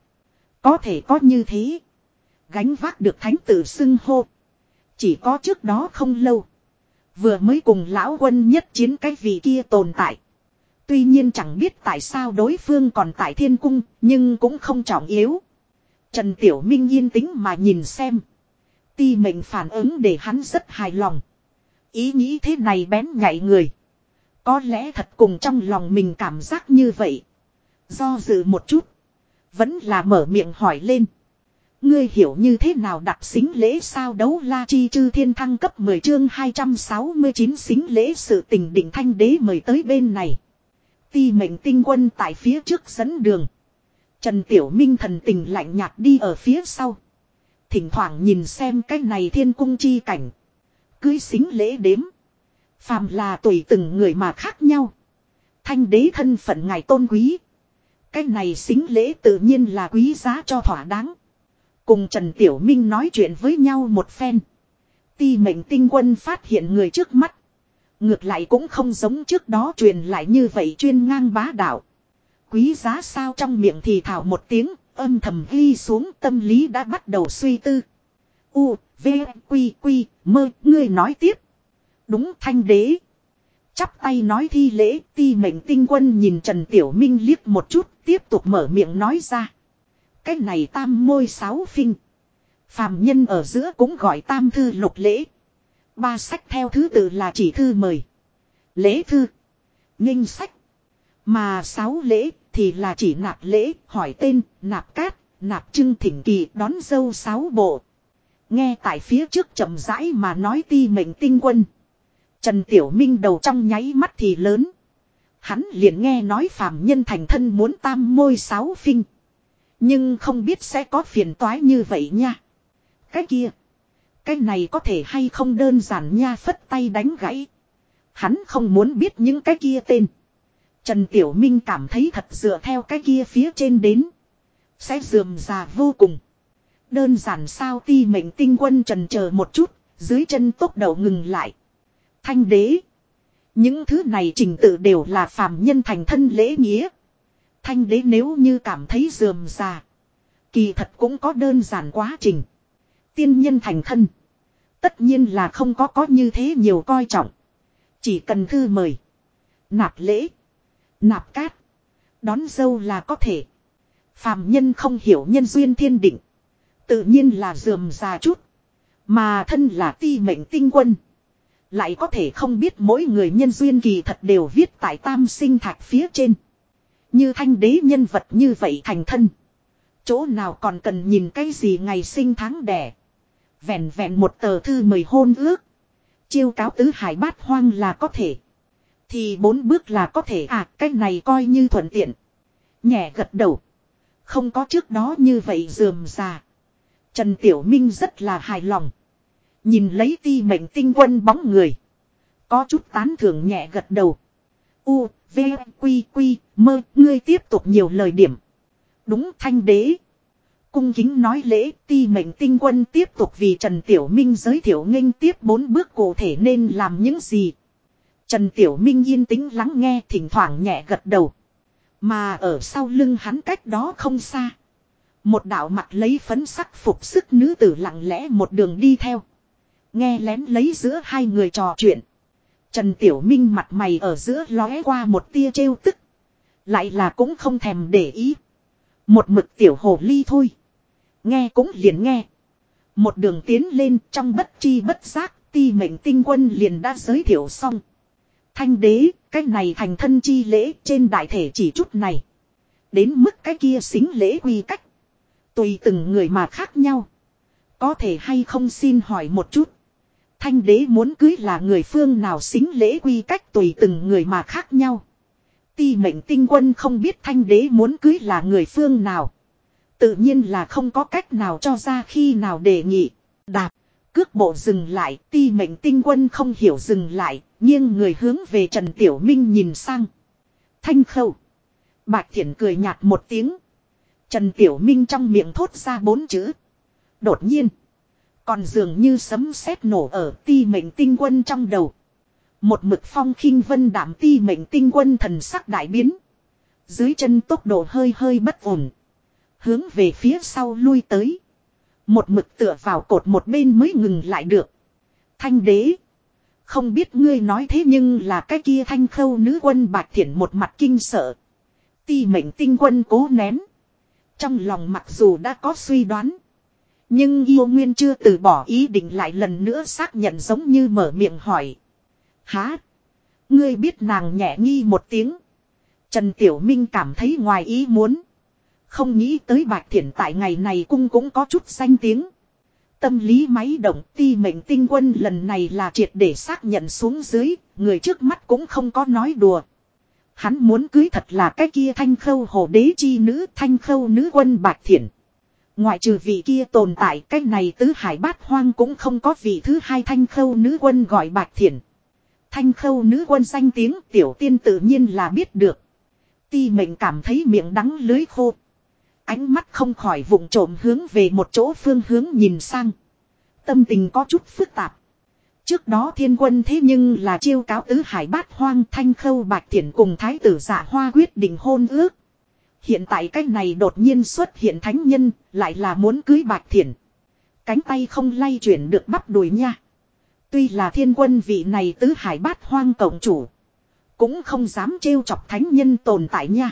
Có thể có như thế. Gánh vác được thánh tử xưng hô. Chỉ có trước đó không lâu. Vừa mới cùng lão quân nhất chiến cái vị kia tồn tại. Tuy nhiên chẳng biết tại sao đối phương còn tại thiên cung, nhưng cũng không trọng yếu. Trần Tiểu Minh yên tĩnh mà nhìn xem. Ti mệnh phản ứng để hắn rất hài lòng. Ý nghĩ thế này bén nhạy người. Có lẽ thật cùng trong lòng mình cảm giác như vậy. Do dự một chút. Vẫn là mở miệng hỏi lên. Ngươi hiểu như thế nào đặt xính lễ sao đấu la chi chư thiên thăng cấp 10 chương 269 xính lễ sự tình định thanh đế mời tới bên này. Ti mệnh tinh quân tại phía trước dẫn đường. Trần Tiểu Minh thần tình lạnh nhạt đi ở phía sau. Thỉnh thoảng nhìn xem cái này thiên cung chi cảnh. Cưới xính lễ đếm. Phàm là tùy từng người mà khác nhau. Thanh đế thân phận ngài tôn quý. Cái này xính lễ tự nhiên là quý giá cho thỏa đáng. Cùng Trần Tiểu Minh nói chuyện với nhau một phen. Ti mệnh tinh quân phát hiện người trước mắt. Ngược lại cũng không giống trước đó truyền lại như vậy chuyên ngang bá đạo. Quý giá sao trong miệng thì thảo một tiếng, âm thầm ghi xuống tâm lý đã bắt đầu suy tư. U, V, Quy, Quy, mơ, ngươi nói tiếp. Đúng thanh đế. Chắp tay nói thi lễ, ti mệnh tinh quân nhìn Trần Tiểu Minh liếc một chút, tiếp tục mở miệng nói ra. Cái này tam môi sáu phinh. Phàm nhân ở giữa cũng gọi tam thư lục lễ. Ba sách theo thứ tự là chỉ thư mời. Lễ thư. Nghinh sách. Mà sáu lễ thì là chỉ nạp lễ, hỏi tên, nạp cát, nạp trưng thỉnh kỳ đón dâu sáu bộ. Nghe tại phía trước chậm rãi mà nói ti mệnh tinh quân. Trần Tiểu Minh đầu trong nháy mắt thì lớn. Hắn liền nghe nói phàm nhân thành thân muốn tam môi sáu phinh. Nhưng không biết sẽ có phiền toái như vậy nha. Cái kia. Cái này có thể hay không đơn giản nha phất tay đánh gãy. Hắn không muốn biết những cái kia tên. Trần Tiểu Minh cảm thấy thật dựa theo cái kia phía trên đến. Sẽ dườm già vô cùng. Đơn giản sao ti mệnh tinh quân trần chờ một chút, dưới chân tốc đầu ngừng lại. Thanh đế. Những thứ này trình tự đều là phàm nhân thành thân lễ nghĩa. Thanh đế nếu như cảm thấy dườm già. Kỳ thật cũng có đơn giản quá trình. Tiên nhân thành thân. Tất nhiên là không có có như thế nhiều coi trọng. Chỉ cần thư mời. Nạp lễ. Nạp cát. Đón dâu là có thể. Phàm nhân không hiểu nhân duyên thiên định. Tự nhiên là dườm già chút. Mà thân là ti mệnh tinh quân. Lại có thể không biết mỗi người nhân duyên kỳ thật đều viết tại tam sinh thạch phía trên. Như thanh đế nhân vật như vậy thành thân. Chỗ nào còn cần nhìn cái gì ngày sinh tháng đẻ. Vẹn vẹn một tờ thư mời hôn ước. Chiêu cáo tứ hải bát hoang là có thể. Thì bốn bước là có thể à cái này coi như thuận tiện. Nhẹ gật đầu. Không có trước đó như vậy dườm già. Trần Tiểu Minh rất là hài lòng. Nhìn lấy ti mệnh tinh quân bóng người. Có chút tán thưởng nhẹ gật đầu. U, V, Quy, Quy, mơ, ngươi tiếp tục nhiều lời điểm. Đúng thanh đế. Cung kính nói lễ ti mệnh tinh quân tiếp tục vì Trần Tiểu Minh giới thiệu nghênh tiếp bốn bước cụ thể nên làm những gì. Trần Tiểu Minh yên tĩnh lắng nghe thỉnh thoảng nhẹ gật đầu. Mà ở sau lưng hắn cách đó không xa. Một đạo mặt lấy phấn sắc phục sức nữ tử lặng lẽ một đường đi theo. Nghe lén lấy giữa hai người trò chuyện. Trần Tiểu Minh mặt mày ở giữa lóe qua một tia trêu tức. Lại là cũng không thèm để ý. Một mực tiểu hồ ly thôi. Nghe cũng liền nghe. Một đường tiến lên trong bất chi bất giác ti mệnh tinh quân liền đã giới thiệu xong. Thanh đế, cái này thành thân chi lễ trên đại thể chỉ chút này. Đến mức cái kia xính lễ quy cách. Tùy từng người mà khác nhau. Có thể hay không xin hỏi một chút. Thanh đế muốn cưới là người phương nào xính lễ quy cách tùy từng người mà khác nhau. Ti mệnh tinh quân không biết thanh đế muốn cưới là người phương nào. Tự nhiên là không có cách nào cho ra khi nào đề nghị. Đạp, cước bộ dừng lại, ti mệnh tinh quân không hiểu dừng lại, nhưng người hướng về Trần Tiểu Minh nhìn sang. Thanh khâu. Bạch Thiển cười nhạt một tiếng. Trần Tiểu Minh trong miệng thốt ra bốn chữ. Đột nhiên. Còn dường như sấm sét nổ ở ti mệnh tinh quân trong đầu. Một mực phong khinh vân đảm ti mệnh tinh quân thần sắc đại biến. Dưới chân tốc độ hơi hơi bất ổn. Hướng về phía sau lui tới. Một mực tựa vào cột một bên mới ngừng lại được. Thanh đế. Không biết ngươi nói thế nhưng là cái kia thanh khâu nữ quân bạch thiện một mặt kinh sợ. Ti mệnh tinh quân cố nén. Trong lòng mặc dù đã có suy đoán. Nhưng yêu nguyên chưa từ bỏ ý định lại lần nữa xác nhận giống như mở miệng hỏi. Há? Ngươi biết nàng nhẹ nghi một tiếng. Trần Tiểu Minh cảm thấy ngoài ý muốn. Không nghĩ tới Bạch Thiển tại ngày này cung cũng có chút danh tiếng. Tâm lý máy động ti mệnh tinh quân lần này là triệt để xác nhận xuống dưới, người trước mắt cũng không có nói đùa. Hắn muốn cưới thật là cái kia thanh khâu hồ đế chi nữ, thanh khâu nữ quân bạc Thiển. Ngoại trừ vị kia tồn tại, cái này tứ hải bát hoang cũng không có vị thứ hai thanh khâu nữ quân gọi bạc Thiển. Thanh khâu nữ quân danh tiếng, tiểu tiên tự nhiên là biết được. Ti mệnh cảm thấy miệng đắng lưới khô. Ánh mắt không khỏi vụng trộm hướng về một chỗ phương hướng nhìn sang. Tâm tình có chút phức tạp. Trước đó thiên quân thế nhưng là chiêu cáo tứ hải bát hoang thanh khâu bạch thiện cùng thái tử giả hoa quyết định hôn ước. Hiện tại cách này đột nhiên xuất hiện thánh nhân, lại là muốn cưới bạch thiện. Cánh tay không lay chuyển được bắp đùi nha. Tuy là thiên quân vị này tứ hải bát hoang cộng chủ. Cũng không dám trêu chọc thánh nhân tồn tại nha.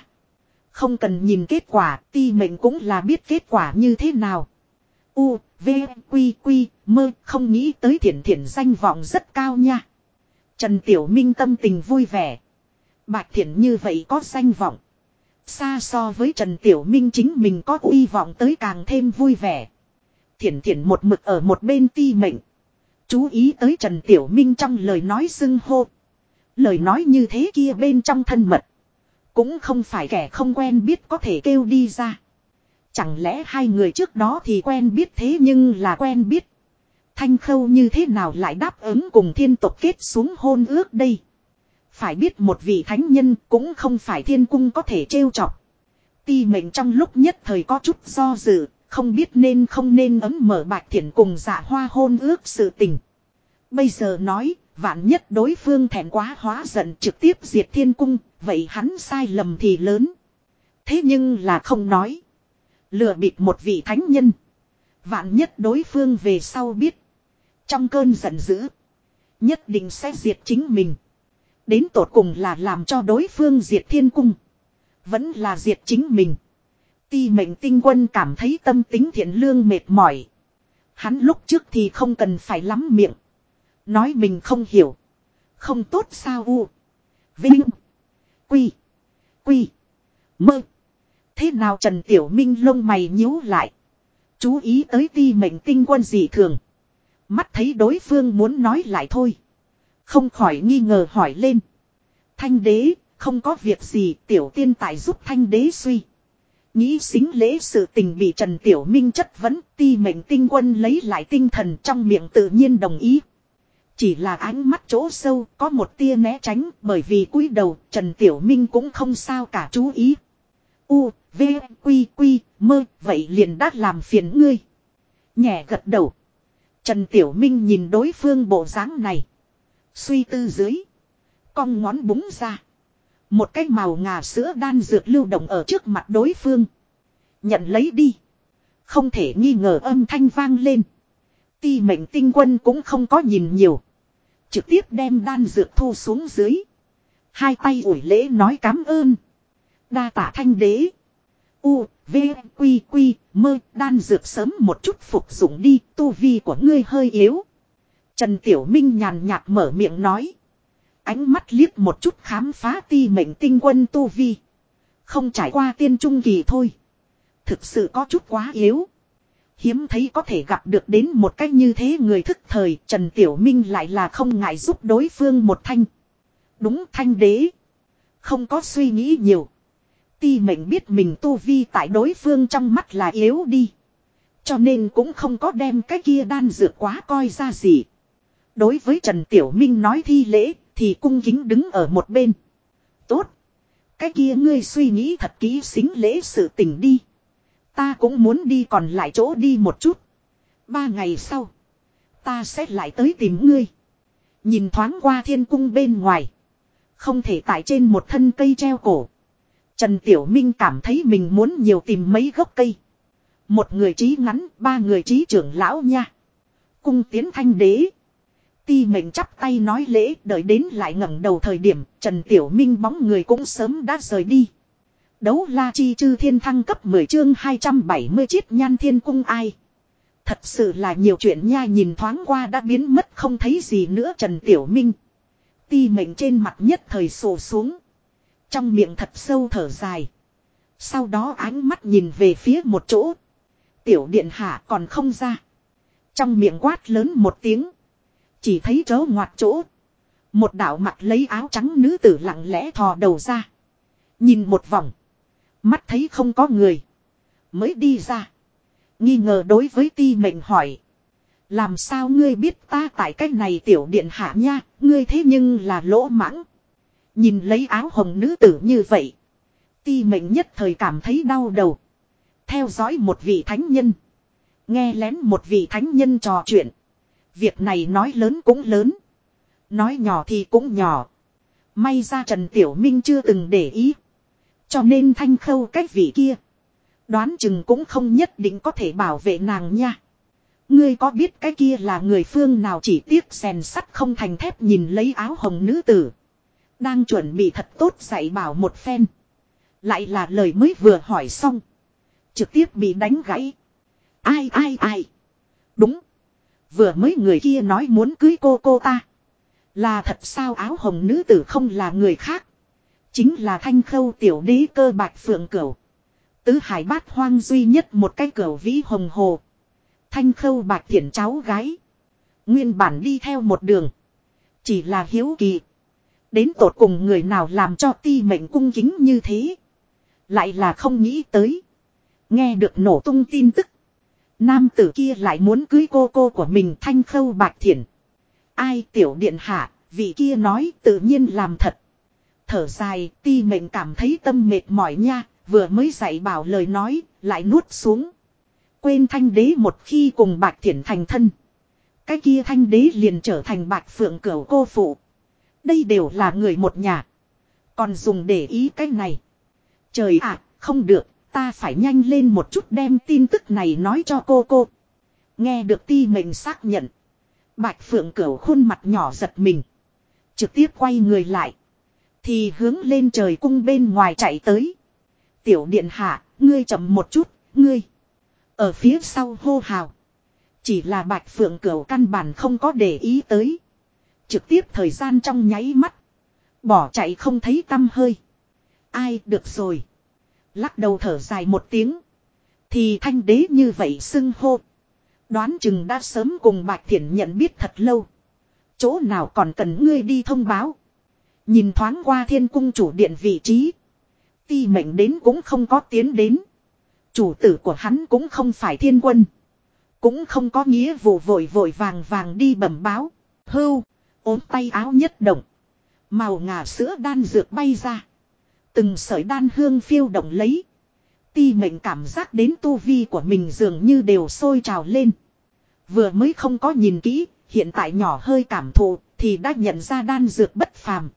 Không cần nhìn kết quả, ti mệnh cũng là biết kết quả như thế nào. U, V, Quy, Quy, mơ, không nghĩ tới thiện thiện danh vọng rất cao nha. Trần Tiểu Minh tâm tình vui vẻ. Bạch thiện như vậy có danh vọng. Xa so với Trần Tiểu Minh chính mình có uy vọng tới càng thêm vui vẻ. Thiển thiển một mực ở một bên ti mệnh. Chú ý tới Trần Tiểu Minh trong lời nói xưng hô. Lời nói như thế kia bên trong thân mật. Cũng không phải kẻ không quen biết có thể kêu đi ra. Chẳng lẽ hai người trước đó thì quen biết thế nhưng là quen biết. Thanh khâu như thế nào lại đáp ứng cùng thiên tộc kết xuống hôn ước đây. Phải biết một vị thánh nhân cũng không phải thiên cung có thể trêu chọc. Ti mệnh trong lúc nhất thời có chút do dự, không biết nên không nên ấm mở bạch thiện cùng dạ hoa hôn ước sự tình. Bây giờ nói, vạn nhất đối phương thẹn quá hóa giận trực tiếp diệt thiên cung, vậy hắn sai lầm thì lớn. Thế nhưng là không nói. Lừa bịp một vị thánh nhân. Vạn nhất đối phương về sau biết. Trong cơn giận dữ. Nhất định sẽ diệt chính mình. Đến tột cùng là làm cho đối phương diệt thiên cung. Vẫn là diệt chính mình. Ti mệnh tinh quân cảm thấy tâm tính thiện lương mệt mỏi. Hắn lúc trước thì không cần phải lắm miệng. Nói mình không hiểu. Không tốt sao u. Vinh. Quy. Quy. Mơ. Thế nào Trần Tiểu Minh lông mày nhíu lại. Chú ý tới ti mệnh tinh quân dị thường. Mắt thấy đối phương muốn nói lại thôi. Không khỏi nghi ngờ hỏi lên. Thanh đế, không có việc gì tiểu tiên tài giúp thanh đế suy. Nghĩ xính lễ sự tình bị Trần Tiểu Minh chất vấn ti mệnh tinh quân lấy lại tinh thần trong miệng tự nhiên đồng ý. Chỉ là ánh mắt chỗ sâu có một tia né tránh bởi vì cúi đầu Trần Tiểu Minh cũng không sao cả chú ý. U, V, Quy, Quy, mơ, vậy liền đắt làm phiền ngươi. Nhẹ gật đầu. Trần Tiểu Minh nhìn đối phương bộ dáng này. Suy tư dưới. Cong ngón búng ra. Một cái màu ngà sữa đan dược lưu động ở trước mặt đối phương. Nhận lấy đi. Không thể nghi ngờ âm thanh vang lên. Ti mệnh tinh quân cũng không có nhìn nhiều. Trực tiếp đem đan dược thu xuống dưới. Hai tay ủi lễ nói cảm ơn. Đa tả thanh đế. U, V, Quy, Quy, mơ, đan dược sớm một chút phục dụng đi, tu vi của ngươi hơi yếu. Trần Tiểu Minh nhàn nhạt mở miệng nói. Ánh mắt liếc một chút khám phá ti mệnh tinh quân tu vi. Không trải qua tiên trung kỳ thôi. Thực sự có chút quá yếu. Hiếm thấy có thể gặp được đến một cách như thế người thức thời Trần Tiểu Minh lại là không ngại giúp đối phương một thanh. Đúng thanh đế. Không có suy nghĩ nhiều. Ti mệnh biết mình tu vi tại đối phương trong mắt là yếu đi. Cho nên cũng không có đem cái kia đan dược quá coi ra gì. Đối với Trần Tiểu Minh nói thi lễ, thì cung kính đứng ở một bên. Tốt. Cái kia ngươi suy nghĩ thật kỹ xính lễ sự tình đi. Ta cũng muốn đi còn lại chỗ đi một chút. Ba ngày sau. Ta sẽ lại tới tìm ngươi. Nhìn thoáng qua thiên cung bên ngoài. Không thể tại trên một thân cây treo cổ. Trần Tiểu Minh cảm thấy mình muốn nhiều tìm mấy gốc cây. Một người trí ngắn, ba người trí trưởng lão nha. Cung tiến thanh đế. Ti mệnh chắp tay nói lễ, đợi đến lại ngẩng đầu thời điểm, Trần Tiểu Minh bóng người cũng sớm đã rời đi. Đấu la chi chư thiên thăng cấp 10 chương 270 chiết nhan thiên cung ai. Thật sự là nhiều chuyện nha nhìn thoáng qua đã biến mất không thấy gì nữa Trần Tiểu Minh. Ti mệnh trên mặt nhất thời sổ xuống. Trong miệng thật sâu thở dài. Sau đó ánh mắt nhìn về phía một chỗ. Tiểu điện hạ còn không ra. Trong miệng quát lớn một tiếng. Chỉ thấy chớ ngoặt chỗ. Một đạo mặt lấy áo trắng nữ tử lặng lẽ thò đầu ra. Nhìn một vòng. Mắt thấy không có người. Mới đi ra. Nghi ngờ đối với ti mệnh hỏi. Làm sao ngươi biết ta tại cách này tiểu điện hạ nha, ngươi thế nhưng là lỗ mãng. Nhìn lấy áo hồng nữ tử như vậy. Ti mệnh nhất thời cảm thấy đau đầu. Theo dõi một vị thánh nhân. Nghe lén một vị thánh nhân trò chuyện. Việc này nói lớn cũng lớn. Nói nhỏ thì cũng nhỏ. May ra Trần Tiểu Minh chưa từng để ý. Cho nên thanh khâu cách vị kia. Đoán chừng cũng không nhất định có thể bảo vệ nàng nha. Ngươi có biết cái kia là người phương nào chỉ tiếc rèn sắt không thành thép nhìn lấy áo hồng nữ tử. Đang chuẩn bị thật tốt dạy bảo một phen. Lại là lời mới vừa hỏi xong. Trực tiếp bị đánh gãy. Ai ai ai. Đúng. Vừa mới người kia nói muốn cưới cô cô ta. Là thật sao áo hồng nữ tử không là người khác. Chính là thanh khâu tiểu đế cơ bạch phượng cửu. Tứ hải bát hoang duy nhất một cái cửu vĩ hồng hồ. Thanh khâu bạch thiển cháu gái. Nguyên bản đi theo một đường. Chỉ là hiếu kỳ. Đến tột cùng người nào làm cho ti mệnh cung kính như thế. Lại là không nghĩ tới. Nghe được nổ tung tin tức. Nam tử kia lại muốn cưới cô cô của mình thanh khâu bạc thiện. Ai tiểu điện hạ, vị kia nói tự nhiên làm thật. Thở dài, ti mệnh cảm thấy tâm mệt mỏi nha, vừa mới dạy bảo lời nói, lại nuốt xuống. Quên thanh đế một khi cùng bạc thiện thành thân. Cái kia thanh đế liền trở thành bạc phượng cửu cô phụ. Đây đều là người một nhà. Còn dùng để ý cái này. Trời ạ, không được, ta phải nhanh lên một chút đem tin tức này nói cho cô cô. Nghe được ti mệnh xác nhận. Bạch phượng cửu khuôn mặt nhỏ giật mình. Trực tiếp quay người lại. Thì hướng lên trời cung bên ngoài chạy tới. Tiểu điện hạ, ngươi chậm một chút, ngươi. Ở phía sau hô hào. Chỉ là bạch phượng cửu căn bản không có để ý tới. Trực tiếp thời gian trong nháy mắt. Bỏ chạy không thấy tâm hơi. Ai được rồi. Lắc đầu thở dài một tiếng. Thì thanh đế như vậy xưng hô. Đoán chừng đã sớm cùng bạch thiện nhận biết thật lâu. Chỗ nào còn cần ngươi đi thông báo. Nhìn thoáng qua thiên cung chủ điện vị trí. Ti mệnh đến cũng không có tiến đến. Chủ tử của hắn cũng không phải thiên quân. Cũng không có nghĩa vụ vội vội vàng vàng đi bẩm báo. Hưu, ốm tay áo nhất động. Màu ngà sữa đan dược bay ra. Từng sợi đan hương phiêu động lấy. Ti mệnh cảm giác đến tu vi của mình dường như đều sôi trào lên. Vừa mới không có nhìn kỹ, hiện tại nhỏ hơi cảm thụ, thì đã nhận ra đan dược bất phàm.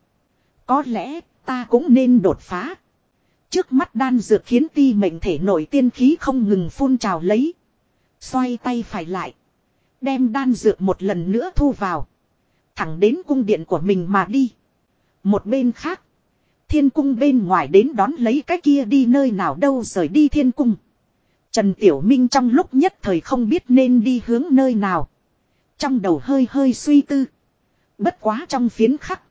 Có lẽ, ta cũng nên đột phá. Trước mắt đan dược khiến ti mệnh thể nổi tiên khí không ngừng phun trào lấy. Xoay tay phải lại. Đem đan dược một lần nữa thu vào. Thẳng đến cung điện của mình mà đi. Một bên khác. Thiên cung bên ngoài đến đón lấy cái kia đi nơi nào đâu rời đi thiên cung. Trần Tiểu Minh trong lúc nhất thời không biết nên đi hướng nơi nào. Trong đầu hơi hơi suy tư. Bất quá trong phiến khắc.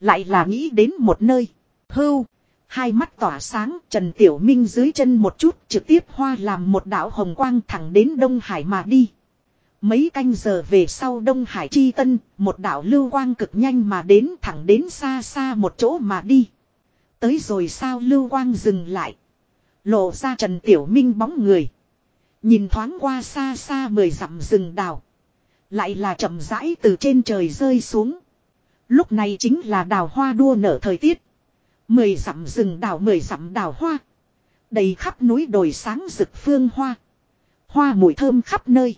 Lại là nghĩ đến một nơi. Hưu. Hai mắt tỏa sáng, Trần Tiểu Minh dưới chân một chút trực tiếp hoa làm một đảo hồng quang thẳng đến Đông Hải mà đi. Mấy canh giờ về sau Đông Hải chi tân, một đảo lưu quang cực nhanh mà đến thẳng đến xa xa một chỗ mà đi. Tới rồi sao lưu quang dừng lại. Lộ ra Trần Tiểu Minh bóng người. Nhìn thoáng qua xa xa mười dặm rừng đào. Lại là chậm rãi từ trên trời rơi xuống. Lúc này chính là đào hoa đua nở thời tiết. Mười dặm rừng đào mười dặm đào hoa. Đầy khắp núi đồi sáng rực phương hoa. Hoa mùi thơm khắp nơi.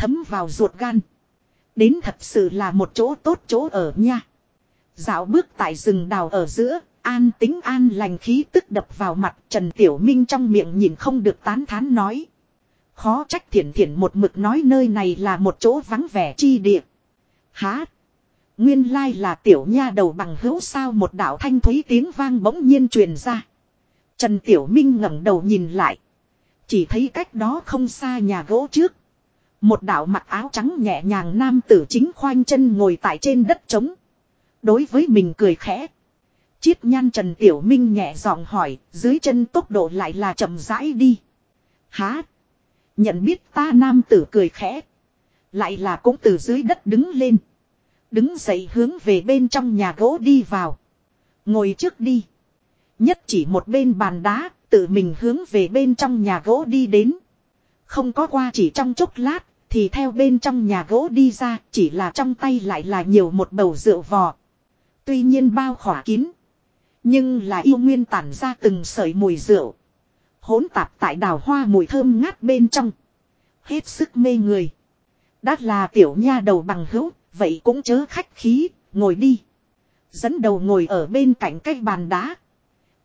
Thấm vào ruột gan. Đến thật sự là một chỗ tốt chỗ ở nha. Dạo bước tại rừng đào ở giữa, an tính an lành khí tức đập vào mặt Trần Tiểu Minh trong miệng nhìn không được tán thán nói. Khó trách thiển thiển một mực nói nơi này là một chỗ vắng vẻ chi địa. Há! Nguyên lai là tiểu nha đầu bằng hữu sao một đạo thanh thúy tiếng vang bỗng nhiên truyền ra. Trần Tiểu Minh ngẩng đầu nhìn lại. Chỉ thấy cách đó không xa nhà gỗ trước. Một đạo mặc áo trắng nhẹ nhàng nam tử chính khoanh chân ngồi tại trên đất trống. Đối với mình cười khẽ. Chiết nhan Trần Tiểu Minh nhẹ giọng hỏi, dưới chân tốc độ lại là chậm rãi đi. Há! Nhận biết ta nam tử cười khẽ. Lại là cũng từ dưới đất đứng lên. Đứng dậy hướng về bên trong nhà gỗ đi vào. Ngồi trước đi. Nhất chỉ một bên bàn đá, tự mình hướng về bên trong nhà gỗ đi đến. Không có qua chỉ trong chốc lát, thì theo bên trong nhà gỗ đi ra, chỉ là trong tay lại là nhiều một bầu rượu vò. Tuy nhiên bao khỏa kín. Nhưng là yêu nguyên tản ra từng sợi mùi rượu. Hỗn tạp tại đào hoa mùi thơm ngát bên trong. Hết sức mê người. Đã là tiểu nha đầu bằng hữu, vậy cũng chớ khách khí, ngồi đi. Dẫn đầu ngồi ở bên cạnh cái bàn đá.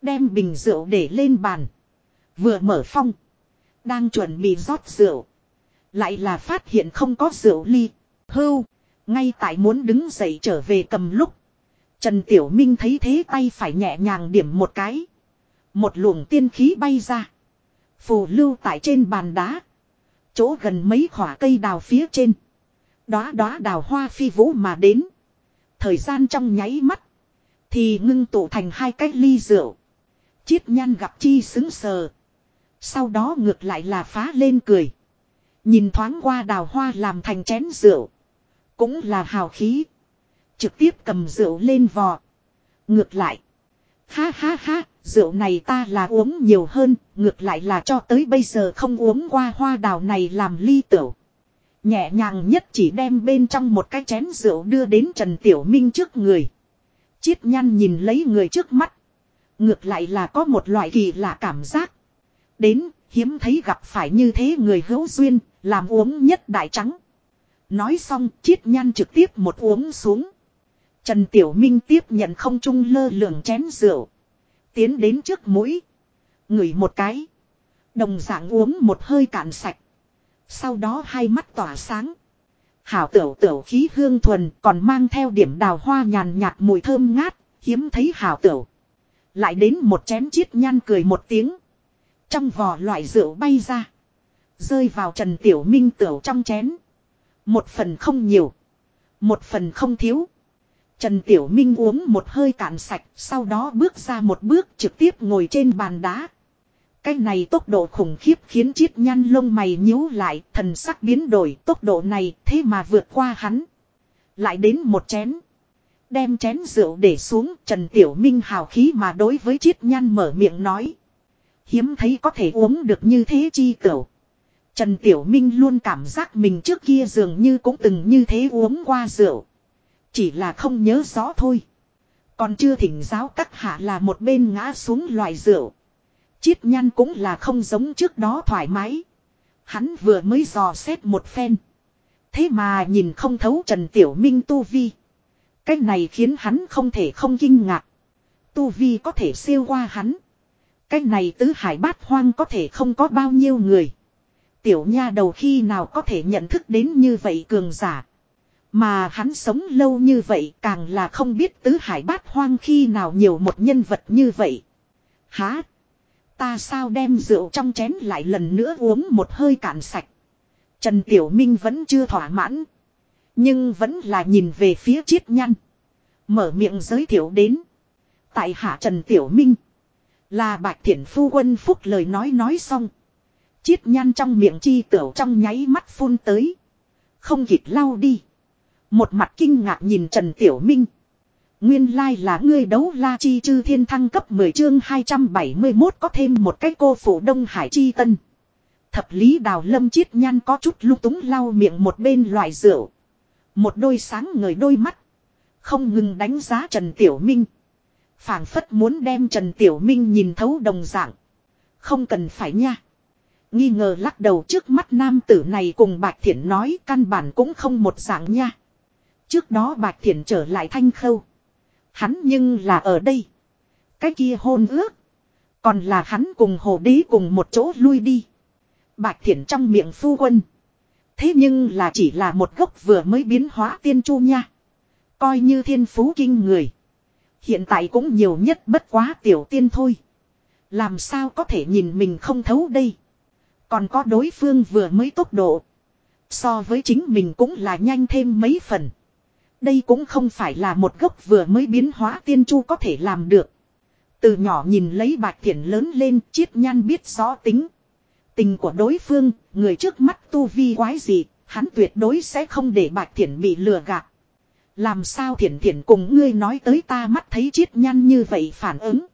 Đem bình rượu để lên bàn. Vừa mở phong. Đang chuẩn bị rót rượu. Lại là phát hiện không có rượu ly. Hưu. Ngay tại muốn đứng dậy trở về cầm lúc. Trần Tiểu Minh thấy thế tay phải nhẹ nhàng điểm một cái. Một luồng tiên khí bay ra. Phù lưu tại trên bàn đá. Chỗ gần mấy khỏa cây đào phía trên. Đóa đóa đào hoa phi vũ mà đến. Thời gian trong nháy mắt. Thì ngưng tụ thành hai cái ly rượu. Chiết nhan gặp chi xứng sờ. Sau đó ngược lại là phá lên cười. Nhìn thoáng qua đào hoa làm thành chén rượu. Cũng là hào khí. Trực tiếp cầm rượu lên vò. Ngược lại. Ha ha ha, rượu này ta là uống nhiều hơn, ngược lại là cho tới bây giờ không uống qua hoa đào này làm ly tửu. Nhẹ nhàng nhất chỉ đem bên trong một cái chén rượu đưa đến Trần Tiểu Minh trước người. Chiết nhăn nhìn lấy người trước mắt. Ngược lại là có một loại kỳ lạ cảm giác. Đến, hiếm thấy gặp phải như thế người hữu duyên, làm uống nhất đại trắng. Nói xong, chiết nhan trực tiếp một uống xuống. Trần Tiểu Minh tiếp nhận không trung lơ lửng chén rượu. Tiến đến trước mũi. Ngửi một cái. Đồng dạng uống một hơi cạn sạch. Sau đó hai mắt tỏa sáng. Hảo tiểu tiểu khí hương thuần còn mang theo điểm đào hoa nhàn nhạt mùi thơm ngát, hiếm thấy hảo tiểu. Lại đến một chén chiết nhan cười một tiếng. Trong vò loại rượu bay ra. Rơi vào Trần Tiểu Minh tiểu trong chén. Một phần không nhiều. Một phần không thiếu. Trần Tiểu Minh uống một hơi cạn sạch, sau đó bước ra một bước trực tiếp ngồi trên bàn đá. Cái này tốc độ khủng khiếp khiến chiết nhăn lông mày nhíu lại, thần sắc biến đổi tốc độ này thế mà vượt qua hắn. Lại đến một chén. Đem chén rượu để xuống, Trần Tiểu Minh hào khí mà đối với chiết nhăn mở miệng nói. Hiếm thấy có thể uống được như thế chi tiểu. Trần Tiểu Minh luôn cảm giác mình trước kia dường như cũng từng như thế uống qua rượu. Chỉ là không nhớ rõ thôi. Còn chưa thỉnh giáo các hạ là một bên ngã xuống loại rượu. Chiết nhăn cũng là không giống trước đó thoải mái. Hắn vừa mới dò xét một phen. Thế mà nhìn không thấu Trần Tiểu Minh tu vi. cách này khiến hắn không thể không kinh ngạc. Tu vi có thể siêu qua hắn. Cái này tứ hải bát hoang có thể không có bao nhiêu người. Tiểu nha đầu khi nào có thể nhận thức đến như vậy cường giả. Mà hắn sống lâu như vậy càng là không biết tứ hải bát hoang khi nào nhiều một nhân vật như vậy. Há! Ta sao đem rượu trong chén lại lần nữa uống một hơi cạn sạch. Trần Tiểu Minh vẫn chưa thỏa mãn. Nhưng vẫn là nhìn về phía chiết nhăn. Mở miệng giới thiệu đến. Tại hạ Trần Tiểu Minh. Là bạch thiện phu quân phúc lời nói nói xong. Chiết nhăn trong miệng chi tiểu trong nháy mắt phun tới. Không kịp lau đi. Một mặt kinh ngạc nhìn Trần Tiểu Minh. Nguyên lai là ngươi đấu la chi chư thiên thăng cấp 10 chương 271 có thêm một cái cô phụ Đông Hải chi tân. Thập lý đào lâm chiết nhan có chút lung túng lau miệng một bên loại rượu. Một đôi sáng ngời đôi mắt. Không ngừng đánh giá Trần Tiểu Minh phảng phất muốn đem Trần Tiểu Minh nhìn thấu đồng dạng. Không cần phải nha. Nghi ngờ lắc đầu trước mắt nam tử này cùng Bạch Thiển nói căn bản cũng không một dạng nha. Trước đó Bạch Thiển trở lại thanh khâu. Hắn nhưng là ở đây. Cái kia hôn ước. Còn là hắn cùng hồ đế cùng một chỗ lui đi. Bạch Thiển trong miệng phu quân. Thế nhưng là chỉ là một gốc vừa mới biến hóa tiên chu nha. Coi như thiên phú kinh người. Hiện tại cũng nhiều nhất bất quá tiểu tiên thôi. Làm sao có thể nhìn mình không thấu đây. Còn có đối phương vừa mới tốc độ. So với chính mình cũng là nhanh thêm mấy phần. Đây cũng không phải là một gốc vừa mới biến hóa tiên chu có thể làm được. Từ nhỏ nhìn lấy bạch thiện lớn lên chiết nhan biết rõ tính. Tình của đối phương, người trước mắt tu vi quái gì, hắn tuyệt đối sẽ không để bạch thiện bị lừa gạt. Làm sao Thiển Thiển cùng ngươi nói tới ta mắt thấy chiết nhan như vậy phản ứng.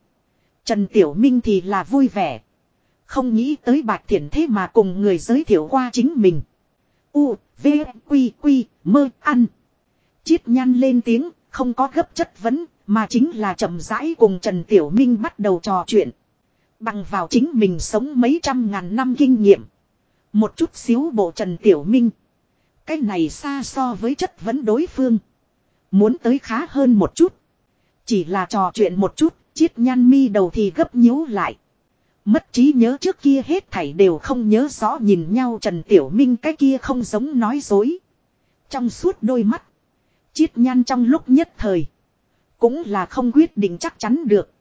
Trần Tiểu Minh thì là vui vẻ. Không nghĩ tới bạch Thiển thế mà cùng người giới thiệu qua chính mình. U, V, Quy, Quy, mơ, ăn. Chiết nhan lên tiếng, không có gấp chất vấn, mà chính là chậm rãi cùng Trần Tiểu Minh bắt đầu trò chuyện. Bằng vào chính mình sống mấy trăm ngàn năm kinh nghiệm. Một chút xíu bộ Trần Tiểu Minh. Cái này xa so với chất vấn đối phương. Muốn tới khá hơn một chút. Chỉ là trò chuyện một chút, chiết nhan mi đầu thì gấp nhíu lại. Mất trí nhớ trước kia hết thảy đều không nhớ rõ nhìn nhau Trần Tiểu Minh cái kia không giống nói dối. Trong suốt đôi mắt. Chiết nhan trong lúc nhất thời. Cũng là không quyết định chắc chắn được.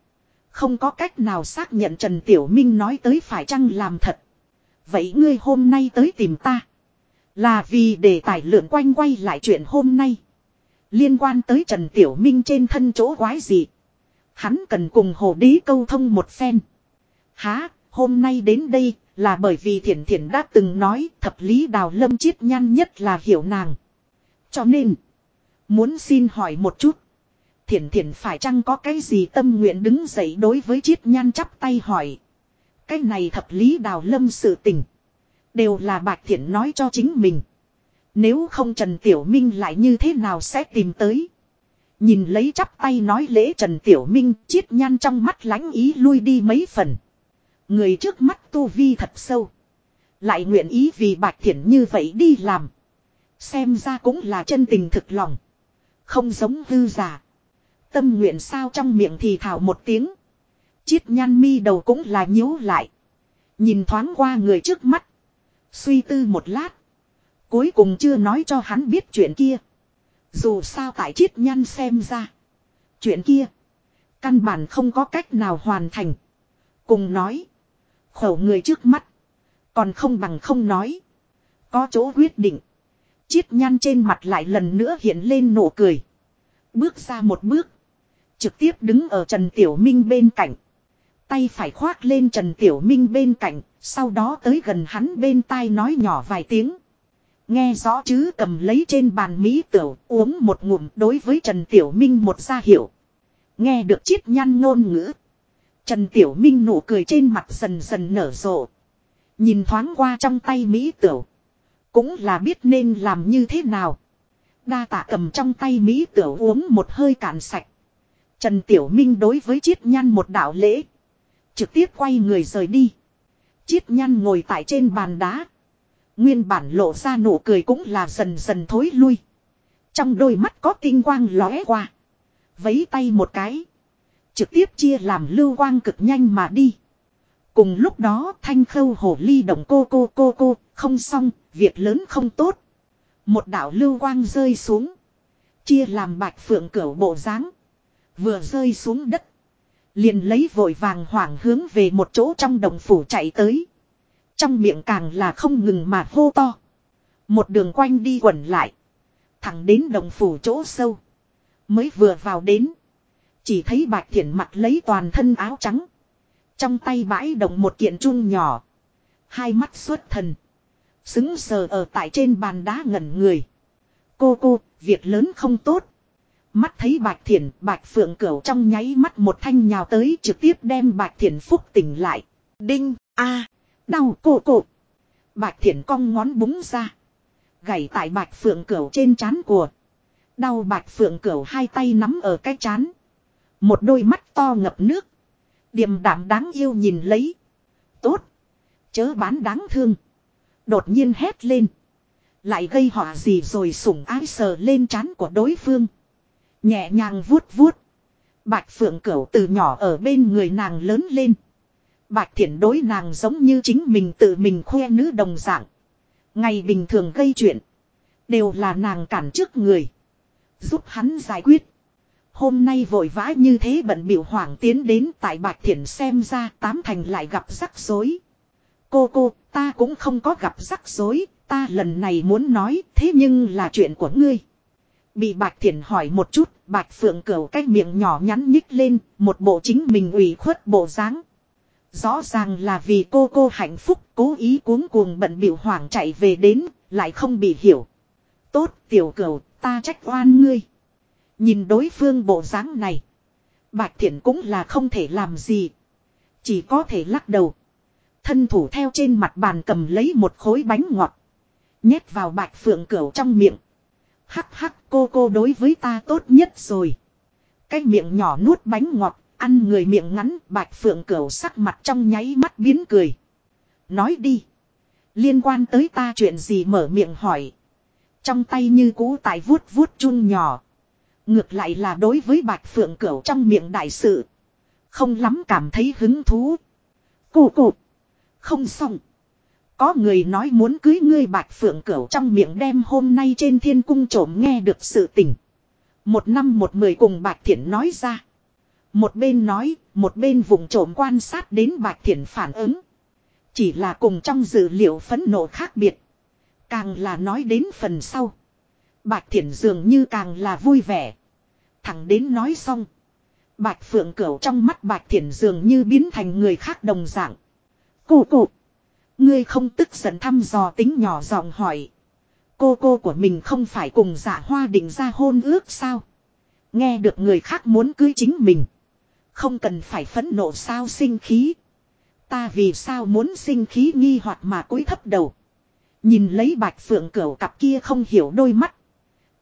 Không có cách nào xác nhận Trần Tiểu Minh nói tới phải chăng làm thật. Vậy ngươi hôm nay tới tìm ta. Là vì để tài lượng quanh quay lại chuyện hôm nay. Liên quan tới Trần Tiểu Minh trên thân chỗ quái gì. Hắn cần cùng hồ đế câu thông một phen. Há, hôm nay đến đây là bởi vì thiển thiển đã từng nói thập lý đào lâm chiết nhan nhất là hiểu nàng. Cho nên, muốn xin hỏi một chút. Thiển thiển phải chăng có cái gì tâm nguyện đứng dậy đối với chiết nhan chắp tay hỏi. Cái này thập lý đào lâm sự tình. Đều là bạch thiển nói cho chính mình. Nếu không Trần Tiểu Minh lại như thế nào sẽ tìm tới. Nhìn lấy chắp tay nói lễ Trần Tiểu Minh, chiết nhan trong mắt lánh ý lui đi mấy phần. Người trước mắt tu vi thật sâu. Lại nguyện ý vì bạch thiển như vậy đi làm. Xem ra cũng là chân tình thực lòng. Không giống hư giả. Tâm nguyện sao trong miệng thì thảo một tiếng. Chiết nhan mi đầu cũng là nhíu lại. Nhìn thoáng qua người trước mắt. Suy tư một lát. Cuối cùng chưa nói cho hắn biết chuyện kia. Dù sao tại chiết nhan xem ra. Chuyện kia. Căn bản không có cách nào hoàn thành. Cùng nói. Khẩu người trước mắt. Còn không bằng không nói. Có chỗ quyết định. Chiết nhan trên mặt lại lần nữa hiện lên nụ cười. Bước ra một bước. Trực tiếp đứng ở Trần Tiểu Minh bên cạnh. Tay phải khoác lên Trần Tiểu Minh bên cạnh. Sau đó tới gần hắn bên tai nói nhỏ vài tiếng. Nghe rõ chứ cầm lấy trên bàn Mỹ tiểu, uống một ngụm đối với Trần Tiểu Minh một gia hiệu. Nghe được chiết nhăn ngôn ngữ. Trần Tiểu Minh nụ cười trên mặt dần dần nở rộ. Nhìn thoáng qua trong tay Mỹ tiểu. Cũng là biết nên làm như thế nào. Đa tạ cầm trong tay Mỹ tiểu uống một hơi cạn sạch. Trần Tiểu Minh đối với chiết nhăn một đạo lễ. Trực tiếp quay người rời đi. Chiết nhăn ngồi tại trên bàn đá. Nguyên bản lộ ra nụ cười cũng là dần dần thối lui. Trong đôi mắt có tinh quang lóe qua. Vấy tay một cái. Trực tiếp chia làm lưu quang cực nhanh mà đi. Cùng lúc đó thanh khâu hổ ly động cô cô cô cô, không xong, việc lớn không tốt. Một đạo lưu quang rơi xuống. Chia làm bạch phượng cửu bộ dáng Vừa rơi xuống đất. Liền lấy vội vàng hoảng hướng về một chỗ trong đồng phủ chạy tới. Trong miệng càng là không ngừng mà hô to. Một đường quanh đi quẩn lại. Thẳng đến đồng phủ chỗ sâu. Mới vừa vào đến. Chỉ thấy bạch thiện mặt lấy toàn thân áo trắng. Trong tay bãi động một kiện chun nhỏ. Hai mắt xuất thần. Xứng sờ ở tại trên bàn đá ngẩn người. Cô cô, việc lớn không tốt. Mắt thấy bạch thiện, bạch phượng cửu trong nháy mắt một thanh nhào tới trực tiếp đem bạch thiện phúc tỉnh lại. Đinh, a đau cô cô. Bạch thiện cong ngón búng ra. Gảy tại bạch phượng cửu trên chán của. Đau bạch phượng cửu hai tay nắm ở cái chán. Một đôi mắt to ngập nước. Điềm đạm đáng yêu nhìn lấy. Tốt. Chớ bán đáng thương. Đột nhiên hét lên. Lại gây họa gì rồi sủng ái sờ lên chán của đối phương. Nhẹ nhàng vuốt vuốt. Bạch phượng cửu từ nhỏ ở bên người nàng lớn lên. Bạch thiển đối nàng giống như chính mình tự mình khoe nữ đồng dạng. Ngày bình thường gây chuyện. Đều là nàng cản trước người. Giúp hắn giải quyết. Hôm nay vội vã như thế bận biểu hoảng tiến đến tại Bạch Thiển xem ra tám thành lại gặp rắc rối. Cô cô, ta cũng không có gặp rắc rối, ta lần này muốn nói thế nhưng là chuyện của ngươi. Bị Bạch Thiển hỏi một chút, Bạch Phượng cửu cái miệng nhỏ nhắn nhích lên, một bộ chính mình ủy khuất bộ dáng. Rõ ràng là vì cô cô hạnh phúc cố ý cuống cuồng bận biểu hoảng chạy về đến, lại không bị hiểu. Tốt tiểu cửu, ta trách oan ngươi. Nhìn đối phương bộ dáng này. Bạch thiện cũng là không thể làm gì. Chỉ có thể lắc đầu. Thân thủ theo trên mặt bàn cầm lấy một khối bánh ngọt. Nhét vào bạch phượng cửu trong miệng. Hắc hắc cô cô đối với ta tốt nhất rồi. Cái miệng nhỏ nuốt bánh ngọt. Ăn người miệng ngắn, bạch phượng cửu sắc mặt trong nháy mắt biến cười. Nói đi. Liên quan tới ta chuyện gì mở miệng hỏi. Trong tay như cũ tại vuốt vuốt chun nhỏ. Ngược lại là đối với bạch phượng cửu trong miệng đại sự. Không lắm cảm thấy hứng thú. Cụ cụ. Không xong. Có người nói muốn cưới ngươi bạch phượng cửu trong miệng đem hôm nay trên thiên cung trộm nghe được sự tình. Một năm một mười cùng bạch thiện nói ra. Một bên nói, một bên vùng trộm quan sát đến bạch thiển phản ứng. Chỉ là cùng trong dữ liệu phấn nộ khác biệt. Càng là nói đến phần sau. Bạch thiển dường như càng là vui vẻ. Thẳng đến nói xong. Bạch phượng cửu trong mắt bạch thiển dường như biến thành người khác đồng dạng. Cụ cụ. Ngươi không tức giận thăm dò tính nhỏ giọng hỏi. Cô cô của mình không phải cùng dạ hoa định ra hôn ước sao. Nghe được người khác muốn cưới chính mình. Không cần phải phẫn nộ sao sinh khí. Ta vì sao muốn sinh khí nghi hoặc mà cúi thấp đầu. Nhìn lấy bạch phượng cửu cặp kia không hiểu đôi mắt.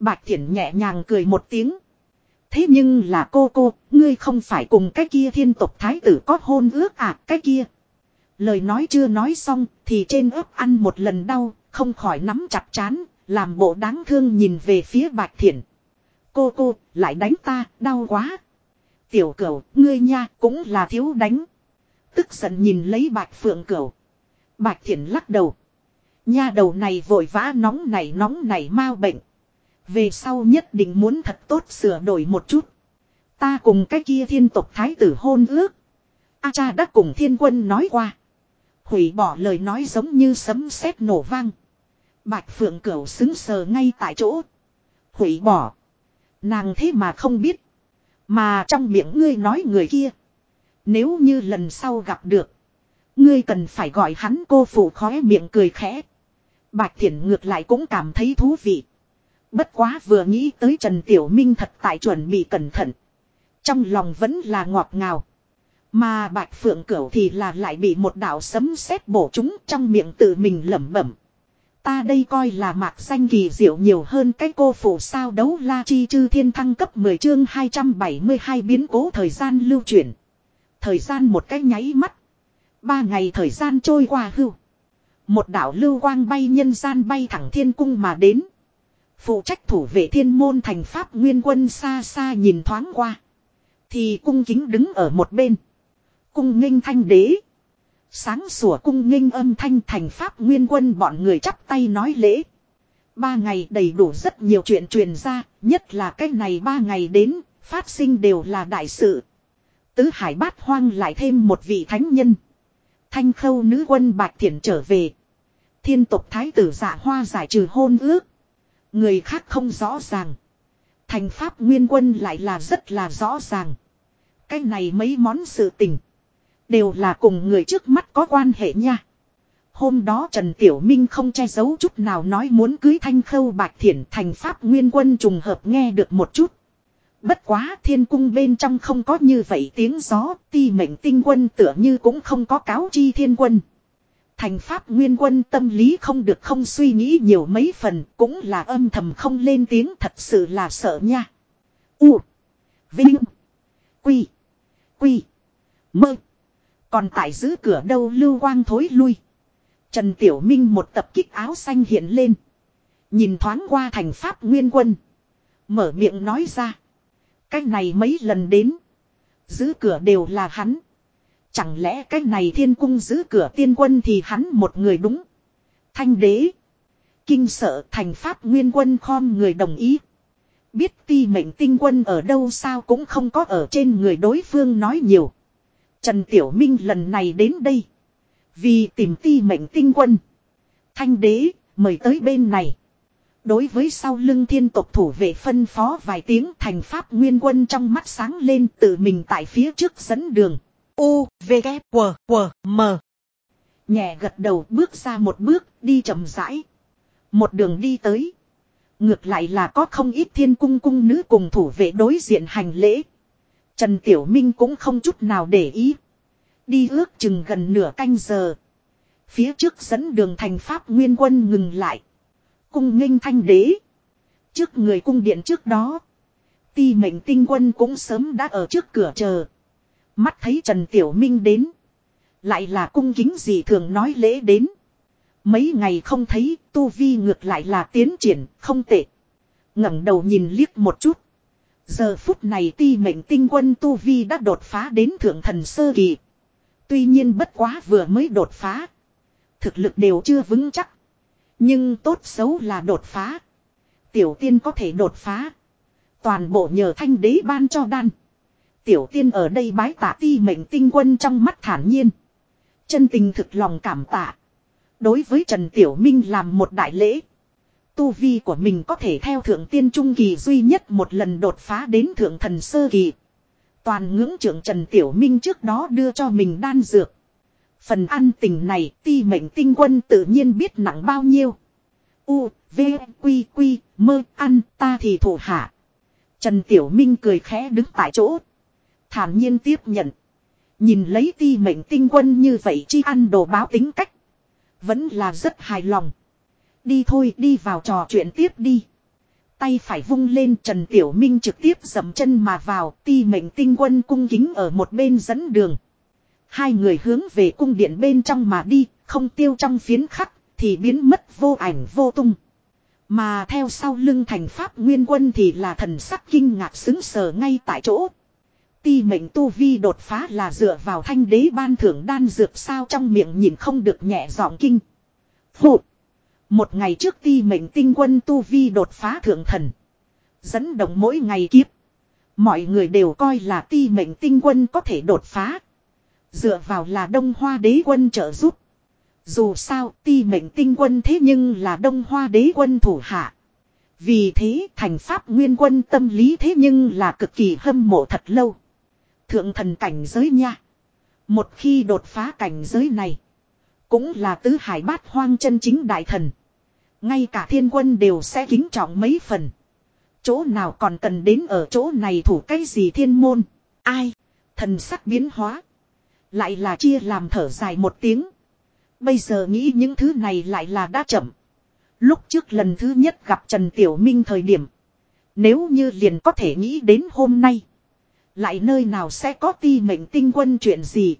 Bạch thiển nhẹ nhàng cười một tiếng. Thế nhưng là cô cô, ngươi không phải cùng cái kia thiên tộc thái tử có hôn ước à, cái kia. Lời nói chưa nói xong, thì trên ớp ăn một lần đau, không khỏi nắm chặt chán, làm bộ đáng thương nhìn về phía bạch thiển. Cô cô, lại đánh ta, đau quá. Tiểu cửu, ngươi nha, cũng là thiếu đánh. Tức giận nhìn lấy bạch phượng cửu. Bạch thiển lắc đầu. Nha đầu này vội vã nóng này nóng này mau bệnh. Về sau nhất định muốn thật tốt sửa đổi một chút. Ta cùng cái kia thiên tộc thái tử hôn ước. A cha đã cùng thiên quân nói qua. Hủy bỏ lời nói giống như sấm sét nổ vang. Bạch phượng cửu xứng sờ ngay tại chỗ. Hủy bỏ. Nàng thế mà không biết. Mà trong miệng ngươi nói người kia. Nếu như lần sau gặp được. Ngươi cần phải gọi hắn cô phụ khóe miệng cười khẽ. Bạch thiển ngược lại cũng cảm thấy thú vị. Bất quá vừa nghĩ tới Trần Tiểu Minh thật tại chuẩn bị cẩn thận. Trong lòng vẫn là ngọt ngào. Mà Bạch Phượng Cửu thì là lại bị một đạo sấm sét bổ chúng trong miệng tự mình lẩm bẩm. Ta đây coi là mạc xanh kỳ diệu nhiều hơn cái cô phụ sao đấu la chi chư thiên thăng cấp 10 chương 272 biến cố thời gian lưu chuyển. Thời gian một cái nháy mắt. Ba ngày thời gian trôi qua hưu. Một đảo lưu quang bay nhân gian bay thẳng thiên cung mà đến. Phụ trách thủ vệ thiên môn thành pháp nguyên quân xa xa nhìn thoáng qua. Thì cung kính đứng ở một bên. Cung nghênh thanh đế. Sáng sủa cung nghênh âm thanh thành pháp nguyên quân bọn người chắp tay nói lễ. Ba ngày đầy đủ rất nhiều chuyện truyền ra, nhất là cái này ba ngày đến, phát sinh đều là đại sự. Tứ hải bát hoang lại thêm một vị thánh nhân. Thanh khâu nữ quân bạch thiện trở về. Thiên tộc thái tử dạ hoa giải trừ hôn ước. Người khác không rõ ràng. Thành pháp nguyên quân lại là rất là rõ ràng. Cái này mấy món sự tình. Đều là cùng người trước mắt có quan hệ nha. Hôm đó Trần Tiểu Minh không che giấu chút nào nói muốn cưới thanh khâu bạch thiển thành pháp nguyên quân trùng hợp nghe được một chút. Bất quá thiên cung bên trong không có như vậy tiếng gió, ti mệnh tinh quân tựa như cũng không có cáo chi thiên quân. Thành pháp nguyên quân tâm lý không được không suy nghĩ nhiều mấy phần, cũng là âm thầm không lên tiếng thật sự là sợ nha. U. Vinh. Quy. Quy. Mơ. Còn tại giữ cửa đâu lưu quang thối lui. Trần Tiểu Minh một tập kích áo xanh hiện lên. Nhìn thoáng qua thành pháp nguyên quân. Mở miệng nói ra. cách này mấy lần đến. Giữ cửa đều là hắn. Chẳng lẽ cách này thiên cung giữ cửa tiên quân thì hắn một người đúng. Thanh đế. Kinh sợ thành pháp nguyên quân khom người đồng ý. Biết ti mệnh tinh quân ở đâu sao cũng không có ở trên người đối phương nói nhiều. Trần Tiểu Minh lần này đến đây. Vì tìm ti mệnh tinh quân. Thanh đế, mời tới bên này. Đối với sau lưng thiên tộc thủ vệ phân phó vài tiếng thành pháp nguyên quân trong mắt sáng lên tự mình tại phía trước dẫn đường. U, V, K, W, W, M. Nhẹ gật đầu bước ra một bước, đi chậm rãi. Một đường đi tới. Ngược lại là có không ít thiên cung cung nữ cùng thủ vệ đối diện hành lễ. Trần Tiểu Minh cũng không chút nào để ý. Đi ước chừng gần nửa canh giờ. Phía trước dẫn đường thành Pháp Nguyên Quân ngừng lại. Cung nghênh thanh đế. Trước người cung điện trước đó. Ti mệnh tinh quân cũng sớm đã ở trước cửa chờ. Mắt thấy Trần Tiểu Minh đến. Lại là cung kính gì thường nói lễ đến. Mấy ngày không thấy, tu vi ngược lại là tiến triển, không tệ. ngẩng đầu nhìn liếc một chút. Giờ phút này ti mệnh tinh quân tu vi đã đột phá đến thượng thần sơ kỳ. Tuy nhiên bất quá vừa mới đột phá. Thực lực đều chưa vững chắc. Nhưng tốt xấu là đột phá. Tiểu tiên có thể đột phá. Toàn bộ nhờ thanh đế ban cho đan. Tiểu tiên ở đây bái tạ ti mệnh tinh quân trong mắt thản nhiên. Chân tình thực lòng cảm tạ. Đối với Trần Tiểu Minh làm một đại lễ. Tu vi của mình có thể theo thượng tiên trung kỳ duy nhất một lần đột phá đến thượng thần sơ kỳ. Toàn ngưỡng trưởng Trần Tiểu Minh trước đó đưa cho mình đan dược. Phần ăn tình này ti mệnh tinh quân tự nhiên biết nặng bao nhiêu. U, V, Quy, Quy, mơ, ăn, ta thì thủ hạ. Trần Tiểu Minh cười khẽ đứng tại chỗ. Thản nhiên tiếp nhận. Nhìn lấy ti mệnh tinh quân như vậy chi ăn đồ báo tính cách. Vẫn là rất hài lòng. Đi thôi đi vào trò chuyện tiếp đi. Tay phải vung lên Trần Tiểu Minh trực tiếp dầm chân mà vào ti mệnh tinh quân cung kính ở một bên dẫn đường. Hai người hướng về cung điện bên trong mà đi, không tiêu trong phiến khắc, thì biến mất vô ảnh vô tung. Mà theo sau lưng thành pháp nguyên quân thì là thần sắc kinh ngạc xứng sờ ngay tại chỗ. Ti mệnh tu vi đột phá là dựa vào thanh đế ban thưởng đan dược sao trong miệng nhìn không được nhẹ giọng kinh. Phụt! Một ngày trước ti mệnh tinh quân tu vi đột phá thượng thần. Dẫn động mỗi ngày kiếp. Mọi người đều coi là ti mệnh tinh quân có thể đột phá. Dựa vào là đông hoa đế quân trợ giúp. Dù sao, ti mệnh tinh quân thế nhưng là đông hoa đế quân thủ hạ. Vì thế, thành pháp nguyên quân tâm lý thế nhưng là cực kỳ hâm mộ thật lâu. Thượng thần cảnh giới nha. Một khi đột phá cảnh giới này. Cũng là tứ hải bát hoang chân chính đại thần. Ngay cả thiên quân đều sẽ kính trọng mấy phần. Chỗ nào còn cần đến ở chỗ này thủ cái gì thiên môn. Ai. Thần sắc biến hóa. Lại là chia làm thở dài một tiếng. Bây giờ nghĩ những thứ này lại là đã chậm. Lúc trước lần thứ nhất gặp Trần Tiểu Minh thời điểm. Nếu như liền có thể nghĩ đến hôm nay. Lại nơi nào sẽ có ti mệnh tinh quân chuyện gì.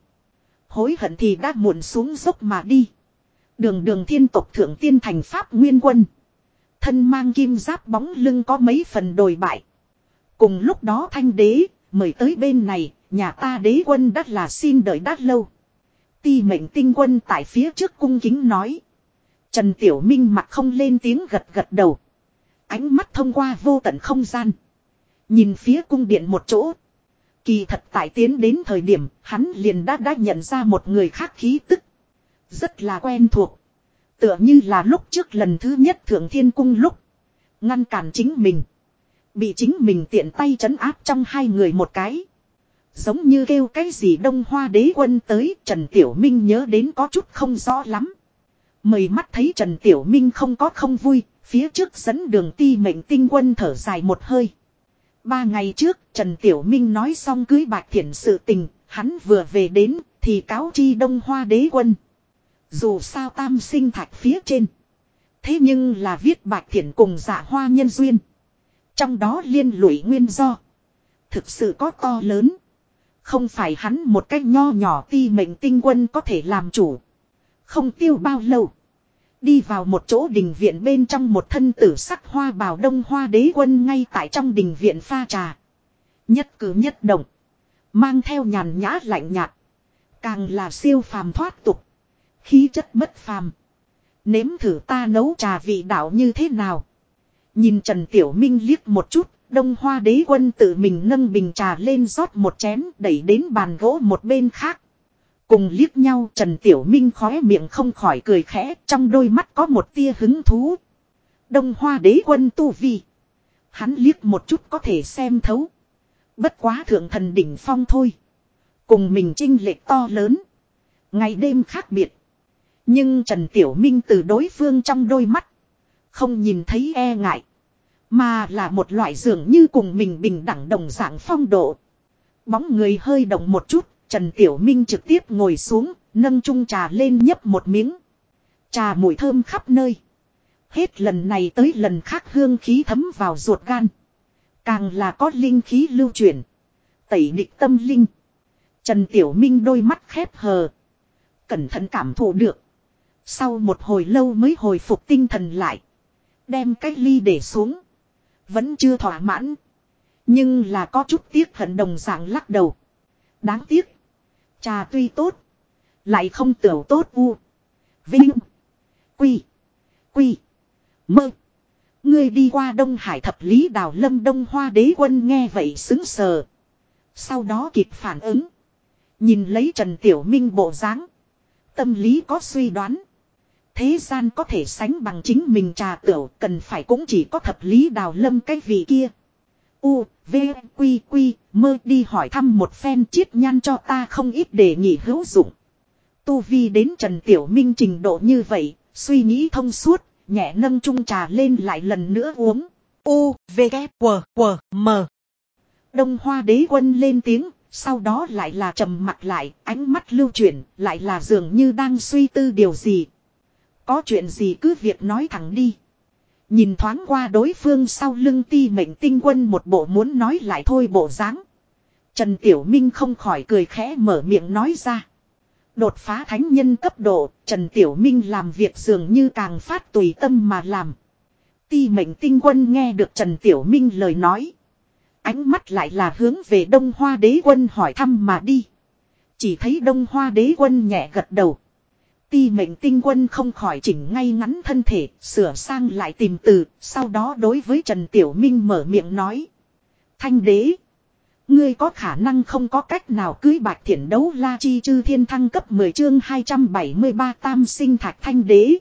Hối hận thì đã muộn xuống dốc mà đi. Đường đường thiên tộc thượng tiên thành pháp nguyên quân. Thân mang kim giáp bóng lưng có mấy phần đồi bại. Cùng lúc đó thanh đế, mời tới bên này, nhà ta đế quân đã là xin đợi đã lâu. Ti mệnh tinh quân tại phía trước cung kính nói. Trần Tiểu Minh mặt không lên tiếng gật gật đầu. Ánh mắt thông qua vô tận không gian. Nhìn phía cung điện một chỗ. Kỳ thật tại tiến đến thời điểm hắn liền đã đã nhận ra một người khác khí tức. Rất là quen thuộc. Tựa như là lúc trước lần thứ nhất thượng thiên cung lúc. Ngăn cản chính mình. Bị chính mình tiện tay trấn áp trong hai người một cái. Giống như kêu cái gì đông hoa đế quân tới Trần Tiểu Minh nhớ đến có chút không rõ lắm. Mời mắt thấy Trần Tiểu Minh không có không vui, phía trước dẫn đường ti mệnh tinh quân thở dài một hơi. Ba ngày trước, Trần Tiểu Minh nói xong cưới bạc thiện sự tình, hắn vừa về đến, thì cáo chi đông hoa đế quân. Dù sao tam sinh thạch phía trên. Thế nhưng là viết bạc thiện cùng giả hoa nhân duyên. Trong đó liên lụy nguyên do. Thực sự có to lớn. Không phải hắn một cách nho nhỏ ti mệnh tinh quân có thể làm chủ. Không tiêu bao lâu. Đi vào một chỗ đình viện bên trong một thân tử sắc hoa bào đông hoa đế quân ngay tại trong đình viện pha trà. Nhất cử nhất động. Mang theo nhàn nhã lạnh nhạt. Càng là siêu phàm thoát tục. Khí chất bất phàm. Nếm thử ta nấu trà vị đạo như thế nào. Nhìn Trần Tiểu Minh liếc một chút. Đông hoa đế quân tự mình nâng bình trà lên rót một chén, đẩy đến bàn gỗ một bên khác. Cùng liếc nhau Trần Tiểu Minh khóe miệng không khỏi cười khẽ trong đôi mắt có một tia hứng thú. Đông hoa đế quân tu vi. Hắn liếc một chút có thể xem thấu. Bất quá thượng thần đỉnh phong thôi. Cùng mình trinh lệch to lớn. Ngày đêm khác biệt. Nhưng Trần Tiểu Minh từ đối phương trong đôi mắt. Không nhìn thấy e ngại. Mà là một loại dường như cùng mình bình đẳng đồng dạng phong độ. Bóng người hơi động một chút, Trần Tiểu Minh trực tiếp ngồi xuống, nâng chung trà lên nhấp một miếng. Trà mùi thơm khắp nơi. Hết lần này tới lần khác hương khí thấm vào ruột gan. Càng là có linh khí lưu chuyển. Tẩy địch tâm linh. Trần Tiểu Minh đôi mắt khép hờ. Cẩn thận cảm thụ được. Sau một hồi lâu mới hồi phục tinh thần lại. Đem cái ly để xuống. Vẫn chưa thỏa mãn. Nhưng là có chút tiếc hận đồng dạng lắc đầu. Đáng tiếc. Trà tuy tốt. Lại không tiểu tốt u. Vinh. Quy. Quy. Mơ. Ngươi đi qua Đông Hải thập lý đào lâm Đông Hoa đế quân nghe vậy xứng sờ. Sau đó kịp phản ứng. Nhìn lấy Trần Tiểu Minh bộ dáng Tâm lý có suy đoán. Thế gian có thể sánh bằng chính mình trà tiểu cần phải cũng chỉ có thập lý đào lâm cái vị kia. U, V, Quy, Quy, mơ đi hỏi thăm một phen chiết nhan cho ta không ít đề nghị hữu dụng. Tu Vi đến Trần Tiểu Minh trình độ như vậy, suy nghĩ thông suốt, nhẹ nâng chung trà lên lại lần nữa uống. U, V, K, W, W, M. Đông Hoa đế quân lên tiếng, sau đó lại là trầm mặt lại, ánh mắt lưu chuyển, lại là dường như đang suy tư điều gì. Có chuyện gì cứ việc nói thẳng đi. Nhìn thoáng qua đối phương sau lưng ti mệnh tinh quân một bộ muốn nói lại thôi bộ dáng. Trần Tiểu Minh không khỏi cười khẽ mở miệng nói ra. Đột phá thánh nhân cấp độ, Trần Tiểu Minh làm việc dường như càng phát tùy tâm mà làm. Ti mệnh tinh quân nghe được Trần Tiểu Minh lời nói. Ánh mắt lại là hướng về Đông Hoa đế quân hỏi thăm mà đi. Chỉ thấy Đông Hoa đế quân nhẹ gật đầu. Ti mệnh tinh quân không khỏi chỉnh ngay ngắn thân thể, sửa sang lại tìm từ, sau đó đối với Trần Tiểu Minh mở miệng nói. Thanh đế, ngươi có khả năng không có cách nào cưới bạch thiện đấu la chi chư thiên thăng cấp 10 chương 273 tam sinh thạch thanh đế.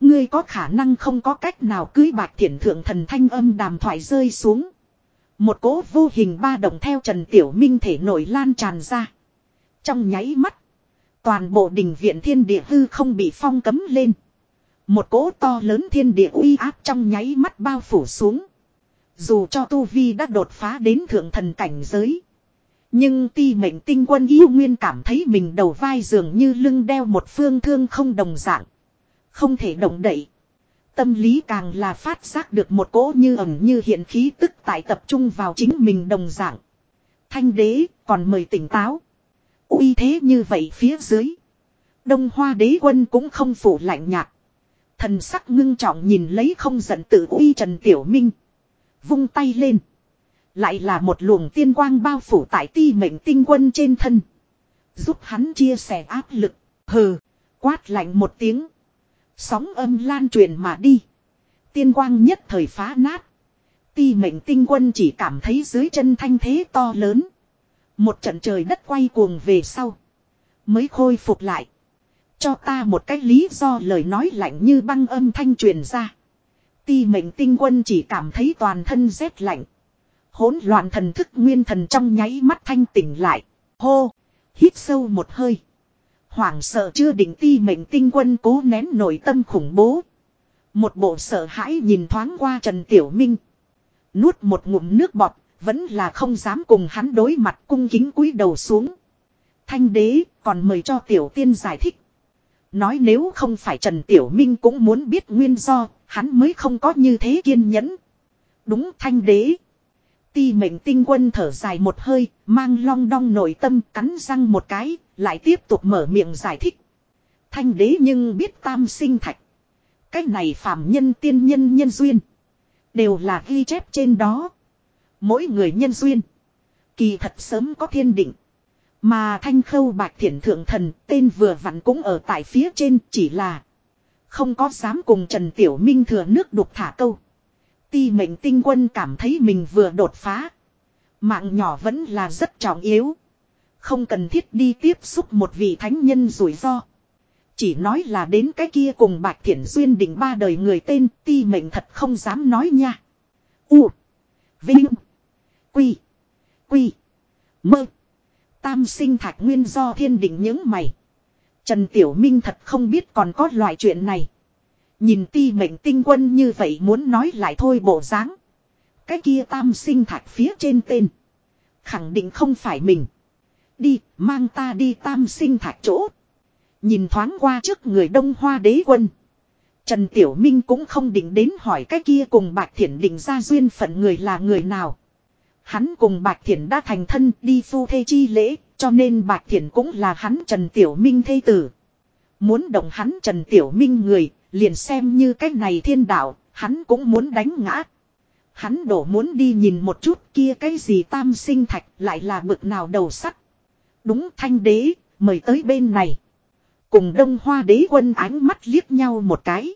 Ngươi có khả năng không có cách nào cưới bạch thiện thượng thần thanh âm đàm thoại rơi xuống. Một cỗ vô hình ba động theo Trần Tiểu Minh thể nổi lan tràn ra. Trong nháy mắt. Toàn bộ đình viện thiên địa hư không bị phong cấm lên. Một cỗ to lớn thiên địa uy áp trong nháy mắt bao phủ xuống. Dù cho Tu Vi đã đột phá đến thượng thần cảnh giới. Nhưng ti mệnh tinh quân yêu nguyên cảm thấy mình đầu vai dường như lưng đeo một phương thương không đồng dạng. Không thể động đậy. Tâm lý càng là phát giác được một cỗ như ẩm như hiện khí tức tại tập trung vào chính mình đồng dạng. Thanh đế, còn mời tỉnh táo uy thế như vậy phía dưới. Đông hoa đế quân cũng không phủ lạnh nhạt. Thần sắc ngưng trọng nhìn lấy không giận tự uy Trần Tiểu Minh. Vung tay lên. Lại là một luồng tiên quang bao phủ tại ti mệnh tinh quân trên thân. Giúp hắn chia sẻ áp lực. Hừ. Quát lạnh một tiếng. Sóng âm lan truyền mà đi. Tiên quang nhất thời phá nát. Ti mệnh tinh quân chỉ cảm thấy dưới chân thanh thế to lớn. Một trận trời đất quay cuồng về sau. Mới khôi phục lại. Cho ta một cái lý do lời nói lạnh như băng âm thanh truyền ra. Ti mệnh tinh quân chỉ cảm thấy toàn thân rét lạnh. Hỗn loạn thần thức nguyên thần trong nháy mắt thanh tỉnh lại. Hô! Hít sâu một hơi. Hoảng sợ chưa định ti mệnh tinh quân cố nén nội tâm khủng bố. Một bộ sợ hãi nhìn thoáng qua Trần Tiểu Minh. Nuốt một ngụm nước bọt, vẫn là không dám cùng hắn đối mặt cung kính cúi đầu xuống. Thanh đế còn mời cho Tiểu Tiên giải thích. Nói nếu không phải Trần Tiểu Minh cũng muốn biết nguyên do, hắn mới không có như thế kiên nhẫn. Đúng thanh đế. Ti mệnh tinh quân thở dài một hơi, mang long đong nội tâm cắn răng một cái, lại tiếp tục mở miệng giải thích. Thanh đế nhưng biết tam sinh thạch. Cái này phàm nhân tiên nhân nhân duyên. Đều là ghi chép trên đó. Mỗi người nhân duyên. Kỳ thật sớm có thiên định. Mà thanh khâu bạch thiện thượng thần, tên vừa vặn cũng ở tại phía trên, chỉ là. Không có dám cùng Trần Tiểu Minh thừa nước đục thả câu. Ti mệnh tinh quân cảm thấy mình vừa đột phá. Mạng nhỏ vẫn là rất trọng yếu. Không cần thiết đi tiếp xúc một vị thánh nhân rủi ro. Chỉ nói là đến cái kia cùng Bạch Thiển Duyên đỉnh ba đời người tên, ti mệnh thật không dám nói nha. U. Vinh. Quy. Quy. Mơ. Tam sinh thạch nguyên do thiên định những mày. Trần Tiểu Minh thật không biết còn có loại chuyện này. Nhìn ti mệnh tinh quân như vậy muốn nói lại thôi bộ dáng. Cái kia tam sinh thạch phía trên tên. Khẳng định không phải mình. Đi, mang ta đi tam sinh thạch chỗ. Nhìn thoáng qua trước người đông hoa đế quân. Trần Tiểu Minh cũng không định đến hỏi cái kia cùng Bạch Thiển định ra duyên phận người là người nào. Hắn cùng Bạch Thiển đã thành thân đi phu thê chi lễ, cho nên Bạch Thiển cũng là hắn Trần Tiểu Minh thê tử. Muốn động hắn Trần Tiểu Minh người, liền xem như cách này thiên đạo, hắn cũng muốn đánh ngã. Hắn đổ muốn đi nhìn một chút kia cái gì tam sinh thạch lại là bực nào đầu sắt. Đúng thanh đế, mời tới bên này. Cùng đông hoa đế quân ánh mắt liếc nhau một cái.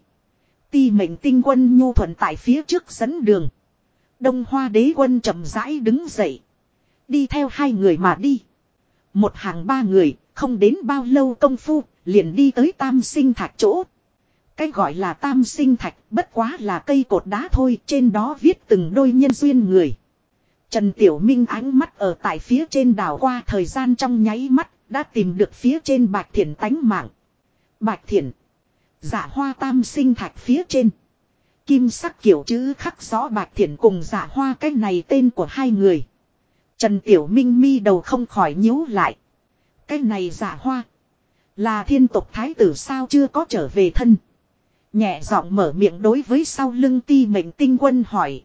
Ti mệnh tinh quân nhu thuận tại phía trước dẫn đường. Đông hoa đế quân chậm rãi đứng dậy. Đi theo hai người mà đi. Một hàng ba người, không đến bao lâu công phu, liền đi tới tam sinh thạch chỗ. Cái gọi là tam sinh thạch bất quá là cây cột đá thôi, trên đó viết từng đôi nhân duyên người. Trần Tiểu Minh ánh mắt ở tại phía trên đảo qua thời gian trong nháy mắt, đã tìm được phía trên bạch thiển tánh mạng. Bạch thiển. Giả hoa tam sinh thạch phía trên. Kim sắc kiểu chữ khắc rõ bạc thiển cùng giả hoa, cái này tên của hai người. Trần Tiểu Minh mi đầu không khỏi nhíu lại. Cái này giả hoa. Là thiên tục thái tử sao chưa có trở về thân. Nhẹ giọng mở miệng đối với sau lưng ti mệnh tinh quân hỏi.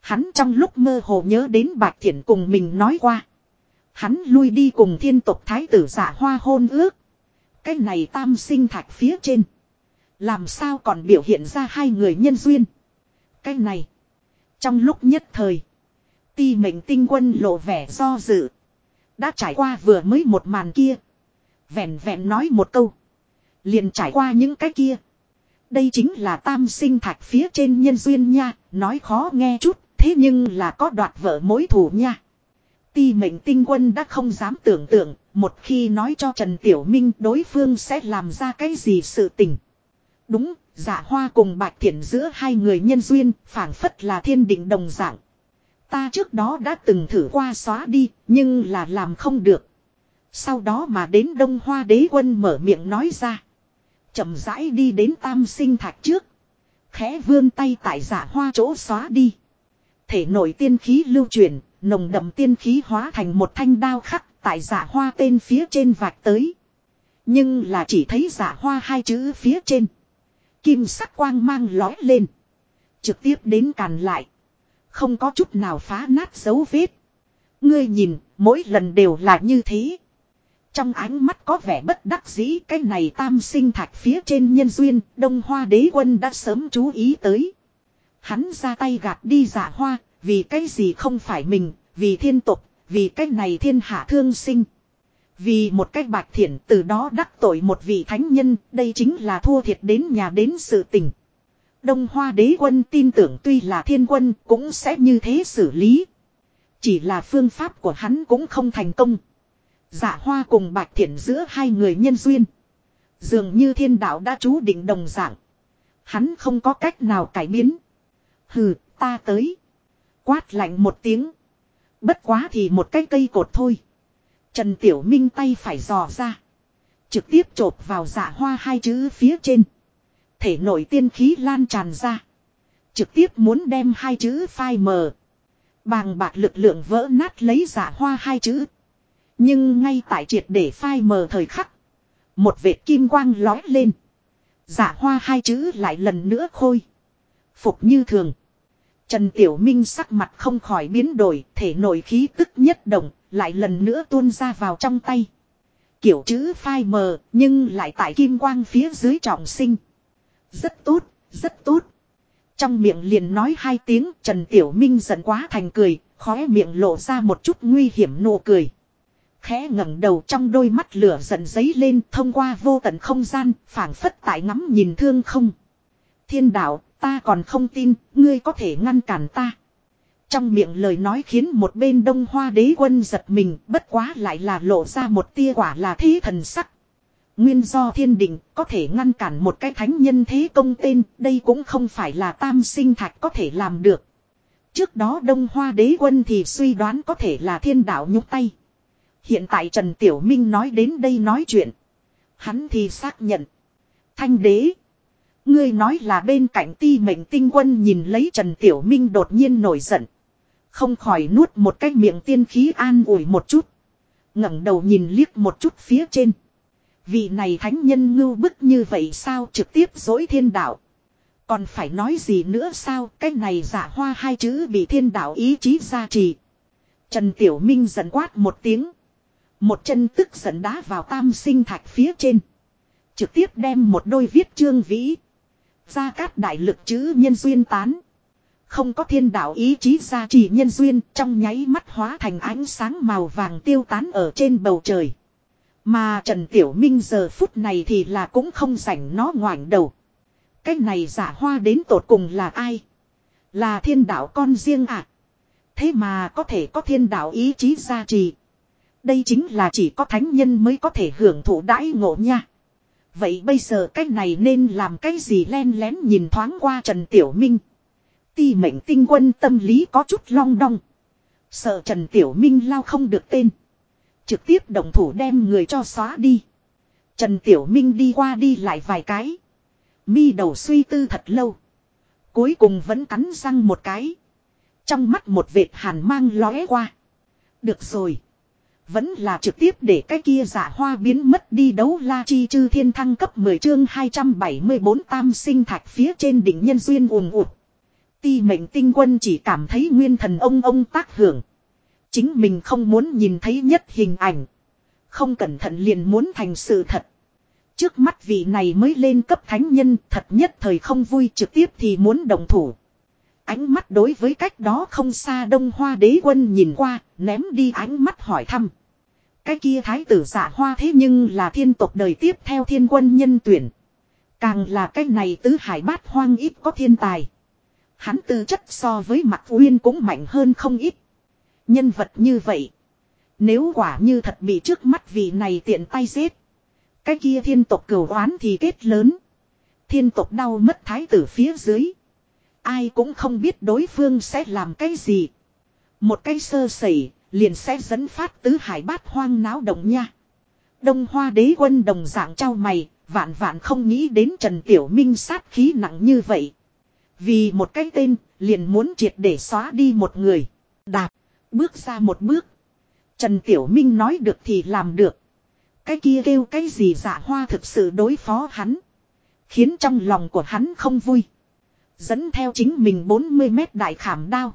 Hắn trong lúc mơ hồ nhớ đến bạc Thiển cùng mình nói qua. Hắn lui đi cùng thiên tộc thái tử giả hoa hôn ước. Cái này tam sinh thạch phía trên. Làm sao còn biểu hiện ra hai người nhân duyên. Cái này. Trong lúc nhất thời. Ti mệnh tinh quân lộ vẻ do dự. Đã trải qua vừa mới một màn kia. Vẹn vẹn nói một câu. Liền trải qua những cái kia. Đây chính là tam sinh thạch phía trên nhân duyên nha. Nói khó nghe chút. Thế nhưng là có đoạt vợ mối thủ nha. Ti mệnh tinh quân đã không dám tưởng tượng, một khi nói cho Trần Tiểu Minh đối phương sẽ làm ra cái gì sự tình. Đúng, dạ hoa cùng bạch thiện giữa hai người nhân duyên, phảng phất là thiên định đồng dạng. Ta trước đó đã từng thử qua xóa đi, nhưng là làm không được. Sau đó mà đến Đông Hoa đế quân mở miệng nói ra. chậm rãi đi đến tam sinh thạch trước. Khẽ vươn tay tại giả hoa chỗ xóa đi. Thể nội tiên khí lưu truyền, nồng đậm tiên khí hóa thành một thanh đao khắc tại giả hoa tên phía trên vạch tới. Nhưng là chỉ thấy giả hoa hai chữ phía trên. Kim sắc quang mang lói lên. Trực tiếp đến càn lại. Không có chút nào phá nát dấu vết. Ngươi nhìn, mỗi lần đều là như thế. Trong ánh mắt có vẻ bất đắc dĩ cái này tam sinh thạch phía trên nhân duyên, đông hoa đế quân đã sớm chú ý tới. Hắn ra tay gạt đi giả hoa, vì cái gì không phải mình, vì thiên tục, vì cái này thiên hạ thương sinh. Vì một cách bạch thiện từ đó đắc tội một vị thánh nhân, đây chính là thua thiệt đến nhà đến sự tình. Đông Hoa đế quân tin tưởng tuy là thiên quân cũng sẽ như thế xử lý. Chỉ là phương pháp của hắn cũng không thành công. Giả hoa cùng bạch thiện giữa hai người nhân duyên. Dường như thiên đạo đã chú định đồng dạng. Hắn không có cách nào cải biến. Hừ, ta tới. Quát lạnh một tiếng. Bất quá thì một cái cây cột thôi. Trần Tiểu Minh tay phải dò ra. Trực tiếp chộp vào dạ hoa hai chữ phía trên. Thể nội tiên khí lan tràn ra. Trực tiếp muốn đem hai chữ phai mờ. Bàng bạc lực lượng vỡ nát lấy dạ hoa hai chữ. Nhưng ngay tại triệt để phai mờ thời khắc. Một vệt kim quang lói lên. Dạ hoa hai chữ lại lần nữa khôi. Phục như thường. Trần Tiểu Minh sắc mặt không khỏi biến đổi, thể nội khí tức nhất động, lại lần nữa tuôn ra vào trong tay. Kiểu chữ phai mờ, nhưng lại tại kim quang phía dưới trọng sinh. Rất tốt, rất tốt. Trong miệng liền nói hai tiếng, Trần Tiểu Minh giận quá thành cười, khóe miệng lộ ra một chút nguy hiểm nụ cười. Khẽ ngẩng đầu trong đôi mắt lửa giận giấy lên thông qua vô tận không gian, phảng phất tại ngắm nhìn thương không. Thiên đạo, ta còn không tin, ngươi có thể ngăn cản ta. Trong miệng lời nói khiến một bên đông hoa đế quân giật mình, bất quá lại là lộ ra một tia quả là thế thần sắc. Nguyên do thiên định có thể ngăn cản một cái thánh nhân thế công tên, đây cũng không phải là tam sinh thạch có thể làm được. Trước đó đông hoa đế quân thì suy đoán có thể là thiên đạo nhúc tay. Hiện tại Trần Tiểu Minh nói đến đây nói chuyện. Hắn thì xác nhận. Thanh đế. Ngươi nói là bên cạnh ti mệnh tinh quân nhìn lấy Trần Tiểu Minh đột nhiên nổi giận. Không khỏi nuốt một cái miệng tiên khí an ủi một chút. ngẩng đầu nhìn liếc một chút phía trên. Vị này thánh nhân ngưu bức như vậy sao trực tiếp dối thiên đạo. Còn phải nói gì nữa sao cái này giả hoa hai chữ bị thiên đạo ý chí gia trì. Trần Tiểu Minh giận quát một tiếng. Một chân tức giận đá vào tam sinh thạch phía trên. Trực tiếp đem một đôi viết chương vĩ. Gia cát đại lực chữ nhân duyên tán. Không có thiên đạo ý chí gia trì nhân duyên, trong nháy mắt hóa thành ánh sáng màu vàng tiêu tán ở trên bầu trời. Mà Trần Tiểu Minh giờ phút này thì là cũng không rảnh nó ngoảnh đầu. Cái này giả hoa đến tột cùng là ai? Là thiên đạo con riêng à? Thế mà có thể có thiên đạo ý chí gia trì. Đây chính là chỉ có thánh nhân mới có thể hưởng thụ đãi ngộ nha. Vậy bây giờ cái này nên làm cái gì len lén nhìn thoáng qua Trần Tiểu Minh. Ti mệnh tinh quân tâm lý có chút long đong. Sợ Trần Tiểu Minh lao không được tên. Trực tiếp động thủ đem người cho xóa đi. Trần Tiểu Minh đi qua đi lại vài cái. Mi đầu suy tư thật lâu. Cuối cùng vẫn cắn răng một cái. Trong mắt một vệt hàn mang lóe qua. Được rồi. Vẫn là trực tiếp để cái kia giả hoa biến mất đi đấu la chi chư thiên thăng cấp 10 chương 274 tam sinh thạch phía trên đỉnh nhân duyên ùm ụt. Ti mệnh tinh quân chỉ cảm thấy nguyên thần ông ông tác hưởng. Chính mình không muốn nhìn thấy nhất hình ảnh. Không cẩn thận liền muốn thành sự thật. Trước mắt vị này mới lên cấp thánh nhân thật nhất thời không vui trực tiếp thì muốn đồng thủ. Ánh mắt đối với cách đó không xa đông hoa đế quân nhìn qua, ném đi ánh mắt hỏi thăm. Cái kia thái tử giả hoa thế nhưng là thiên tộc đời tiếp theo thiên quân nhân tuyển. Càng là cái này tứ hải bát hoang ít có thiên tài. Hắn tư chất so với mặt uyên cũng mạnh hơn không ít. Nhân vật như vậy. Nếu quả như thật bị trước mắt vị này tiện tay giết. Cái kia thiên tộc cửu oán thì kết lớn. Thiên tộc đau mất thái tử phía dưới. Ai cũng không biết đối phương sẽ làm cái gì. Một cái sơ sẩy liền sẽ dẫn phát tứ hải bát hoang náo động nha. Đông hoa đế quân đồng dạng trao mày, vạn vạn không nghĩ đến Trần Tiểu Minh sát khí nặng như vậy. Vì một cái tên, liền muốn triệt để xóa đi một người. Đạp, bước ra một bước. Trần Tiểu Minh nói được thì làm được. Cái kia kêu cái gì dạ hoa thực sự đối phó hắn. Khiến trong lòng của hắn không vui. Dẫn theo chính mình 40 mét đại khảm đao.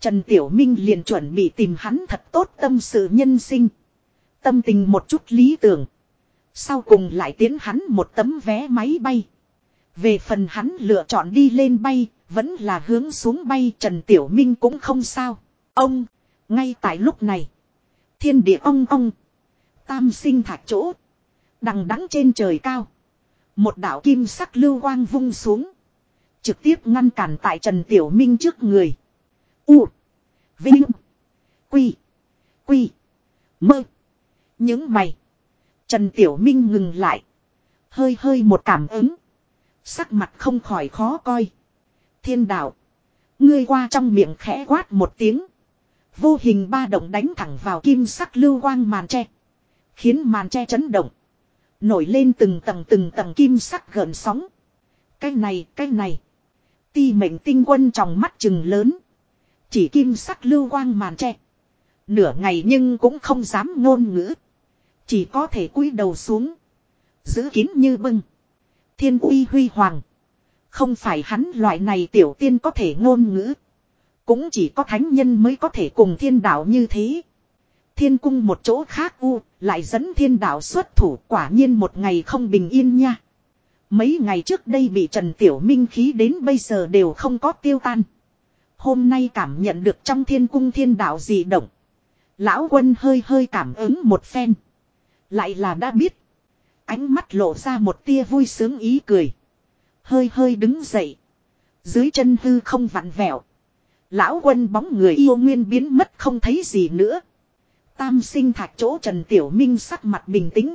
Trần Tiểu Minh liền chuẩn bị tìm hắn thật tốt tâm sự nhân sinh. Tâm tình một chút lý tưởng. Sau cùng lại tiến hắn một tấm vé máy bay. Về phần hắn lựa chọn đi lên bay, vẫn là hướng xuống bay Trần Tiểu Minh cũng không sao. Ông, ngay tại lúc này, thiên địa ong ong, tam sinh thạch chỗ, đằng đắng trên trời cao. Một đạo kim sắc lưu quang vung xuống. Trực tiếp ngăn cản tại Trần Tiểu Minh trước người. U. Vinh. Quy. Quy. Mơ. Những mày. Trần Tiểu Minh ngừng lại. Hơi hơi một cảm ứng. Sắc mặt không khỏi khó coi. Thiên đạo. Ngươi qua trong miệng khẽ quát một tiếng. Vô hình ba động đánh thẳng vào kim sắc lưu quang màn tre. Khiến màn tre chấn động. Nổi lên từng tầng từng tầng kim sắc gợn sóng. Cái này, cái này. Ti mệnh tinh quân trong mắt chừng lớn. Chỉ kim sắc lưu quang màn tre. Nửa ngày nhưng cũng không dám ngôn ngữ. Chỉ có thể cúi đầu xuống. Giữ kín như bưng. Thiên uy huy hoàng. Không phải hắn loại này tiểu tiên có thể ngôn ngữ. Cũng chỉ có thánh nhân mới có thể cùng thiên đạo như thế. Thiên cung một chỗ khác u, lại dẫn thiên đạo xuất thủ quả nhiên một ngày không bình yên nha. Mấy ngày trước đây bị Trần Tiểu Minh khí đến bây giờ đều không có tiêu tan. Hôm nay cảm nhận được trong thiên cung thiên đạo dị động. Lão quân hơi hơi cảm ứng một phen. Lại là đã biết. Ánh mắt lộ ra một tia vui sướng ý cười. Hơi hơi đứng dậy. Dưới chân hư không vặn vẹo. Lão quân bóng người yêu nguyên biến mất không thấy gì nữa. Tam sinh thạch chỗ Trần Tiểu Minh sắc mặt bình tĩnh.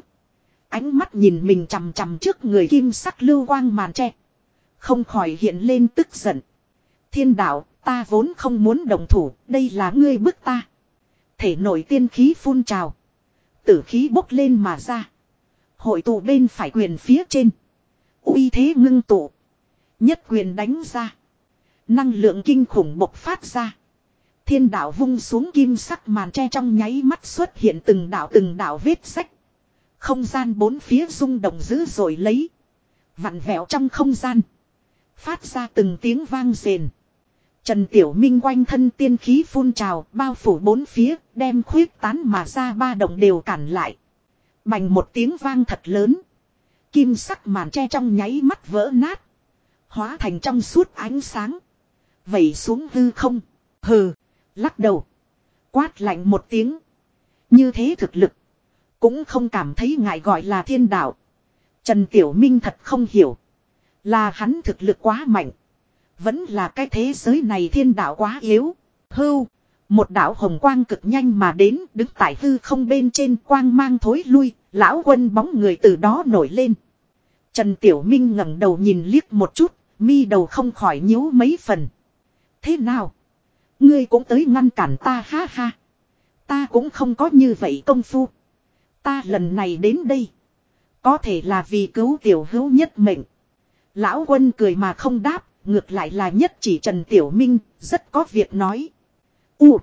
Ánh mắt nhìn mình chằm chằm trước người kim sắc lưu quang màn tre. Không khỏi hiện lên tức giận. Thiên đạo, ta vốn không muốn đồng thủ, đây là ngươi bức ta. Thể nổi tiên khí phun trào. Tử khí bốc lên mà ra. Hội tụ bên phải quyền phía trên. uy thế ngưng tụ. Nhất quyền đánh ra. Năng lượng kinh khủng bộc phát ra. Thiên đạo vung xuống kim sắc màn tre trong nháy mắt xuất hiện từng đạo từng đạo vết sách. Không gian bốn phía rung động dữ rồi lấy. Vặn vẹo trong không gian. Phát ra từng tiếng vang rền. Trần Tiểu Minh quanh thân tiên khí phun trào, bao phủ bốn phía, đem khuyết tán mà ra ba động đều cản lại. Bành một tiếng vang thật lớn. Kim sắc màn tre trong nháy mắt vỡ nát. Hóa thành trong suốt ánh sáng. Vẩy xuống hư không. Hừ. Lắc đầu. Quát lạnh một tiếng. Như thế thực lực. Cũng không cảm thấy ngại gọi là thiên đạo. Trần Tiểu Minh thật không hiểu. Là hắn thực lực quá mạnh. Vẫn là cái thế giới này thiên đạo quá yếu. Hưu. Một đạo hồng quang cực nhanh mà đến, đứng tại hư không bên trên quang mang thối lui. Lão quân bóng người từ đó nổi lên. Trần Tiểu Minh ngẩng đầu nhìn liếc một chút. Mi đầu không khỏi nhíu mấy phần. Thế nào? Ngươi cũng tới ngăn cản ta ha ha. Ta cũng không có như vậy công phu. Ta lần này đến đây. Có thể là vì cứu tiểu hữu nhất mệnh. Lão quân cười mà không đáp. Ngược lại là nhất chỉ Trần Tiểu Minh. Rất có việc nói. U.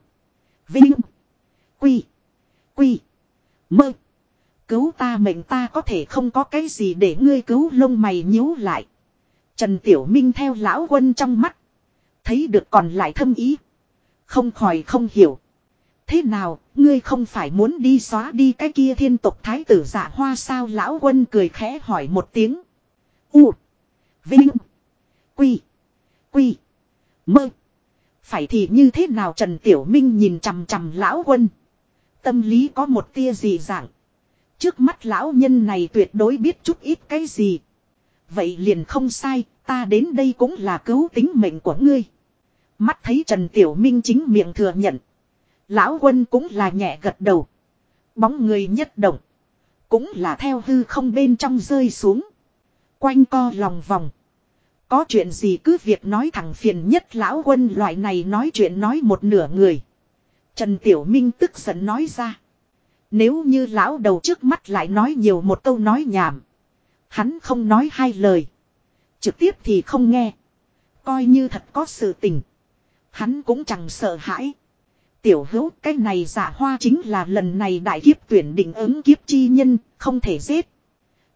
Vinh. Quy. Quy. Mơ. Cứu ta mệnh ta có thể không có cái gì để ngươi cứu lông mày nhíu lại. Trần Tiểu Minh theo lão quân trong mắt. Thấy được còn lại thâm ý. Không khỏi không hiểu. Thế nào, ngươi không phải muốn đi xóa đi cái kia thiên tộc thái tử giả hoa sao lão quân cười khẽ hỏi một tiếng. U. Vinh. Quy. Quy. Mơ. Phải thì như thế nào Trần Tiểu Minh nhìn chằm chằm lão quân. Tâm lý có một tia gì dạng. Trước mắt lão nhân này tuyệt đối biết chút ít cái gì. Vậy liền không sai, ta đến đây cũng là cứu tính mệnh của ngươi. Mắt thấy Trần Tiểu Minh chính miệng thừa nhận. Lão quân cũng là nhẹ gật đầu. Bóng người nhất động. Cũng là theo hư không bên trong rơi xuống. Quanh co lòng vòng. Có chuyện gì cứ việc nói thẳng phiền nhất lão quân loại này nói chuyện nói một nửa người. Trần Tiểu Minh tức giận nói ra. Nếu như lão đầu trước mắt lại nói nhiều một câu nói nhảm. Hắn không nói hai lời. Trực tiếp thì không nghe. Coi như thật có sự tình. Hắn cũng chẳng sợ hãi. Tiểu hữu cái này giả hoa chính là lần này đại kiếp tuyển định ứng kiếp chi nhân, không thể giết.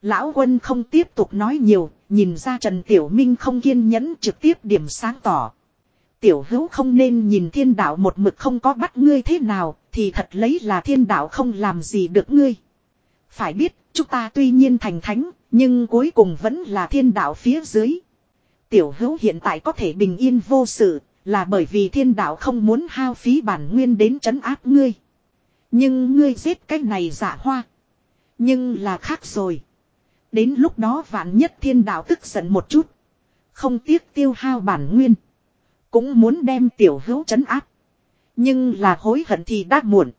Lão quân không tiếp tục nói nhiều, nhìn ra Trần Tiểu Minh không kiên nhẫn trực tiếp điểm sáng tỏ. Tiểu hữu không nên nhìn thiên đạo một mực không có bắt ngươi thế nào, thì thật lấy là thiên đạo không làm gì được ngươi. Phải biết, chúng ta tuy nhiên thành thánh, nhưng cuối cùng vẫn là thiên đạo phía dưới. Tiểu hữu hiện tại có thể bình yên vô sự, là bởi vì thiên đạo không muốn hao phí bản nguyên đến trấn áp ngươi. Nhưng ngươi giết cái này giả hoa. Nhưng là khác rồi. Đến lúc đó vạn nhất thiên đạo tức giận một chút. Không tiếc tiêu hao bản nguyên. Cũng muốn đem tiểu hữu chấn áp. Nhưng là hối hận thì đã muộn.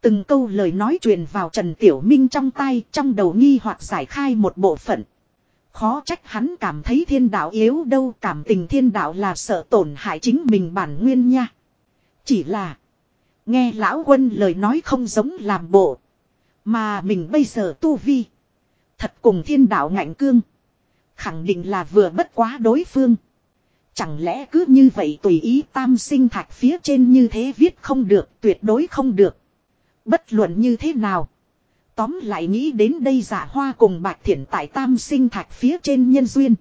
Từng câu lời nói truyền vào Trần Tiểu Minh trong tay trong đầu nghi hoặc giải khai một bộ phận. Khó trách hắn cảm thấy thiên đạo yếu đâu, cảm tình thiên đạo là sợ tổn hại chính mình bản nguyên nha. Chỉ là. Nghe lão quân lời nói không giống làm bộ. Mà mình bây giờ tu vi. Thật cùng thiên đạo ngạnh cương. Khẳng định là vừa bất quá đối phương. Chẳng lẽ cứ như vậy tùy ý tam sinh thạch phía trên như thế viết không được, tuyệt đối không được. Bất luận như thế nào. Tóm lại nghĩ đến đây giả hoa cùng bạch thiện tại tam sinh thạch phía trên nhân duyên.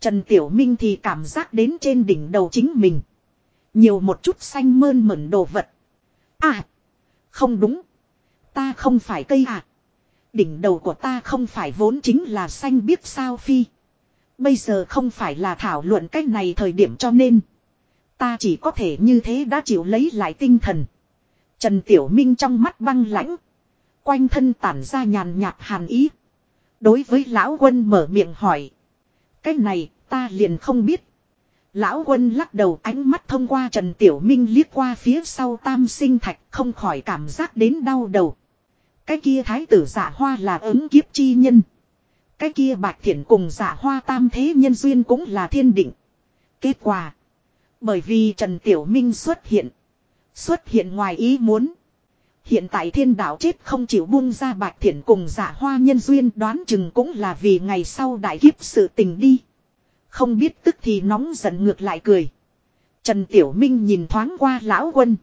Trần Tiểu Minh thì cảm giác đến trên đỉnh đầu chính mình. Nhiều một chút xanh mơn mẩn đồ vật. À. Không đúng. Ta không phải cây à. Đỉnh đầu của ta không phải vốn chính là xanh biết sao phi. Bây giờ không phải là thảo luận cách này thời điểm cho nên. Ta chỉ có thể như thế đã chịu lấy lại tinh thần. Trần Tiểu Minh trong mắt băng lãnh. Quanh thân tản ra nhàn nhạt hàn ý. Đối với lão quân mở miệng hỏi. Cái này ta liền không biết. Lão quân lắc đầu ánh mắt thông qua Trần Tiểu Minh liếc qua phía sau tam sinh thạch không khỏi cảm giác đến đau đầu. Cái kia thái tử giả hoa là ứng kiếp chi nhân. Cái kia bạch thiện cùng giả hoa tam thế nhân duyên cũng là thiên định. Kết quả. Bởi vì Trần Tiểu Minh xuất hiện. Xuất hiện ngoài ý muốn. Hiện tại thiên đạo chết không chịu buông ra bạch thiện cùng giả hoa nhân duyên đoán chừng cũng là vì ngày sau đại kiếp sự tình đi. Không biết tức thì nóng giận ngược lại cười. Trần Tiểu Minh nhìn thoáng qua lão quân.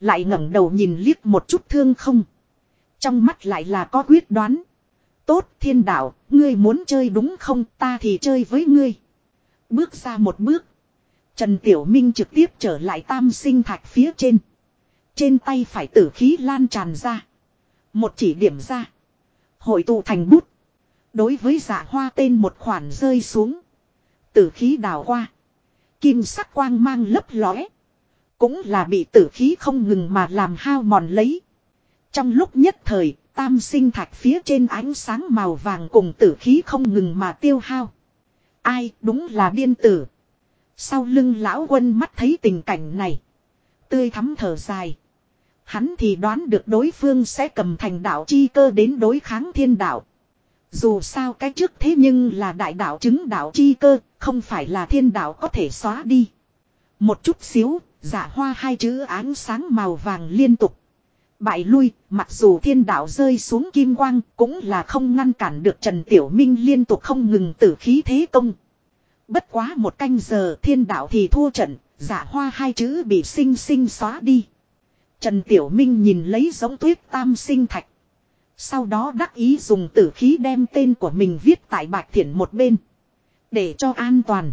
Lại ngẩng đầu nhìn liếc một chút thương không. Trong mắt lại là có quyết đoán. Tốt thiên đạo, ngươi muốn chơi đúng không ta thì chơi với ngươi. Bước ra một bước. Trần Tiểu Minh trực tiếp trở lại tam sinh thạch phía trên. Trên tay phải tử khí lan tràn ra. Một chỉ điểm ra. Hội tụ thành bút. Đối với giả hoa tên một khoản rơi xuống. Tử khí đào hoa Kim sắc quang mang lấp lóe. Cũng là bị tử khí không ngừng mà làm hao mòn lấy. Trong lúc nhất thời, tam sinh thạch phía trên ánh sáng màu vàng cùng tử khí không ngừng mà tiêu hao. Ai đúng là điên tử. Sau lưng lão quân mắt thấy tình cảnh này. Tươi thắm thở dài. Hắn thì đoán được đối phương sẽ cầm thành đạo chi cơ đến đối kháng thiên đạo. Dù sao cái trước thế nhưng là đại đạo chứng đạo chi cơ, không phải là thiên đạo có thể xóa đi. Một chút xíu, giả hoa hai chữ ánh sáng màu vàng liên tục. Bại lui, mặc dù thiên đạo rơi xuống kim quang, cũng là không ngăn cản được Trần Tiểu Minh liên tục không ngừng tử khí thế công. Bất quá một canh giờ thiên đạo thì thua trận, giả hoa hai chữ bị sinh sinh xóa đi. Trần Tiểu Minh nhìn lấy giống tuyết tam sinh thạch. Sau đó đắc ý dùng tử khí đem tên của mình viết tại bạch thiện một bên. Để cho an toàn.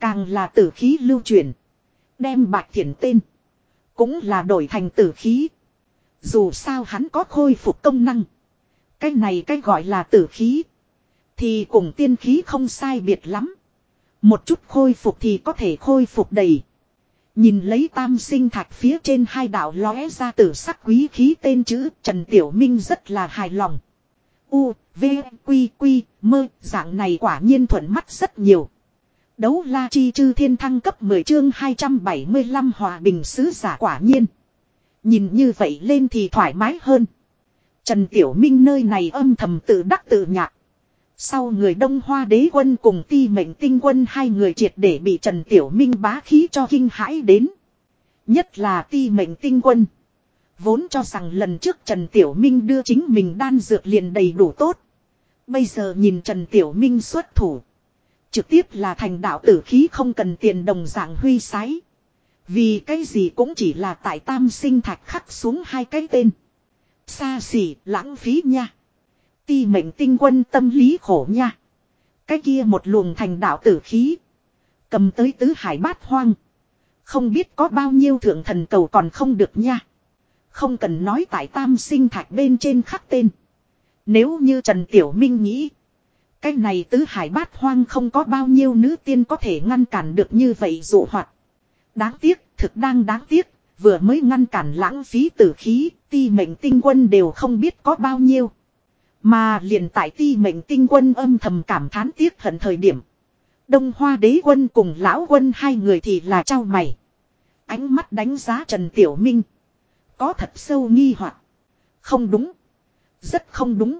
Càng là tử khí lưu truyền. Đem bạch thiện tên. Cũng là đổi thành tử khí. Dù sao hắn có khôi phục công năng. Cái này cái gọi là tử khí. Thì cùng tiên khí không sai biệt lắm. Một chút khôi phục thì có thể khôi phục đầy. Nhìn lấy tam sinh thạch phía trên hai đạo lóe ra tử sắc quý khí tên chữ Trần Tiểu Minh rất là hài lòng. U, V, Quy, Quy, mơ, dạng này quả nhiên thuận mắt rất nhiều. Đấu la chi chư thiên thăng cấp 10 chương 275 hòa bình sứ giả quả nhiên. Nhìn như vậy lên thì thoải mái hơn. Trần Tiểu Minh nơi này âm thầm tự đắc tự nhạc. Sau người Đông Hoa đế quân cùng ti mệnh tinh quân hai người triệt để bị Trần Tiểu Minh bá khí cho kinh hãi đến. Nhất là ti mệnh tinh quân. Vốn cho rằng lần trước Trần Tiểu Minh đưa chính mình đan dược liền đầy đủ tốt. Bây giờ nhìn Trần Tiểu Minh xuất thủ. Trực tiếp là thành đạo tử khí không cần tiền đồng dạng huy sái. Vì cái gì cũng chỉ là tại tam sinh thạch khắc xuống hai cái tên. Xa xỉ, lãng phí nha. Ti mệnh tinh quân tâm lý khổ nha. Cái kia một luồng thành đạo tử khí. Cầm tới tứ hải bát hoang. Không biết có bao nhiêu thượng thần cầu còn không được nha. Không cần nói tại tam sinh thạch bên trên khắc tên. Nếu như Trần Tiểu Minh nghĩ. Cái này tứ hải bát hoang không có bao nhiêu nữ tiên có thể ngăn cản được như vậy dụ hoạt. Đáng tiếc, thực đang đáng tiếc, vừa mới ngăn cản lãng phí tử khí, ti mệnh tinh quân đều không biết có bao nhiêu. Mà liền tại ti mệnh tinh quân âm thầm cảm thán tiếc hận thời điểm. Đông Hoa đế quân cùng lão quân hai người thì là trao mày. Ánh mắt đánh giá Trần Tiểu Minh. Có thật sâu nghi hoặc Không đúng. Rất không đúng.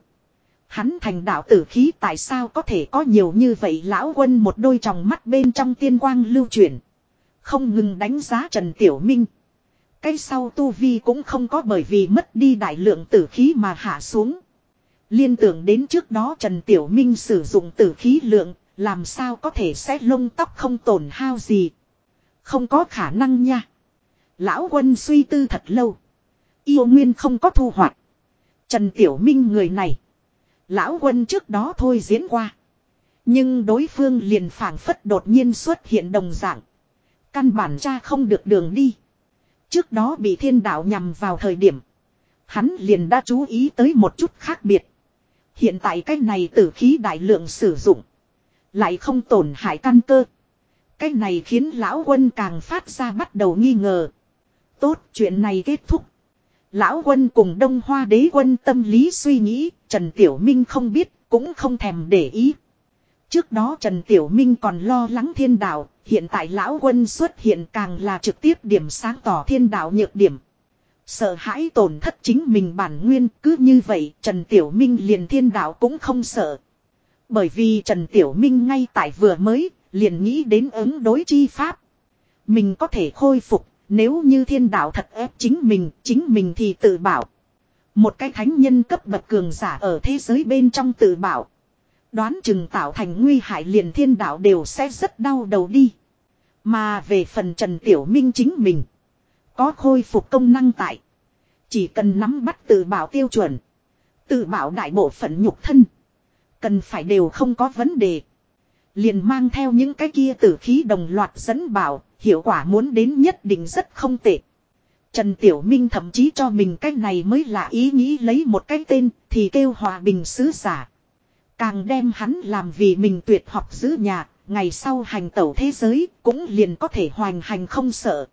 Hắn thành đạo tử khí tại sao có thể có nhiều như vậy lão quân một đôi tròng mắt bên trong tiên quang lưu chuyển. Không ngừng đánh giá Trần Tiểu Minh. Cái sau tu vi cũng không có bởi vì mất đi đại lượng tử khí mà hạ xuống. Liên tưởng đến trước đó Trần Tiểu Minh sử dụng tử khí lượng, làm sao có thể xét lông tóc không tổn hao gì. Không có khả năng nha. Lão quân suy tư thật lâu. Yêu nguyên không có thu hoạch. Trần Tiểu Minh người này. Lão quân trước đó thôi diễn qua. Nhưng đối phương liền phảng phất đột nhiên xuất hiện đồng dạng. Căn bản cha không được đường đi. Trước đó bị thiên đạo nhằm vào thời điểm. Hắn liền đã chú ý tới một chút khác biệt. Hiện tại cái này tử khí đại lượng sử dụng. Lại không tổn hại căn cơ. Cái này khiến lão quân càng phát ra bắt đầu nghi ngờ. Tốt, chuyện này kết thúc. Lão quân cùng đông hoa đế quân tâm lý suy nghĩ. Trần Tiểu Minh không biết, cũng không thèm để ý. Trước đó Trần Tiểu Minh còn lo lắng thiên đạo. Hiện tại lão quân xuất hiện càng là trực tiếp điểm sáng tỏ thiên đạo nhược điểm. Sợ hãi tổn thất chính mình bản nguyên, cứ như vậy Trần Tiểu Minh liền thiên đạo cũng không sợ. Bởi vì Trần Tiểu Minh ngay tại vừa mới, liền nghĩ đến ứng đối chi pháp. Mình có thể khôi phục, nếu như thiên đạo thật ép chính mình chính mình thì tự bảo. Một cái thánh nhân cấp bậc cường giả ở thế giới bên trong tự bảo. Đoán chừng tạo thành nguy hại liền thiên đạo đều sẽ rất đau đầu đi. Mà về phần Trần Tiểu Minh chính mình. Có khôi phục công năng tại. Chỉ cần nắm bắt tự bảo tiêu chuẩn. Tự bảo đại bộ phận nhục thân. Cần phải đều không có vấn đề. Liền mang theo những cái kia tử khí đồng loạt dẫn bảo. Hiệu quả muốn đến nhất định rất không tệ. Trần Tiểu Minh thậm chí cho mình cái này mới là ý nghĩ lấy một cái tên, thì kêu hòa bình sứ giả. Càng đem hắn làm vì mình tuyệt học giữ nhà, ngày sau hành tẩu thế giới cũng liền có thể hoành hành không sợ.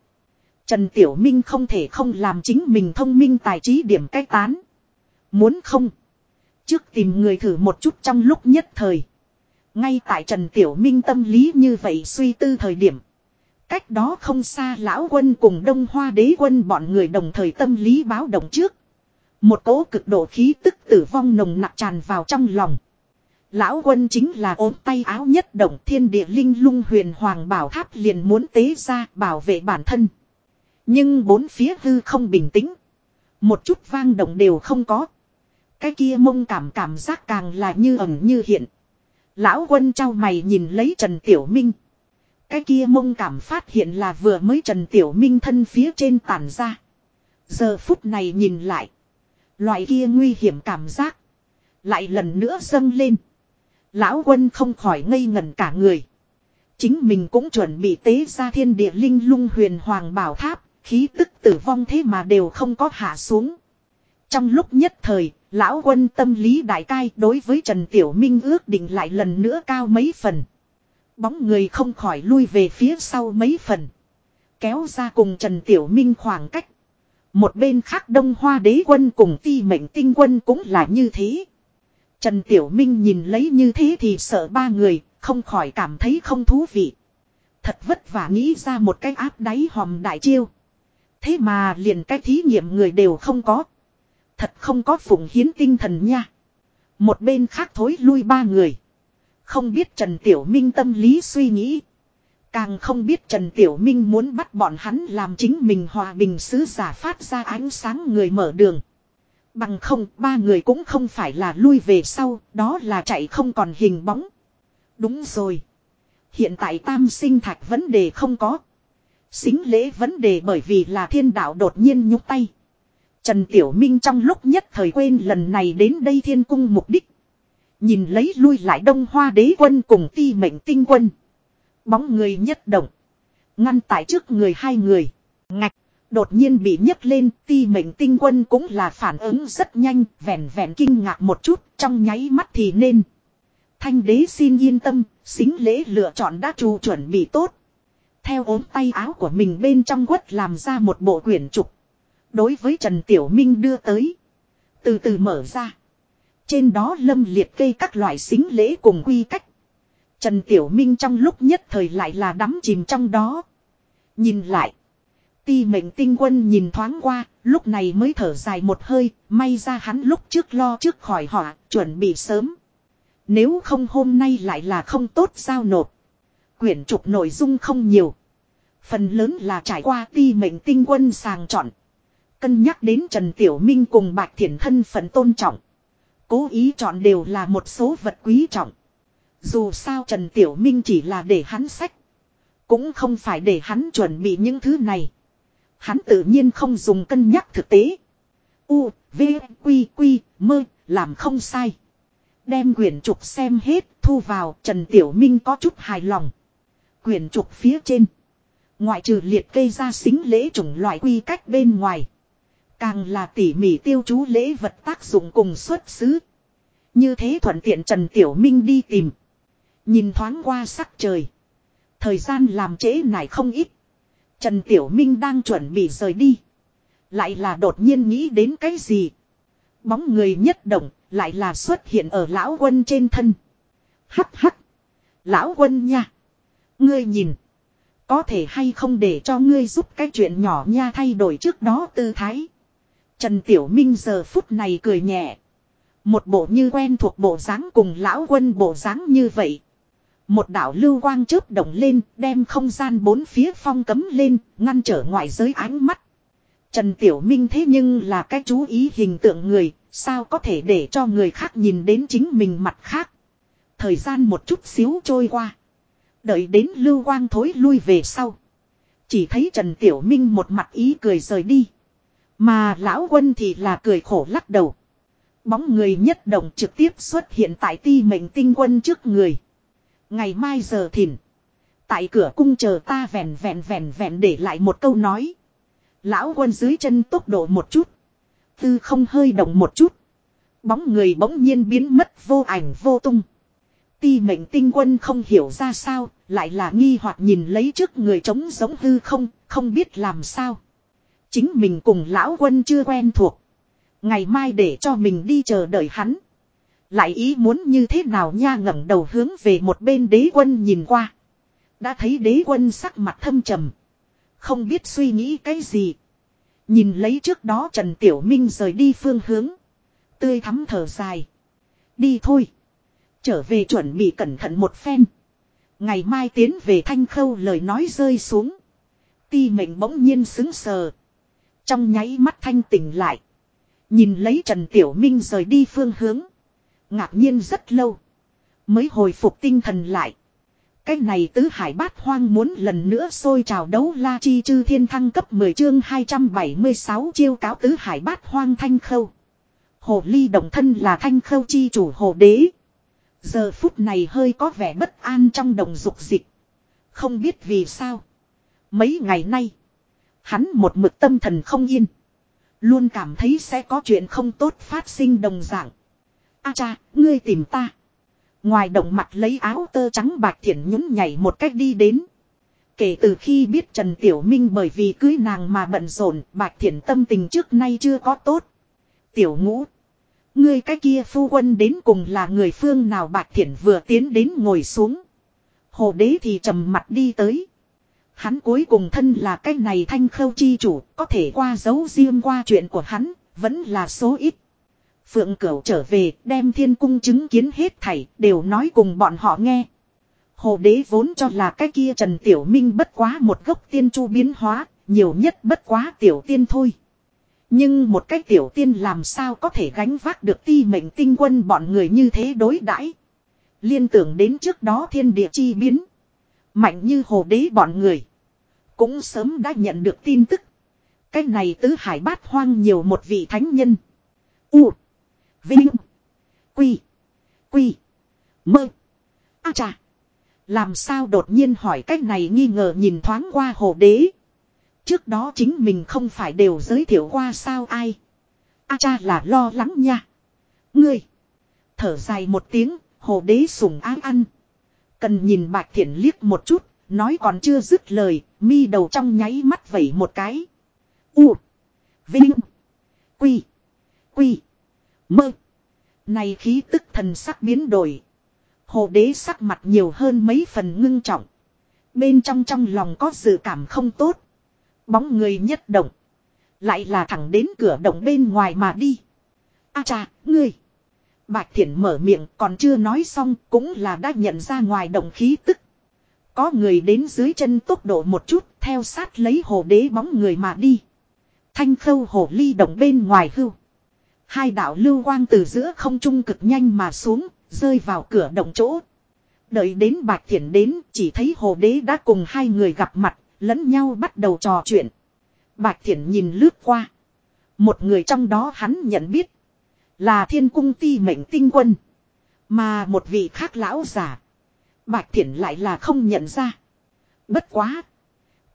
Trần Tiểu Minh không thể không làm chính mình thông minh tài trí điểm cách tán. Muốn không? Trước tìm người thử một chút trong lúc nhất thời. Ngay tại Trần Tiểu Minh tâm lý như vậy suy tư thời điểm. Cách đó không xa lão quân cùng đông hoa đế quân bọn người đồng thời tâm lý báo động trước. Một cỗ cực độ khí tức tử vong nồng nặc tràn vào trong lòng. Lão quân chính là ốm tay áo nhất động thiên địa linh lung huyền hoàng bảo tháp liền muốn tế ra bảo vệ bản thân. Nhưng bốn phía hư không bình tĩnh. Một chút vang động đều không có. Cái kia mông cảm cảm giác càng là như ẩn như hiện. Lão quân trao mày nhìn lấy Trần Tiểu Minh. Cái kia mông cảm phát hiện là vừa mới Trần Tiểu Minh thân phía trên tàn ra. Giờ phút này nhìn lại. Loại kia nguy hiểm cảm giác. Lại lần nữa dâng lên. Lão quân không khỏi ngây ngẩn cả người. Chính mình cũng chuẩn bị tế ra thiên địa linh lung huyền hoàng bảo tháp. Khí tức tử vong thế mà đều không có hạ xuống. Trong lúc nhất thời, lão quân tâm lý đại cai đối với Trần Tiểu Minh ước định lại lần nữa cao mấy phần. Bóng người không khỏi lui về phía sau mấy phần. Kéo ra cùng Trần Tiểu Minh khoảng cách. Một bên khác đông hoa đế quân cùng ti mệnh tinh quân cũng là như thế. Trần Tiểu Minh nhìn lấy như thế thì sợ ba người, không khỏi cảm thấy không thú vị. Thật vất vả nghĩ ra một cái áp đáy hòm đại chiêu. Thế mà liền cái thí nghiệm người đều không có. Thật không có phụng hiến tinh thần nha. Một bên khác thối lui ba người. Không biết Trần Tiểu Minh tâm lý suy nghĩ. Càng không biết Trần Tiểu Minh muốn bắt bọn hắn làm chính mình hòa bình sứ giả phát ra ánh sáng người mở đường. Bằng không, ba người cũng không phải là lui về sau, đó là chạy không còn hình bóng. Đúng rồi. Hiện tại tam sinh thạch vấn đề không có. Xính lễ vấn đề bởi vì là thiên đạo đột nhiên nhúc tay. Trần Tiểu Minh trong lúc nhất thời quên lần này đến đây thiên cung mục đích. Nhìn lấy lui lại đông hoa đế quân cùng ti mệnh tinh quân. Bóng người nhất động. Ngăn tại trước người hai người. Ngạch. Đột nhiên bị nhấc lên, ti mệnh tinh quân cũng là phản ứng rất nhanh. vẻn vẻn kinh ngạc một chút, trong nháy mắt thì nên. Thanh đế xin yên tâm. Xính lễ lựa chọn đã chu chuẩn bị tốt. Theo ốm tay áo của mình bên trong quất làm ra một bộ quyển trục. Đối với Trần Tiểu Minh đưa tới. Từ từ mở ra. Trên đó lâm liệt kê các loại xính lễ cùng quy cách. Trần Tiểu Minh trong lúc nhất thời lại là đắm chìm trong đó. Nhìn lại. Ti mệnh tinh quân nhìn thoáng qua, lúc này mới thở dài một hơi, may ra hắn lúc trước lo trước khỏi họa, chuẩn bị sớm. Nếu không hôm nay lại là không tốt giao nộp. Quyển trục nội dung không nhiều. Phần lớn là trải qua ti mệnh tinh quân sàng chọn. Cân nhắc đến Trần Tiểu Minh cùng Bạch Thiển thân phận tôn trọng. Cố ý chọn đều là một số vật quý trọng. Dù sao Trần Tiểu Minh chỉ là để hắn sách. Cũng không phải để hắn chuẩn bị những thứ này. Hắn tự nhiên không dùng cân nhắc thực tế. U, V, Quy, Quy, Mơ, làm không sai. Đem quyển trục xem hết, thu vào, Trần Tiểu Minh có chút hài lòng. Quyển trục phía trên. Ngoại trừ liệt cây ra xính lễ chủng loại quy cách bên ngoài. Càng là tỉ mỉ tiêu chú lễ vật tác dụng cùng xuất xứ. Như thế thuận tiện Trần Tiểu Minh đi tìm. Nhìn thoáng qua sắc trời. Thời gian làm trễ này không ít. Trần Tiểu Minh đang chuẩn bị rời đi. Lại là đột nhiên nghĩ đến cái gì. Bóng người nhất động, lại là xuất hiện ở lão quân trên thân. Hắc hắc. Lão quân nha. Ngươi nhìn. Có thể hay không để cho ngươi giúp cái chuyện nhỏ nha thay đổi trước đó tư thái. Trần Tiểu Minh giờ phút này cười nhẹ. Một bộ như quen thuộc bộ dáng cùng lão quân bộ dáng như vậy. Một đạo lưu quang chớp động lên, đem không gian bốn phía phong cấm lên, ngăn trở ngoại giới ánh mắt. Trần Tiểu Minh thế nhưng là cái chú ý hình tượng người, sao có thể để cho người khác nhìn đến chính mình mặt khác. Thời gian một chút xíu trôi qua. Đợi đến lưu quang thối lui về sau. Chỉ thấy Trần Tiểu Minh một mặt ý cười rời đi. Mà lão quân thì là cười khổ lắc đầu. Bóng người nhất động trực tiếp xuất hiện tại ti mệnh tinh quân trước người. Ngày mai giờ thìn. Tại cửa cung chờ ta vẹn vẹn vẹn vẹn để lại một câu nói. Lão quân dưới chân tốc độ một chút. Tư không hơi động một chút. Bóng người bỗng nhiên biến mất vô ảnh vô tung. Ti mệnh tinh quân không hiểu ra sao, lại là nghi hoặc nhìn lấy trước người trống giống hư không, không biết làm sao. Chính mình cùng lão quân chưa quen thuộc. Ngày mai để cho mình đi chờ đợi hắn. Lại ý muốn như thế nào nha ngẩng đầu hướng về một bên đế quân nhìn qua. Đã thấy đế quân sắc mặt thâm trầm. Không biết suy nghĩ cái gì. Nhìn lấy trước đó Trần Tiểu Minh rời đi phương hướng. Tươi thắm thở dài. Đi thôi. Trở về chuẩn bị cẩn thận một phen. Ngày mai tiến về thanh khâu lời nói rơi xuống. Ti mệnh bỗng nhiên xứng sờ. Trong nháy mắt thanh tỉnh lại. Nhìn lấy Trần Tiểu Minh rời đi phương hướng. Ngạc nhiên rất lâu. Mới hồi phục tinh thần lại. Cái này tứ hải bát hoang muốn lần nữa sôi trào đấu la chi chư thiên thăng cấp 10 chương 276 chiêu cáo tứ hải bát hoang thanh khâu. Hồ ly đồng thân là thanh khâu chi chủ hồ đế. Giờ phút này hơi có vẻ bất an trong đồng dục dịch. Không biết vì sao. Mấy ngày nay. Hắn một mực tâm thần không yên. Luôn cảm thấy sẽ có chuyện không tốt phát sinh đồng dạng. A cha, ngươi tìm ta. Ngoài động mặt lấy áo tơ trắng bạc thiển nhún nhảy một cách đi đến. Kể từ khi biết Trần Tiểu Minh bởi vì cưới nàng mà bận rộn, bạc thiển tâm tình trước nay chưa có tốt. Tiểu ngũ. Ngươi cái kia phu quân đến cùng là người phương nào bạc thiển vừa tiến đến ngồi xuống. Hồ đế thì trầm mặt đi tới. Hắn cuối cùng thân là cái này thanh khâu chi chủ, có thể qua giấu riêng qua chuyện của hắn, vẫn là số ít. Phượng Cửu trở về, đem thiên cung chứng kiến hết thảy, đều nói cùng bọn họ nghe. Hồ đế vốn cho là cái kia Trần Tiểu Minh bất quá một gốc tiên chu biến hóa, nhiều nhất bất quá tiểu tiên thôi. Nhưng một cái tiểu tiên làm sao có thể gánh vác được ti mệnh tinh quân bọn người như thế đối đãi Liên tưởng đến trước đó thiên địa chi biến. Mạnh như hồ đế bọn người. Cũng sớm đã nhận được tin tức. Cái này tứ hải bát hoang nhiều một vị thánh nhân. U. Vinh. Quy. Quy. Mơ. A chà. Làm sao đột nhiên hỏi cách này nghi ngờ nhìn thoáng qua hồ đế. Trước đó chính mình không phải đều giới thiệu qua sao ai. A cha là lo lắng nha. Ngươi. Thở dài một tiếng, hồ đế sùng ái ăn. Cần nhìn bạch thiện liếc một chút, nói còn chưa dứt lời, mi đầu trong nháy mắt vẩy một cái. U. Vinh. Quy. Quy. Mơ. Này khí tức thần sắc biến đổi. Hồ đế sắc mặt nhiều hơn mấy phần ngưng trọng. Bên trong trong lòng có dự cảm không tốt. Bóng người nhất động. Lại là thẳng đến cửa động bên ngoài mà đi. A cha, ngươi. Bạch Thiển mở miệng còn chưa nói xong cũng là đã nhận ra ngoài động khí tức. Có người đến dưới chân tốc độ một chút theo sát lấy hồ đế bóng người mà đi. Thanh khâu hồ ly động bên ngoài hưu. Hai đạo lưu quang từ giữa không trung cực nhanh mà xuống, rơi vào cửa động chỗ. Đợi đến Bạch Thiển đến, chỉ thấy hồ đế đã cùng hai người gặp mặt, lẫn nhau bắt đầu trò chuyện. Bạch Thiển nhìn lướt qua. Một người trong đó hắn nhận biết. Là thiên cung ti mệnh tinh quân. Mà một vị khác lão giả. Bạch Thiển lại là không nhận ra. Bất quá.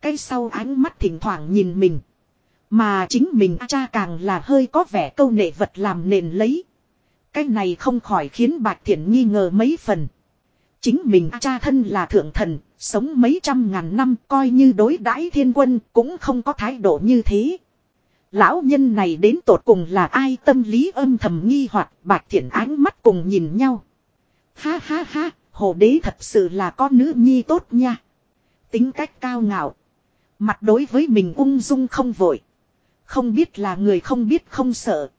Cái sau ánh mắt thỉnh thoảng nhìn mình. Mà chính mình cha càng là hơi có vẻ câu nệ vật làm nền lấy. Cái này không khỏi khiến Bạch Thiển nghi ngờ mấy phần. Chính mình cha thân là thượng thần, sống mấy trăm ngàn năm coi như đối đãi thiên quân cũng không có thái độ như thế. Lão nhân này đến tột cùng là ai tâm lý âm thầm nghi hoặc bạch thiện ánh mắt cùng nhìn nhau. Ha ha ha, hồ đế thật sự là con nữ nhi tốt nha. Tính cách cao ngạo. Mặt đối với mình ung dung không vội. Không biết là người không biết không sợ.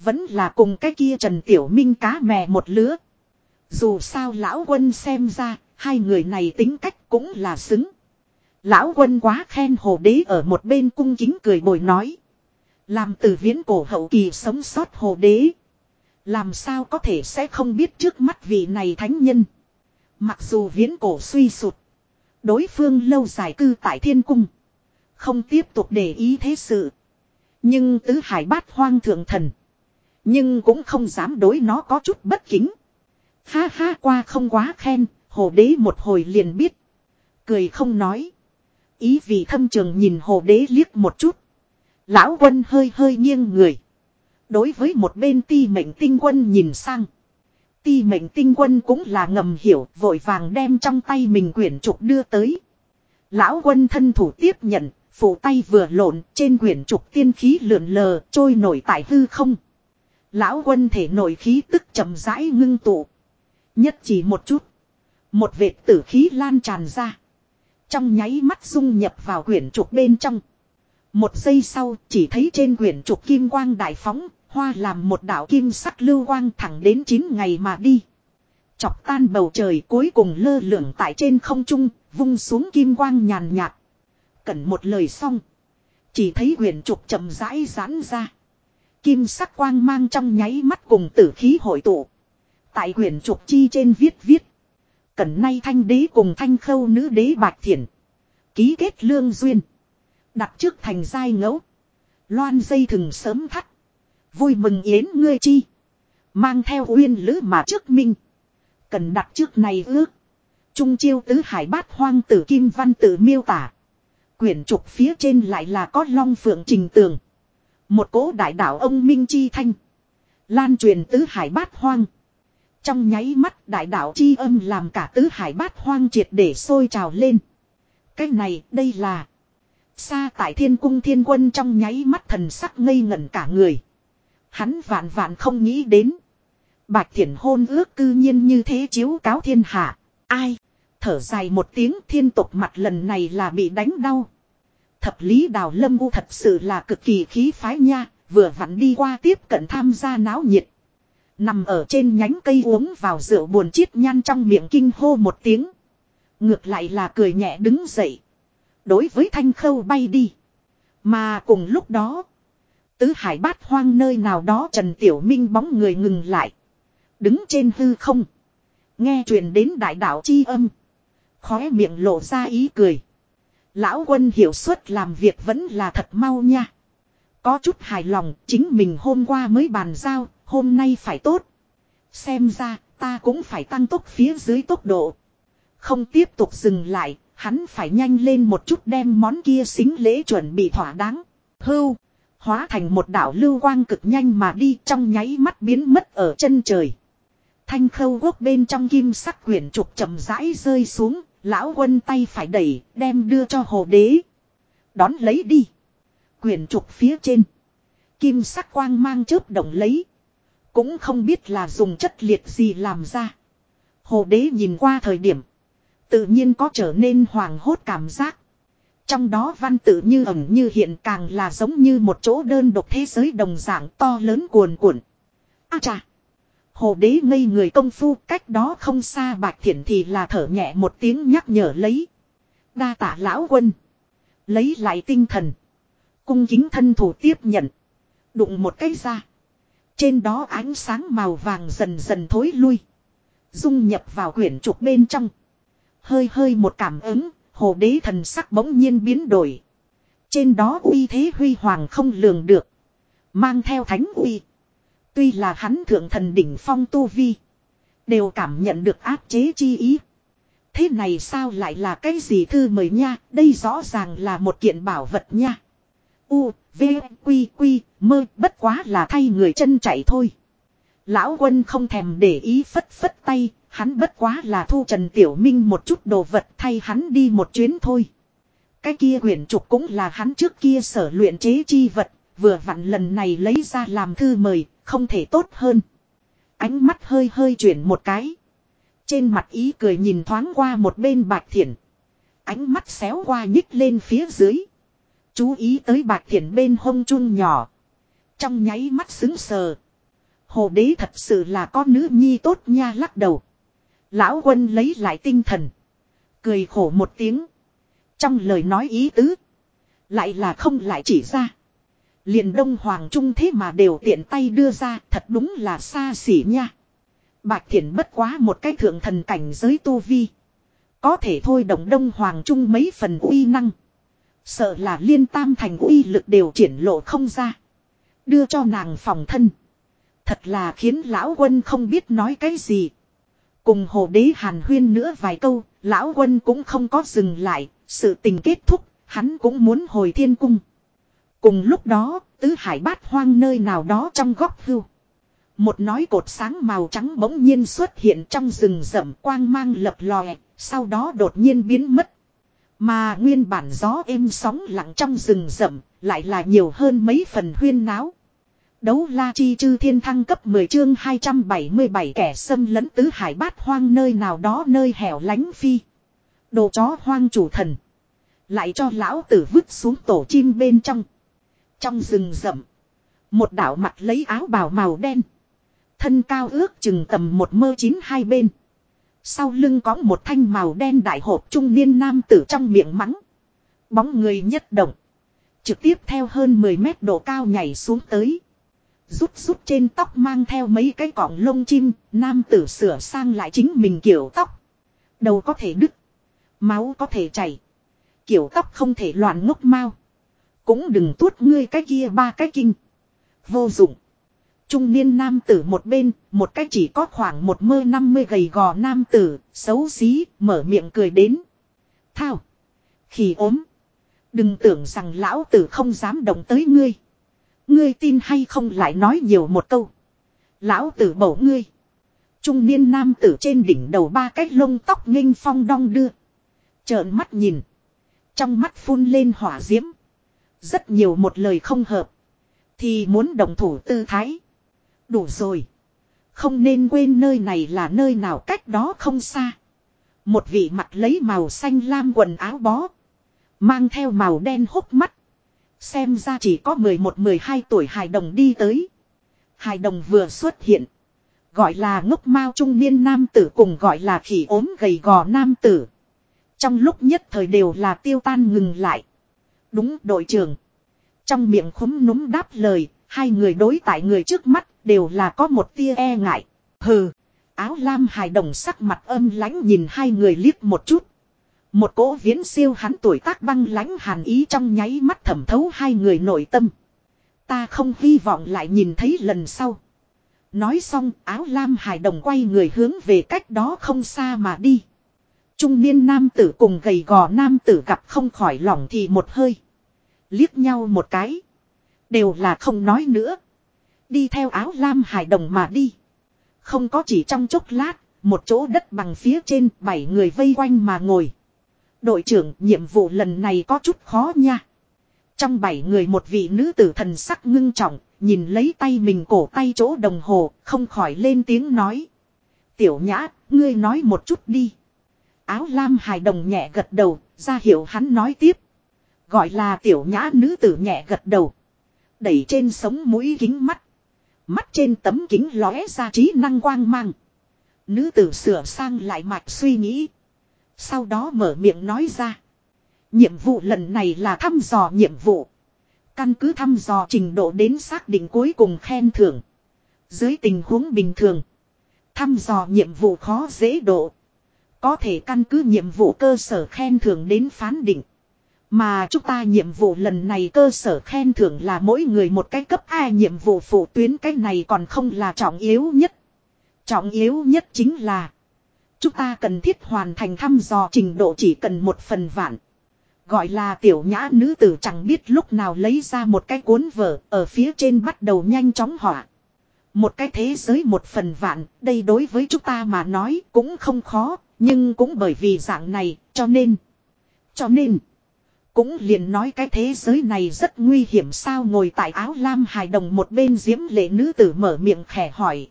Vẫn là cùng cái kia Trần Tiểu Minh cá mè một lứa. Dù sao lão quân xem ra, hai người này tính cách cũng là xứng. Lão quân quá khen hồ đế ở một bên cung kính cười bồi nói. Làm từ viễn cổ hậu kỳ sống sót hồ đế. Làm sao có thể sẽ không biết trước mắt vị này thánh nhân. Mặc dù viễn cổ suy sụt. Đối phương lâu dài cư tại thiên cung. Không tiếp tục để ý thế sự. Nhưng tứ hải bát hoang thượng thần. Nhưng cũng không dám đối nó có chút bất kính. Ha ha qua không quá khen, hồ đế một hồi liền biết. Cười không nói. Ý vì thâm trường nhìn hồ đế liếc một chút. Lão quân hơi hơi nghiêng người. Đối với một bên ti mệnh tinh quân nhìn sang. Ti mệnh tinh quân cũng là ngầm hiểu vội vàng đem trong tay mình quyển trục đưa tới. Lão quân thân thủ tiếp nhận, phủ tay vừa lộn trên quyển trục tiên khí lượn lờ trôi nổi tại hư không. Lão quân thể nổi khí tức chậm rãi ngưng tụ. Nhất chỉ một chút. Một vệt tử khí lan tràn ra. Trong nháy mắt dung nhập vào quyển trục bên trong. Một giây sau chỉ thấy trên quyển trục kim quang đại phóng, hoa làm một đạo kim sắc lưu quang thẳng đến 9 ngày mà đi. Chọc tan bầu trời cuối cùng lơ lửng tại trên không trung, vung xuống kim quang nhàn nhạt. Cần một lời xong. Chỉ thấy huyền trục chậm rãi giãn ra. Kim sắc quang mang trong nháy mắt cùng tử khí hội tụ. Tại huyền trục chi trên viết viết. Cẩn nay thanh đế cùng thanh khâu nữ đế bạc thiền. Ký kết lương duyên. Đặt trước thành giai ngẫu. Loan dây thừng sớm thắt. Vui mừng yến ngươi chi. Mang theo uyên lữ mà trước minh. Cần đặt trước này ước. Trung chiêu tứ hải bát hoang tử kim văn tử miêu tả. Quyển trục phía trên lại là có long phượng trình tường. Một cố đại đạo ông Minh Chi Thanh. Lan truyền tứ hải bát hoang. Trong nháy mắt đại đạo chi âm làm cả tứ hải bát hoang triệt để sôi trào lên. Cái này, đây là. Xa tại thiên cung thiên quân trong nháy mắt thần sắc ngây ngẩn cả người. Hắn vạn vạn không nghĩ đến. Bạch thiển hôn ước cư nhiên như thế chiếu cáo thiên hạ. Ai? Thở dài một tiếng, thiên tục mặt lần này là bị đánh đau. Thập lý đào lâm u thật sự là cực kỳ khí phái nha. Vừa vặn đi qua tiếp cận tham gia náo nhiệt. Nằm ở trên nhánh cây uống vào rượu buồn chiết nhan trong miệng kinh hô một tiếng. Ngược lại là cười nhẹ đứng dậy. Đối với thanh khâu bay đi. Mà cùng lúc đó. Tứ hải bát hoang nơi nào đó Trần Tiểu Minh bóng người ngừng lại. Đứng trên hư không. Nghe truyền đến đại đạo chi âm. Khóe miệng lộ ra ý cười. Lão quân hiểu suất làm việc vẫn là thật mau nha. Có chút hài lòng chính mình hôm qua mới bàn giao hôm nay phải tốt. Xem ra, ta cũng phải tăng tốc phía dưới tốc độ. Không tiếp tục dừng lại, hắn phải nhanh lên một chút đem món kia xính lễ chuẩn bị thỏa đáng. Hưu, hóa thành một đảo lưu quang cực nhanh mà đi trong nháy mắt biến mất ở chân trời. Thanh khâu quốc bên trong kim sắc quyển trục chậm rãi rơi xuống, lão quân tay phải đẩy, đem đưa cho hồ đế. Đón lấy đi. Quyển trục phía trên. Kim sắc quang mang chớp động lấy. Cũng không biết là dùng chất liệt gì làm ra. Hồ đế nhìn qua thời điểm. Tự nhiên có trở nên hoàng hốt cảm giác. Trong đó văn tự như ẩn như hiện càng là giống như một chỗ đơn độc thế giới đồng dạng to lớn cuồn cuộn. A chà! Hồ đế ngây người công phu cách đó không xa bạch thiện thì là thở nhẹ một tiếng nhắc nhở lấy. Đa tả lão quân. Lấy lại tinh thần. Cung kính thân thủ tiếp nhận. Đụng một cái ra. Trên đó ánh sáng màu vàng dần dần thối lui. Dung nhập vào quyển trục bên trong. Hơi hơi một cảm ứng, hồ đế thần sắc bỗng nhiên biến đổi. Trên đó uy thế huy hoàng không lường được. Mang theo thánh uy. Tuy là hắn thượng thần đỉnh phong tu vi. Đều cảm nhận được áp chế chi ý. Thế này sao lại là cái gì thư mời nha, đây rõ ràng là một kiện bảo vật nha. U, V, Quy, Quy, mơ, bất quá là thay người chân chạy thôi. Lão quân không thèm để ý phất phất tay, hắn bất quá là thu Trần Tiểu Minh một chút đồ vật thay hắn đi một chuyến thôi. Cái kia quyển trục cũng là hắn trước kia sở luyện chế chi vật, vừa vặn lần này lấy ra làm thư mời, không thể tốt hơn. Ánh mắt hơi hơi chuyển một cái. Trên mặt ý cười nhìn thoáng qua một bên bạch thiện. Ánh mắt xéo qua nhích lên phía dưới. Chú ý tới bạch thiện bên hông chun nhỏ. Trong nháy mắt xứng sờ. Hồ đế thật sự là con nữ nhi tốt nha lắc đầu. Lão quân lấy lại tinh thần. Cười khổ một tiếng. Trong lời nói ý tứ. Lại là không lại chỉ ra liền đông hoàng trung thế mà đều tiện tay đưa ra thật đúng là xa xỉ nha. Bạch thiện bất quá một cái thượng thần cảnh giới tu vi. Có thể thôi động đông hoàng trung mấy phần uy năng. Sợ là liên tam thành uy lực đều triển lộ không ra. Đưa cho nàng phòng thân. Thật là khiến lão quân không biết nói cái gì. Cùng hồ đế hàn huyên nữa vài câu, lão quân cũng không có dừng lại, sự tình kết thúc, hắn cũng muốn hồi thiên cung. Cùng lúc đó, tứ hải bát hoang nơi nào đó trong góc hưu. Một nói cột sáng màu trắng bỗng nhiên xuất hiện trong rừng rậm quang mang lập lòe, sau đó đột nhiên biến mất. Mà nguyên bản gió êm sóng lặng trong rừng rậm, lại là nhiều hơn mấy phần huyên náo. Đấu la chi chư thiên thăng cấp 10 chương 277 kẻ xâm lấn tứ hải bát hoang nơi nào đó nơi hẻo lánh phi. Đồ chó hoang chủ thần. Lại cho lão tử vứt xuống tổ chim bên trong. Trong rừng rậm. Một đảo mặt lấy áo bào màu đen. Thân cao ước chừng tầm một mơ chín hai bên. Sau lưng có một thanh màu đen đại hộp trung niên nam tử trong miệng mắng. Bóng người nhất động. Trực tiếp theo hơn 10 mét độ cao nhảy xuống tới. Rút rút trên tóc mang theo mấy cái cọng lông chim, nam tử sửa sang lại chính mình kiểu tóc. Đầu có thể đứt. Máu có thể chảy. Kiểu tóc không thể loạn ngốc mau. Cũng đừng tuốt ngươi cái kia ba cái kinh. Vô dụng. Trung niên nam tử một bên, một cái chỉ có khoảng một mơ năm mươi gầy gò nam tử, xấu xí, mở miệng cười đến. Thao. khi ốm. Đừng tưởng rằng lão tử không dám động tới ngươi. Ngươi tin hay không lại nói nhiều một câu. Lão tử bổ ngươi. Trung niên nam tử trên đỉnh đầu ba cái lông tóc nghênh phong đong đưa. Trợn mắt nhìn. Trong mắt phun lên hỏa diễm. Rất nhiều một lời không hợp. Thì muốn đồng thủ tư thái. Đủ rồi. Không nên quên nơi này là nơi nào cách đó không xa. Một vị mặt lấy màu xanh lam quần áo bó. Mang theo màu đen hốc mắt. Xem ra chỉ có 11-12 tuổi hài đồng đi tới. Hài đồng vừa xuất hiện. Gọi là ngốc mao trung niên nam tử cùng gọi là khỉ ốm gầy gò nam tử. Trong lúc nhất thời đều là tiêu tan ngừng lại. Đúng đội trưởng. Trong miệng khúm núm đáp lời, hai người đối tại người trước mắt đều là có một tia e ngại. Hừ, áo lam hài đồng sắc mặt âm lãnh nhìn hai người liếc một chút. Một cỗ viễn siêu hắn tuổi tác băng lãnh hàn ý trong nháy mắt thẩm thấu hai người nội tâm. Ta không hy vọng lại nhìn thấy lần sau. Nói xong áo lam hài đồng quay người hướng về cách đó không xa mà đi. Trung niên nam tử cùng gầy gò nam tử gặp không khỏi lòng thì một hơi. Liếc nhau một cái. Đều là không nói nữa. Đi theo áo lam hài đồng mà đi. Không có chỉ trong chốc lát, một chỗ đất bằng phía trên bảy người vây quanh mà ngồi. Đội trưởng nhiệm vụ lần này có chút khó nha. Trong bảy người một vị nữ tử thần sắc ngưng trọng, nhìn lấy tay mình cổ tay chỗ đồng hồ, không khỏi lên tiếng nói. Tiểu nhã, ngươi nói một chút đi. Áo lam hài đồng nhẹ gật đầu, ra hiệu hắn nói tiếp. Gọi là tiểu nhã nữ tử nhẹ gật đầu. Đẩy trên sống mũi kính mắt. Mắt trên tấm kính lóe ra trí năng quang mang. Nữ tử sửa sang lại mạch suy nghĩ. Sau đó mở miệng nói ra. Nhiệm vụ lần này là thăm dò nhiệm vụ. Căn cứ thăm dò trình độ đến xác định cuối cùng khen thưởng. Dưới tình huống bình thường. Thăm dò nhiệm vụ khó dễ độ. Có thể căn cứ nhiệm vụ cơ sở khen thưởng đến phán định. Mà chúng ta nhiệm vụ lần này cơ sở khen thưởng là mỗi người một cái cấp A nhiệm vụ phụ tuyến cái này còn không là trọng yếu nhất. Trọng yếu nhất chính là chúng ta cần thiết hoàn thành thăm dò trình độ chỉ cần một phần vạn. Gọi là tiểu nhã nữ tử chẳng biết lúc nào lấy ra một cái cuốn vở ở phía trên bắt đầu nhanh chóng họa. Một cái thế giới một phần vạn, đây đối với chúng ta mà nói cũng không khó, nhưng cũng bởi vì dạng này, cho nên. Cho nên. Cũng liền nói cái thế giới này rất nguy hiểm sao ngồi tại áo lam hài đồng một bên diễm lệ nữ tử mở miệng khẽ hỏi.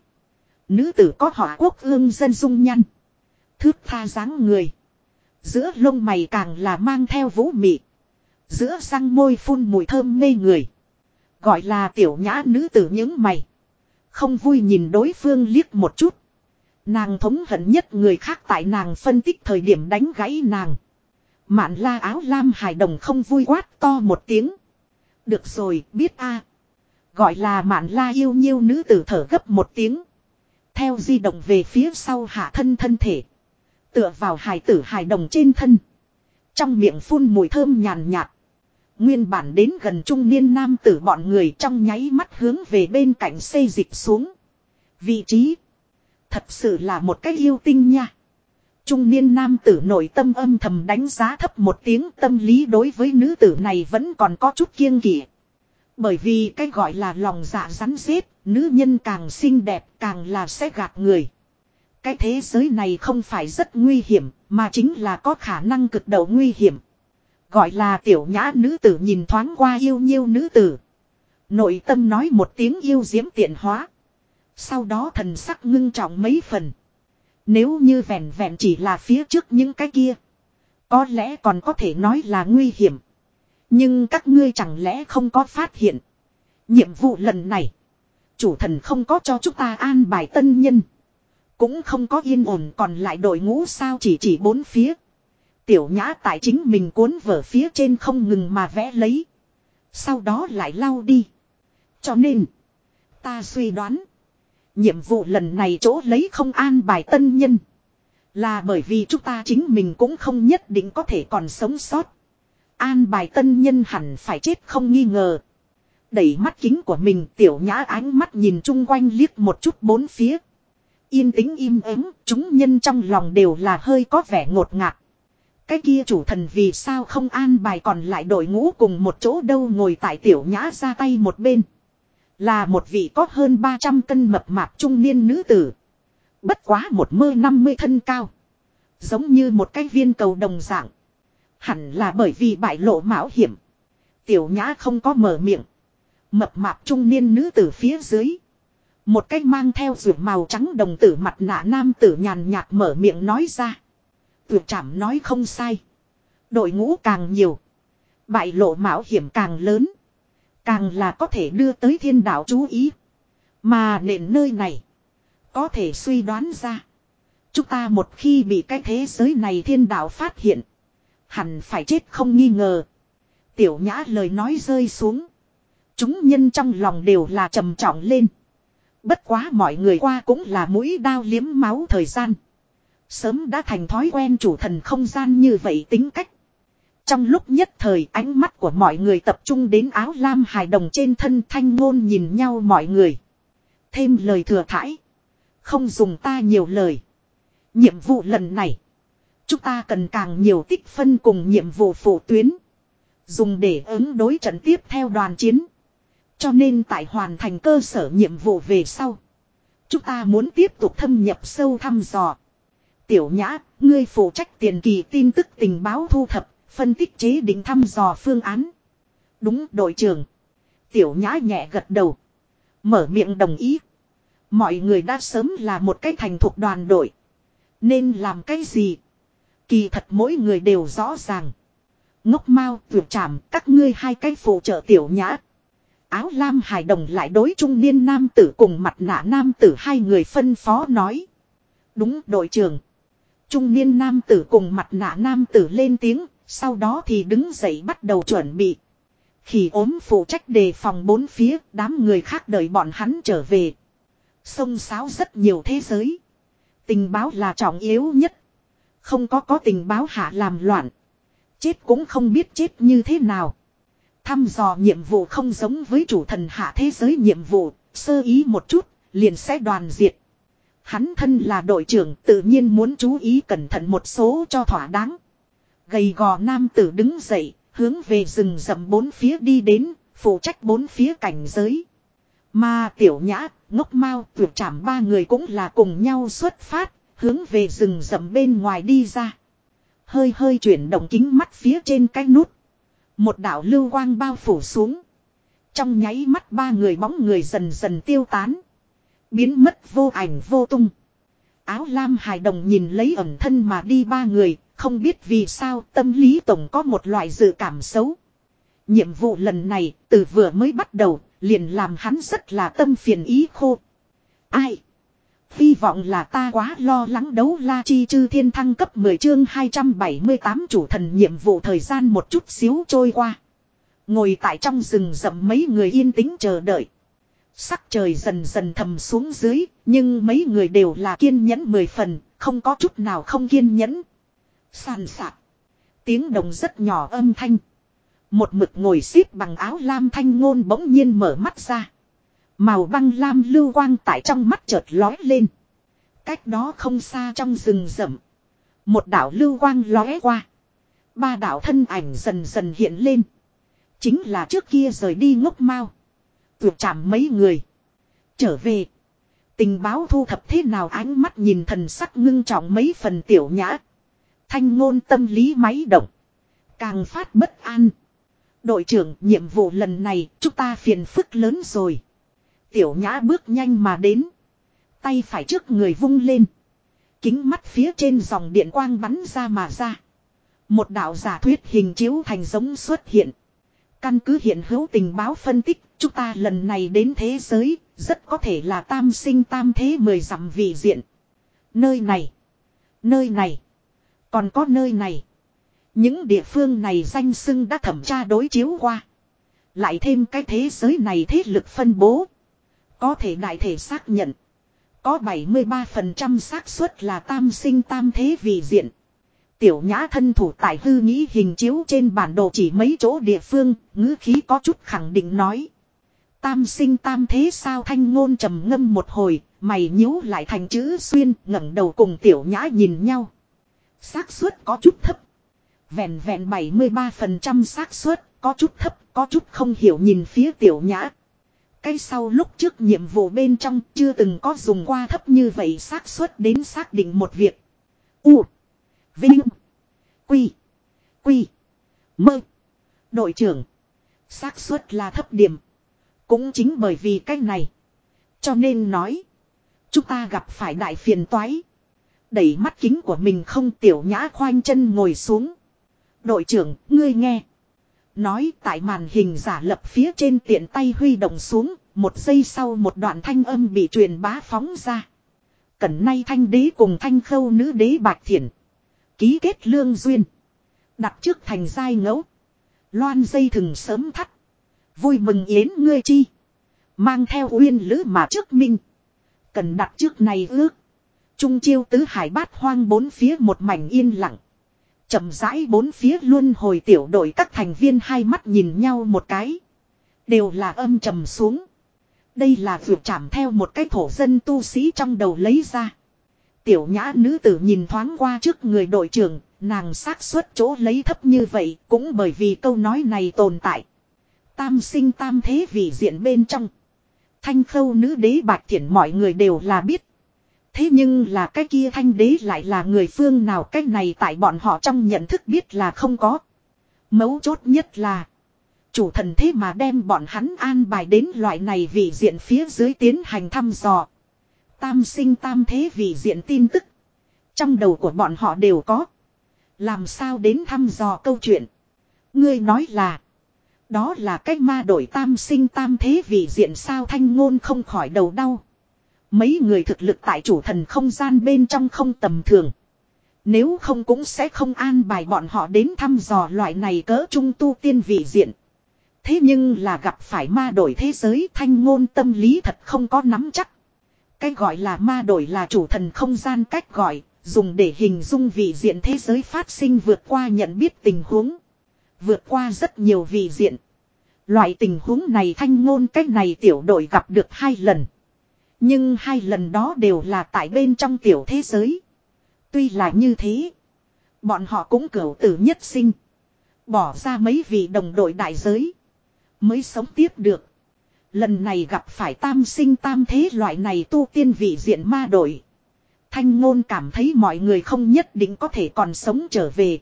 Nữ tử có họ quốc ương dân dung nhăn. Thước tha dáng người. Giữa lông mày càng là mang theo vũ mị. Giữa răng môi phun mùi thơm mê người. Gọi là tiểu nhã nữ tử những mày. Không vui nhìn đối phương liếc một chút. Nàng thống hận nhất người khác tại nàng phân tích thời điểm đánh gãy nàng. Mạn la áo lam hài đồng không vui quát to một tiếng. Được rồi, biết a Gọi là mạn la yêu nhiêu nữ tử thở gấp một tiếng. Theo di động về phía sau hạ thân thân thể. Tựa vào hài tử hài đồng trên thân. Trong miệng phun mùi thơm nhàn nhạt. Nguyên bản đến gần trung niên nam tử bọn người trong nháy mắt hướng về bên cạnh xây dịch xuống. Vị trí. Thật sự là một cái yêu tinh nha. Trung niên nam tử nội tâm âm thầm đánh giá thấp một tiếng tâm lý đối với nữ tử này vẫn còn có chút kiêng kỵ. Bởi vì cái gọi là lòng dạ rắn rết, nữ nhân càng xinh đẹp càng là sẽ gạt người. Cái thế giới này không phải rất nguy hiểm, mà chính là có khả năng cực độ nguy hiểm. Gọi là tiểu nhã nữ tử nhìn thoáng qua yêu nhiêu nữ tử. Nội tâm nói một tiếng yêu diễm tiện hóa. Sau đó thần sắc ngưng trọng mấy phần. Nếu như vẹn vẹn chỉ là phía trước những cái kia. Có lẽ còn có thể nói là nguy hiểm. Nhưng các ngươi chẳng lẽ không có phát hiện. Nhiệm vụ lần này. Chủ thần không có cho chúng ta an bài tân nhân. Cũng không có yên ổn còn lại đội ngũ sao chỉ chỉ bốn phía. Tiểu nhã tại chính mình cuốn vở phía trên không ngừng mà vẽ lấy. Sau đó lại lau đi. Cho nên. Ta suy đoán. Nhiệm vụ lần này chỗ lấy không an bài tân nhân. Là bởi vì chúng ta chính mình cũng không nhất định có thể còn sống sót. An bài tân nhân hẳn phải chết không nghi ngờ. Đẩy mắt kính của mình tiểu nhã ánh mắt nhìn chung quanh liếc một chút bốn phía. Yên tĩnh im ắng, chúng nhân trong lòng đều là hơi có vẻ ngột ngạt. Cái kia chủ thần vì sao không an bài còn lại đội ngũ cùng một chỗ đâu ngồi tại tiểu nhã ra tay một bên. Là một vị có hơn 300 cân mập mạp trung niên nữ tử. Bất quá một mơ 50 thân cao. Giống như một cái viên cầu đồng dạng. Hẳn là bởi vì bại lộ mạo hiểm. Tiểu nhã không có mở miệng. Mập mạp trung niên nữ tử phía dưới. Một cách mang theo ruột màu trắng đồng tử mặt nạ nam tử nhàn nhạt mở miệng nói ra. Tuyệt chảm nói không sai. Đội ngũ càng nhiều. Bại lộ mạo hiểm càng lớn. Càng là có thể đưa tới thiên đạo chú ý. Mà nền nơi này. Có thể suy đoán ra. Chúng ta một khi bị cái thế giới này thiên đạo phát hiện. Hẳn phải chết không nghi ngờ. Tiểu nhã lời nói rơi xuống. Chúng nhân trong lòng đều là trầm trọng lên. Bất quá mọi người qua cũng là mũi đao liếm máu thời gian. Sớm đã thành thói quen chủ thần không gian như vậy tính cách. Trong lúc nhất thời ánh mắt của mọi người tập trung đến áo lam hài đồng trên thân thanh ngôn nhìn nhau mọi người. Thêm lời thừa thãi. Không dùng ta nhiều lời. Nhiệm vụ lần này. Chúng ta cần càng nhiều tích phân cùng nhiệm vụ phụ tuyến. Dùng để ứng đối trận tiếp theo đoàn chiến. Cho nên tại hoàn thành cơ sở nhiệm vụ về sau. Chúng ta muốn tiếp tục thâm nhập sâu thăm dò. Tiểu nhã, ngươi phụ trách tiền kỳ tin tức tình báo thu thập, phân tích chế định thăm dò phương án. Đúng đội trưởng. Tiểu nhã nhẹ gật đầu. Mở miệng đồng ý. Mọi người đã sớm là một cái thành thuộc đoàn đội. Nên làm cái gì? Kỳ thật mỗi người đều rõ ràng. ngốc mau, vượt chạm, các ngươi hai cái phụ trợ tiểu nhã. Áo lam hài đồng lại đối trung niên nam tử cùng mặt nạ nam tử hai người phân phó nói. Đúng đội trưởng. Trung niên nam tử cùng mặt nạ nam tử lên tiếng, sau đó thì đứng dậy bắt đầu chuẩn bị. Khi ốm phụ trách đề phòng bốn phía, đám người khác đợi bọn hắn trở về. Sông sáo rất nhiều thế giới. Tình báo là trọng yếu nhất. Không có có tình báo hạ làm loạn. Chết cũng không biết chết như thế nào. Thăm dò nhiệm vụ không giống với chủ thần hạ thế giới nhiệm vụ, sơ ý một chút, liền sẽ đoàn diệt. Hắn thân là đội trưởng tự nhiên muốn chú ý cẩn thận một số cho thỏa đáng. Gầy gò nam tử đứng dậy, hướng về rừng rậm bốn phía đi đến, phụ trách bốn phía cảnh giới. Mà tiểu nhã, ngốc mau, tuyệt trảm ba người cũng là cùng nhau xuất phát, hướng về rừng rậm bên ngoài đi ra. Hơi hơi chuyển động kính mắt phía trên cái nút. Một đạo lưu quang bao phủ xuống. Trong nháy mắt ba người bóng người dần dần tiêu tán. Biến mất vô ảnh vô tung. Áo lam hài đồng nhìn lấy ẩn thân mà đi ba người, không biết vì sao tâm lý tổng có một loại dự cảm xấu. Nhiệm vụ lần này, từ vừa mới bắt đầu, liền làm hắn rất là tâm phiền ý khô. Ai? Hy vọng là ta quá lo lắng đấu la chi chư thiên thăng cấp 10 chương 278 chủ thần nhiệm vụ thời gian một chút xíu trôi qua. Ngồi tại trong rừng rậm mấy người yên tĩnh chờ đợi. Sắc trời dần dần thầm xuống dưới, nhưng mấy người đều là kiên nhẫn mười phần, không có chút nào không kiên nhẫn. Sàn sạc. Tiếng đồng rất nhỏ âm thanh. Một mực ngồi xếp bằng áo lam thanh ngôn bỗng nhiên mở mắt ra. Màu băng lam lưu quang tại trong mắt chợt lói lên. Cách đó không xa trong rừng rậm. Một đảo lưu quang lóe qua. Ba đảo thân ảnh dần dần hiện lên. Chính là trước kia rời đi ngốc mau. Tuyệt chạm mấy người. Trở về. Tình báo thu thập thế nào ánh mắt nhìn thần sắc ngưng trọng mấy phần tiểu nhã. Thanh ngôn tâm lý máy động. Càng phát bất an. Đội trưởng nhiệm vụ lần này chúng ta phiền phức lớn rồi. Tiểu nhã bước nhanh mà đến. Tay phải trước người vung lên. Kính mắt phía trên dòng điện quang bắn ra mà ra. Một đạo giả thuyết hình chiếu thành giống xuất hiện. Căn cứ hiện hữu tình báo phân tích, chúng ta lần này đến thế giới, rất có thể là tam sinh tam thế mười dặm vị diện. Nơi này, nơi này, còn có nơi này. Những địa phương này danh sưng đã thẩm tra đối chiếu qua. Lại thêm cái thế giới này thế lực phân bố. Có thể đại thể xác nhận. Có 73% xác suất là tam sinh tam thế vị diện. Tiểu nhã thân thủ tại hư nghĩ hình chiếu trên bản đồ chỉ mấy chỗ địa phương, ngữ khí có chút khẳng định nói. Tam sinh tam thế sao thanh ngôn trầm ngâm một hồi, mày nhíu lại thành chữ xuyên, ngẩng đầu cùng tiểu nhã nhìn nhau xác suất có chút thấp. Vẹn vẹn 73% xác suất, có chút thấp, có chút không hiểu nhìn phía tiểu nhã. Cái sau lúc trước nhiệm vụ bên trong chưa từng có dùng qua thấp như vậy xác suất đến xác định một việc. U. Vinh. Quy. Quy. Mơ. Đội trưởng. xác suất là thấp điểm. Cũng chính bởi vì cái này. Cho nên nói. Chúng ta gặp phải đại phiền toái. Đẩy mắt kính của mình không tiểu nhã khoanh chân ngồi xuống. Đội trưởng, ngươi nghe. Nói tại màn hình giả lập phía trên tiện tay huy động xuống, một giây sau một đoạn thanh âm bị truyền bá phóng ra. Cẩn nay thanh đế cùng thanh khâu nữ đế bạch thiện. Ký kết lương duyên. Đặt trước thành giai ngẫu. Loan dây thừng sớm thắt. Vui mừng yến ngươi chi. Mang theo uyên lữ mà trước minh. Cần đặt trước này ước. Trung chiêu tứ hải bát hoang bốn phía một mảnh yên lặng chậm rãi bốn phía luôn hồi tiểu đội các thành viên hai mắt nhìn nhau một cái. Đều là âm trầm xuống. Đây là vượt chạm theo một cái thổ dân tu sĩ trong đầu lấy ra. Tiểu nhã nữ tử nhìn thoáng qua trước người đội trưởng, nàng xác suất chỗ lấy thấp như vậy cũng bởi vì câu nói này tồn tại. Tam sinh tam thế vị diện bên trong. Thanh khâu nữ đế bạc thiện mọi người đều là biết. Thế nhưng là cái kia thanh đế lại là người phương nào cái này tại bọn họ trong nhận thức biết là không có. Mấu chốt nhất là. Chủ thần thế mà đem bọn hắn an bài đến loại này vị diện phía dưới tiến hành thăm dò. Tam sinh tam thế vị diện tin tức. Trong đầu của bọn họ đều có. Làm sao đến thăm dò câu chuyện. Ngươi nói là. Đó là cách ma đổi tam sinh tam thế vì diện sao thanh ngôn không khỏi đầu đau. Mấy người thực lực tại chủ thần không gian bên trong không tầm thường. Nếu không cũng sẽ không an bài bọn họ đến thăm dò loại này cỡ trung tu tiên vị diện. Thế nhưng là gặp phải ma đổi thế giới thanh ngôn tâm lý thật không có nắm chắc. Cái gọi là ma đổi là chủ thần không gian cách gọi, dùng để hình dung vị diện thế giới phát sinh vượt qua nhận biết tình huống. Vượt qua rất nhiều vị diện. Loại tình huống này thanh ngôn cách này tiểu đội gặp được hai lần. Nhưng hai lần đó đều là tại bên trong tiểu thế giới. Tuy là như thế. Bọn họ cũng cửu tử nhất sinh. Bỏ ra mấy vị đồng đội đại giới. Mới sống tiếp được. Lần này gặp phải tam sinh tam thế loại này tu tiên vị diện ma đội, Thanh ngôn cảm thấy mọi người không nhất định có thể còn sống trở về.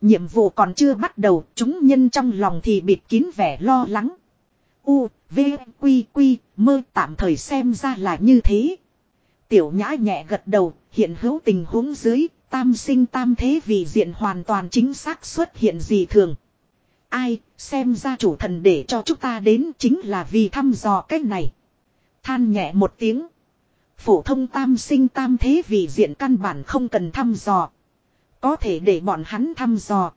Nhiệm vụ còn chưa bắt đầu, chúng nhân trong lòng thì bịt kín vẻ lo lắng. U, V, Quy, Quy, mơ tạm thời xem ra là như thế. Tiểu nhã nhẹ gật đầu, hiện hữu tình huống dưới, tam sinh tam thế vì diện hoàn toàn chính xác xuất hiện gì thường. Ai, xem ra chủ thần để cho chúng ta đến chính là vì thăm dò cách này. Than nhẹ một tiếng. Phổ thông tam sinh tam thế vì diện căn bản không cần thăm dò. Có thể để bọn hắn thăm dò.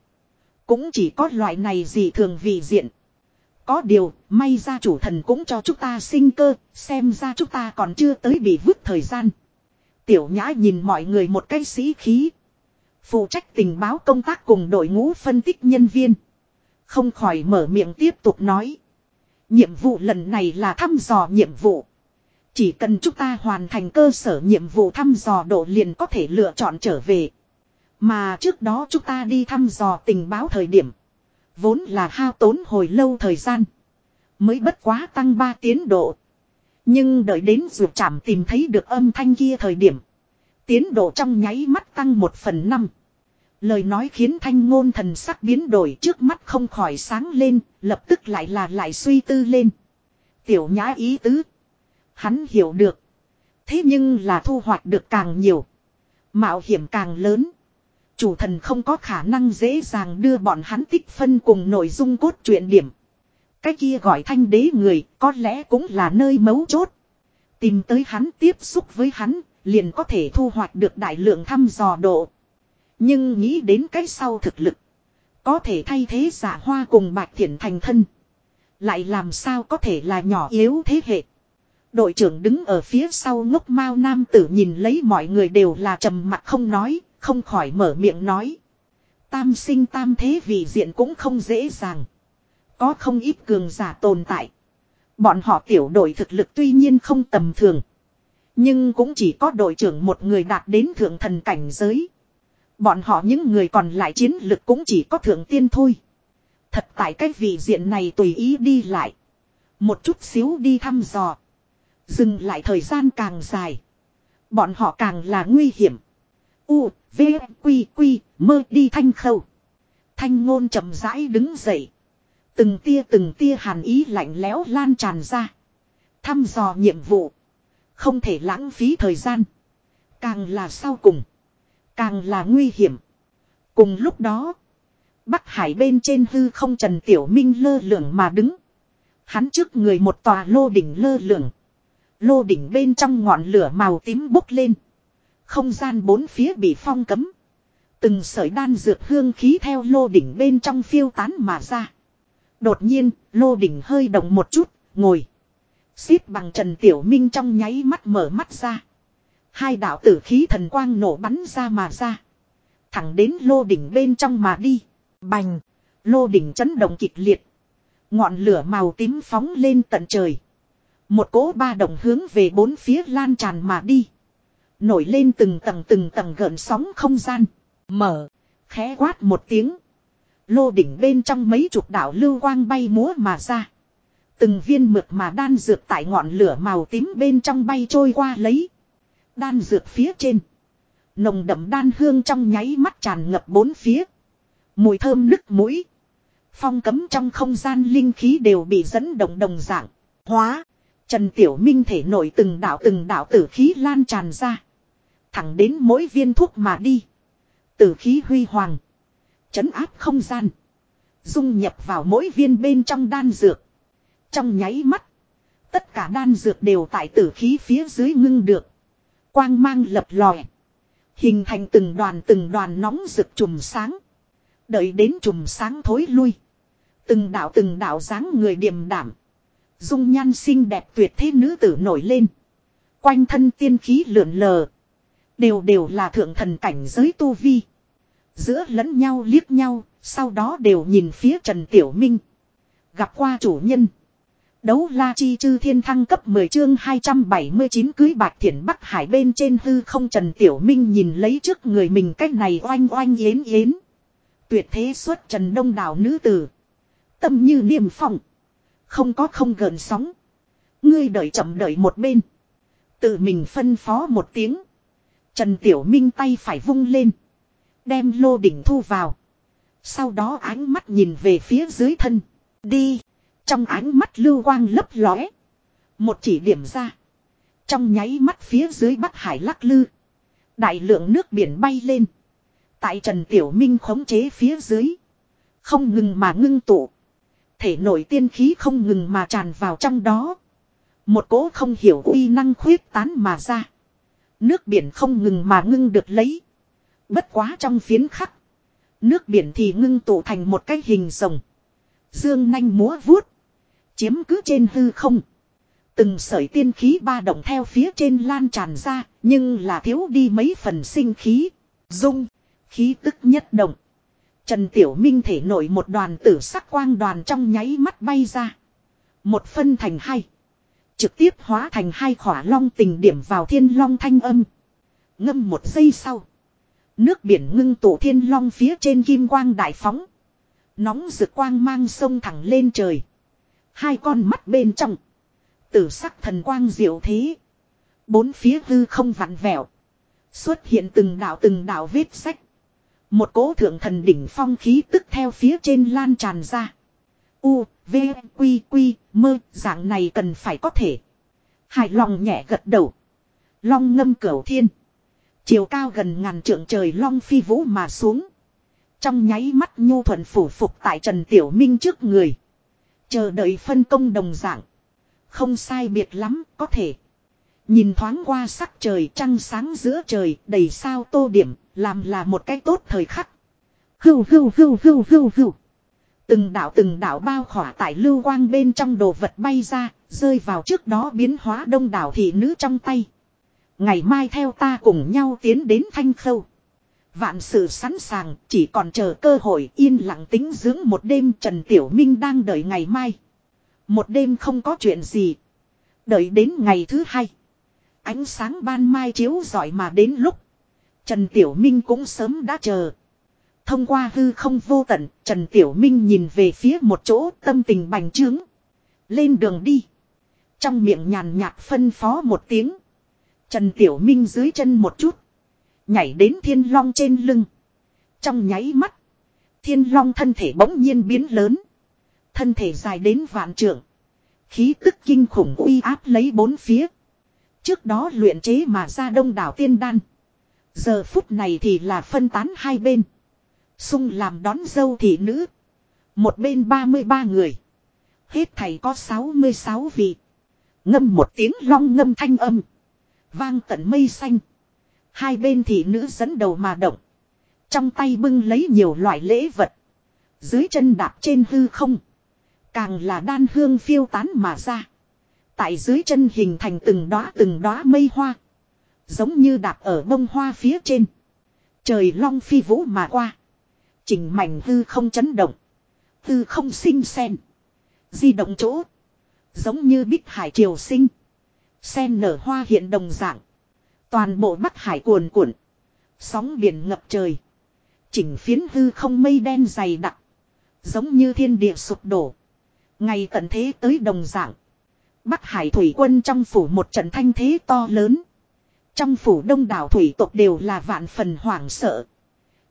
Cũng chỉ có loại này gì thường vì diện. Có điều, may ra chủ thần cũng cho chúng ta sinh cơ, xem ra chúng ta còn chưa tới bị vứt thời gian. Tiểu nhã nhìn mọi người một cái sĩ khí. Phụ trách tình báo công tác cùng đội ngũ phân tích nhân viên. Không khỏi mở miệng tiếp tục nói. Nhiệm vụ lần này là thăm dò nhiệm vụ. Chỉ cần chúng ta hoàn thành cơ sở nhiệm vụ thăm dò độ liền có thể lựa chọn trở về. Mà trước đó chúng ta đi thăm dò tình báo thời điểm. Vốn là hao tốn hồi lâu thời gian. Mới bất quá tăng 3 tiến độ. Nhưng đợi đến ruột chạm tìm thấy được âm thanh kia thời điểm. Tiến độ trong nháy mắt tăng 1 phần 5. Lời nói khiến thanh ngôn thần sắc biến đổi trước mắt không khỏi sáng lên, lập tức lại là lại suy tư lên. Tiểu nhã ý tứ. Hắn hiểu được. Thế nhưng là thu hoạch được càng nhiều. Mạo hiểm càng lớn. Chủ thần không có khả năng dễ dàng đưa bọn hắn tích phân cùng nội dung cốt truyện điểm. Cái kia gọi thanh đế người có lẽ cũng là nơi mấu chốt. Tìm tới hắn tiếp xúc với hắn, liền có thể thu hoạch được đại lượng thăm dò độ. Nhưng nghĩ đến cái sau thực lực. Có thể thay thế giả hoa cùng bạch thiện thành thân. Lại làm sao có thể là nhỏ yếu thế hệ. Đội trưởng đứng ở phía sau ngốc mao nam tử nhìn lấy mọi người đều là trầm mặt không nói, không khỏi mở miệng nói. Tam sinh tam thế vì diện cũng không dễ dàng. Có không ít cường giả tồn tại. Bọn họ tiểu đội thực lực tuy nhiên không tầm thường. Nhưng cũng chỉ có đội trưởng một người đạt đến thượng thần cảnh giới. Bọn họ những người còn lại chiến lực cũng chỉ có thượng tiên thôi. Thật tại cái vị diện này tùy ý đi lại. Một chút xíu đi thăm dò. Dừng lại thời gian càng dài. Bọn họ càng là nguy hiểm. U, V, Quy, Quy, mơ đi thanh khâu. Thanh ngôn chậm rãi đứng dậy. Từng tia từng tia hàn ý lạnh lẽo lan tràn ra. Thăm dò nhiệm vụ. Không thể lãng phí thời gian. Càng là sau cùng. Càng là nguy hiểm. Cùng lúc đó. Bắc Hải bên trên hư không Trần Tiểu Minh lơ lửng mà đứng. Hắn trước người một tòa lô đỉnh lơ lửng. Lô đỉnh bên trong ngọn lửa màu tím bốc lên. Không gian bốn phía bị phong cấm. Từng sợi đan dược hương khí theo lô đỉnh bên trong phiêu tán mà ra. Đột nhiên, lô đỉnh hơi động một chút, ngồi. Xít bằng Trần Tiểu Minh trong nháy mắt mở mắt ra. Hai đạo tử khí thần quang nổ bắn ra mà ra. Thẳng đến lô đỉnh bên trong mà đi. Bành. Lô đỉnh chấn động kịch liệt. Ngọn lửa màu tím phóng lên tận trời. Một cỗ ba đồng hướng về bốn phía lan tràn mà đi. Nổi lên từng tầng từng tầng gợn sóng không gian. Mở. Khẽ quát một tiếng. Lô đỉnh bên trong mấy chục đạo lưu quang bay múa mà ra. Từng viên mực mà đan dược tại ngọn lửa màu tím bên trong bay trôi qua lấy. Đan dược phía trên. Nồng đậm đan hương trong nháy mắt tràn ngập bốn phía. Mùi thơm nức mũi. Phong cấm trong không gian linh khí đều bị dẫn động đồng dạng. Hóa. Trần Tiểu Minh thể nổi từng đạo từng đạo tử khí lan tràn ra. Thẳng đến mỗi viên thuốc mà đi. Tử khí huy hoàng. Chấn áp không gian. Dung nhập vào mỗi viên bên trong đan dược. Trong nháy mắt. Tất cả đan dược đều tại tử khí phía dưới ngưng được. Quang mang lập lòe. Hình thành từng đoàn từng đoàn nóng rực chùm sáng. Đợi đến chùm sáng thối lui. Từng đạo từng đạo dáng người điềm đảm. Dung nhan xinh đẹp tuyệt thế nữ tử nổi lên. Quanh thân tiên khí lượn lờ. Đều đều là thượng thần cảnh giới tu vi. Giữa lẫn nhau liếc nhau, sau đó đều nhìn phía Trần Tiểu Minh. Gặp qua chủ nhân. Đấu la chi chư thiên thăng cấp 10 chương 279 cưới bạc thiển Bắc Hải bên trên hư không Trần Tiểu Minh nhìn lấy trước người mình cách này oanh oanh yến yến. Tuyệt thế xuất Trần Đông đảo nữ tử. Tâm như niềm phòng. Không có không gần sóng. Ngươi đợi chậm đợi một bên. Tự mình phân phó một tiếng. Trần Tiểu Minh tay phải vung lên. Đem lô đỉnh thu vào. Sau đó ánh mắt nhìn về phía dưới thân. Đi. Trong ánh mắt lưu quang lấp lóe. Một chỉ điểm ra. Trong nháy mắt phía dưới Bắc Hải lắc lư. Đại lượng nước biển bay lên. Tại Trần Tiểu Minh khống chế phía dưới. Không ngừng mà ngưng tụ. Thể nội tiên khí không ngừng mà tràn vào trong đó. Một cỗ không hiểu uy năng khuyết tán mà ra. Nước biển không ngừng mà ngưng được lấy. Bất quá trong phiến khắc. Nước biển thì ngưng tụ thành một cái hình rồng. Dương nanh múa vuốt. Chiếm cứ trên hư không. Từng sợi tiên khí ba động theo phía trên lan tràn ra. Nhưng là thiếu đi mấy phần sinh khí. Dung. Khí tức nhất động. Trần Tiểu Minh thể nổi một đoàn tử sắc quang đoàn trong nháy mắt bay ra. Một phân thành hai. Trực tiếp hóa thành hai khỏa long tình điểm vào thiên long thanh âm. Ngâm một giây sau. Nước biển ngưng tụ thiên long phía trên kim quang đại phóng. Nóng rực quang mang sông thẳng lên trời. Hai con mắt bên trong. Tử sắc thần quang diệu thế. Bốn phía hư không vặn vẹo. Xuất hiện từng đạo từng đạo vết sách. Một cỗ thượng thần đỉnh phong khí tức theo phía trên lan tràn ra. U, V, Quy, Quy, mơ, dạng này cần phải có thể. Hài lòng nhẹ gật đầu. Long ngâm cửu thiên. Chiều cao gần ngàn trượng trời long phi vũ mà xuống. Trong nháy mắt nhu thuận phủ phục tại Trần Tiểu Minh trước người. Chờ đợi phân công đồng dạng. Không sai biệt lắm, có thể. Nhìn thoáng qua sắc trời trăng sáng giữa trời, đầy sao tô điểm, làm là một cái tốt thời khắc. Hưu hưu hưu hưu hưu hưu. Từng đạo từng đạo bao khỏa tại lưu quang bên trong đồ vật bay ra, rơi vào trước đó biến hóa đông đảo thị nữ trong tay. Ngày mai theo ta cùng nhau tiến đến thanh khâu. Vạn sự sẵn sàng, chỉ còn chờ cơ hội yên lặng tính dưỡng một đêm Trần Tiểu Minh đang đợi ngày mai. Một đêm không có chuyện gì. Đợi đến ngày thứ hai. Ánh sáng ban mai chiếu giỏi mà đến lúc. Trần Tiểu Minh cũng sớm đã chờ. Thông qua hư không vô tận, Trần Tiểu Minh nhìn về phía một chỗ tâm tình bành trướng. Lên đường đi. Trong miệng nhàn nhạt phân phó một tiếng. Trần Tiểu Minh dưới chân một chút. Nhảy đến thiên long trên lưng. Trong nháy mắt. Thiên long thân thể bỗng nhiên biến lớn. Thân thể dài đến vạn trượng. Khí tức kinh khủng uy áp lấy bốn phía. Trước đó luyện chế mà ra đông đảo tiên đan. Giờ phút này thì là phân tán hai bên. Xung làm đón dâu thị nữ. Một bên 33 người. Hết thầy có 66 vị. Ngâm một tiếng long ngâm thanh âm. Vang tận mây xanh. Hai bên thị nữ dẫn đầu mà động. Trong tay bưng lấy nhiều loại lễ vật. Dưới chân đạp trên hư không. Càng là đan hương phiêu tán mà ra. Tại dưới chân hình thành từng đóa từng đóa mây hoa. Giống như đạp ở bông hoa phía trên. Trời long phi vũ mà qua. Chỉnh mảnh hư không chấn động. Hư không sinh sen. Di động chỗ. Giống như bích hải triều sinh. Sen nở hoa hiện đồng dạng. Toàn bộ bắc hải cuồn cuộn. Sóng biển ngập trời. Chỉnh phiến hư không mây đen dày đặc. Giống như thiên địa sụp đổ. Ngày tận thế tới đồng dạng. Bắc Hải thủy quân trong phủ một trận thanh thế to lớn. Trong phủ đông đảo thủy tộc đều là vạn phần hoảng sợ.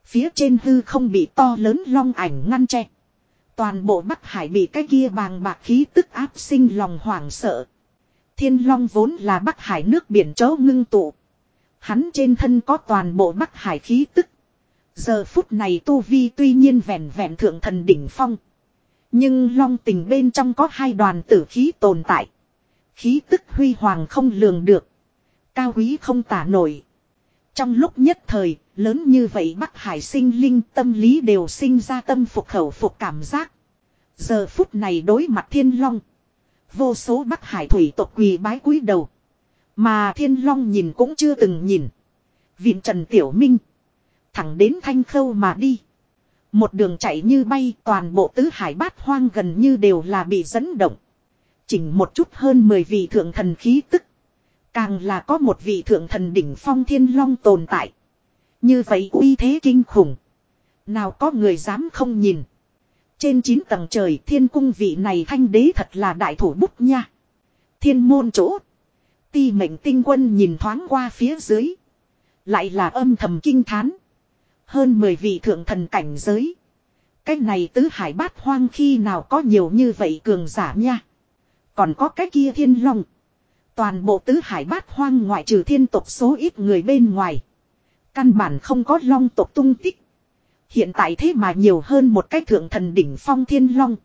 Phía trên hư không bị to lớn long ảnh ngăn che. Toàn bộ Bắc Hải bị cái kia bàng bạc khí tức áp sinh lòng hoảng sợ. Thiên long vốn là Bắc Hải nước biển chấu ngưng tụ. Hắn trên thân có toàn bộ Bắc Hải khí tức. Giờ phút này Tu Vi tuy nhiên vẹn vẹn thượng thần đỉnh phong. Nhưng long tình bên trong có hai đoàn tử khí tồn tại. Khí tức huy hoàng không lường được. Cao quý không tả nổi. Trong lúc nhất thời, lớn như vậy Bắc Hải sinh linh tâm lý đều sinh ra tâm phục khẩu phục cảm giác. Giờ phút này đối mặt thiên long. Vô số Bắc Hải thủy tộc quỳ bái cúi đầu. Mà thiên long nhìn cũng chưa từng nhìn. Viện Trần Tiểu Minh. Thẳng đến thanh khâu mà đi. Một đường chạy như bay toàn bộ tứ hải bát hoang gần như đều là bị dẫn động. Chỉnh một chút hơn 10 vị thượng thần khí tức. Càng là có một vị thượng thần đỉnh phong thiên long tồn tại. Như vậy uy thế kinh khủng. Nào có người dám không nhìn. Trên 9 tầng trời thiên cung vị này thanh đế thật là đại thủ bút nha. Thiên môn chỗ. Ti mệnh tinh quân nhìn thoáng qua phía dưới. Lại là âm thầm kinh thán. Hơn 10 vị thượng thần cảnh giới. Cái này tứ hải bát hoang khi nào có nhiều như vậy cường giả nha. Còn có cái kia thiên long. Toàn bộ tứ hải bát hoang ngoại trừ thiên tộc số ít người bên ngoài. Căn bản không có long tộc tung tích. Hiện tại thế mà nhiều hơn một cái thượng thần đỉnh phong thiên long.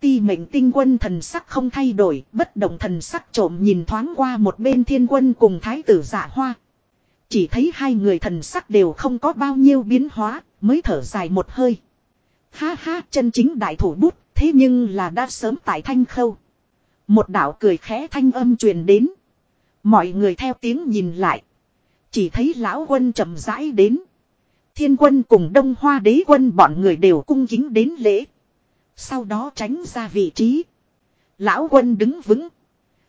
Ti mệnh tinh quân thần sắc không thay đổi, bất động thần sắc trộm nhìn thoáng qua một bên thiên quân cùng thái tử giả hoa. Chỉ thấy hai người thần sắc đều không có bao nhiêu biến hóa, mới thở dài một hơi. Ha ha, chân chính đại thủ bút, thế nhưng là đã sớm tại thanh khâu. Một đạo cười khẽ thanh âm truyền đến. Mọi người theo tiếng nhìn lại. Chỉ thấy lão quân chậm rãi đến. Thiên quân cùng đông hoa đế quân bọn người đều cung kính đến lễ. Sau đó tránh ra vị trí. Lão quân đứng vững.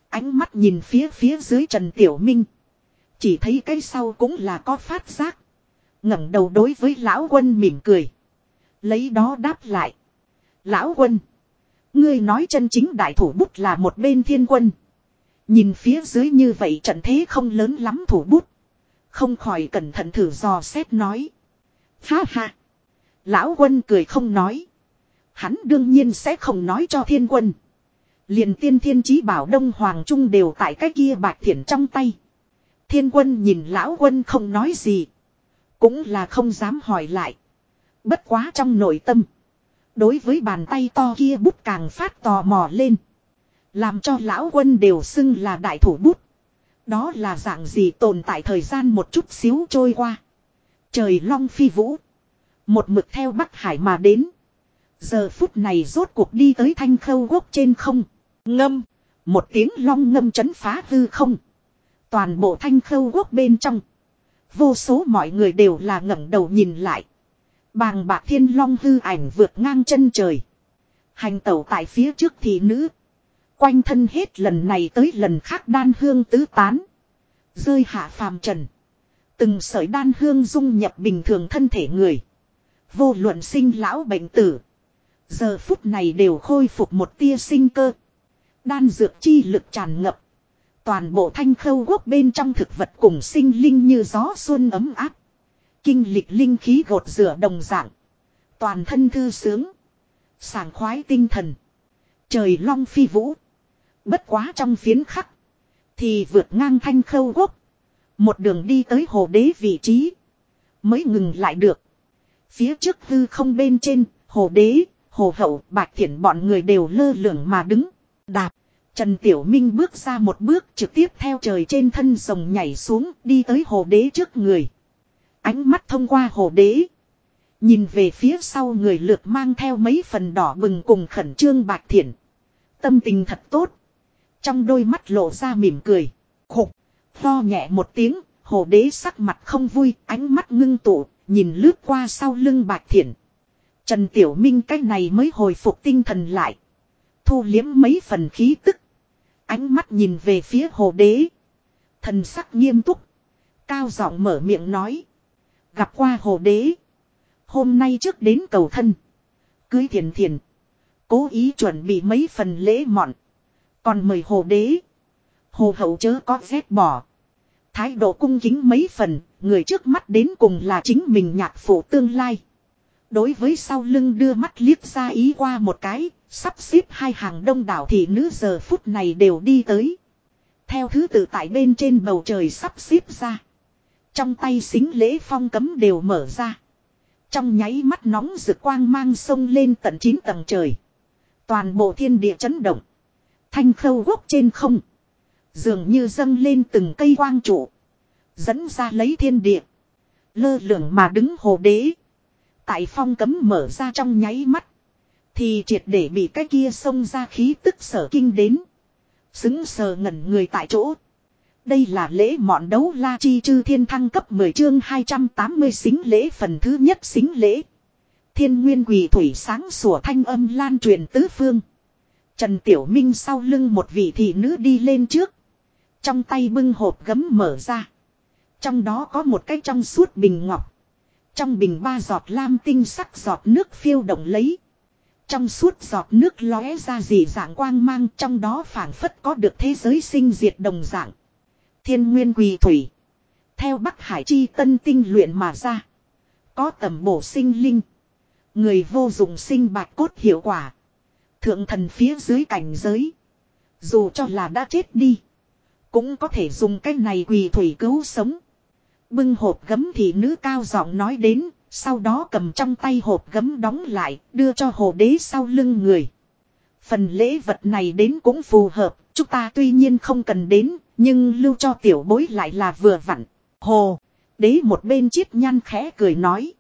Ánh mắt nhìn phía phía dưới Trần Tiểu Minh. Chỉ thấy cái sau cũng là có phát giác. ngẩng đầu đối với lão quân mỉm cười. Lấy đó đáp lại. Lão quân. Ngươi nói chân chính đại thủ bút là một bên thiên quân. Nhìn phía dưới như vậy trận thế không lớn lắm thủ bút. Không khỏi cẩn thận thử dò xét nói. Ha ha. Lão quân cười không nói. Hắn đương nhiên sẽ không nói cho thiên quân. liền tiên thiên chí bảo Đông Hoàng Trung đều tại cái kia bạc thiển trong tay. Thiên quân nhìn lão quân không nói gì. Cũng là không dám hỏi lại. Bất quá trong nội tâm. Đối với bàn tay to kia bút càng phát tò mò lên. Làm cho lão quân đều xưng là đại thủ bút. Đó là dạng gì tồn tại thời gian một chút xíu trôi qua. Trời long phi vũ. Một mực theo Bắc Hải mà đến. Giờ phút này rốt cuộc đi tới thanh khâu quốc trên không. Ngâm. Một tiếng long ngâm chấn phá hư không. Toàn bộ thanh khâu quốc bên trong. Vô số mọi người đều là ngẩng đầu nhìn lại. Bàng bạc thiên long hư ảnh vượt ngang chân trời. Hành tẩu tại phía trước thị nữ. Quanh thân hết lần này tới lần khác đan hương tứ tán. Rơi hạ phàm trần. Từng sợi đan hương dung nhập bình thường thân thể người. Vô luận sinh lão bệnh tử. Giờ phút này đều khôi phục một tia sinh cơ. Đan dược chi lực tràn ngập. Toàn bộ thanh khâu quốc bên trong thực vật cùng sinh linh như gió xuân ấm áp. Kinh lịch linh khí gột rửa đồng dạng. Toàn thân thư sướng. Sảng khoái tinh thần. Trời long phi vũ. Bất quá trong phiến khắc. Thì vượt ngang thanh khâu quốc. Một đường đi tới hồ đế vị trí. Mới ngừng lại được. Phía trước hư không bên trên, hồ đế, hồ hậu, bạch thiện bọn người đều lơ lửng mà đứng. Đạp. Trần Tiểu Minh bước ra một bước trực tiếp theo trời trên thân rồng nhảy xuống đi tới hồ đế trước người. Ánh mắt thông qua hồ đế. Nhìn về phía sau người lượt mang theo mấy phần đỏ bừng cùng khẩn trương bạc thiện. Tâm tình thật tốt. Trong đôi mắt lộ ra mỉm cười. Khục. Lo nhẹ một tiếng. Hồ đế sắc mặt không vui. Ánh mắt ngưng tụ. Nhìn lướt qua sau lưng bạc thiện. Trần Tiểu Minh cách này mới hồi phục tinh thần lại. Thu liếm mấy phần khí tức. Ánh mắt nhìn về phía hồ đế. Thần sắc nghiêm túc. Cao giọng mở miệng nói. Gặp qua hồ đế. Hôm nay trước đến cầu thân. Cưới thiền thiền. Cố ý chuẩn bị mấy phần lễ mọn. Còn mời hồ đế. Hồ hậu chớ có rét bỏ. Thái độ cung kính mấy phần. Người trước mắt đến cùng là chính mình nhạc phụ tương lai. Đối với sau lưng đưa mắt liếc ra ý qua một cái, sắp xếp hai hàng đông đảo thị nữ giờ phút này đều đi tới. Theo thứ tự tại bên trên bầu trời sắp xếp ra. Trong tay xính lễ phong cấm đều mở ra. Trong nháy mắt nóng rực quang mang sông lên tận 9 tầng trời. Toàn bộ thiên địa chấn động. Thanh khâu gốc trên không. Dường như dâng lên từng cây quang trụ. Dẫn ra lấy thiên địa. Lơ lửng mà đứng hồ đế. Tại phong cấm mở ra trong nháy mắt. Thì triệt để bị cái kia xông ra khí tức sở kinh đến. Xứng sờ ngẩn người tại chỗ. Đây là lễ mọn đấu la chi chư thiên thăng cấp 10 chương 280 xính lễ phần thứ nhất xính lễ. Thiên nguyên quỳ thủy sáng sủa thanh âm lan truyền tứ phương. Trần Tiểu Minh sau lưng một vị thị nữ đi lên trước. Trong tay bưng hộp gấm mở ra. Trong đó có một cái trong suốt bình ngọc. Trong bình ba giọt lam tinh sắc giọt nước phiêu động lấy. Trong suốt giọt nước lóe ra dị dạng quang mang, trong đó phảng phất có được thế giới sinh diệt đồng dạng. Thiên nguyên quỳ thủy. Theo Bắc Hải chi tân tinh luyện mà ra. Có tầm bổ sinh linh. Người vô dụng sinh bạch cốt hiệu quả. Thượng thần phía dưới cảnh giới. Dù cho là đã chết đi. Cũng có thể dùng cái này quỳ thủy cứu sống. Bưng hộp gấm thì nữ cao giọng nói đến. Sau đó cầm trong tay hộp gấm đóng lại. Đưa cho hồ đế sau lưng người. Phần lễ vật này đến cũng phù hợp. Chúng ta tuy nhiên không cần đến. Nhưng lưu cho tiểu bối lại là vừa vặn. Hồ. Đế một bên chiết nhăn khẽ cười nói.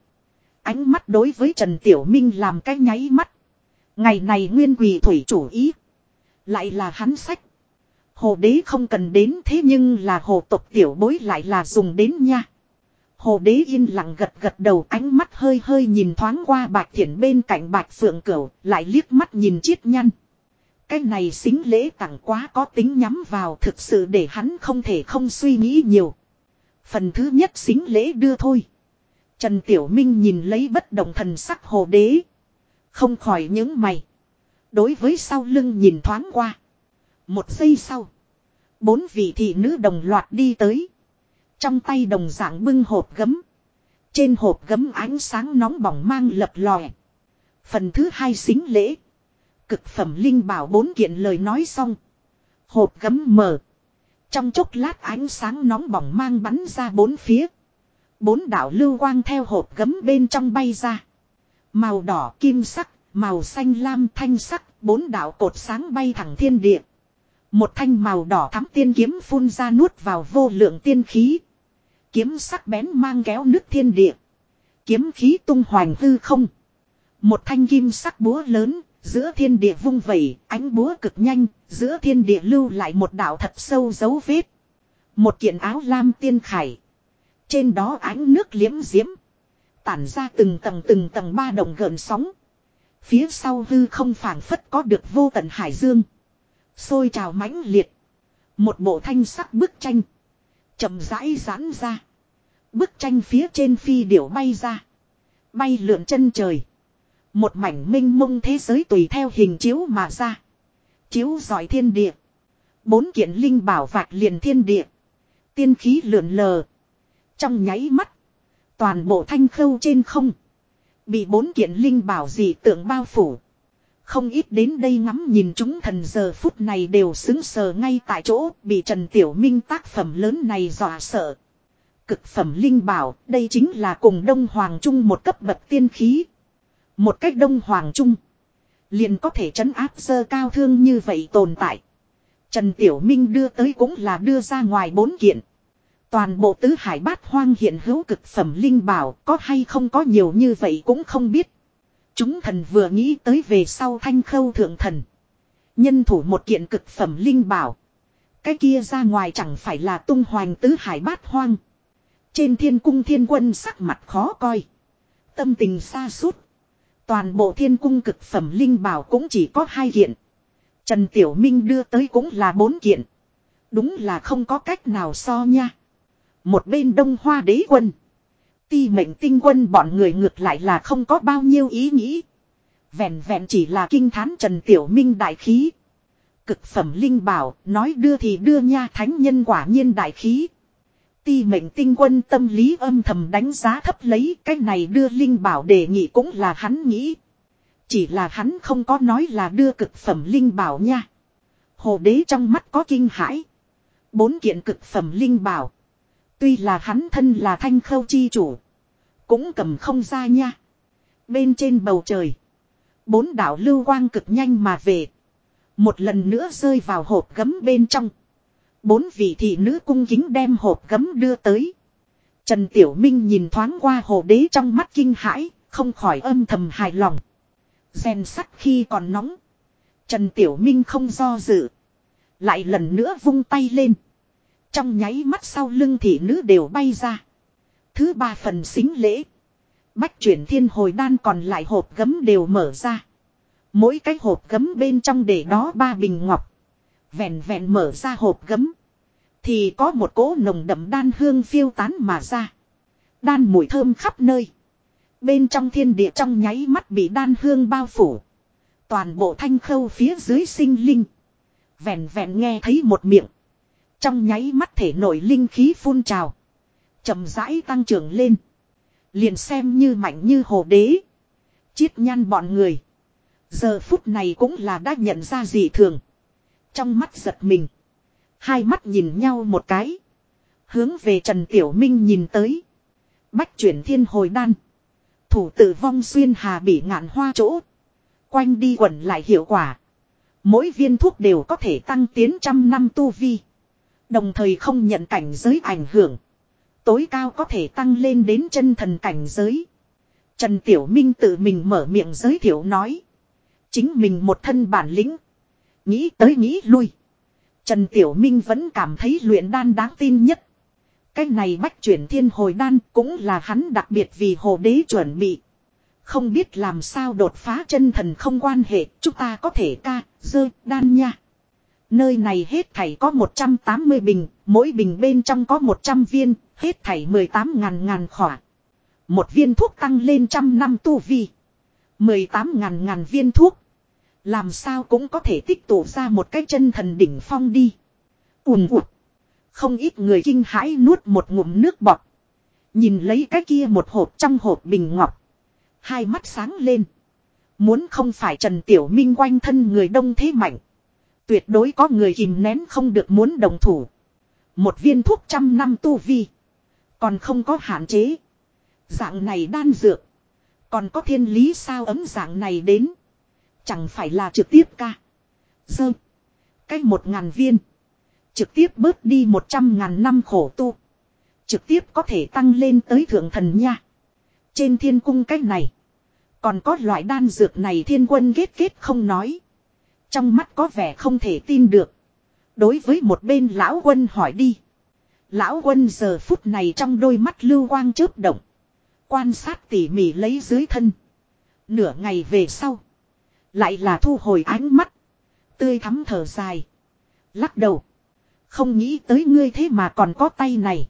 Ánh mắt đối với Trần Tiểu Minh làm cái nháy mắt. Ngày này nguyên quỳ thủy chủ ý. Lại là hắn sách. Hồ đế không cần đến thế nhưng là hồ tộc tiểu bối lại là dùng đến nha. Hồ đế yên lặng gật gật đầu ánh mắt hơi hơi nhìn thoáng qua bạch thiển bên cạnh bạch phượng cửu, lại liếc mắt nhìn chiết nhăn. Cái này xính lễ tặng quá có tính nhắm vào thực sự để hắn không thể không suy nghĩ nhiều. Phần thứ nhất xính lễ đưa thôi. Trần Tiểu Minh nhìn lấy bất động thần sắc hồ đế. Không khỏi những mày. Đối với sau lưng nhìn thoáng qua. Một giây sau. Bốn vị thị nữ đồng loạt đi tới. Trong tay đồng dạng bưng hộp gấm. Trên hộp gấm ánh sáng nóng bỏng mang lập lòe. Phần thứ hai xính lễ. Cực phẩm linh bảo bốn kiện lời nói xong. Hộp gấm mở. Trong chốc lát ánh sáng nóng bỏng mang bắn ra bốn phía. Bốn đạo lưu quang theo hộp gấm bên trong bay ra. Màu đỏ kim sắc, màu xanh lam thanh sắc, bốn đạo cột sáng bay thẳng thiên địa. Một thanh màu đỏ thắm tiên kiếm phun ra nuốt vào vô lượng tiên khí. Kiếm sắc bén mang kéo nước thiên địa. Kiếm khí tung hoành hư không. Một thanh kim sắc búa lớn, giữa thiên địa vung vẩy, ánh búa cực nhanh, giữa thiên địa lưu lại một đạo thật sâu dấu vết. Một kiện áo lam tiên khải. Trên đó ánh nước liếm diễm. Tản ra từng tầng từng tầng ba đồng gợn sóng. Phía sau hư không phảng phất có được vô tận hải dương. Xôi trào mãnh liệt. Một bộ thanh sắc bức tranh. chậm rãi giãn ra. Bức tranh phía trên phi điểu bay ra. Bay lượn chân trời. Một mảnh minh mông thế giới tùy theo hình chiếu mà ra. Chiếu giỏi thiên địa. Bốn kiện linh bảo vạch liền thiên địa. Tiên khí lượn lờ. Trong nháy mắt. Toàn bộ thanh khâu trên không. Bị bốn kiện linh bảo dị tượng bao phủ. Không ít đến đây ngắm nhìn chúng thần giờ phút này đều xứng sờ ngay tại chỗ bị Trần Tiểu Minh tác phẩm lớn này dọa sợ. Cực phẩm linh bảo, đây chính là cùng Đông Hoàng Trung một cấp bậc tiên khí. Một cách Đông Hoàng Trung. Liền có thể trấn áp sơ cao thương như vậy tồn tại. Trần Tiểu Minh đưa tới cũng là đưa ra ngoài bốn kiện. Toàn bộ tứ hải bát hoang hiện hữu cực phẩm linh bảo, có hay không có nhiều như vậy cũng không biết. Chúng thần vừa nghĩ tới về sau thanh khâu thượng thần. Nhân thủ một kiện cực phẩm linh bảo. Cái kia ra ngoài chẳng phải là tung hoành tứ hải bát hoang. Trên thiên cung thiên quân sắc mặt khó coi. Tâm tình xa suốt. Toàn bộ thiên cung cực phẩm linh bảo cũng chỉ có hai kiện. Trần Tiểu Minh đưa tới cũng là bốn kiện. Đúng là không có cách nào so nha. Một bên đông hoa đế quân. Ti mệnh tinh quân bọn người ngược lại là không có bao nhiêu ý nghĩ. Vẹn vẹn chỉ là kinh thán Trần Tiểu Minh đại khí. Cực phẩm linh bảo, nói đưa thì đưa nha thánh nhân quả nhiên đại khí. Ti mệnh tinh quân tâm lý âm thầm đánh giá thấp lấy, cái này đưa linh bảo đề nghị cũng là hắn nghĩ. Chỉ là hắn không có nói là đưa cực phẩm linh bảo nha. Hồ đế trong mắt có kinh hãi. Bốn kiện cực phẩm linh bảo. Tuy là hắn thân là thanh khâu chi chủ. Cũng cầm không ra nha. Bên trên bầu trời. Bốn đạo lưu quang cực nhanh mà về. Một lần nữa rơi vào hộp gấm bên trong. Bốn vị thị nữ cung kính đem hộp gấm đưa tới. Trần Tiểu Minh nhìn thoáng qua hồ đế trong mắt kinh hãi, không khỏi âm thầm hài lòng. Rèn sắt khi còn nóng. Trần Tiểu Minh không do dự. Lại lần nữa vung tay lên. Trong nháy mắt sau lưng thị nữ đều bay ra. Thứ ba phần xính lễ. Bách chuyển thiên hồi đan còn lại hộp gấm đều mở ra. Mỗi cái hộp gấm bên trong để đó ba bình ngọc. Vẹn vẹn mở ra hộp gấm. Thì có một cỗ nồng đậm đan hương phiêu tán mà ra. Đan mùi thơm khắp nơi. Bên trong thiên địa trong nháy mắt bị đan hương bao phủ. Toàn bộ thanh khâu phía dưới sinh linh. Vẹn vẹn nghe thấy một miệng. Trong nháy mắt thể nổi linh khí phun trào. chậm rãi tăng trưởng lên. Liền xem như mạnh như hồ đế. Chiết nhan bọn người. Giờ phút này cũng là đã nhận ra gì thường. Trong mắt giật mình. Hai mắt nhìn nhau một cái. Hướng về Trần Tiểu Minh nhìn tới. Bách chuyển thiên hồi đan. Thủ tử vong xuyên hà bị ngạn hoa chỗ. Quanh đi quẩn lại hiệu quả. Mỗi viên thuốc đều có thể tăng tiến trăm năm tu vi. Đồng thời không nhận cảnh giới ảnh hưởng. Tối cao có thể tăng lên đến chân thần cảnh giới. Trần Tiểu Minh tự mình mở miệng giới thiệu nói. Chính mình một thân bản lĩnh. Nghĩ tới nghĩ lui. Trần Tiểu Minh vẫn cảm thấy luyện đan đáng tin nhất. Cái này bách chuyển thiên hồi đan cũng là hắn đặc biệt vì hồ đế chuẩn bị. Không biết làm sao đột phá chân thần không quan hệ, chúng ta có thể ca, dơ, đan nha. Nơi này hết thảy có 180 bình, mỗi bình bên trong có 100 viên, hết thảy 18 ngàn ngàn khỏa. Một viên thuốc tăng lên trăm năm tu vi. 18 ngàn ngàn viên thuốc. Làm sao cũng có thể tích tụ ra một cái chân thần đỉnh phong đi. Ùm ụt. Không ít người kinh hãi nuốt một ngụm nước bọt. Nhìn lấy cái kia một hộp trong hộp bình ngọc. Hai mắt sáng lên. Muốn không phải Trần Tiểu Minh quanh thân người đông thế mạnh. Tuyệt đối có người kìm nén không được muốn đồng thủ. Một viên thuốc trăm năm tu vi. Còn không có hạn chế. Dạng này đan dược. Còn có thiên lý sao ấm dạng này đến. Chẳng phải là trực tiếp ca. Dơ. Cách một ngàn viên. Trực tiếp bớt đi một trăm ngàn năm khổ tu. Trực tiếp có thể tăng lên tới thượng thần nha. Trên thiên cung cách này. Còn có loại đan dược này thiên quân kết kết không nói. Trong mắt có vẻ không thể tin được. Đối với một bên lão quân hỏi đi. Lão quân giờ phút này trong đôi mắt lưu quang chớp động. Quan sát tỉ mỉ lấy dưới thân. Nửa ngày về sau. Lại là thu hồi ánh mắt. Tươi thắm thở dài. Lắc đầu. Không nghĩ tới ngươi thế mà còn có tay này.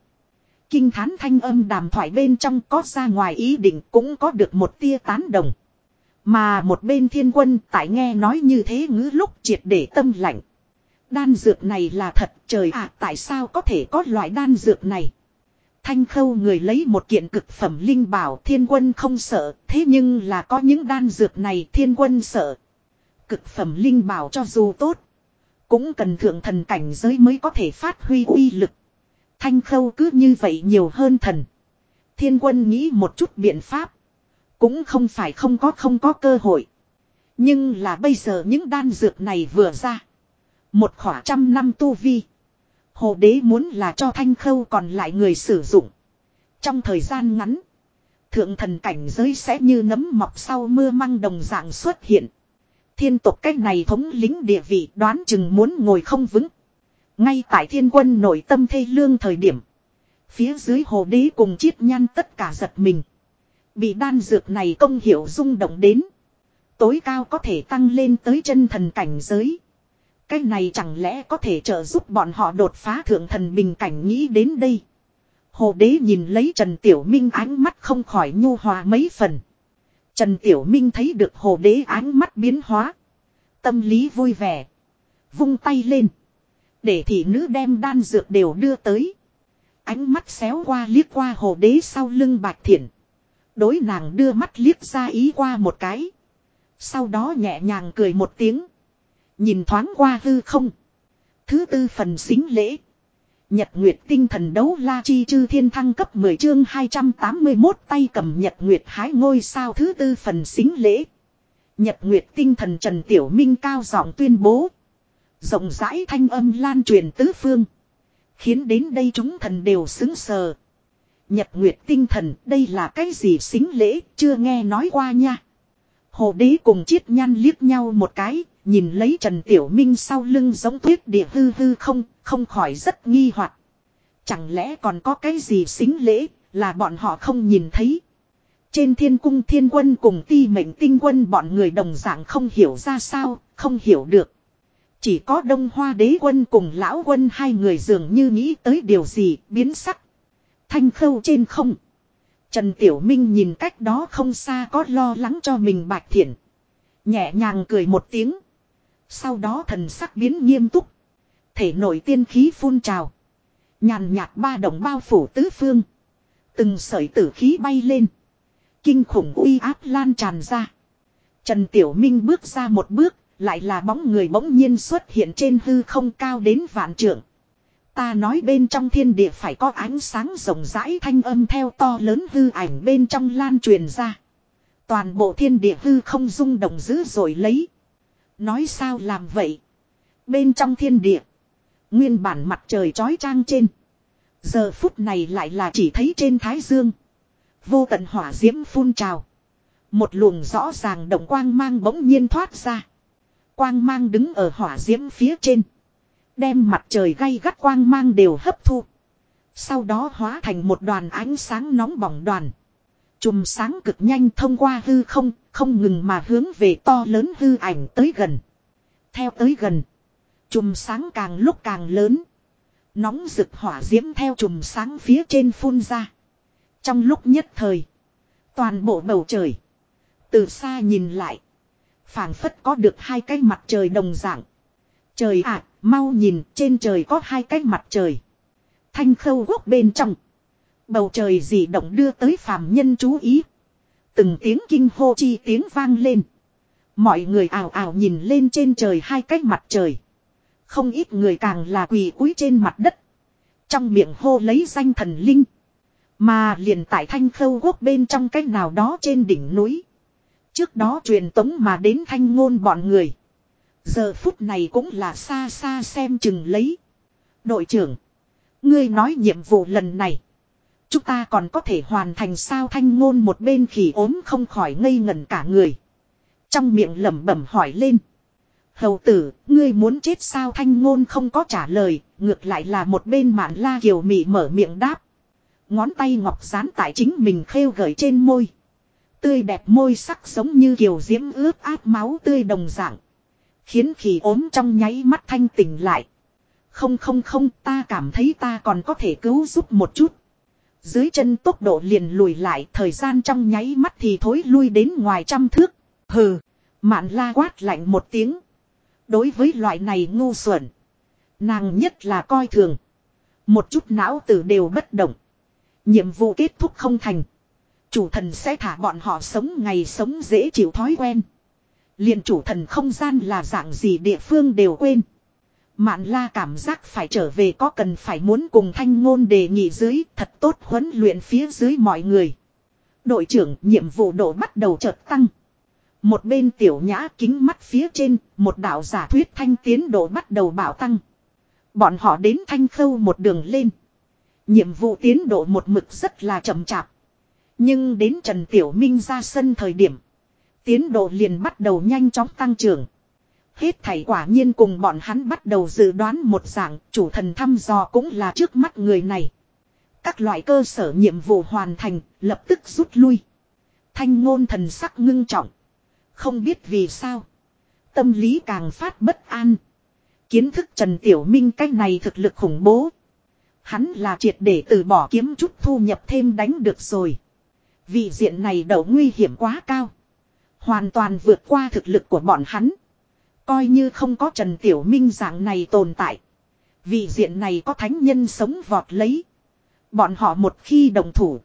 Kinh thán thanh âm đàm thoại bên trong có ra ngoài ý định cũng có được một tia tán đồng. Mà một bên thiên quân tại nghe nói như thế ngữ lúc triệt để tâm lạnh. Đan dược này là thật trời ạ, tại sao có thể có loại đan dược này. Thanh khâu người lấy một kiện cực phẩm linh bảo, thiên quân không sợ, thế nhưng là có những đan dược này thiên quân sợ. Cực phẩm linh bảo cho dù tốt. Cũng cần thượng thần cảnh giới mới có thể phát huy uy lực. Thanh khâu cứ như vậy nhiều hơn thần. Thiên quân nghĩ một chút biện pháp. Cũng không phải không có không có cơ hội. Nhưng là bây giờ những đan dược này vừa ra. Một khỏa trăm năm tu vi. Hồ đế muốn là cho thanh khâu còn lại người sử dụng. Trong thời gian ngắn. Thượng thần cảnh giới sẽ như nấm mọc sau mưa măng đồng dạng xuất hiện. Thiên tộc cách này thống lính địa vị đoán chừng muốn ngồi không vững. Ngay tại thiên quân nội tâm thê lương thời điểm. Phía dưới hồ đế cùng chiết nhan tất cả giật mình. Bị đan dược này công hiệu rung động đến. Tối cao có thể tăng lên tới chân thần cảnh giới. Cái này chẳng lẽ có thể trợ giúp bọn họ đột phá thượng thần bình cảnh nghĩ đến đây. Hồ đế nhìn lấy Trần Tiểu Minh ánh mắt không khỏi nhu hòa mấy phần. Trần Tiểu Minh thấy được hồ đế ánh mắt biến hóa. Tâm lý vui vẻ. Vung tay lên. Để thị nữ đem đan dược đều đưa tới. Ánh mắt xéo qua liếc qua hồ đế sau lưng bạch thiện. Đối nàng đưa mắt liếc ra ý qua một cái. Sau đó nhẹ nhàng cười một tiếng. Nhìn thoáng qua hư không. Thứ tư phần xính lễ. Nhật Nguyệt tinh thần đấu la chi chư thiên thăng cấp 10 chương 281 tay cầm Nhật Nguyệt hái ngôi sao thứ tư phần xính lễ. Nhật Nguyệt tinh thần Trần Tiểu Minh cao giọng tuyên bố. Rộng rãi thanh âm lan truyền tứ phương. Khiến đến đây chúng thần đều xứng sờ. Nhật Nguyệt tinh thần đây là cái gì xính lễ chưa nghe nói qua nha. Hồ đế cùng chiết nhan liếc nhau một cái, nhìn lấy Trần Tiểu Minh sau lưng giống tuyết địa hư hư không, không khỏi rất nghi hoặc. Chẳng lẽ còn có cái gì xính lễ, là bọn họ không nhìn thấy. Trên thiên cung thiên quân cùng ti mệnh tinh quân bọn người đồng dạng không hiểu ra sao, không hiểu được. Chỉ có đông hoa đế quân cùng lão quân hai người dường như nghĩ tới điều gì biến sắc. Thanh khâu trên không. Trần Tiểu Minh nhìn cách đó không xa có lo lắng cho mình bạch thiện. Nhẹ nhàng cười một tiếng. Sau đó thần sắc biến nghiêm túc. Thể nổi tiên khí phun trào. Nhàn nhạt ba đồng bao phủ tứ phương. Từng sợi tử khí bay lên. Kinh khủng uy áp lan tràn ra. Trần Tiểu Minh bước ra một bước, lại là bóng người bỗng nhiên xuất hiện trên hư không cao đến vạn trượng. Ta nói bên trong thiên địa phải có ánh sáng rộng rãi thanh âm theo to lớn hư ảnh bên trong lan truyền ra. Toàn bộ thiên địa hư không rung động dữ rồi lấy. Nói sao làm vậy? Bên trong thiên địa. Nguyên bản mặt trời trói trang trên. Giờ phút này lại là chỉ thấy trên thái dương. Vô tận hỏa diễm phun trào. Một luồng rõ ràng động quang mang bỗng nhiên thoát ra. Quang mang đứng ở hỏa diễm phía trên. Đem mặt trời gay gắt quang mang đều hấp thu. Sau đó hóa thành một đoàn ánh sáng nóng bỏng đoàn. Chùm sáng cực nhanh thông qua hư không, không ngừng mà hướng về to lớn hư ảnh tới gần. Theo tới gần, chùm sáng càng lúc càng lớn. Nóng rực hỏa diễm theo chùm sáng phía trên phun ra. Trong lúc nhất thời, toàn bộ bầu trời, từ xa nhìn lại, phảng phất có được hai cái mặt trời đồng dạng. Trời ạ, mau nhìn, trên trời có hai cái mặt trời. Thanh khâu quốc bên trong. Bầu trời dị động đưa tới phàm nhân chú ý. Từng tiếng kinh hô chi tiếng vang lên. Mọi người ảo ảo nhìn lên trên trời hai cách mặt trời. Không ít người càng là quỳ cúi trên mặt đất. Trong miệng hô lấy danh thần linh. Mà liền tại thanh khâu quốc bên trong cách nào đó trên đỉnh núi. Trước đó truyền tống mà đến thanh ngôn bọn người. Giờ phút này cũng là xa xa xem chừng lấy. Đội trưởng. Ngươi nói nhiệm vụ lần này. Chúng ta còn có thể hoàn thành sao thanh ngôn một bên khỉ ốm không khỏi ngây ngẩn cả người. Trong miệng lẩm bẩm hỏi lên. Hầu tử, ngươi muốn chết sao thanh ngôn không có trả lời, ngược lại là một bên mạn la kiều mị mở miệng đáp. Ngón tay ngọc dán tại chính mình khêu gởi trên môi. Tươi đẹp môi sắc giống như kiều diễm ướp áp máu tươi đồng dạng. Khiến khỉ ốm trong nháy mắt thanh tỉnh lại. Không không không ta cảm thấy ta còn có thể cứu giúp một chút. Dưới chân tốc độ liền lùi lại thời gian trong nháy mắt thì thối lui đến ngoài trăm thước. Hừ, mạn la quát lạnh một tiếng. Đối với loại này ngu xuẩn. Nàng nhất là coi thường. Một chút não tử đều bất động. Nhiệm vụ kết thúc không thành. Chủ thần sẽ thả bọn họ sống ngày sống dễ chịu thói quen. liền chủ thần không gian là dạng gì địa phương đều quên. Mạn la cảm giác phải trở về có cần phải muốn cùng thanh ngôn đề nghị dưới thật tốt huấn luyện phía dưới mọi người. Đội trưởng nhiệm vụ độ bắt đầu chợt tăng. Một bên tiểu nhã kính mắt phía trên, một đạo giả thuyết thanh tiến độ bắt đầu bảo tăng. Bọn họ đến thanh khâu một đường lên. Nhiệm vụ tiến độ một mực rất là chậm chạp. Nhưng đến Trần Tiểu Minh ra sân thời điểm. Tiến độ liền bắt đầu nhanh chóng tăng trưởng. Hết thảy quả nhiên cùng bọn hắn bắt đầu dự đoán một dạng chủ thần thăm dò cũng là trước mắt người này. Các loại cơ sở nhiệm vụ hoàn thành, lập tức rút lui. Thanh ngôn thần sắc ngưng trọng. Không biết vì sao. Tâm lý càng phát bất an. Kiến thức Trần Tiểu Minh cách này thực lực khủng bố. Hắn là triệt để từ bỏ kiếm chút thu nhập thêm đánh được rồi. Vị diện này đầu nguy hiểm quá cao. Hoàn toàn vượt qua thực lực của bọn hắn. Coi như không có Trần Tiểu Minh dạng này tồn tại. Vị diện này có thánh nhân sống vọt lấy. Bọn họ một khi đồng thủ.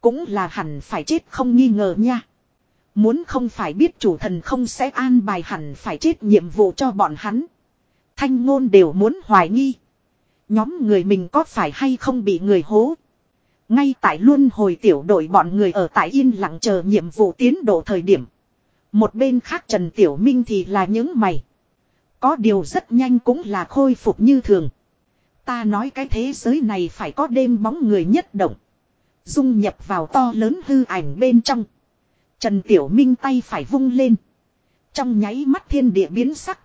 Cũng là hẳn phải chết không nghi ngờ nha. Muốn không phải biết chủ thần không sẽ an bài hẳn phải chết nhiệm vụ cho bọn hắn. Thanh ngôn đều muốn hoài nghi. Nhóm người mình có phải hay không bị người hố. Ngay tại luôn hồi tiểu đội bọn người ở tại yên lặng chờ nhiệm vụ tiến độ thời điểm. Một bên khác Trần Tiểu Minh thì là những mày. Có điều rất nhanh cũng là khôi phục như thường. Ta nói cái thế giới này phải có đêm bóng người nhất động. Dung nhập vào to lớn hư ảnh bên trong. Trần Tiểu Minh tay phải vung lên. Trong nháy mắt thiên địa biến sắc.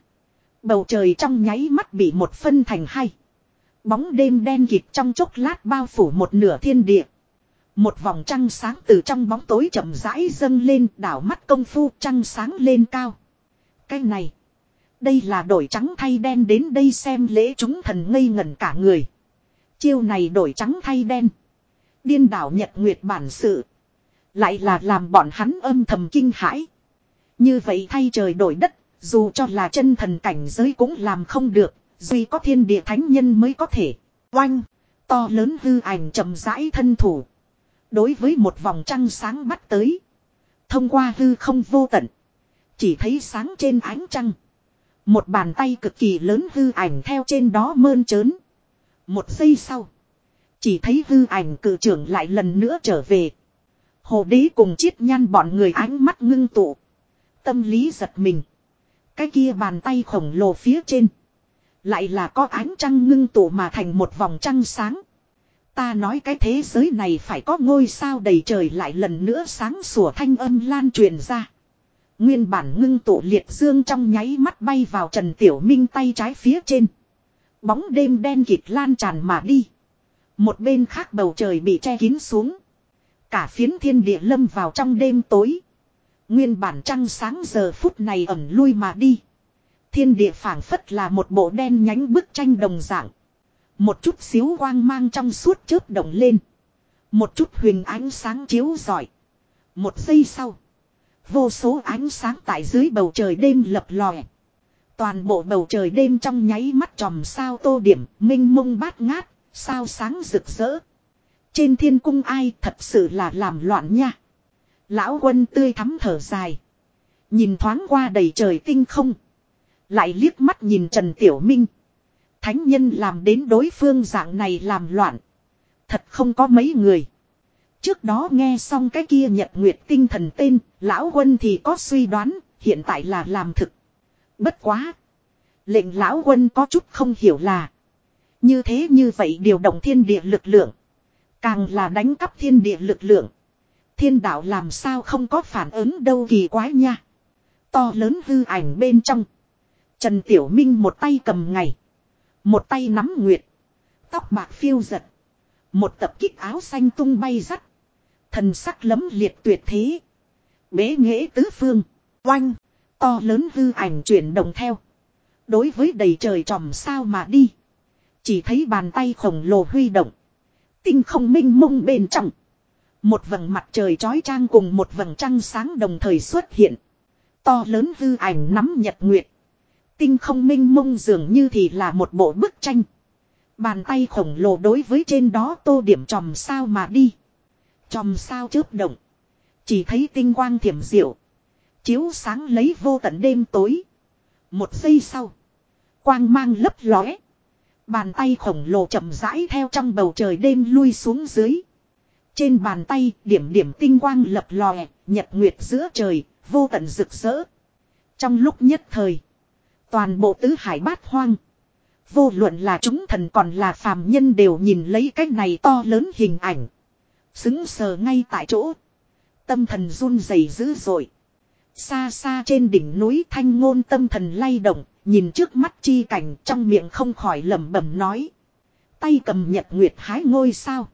Bầu trời trong nháy mắt bị một phân thành hai. Bóng đêm đen kịt trong chốc lát bao phủ một nửa thiên địa. Một vòng trăng sáng từ trong bóng tối chậm rãi dâng lên đảo mắt công phu trăng sáng lên cao. Cái này. Đây là đổi trắng thay đen đến đây xem lễ chúng thần ngây ngẩn cả người. Chiêu này đổi trắng thay đen. Điên đảo nhật nguyệt bản sự. Lại là làm bọn hắn âm thầm kinh hãi. Như vậy thay trời đổi đất, dù cho là chân thần cảnh giới cũng làm không được, duy có thiên địa thánh nhân mới có thể. Oanh, to lớn hư ảnh chậm rãi thân thủ. Đối với một vòng trăng sáng bắt tới. Thông qua hư không vô tận. Chỉ thấy sáng trên ánh trăng. Một bàn tay cực kỳ lớn hư ảnh theo trên đó mơn trớn. Một giây sau. Chỉ thấy hư ảnh cử trưởng lại lần nữa trở về. Hồ đế cùng chiết nhan bọn người ánh mắt ngưng tụ. Tâm lý giật mình. Cái kia bàn tay khổng lồ phía trên. Lại là có ánh trăng ngưng tụ mà thành một vòng trăng sáng. Ta nói cái thế giới này phải có ngôi sao đầy trời lại lần nữa sáng sủa thanh âm lan truyền ra. Nguyên bản ngưng tụ liệt dương trong nháy mắt bay vào Trần Tiểu Minh tay trái phía trên. Bóng đêm đen kịt lan tràn mà đi. Một bên khác bầu trời bị che kín xuống. Cả phiến thiên địa lâm vào trong đêm tối. Nguyên bản trăng sáng giờ phút này ẩn lui mà đi. Thiên địa phảng phất là một bộ đen nhánh bức tranh đồng dạng. Một chút xíu quang mang trong suốt chớp động lên. Một chút huyền ánh sáng chiếu rọi. Một giây sau. Vô số ánh sáng tại dưới bầu trời đêm lập lòe. Toàn bộ bầu trời đêm trong nháy mắt tròm sao tô điểm, minh mông bát ngát, sao sáng rực rỡ. Trên thiên cung ai thật sự là làm loạn nha. Lão quân tươi thắm thở dài. Nhìn thoáng qua đầy trời tinh không. Lại liếc mắt nhìn Trần Tiểu Minh. Thánh nhân làm đến đối phương dạng này làm loạn. Thật không có mấy người. Trước đó nghe xong cái kia nhật nguyệt tinh thần tên, lão quân thì có suy đoán, hiện tại là làm thực. Bất quá. Lệnh lão quân có chút không hiểu là. Như thế như vậy điều động thiên địa lực lượng. Càng là đánh cắp thiên địa lực lượng. Thiên đạo làm sao không có phản ứng đâu kỳ quái nha. To lớn hư ảnh bên trong. Trần Tiểu Minh một tay cầm ngày. Một tay nắm nguyệt. Tóc bạc phiêu giật. Một tập kích áo xanh tung bay rắt. Thần sắc lấm liệt tuyệt thế. Bế nghệ tứ phương. Oanh. To lớn hư ảnh chuyển động theo. Đối với đầy trời tròm sao mà đi. Chỉ thấy bàn tay khổng lồ huy động. Tinh không minh mông bên trong. Một vầng mặt trời trói trang cùng một vầng trăng sáng đồng thời xuất hiện. To lớn hư ảnh nắm nhật nguyệt. Tinh không minh mông dường như thì là một bộ bức tranh. Bàn tay khổng lồ đối với trên đó tô điểm tròm sao mà đi. Tròm sao chớp động. Chỉ thấy tinh quang thiểm diệu. Chiếu sáng lấy vô tận đêm tối. Một giây sau. Quang mang lấp lóe. Bàn tay khổng lồ chậm rãi theo trong bầu trời đêm lui xuống dưới. Trên bàn tay điểm điểm tinh quang lập lòe, nhật nguyệt giữa trời, vô tận rực rỡ. Trong lúc nhất thời, toàn bộ tứ hải bát hoang. Vô luận là chúng thần còn là phàm nhân đều nhìn lấy cái này to lớn hình ảnh. Xứng sờ ngay tại chỗ. Tâm thần run rẩy dữ dội. Xa xa trên đỉnh núi thanh ngôn tâm thần lay động, nhìn trước mắt chi cảnh trong miệng không khỏi lẩm bẩm nói. Tay cầm nhật nguyệt hái ngôi sao.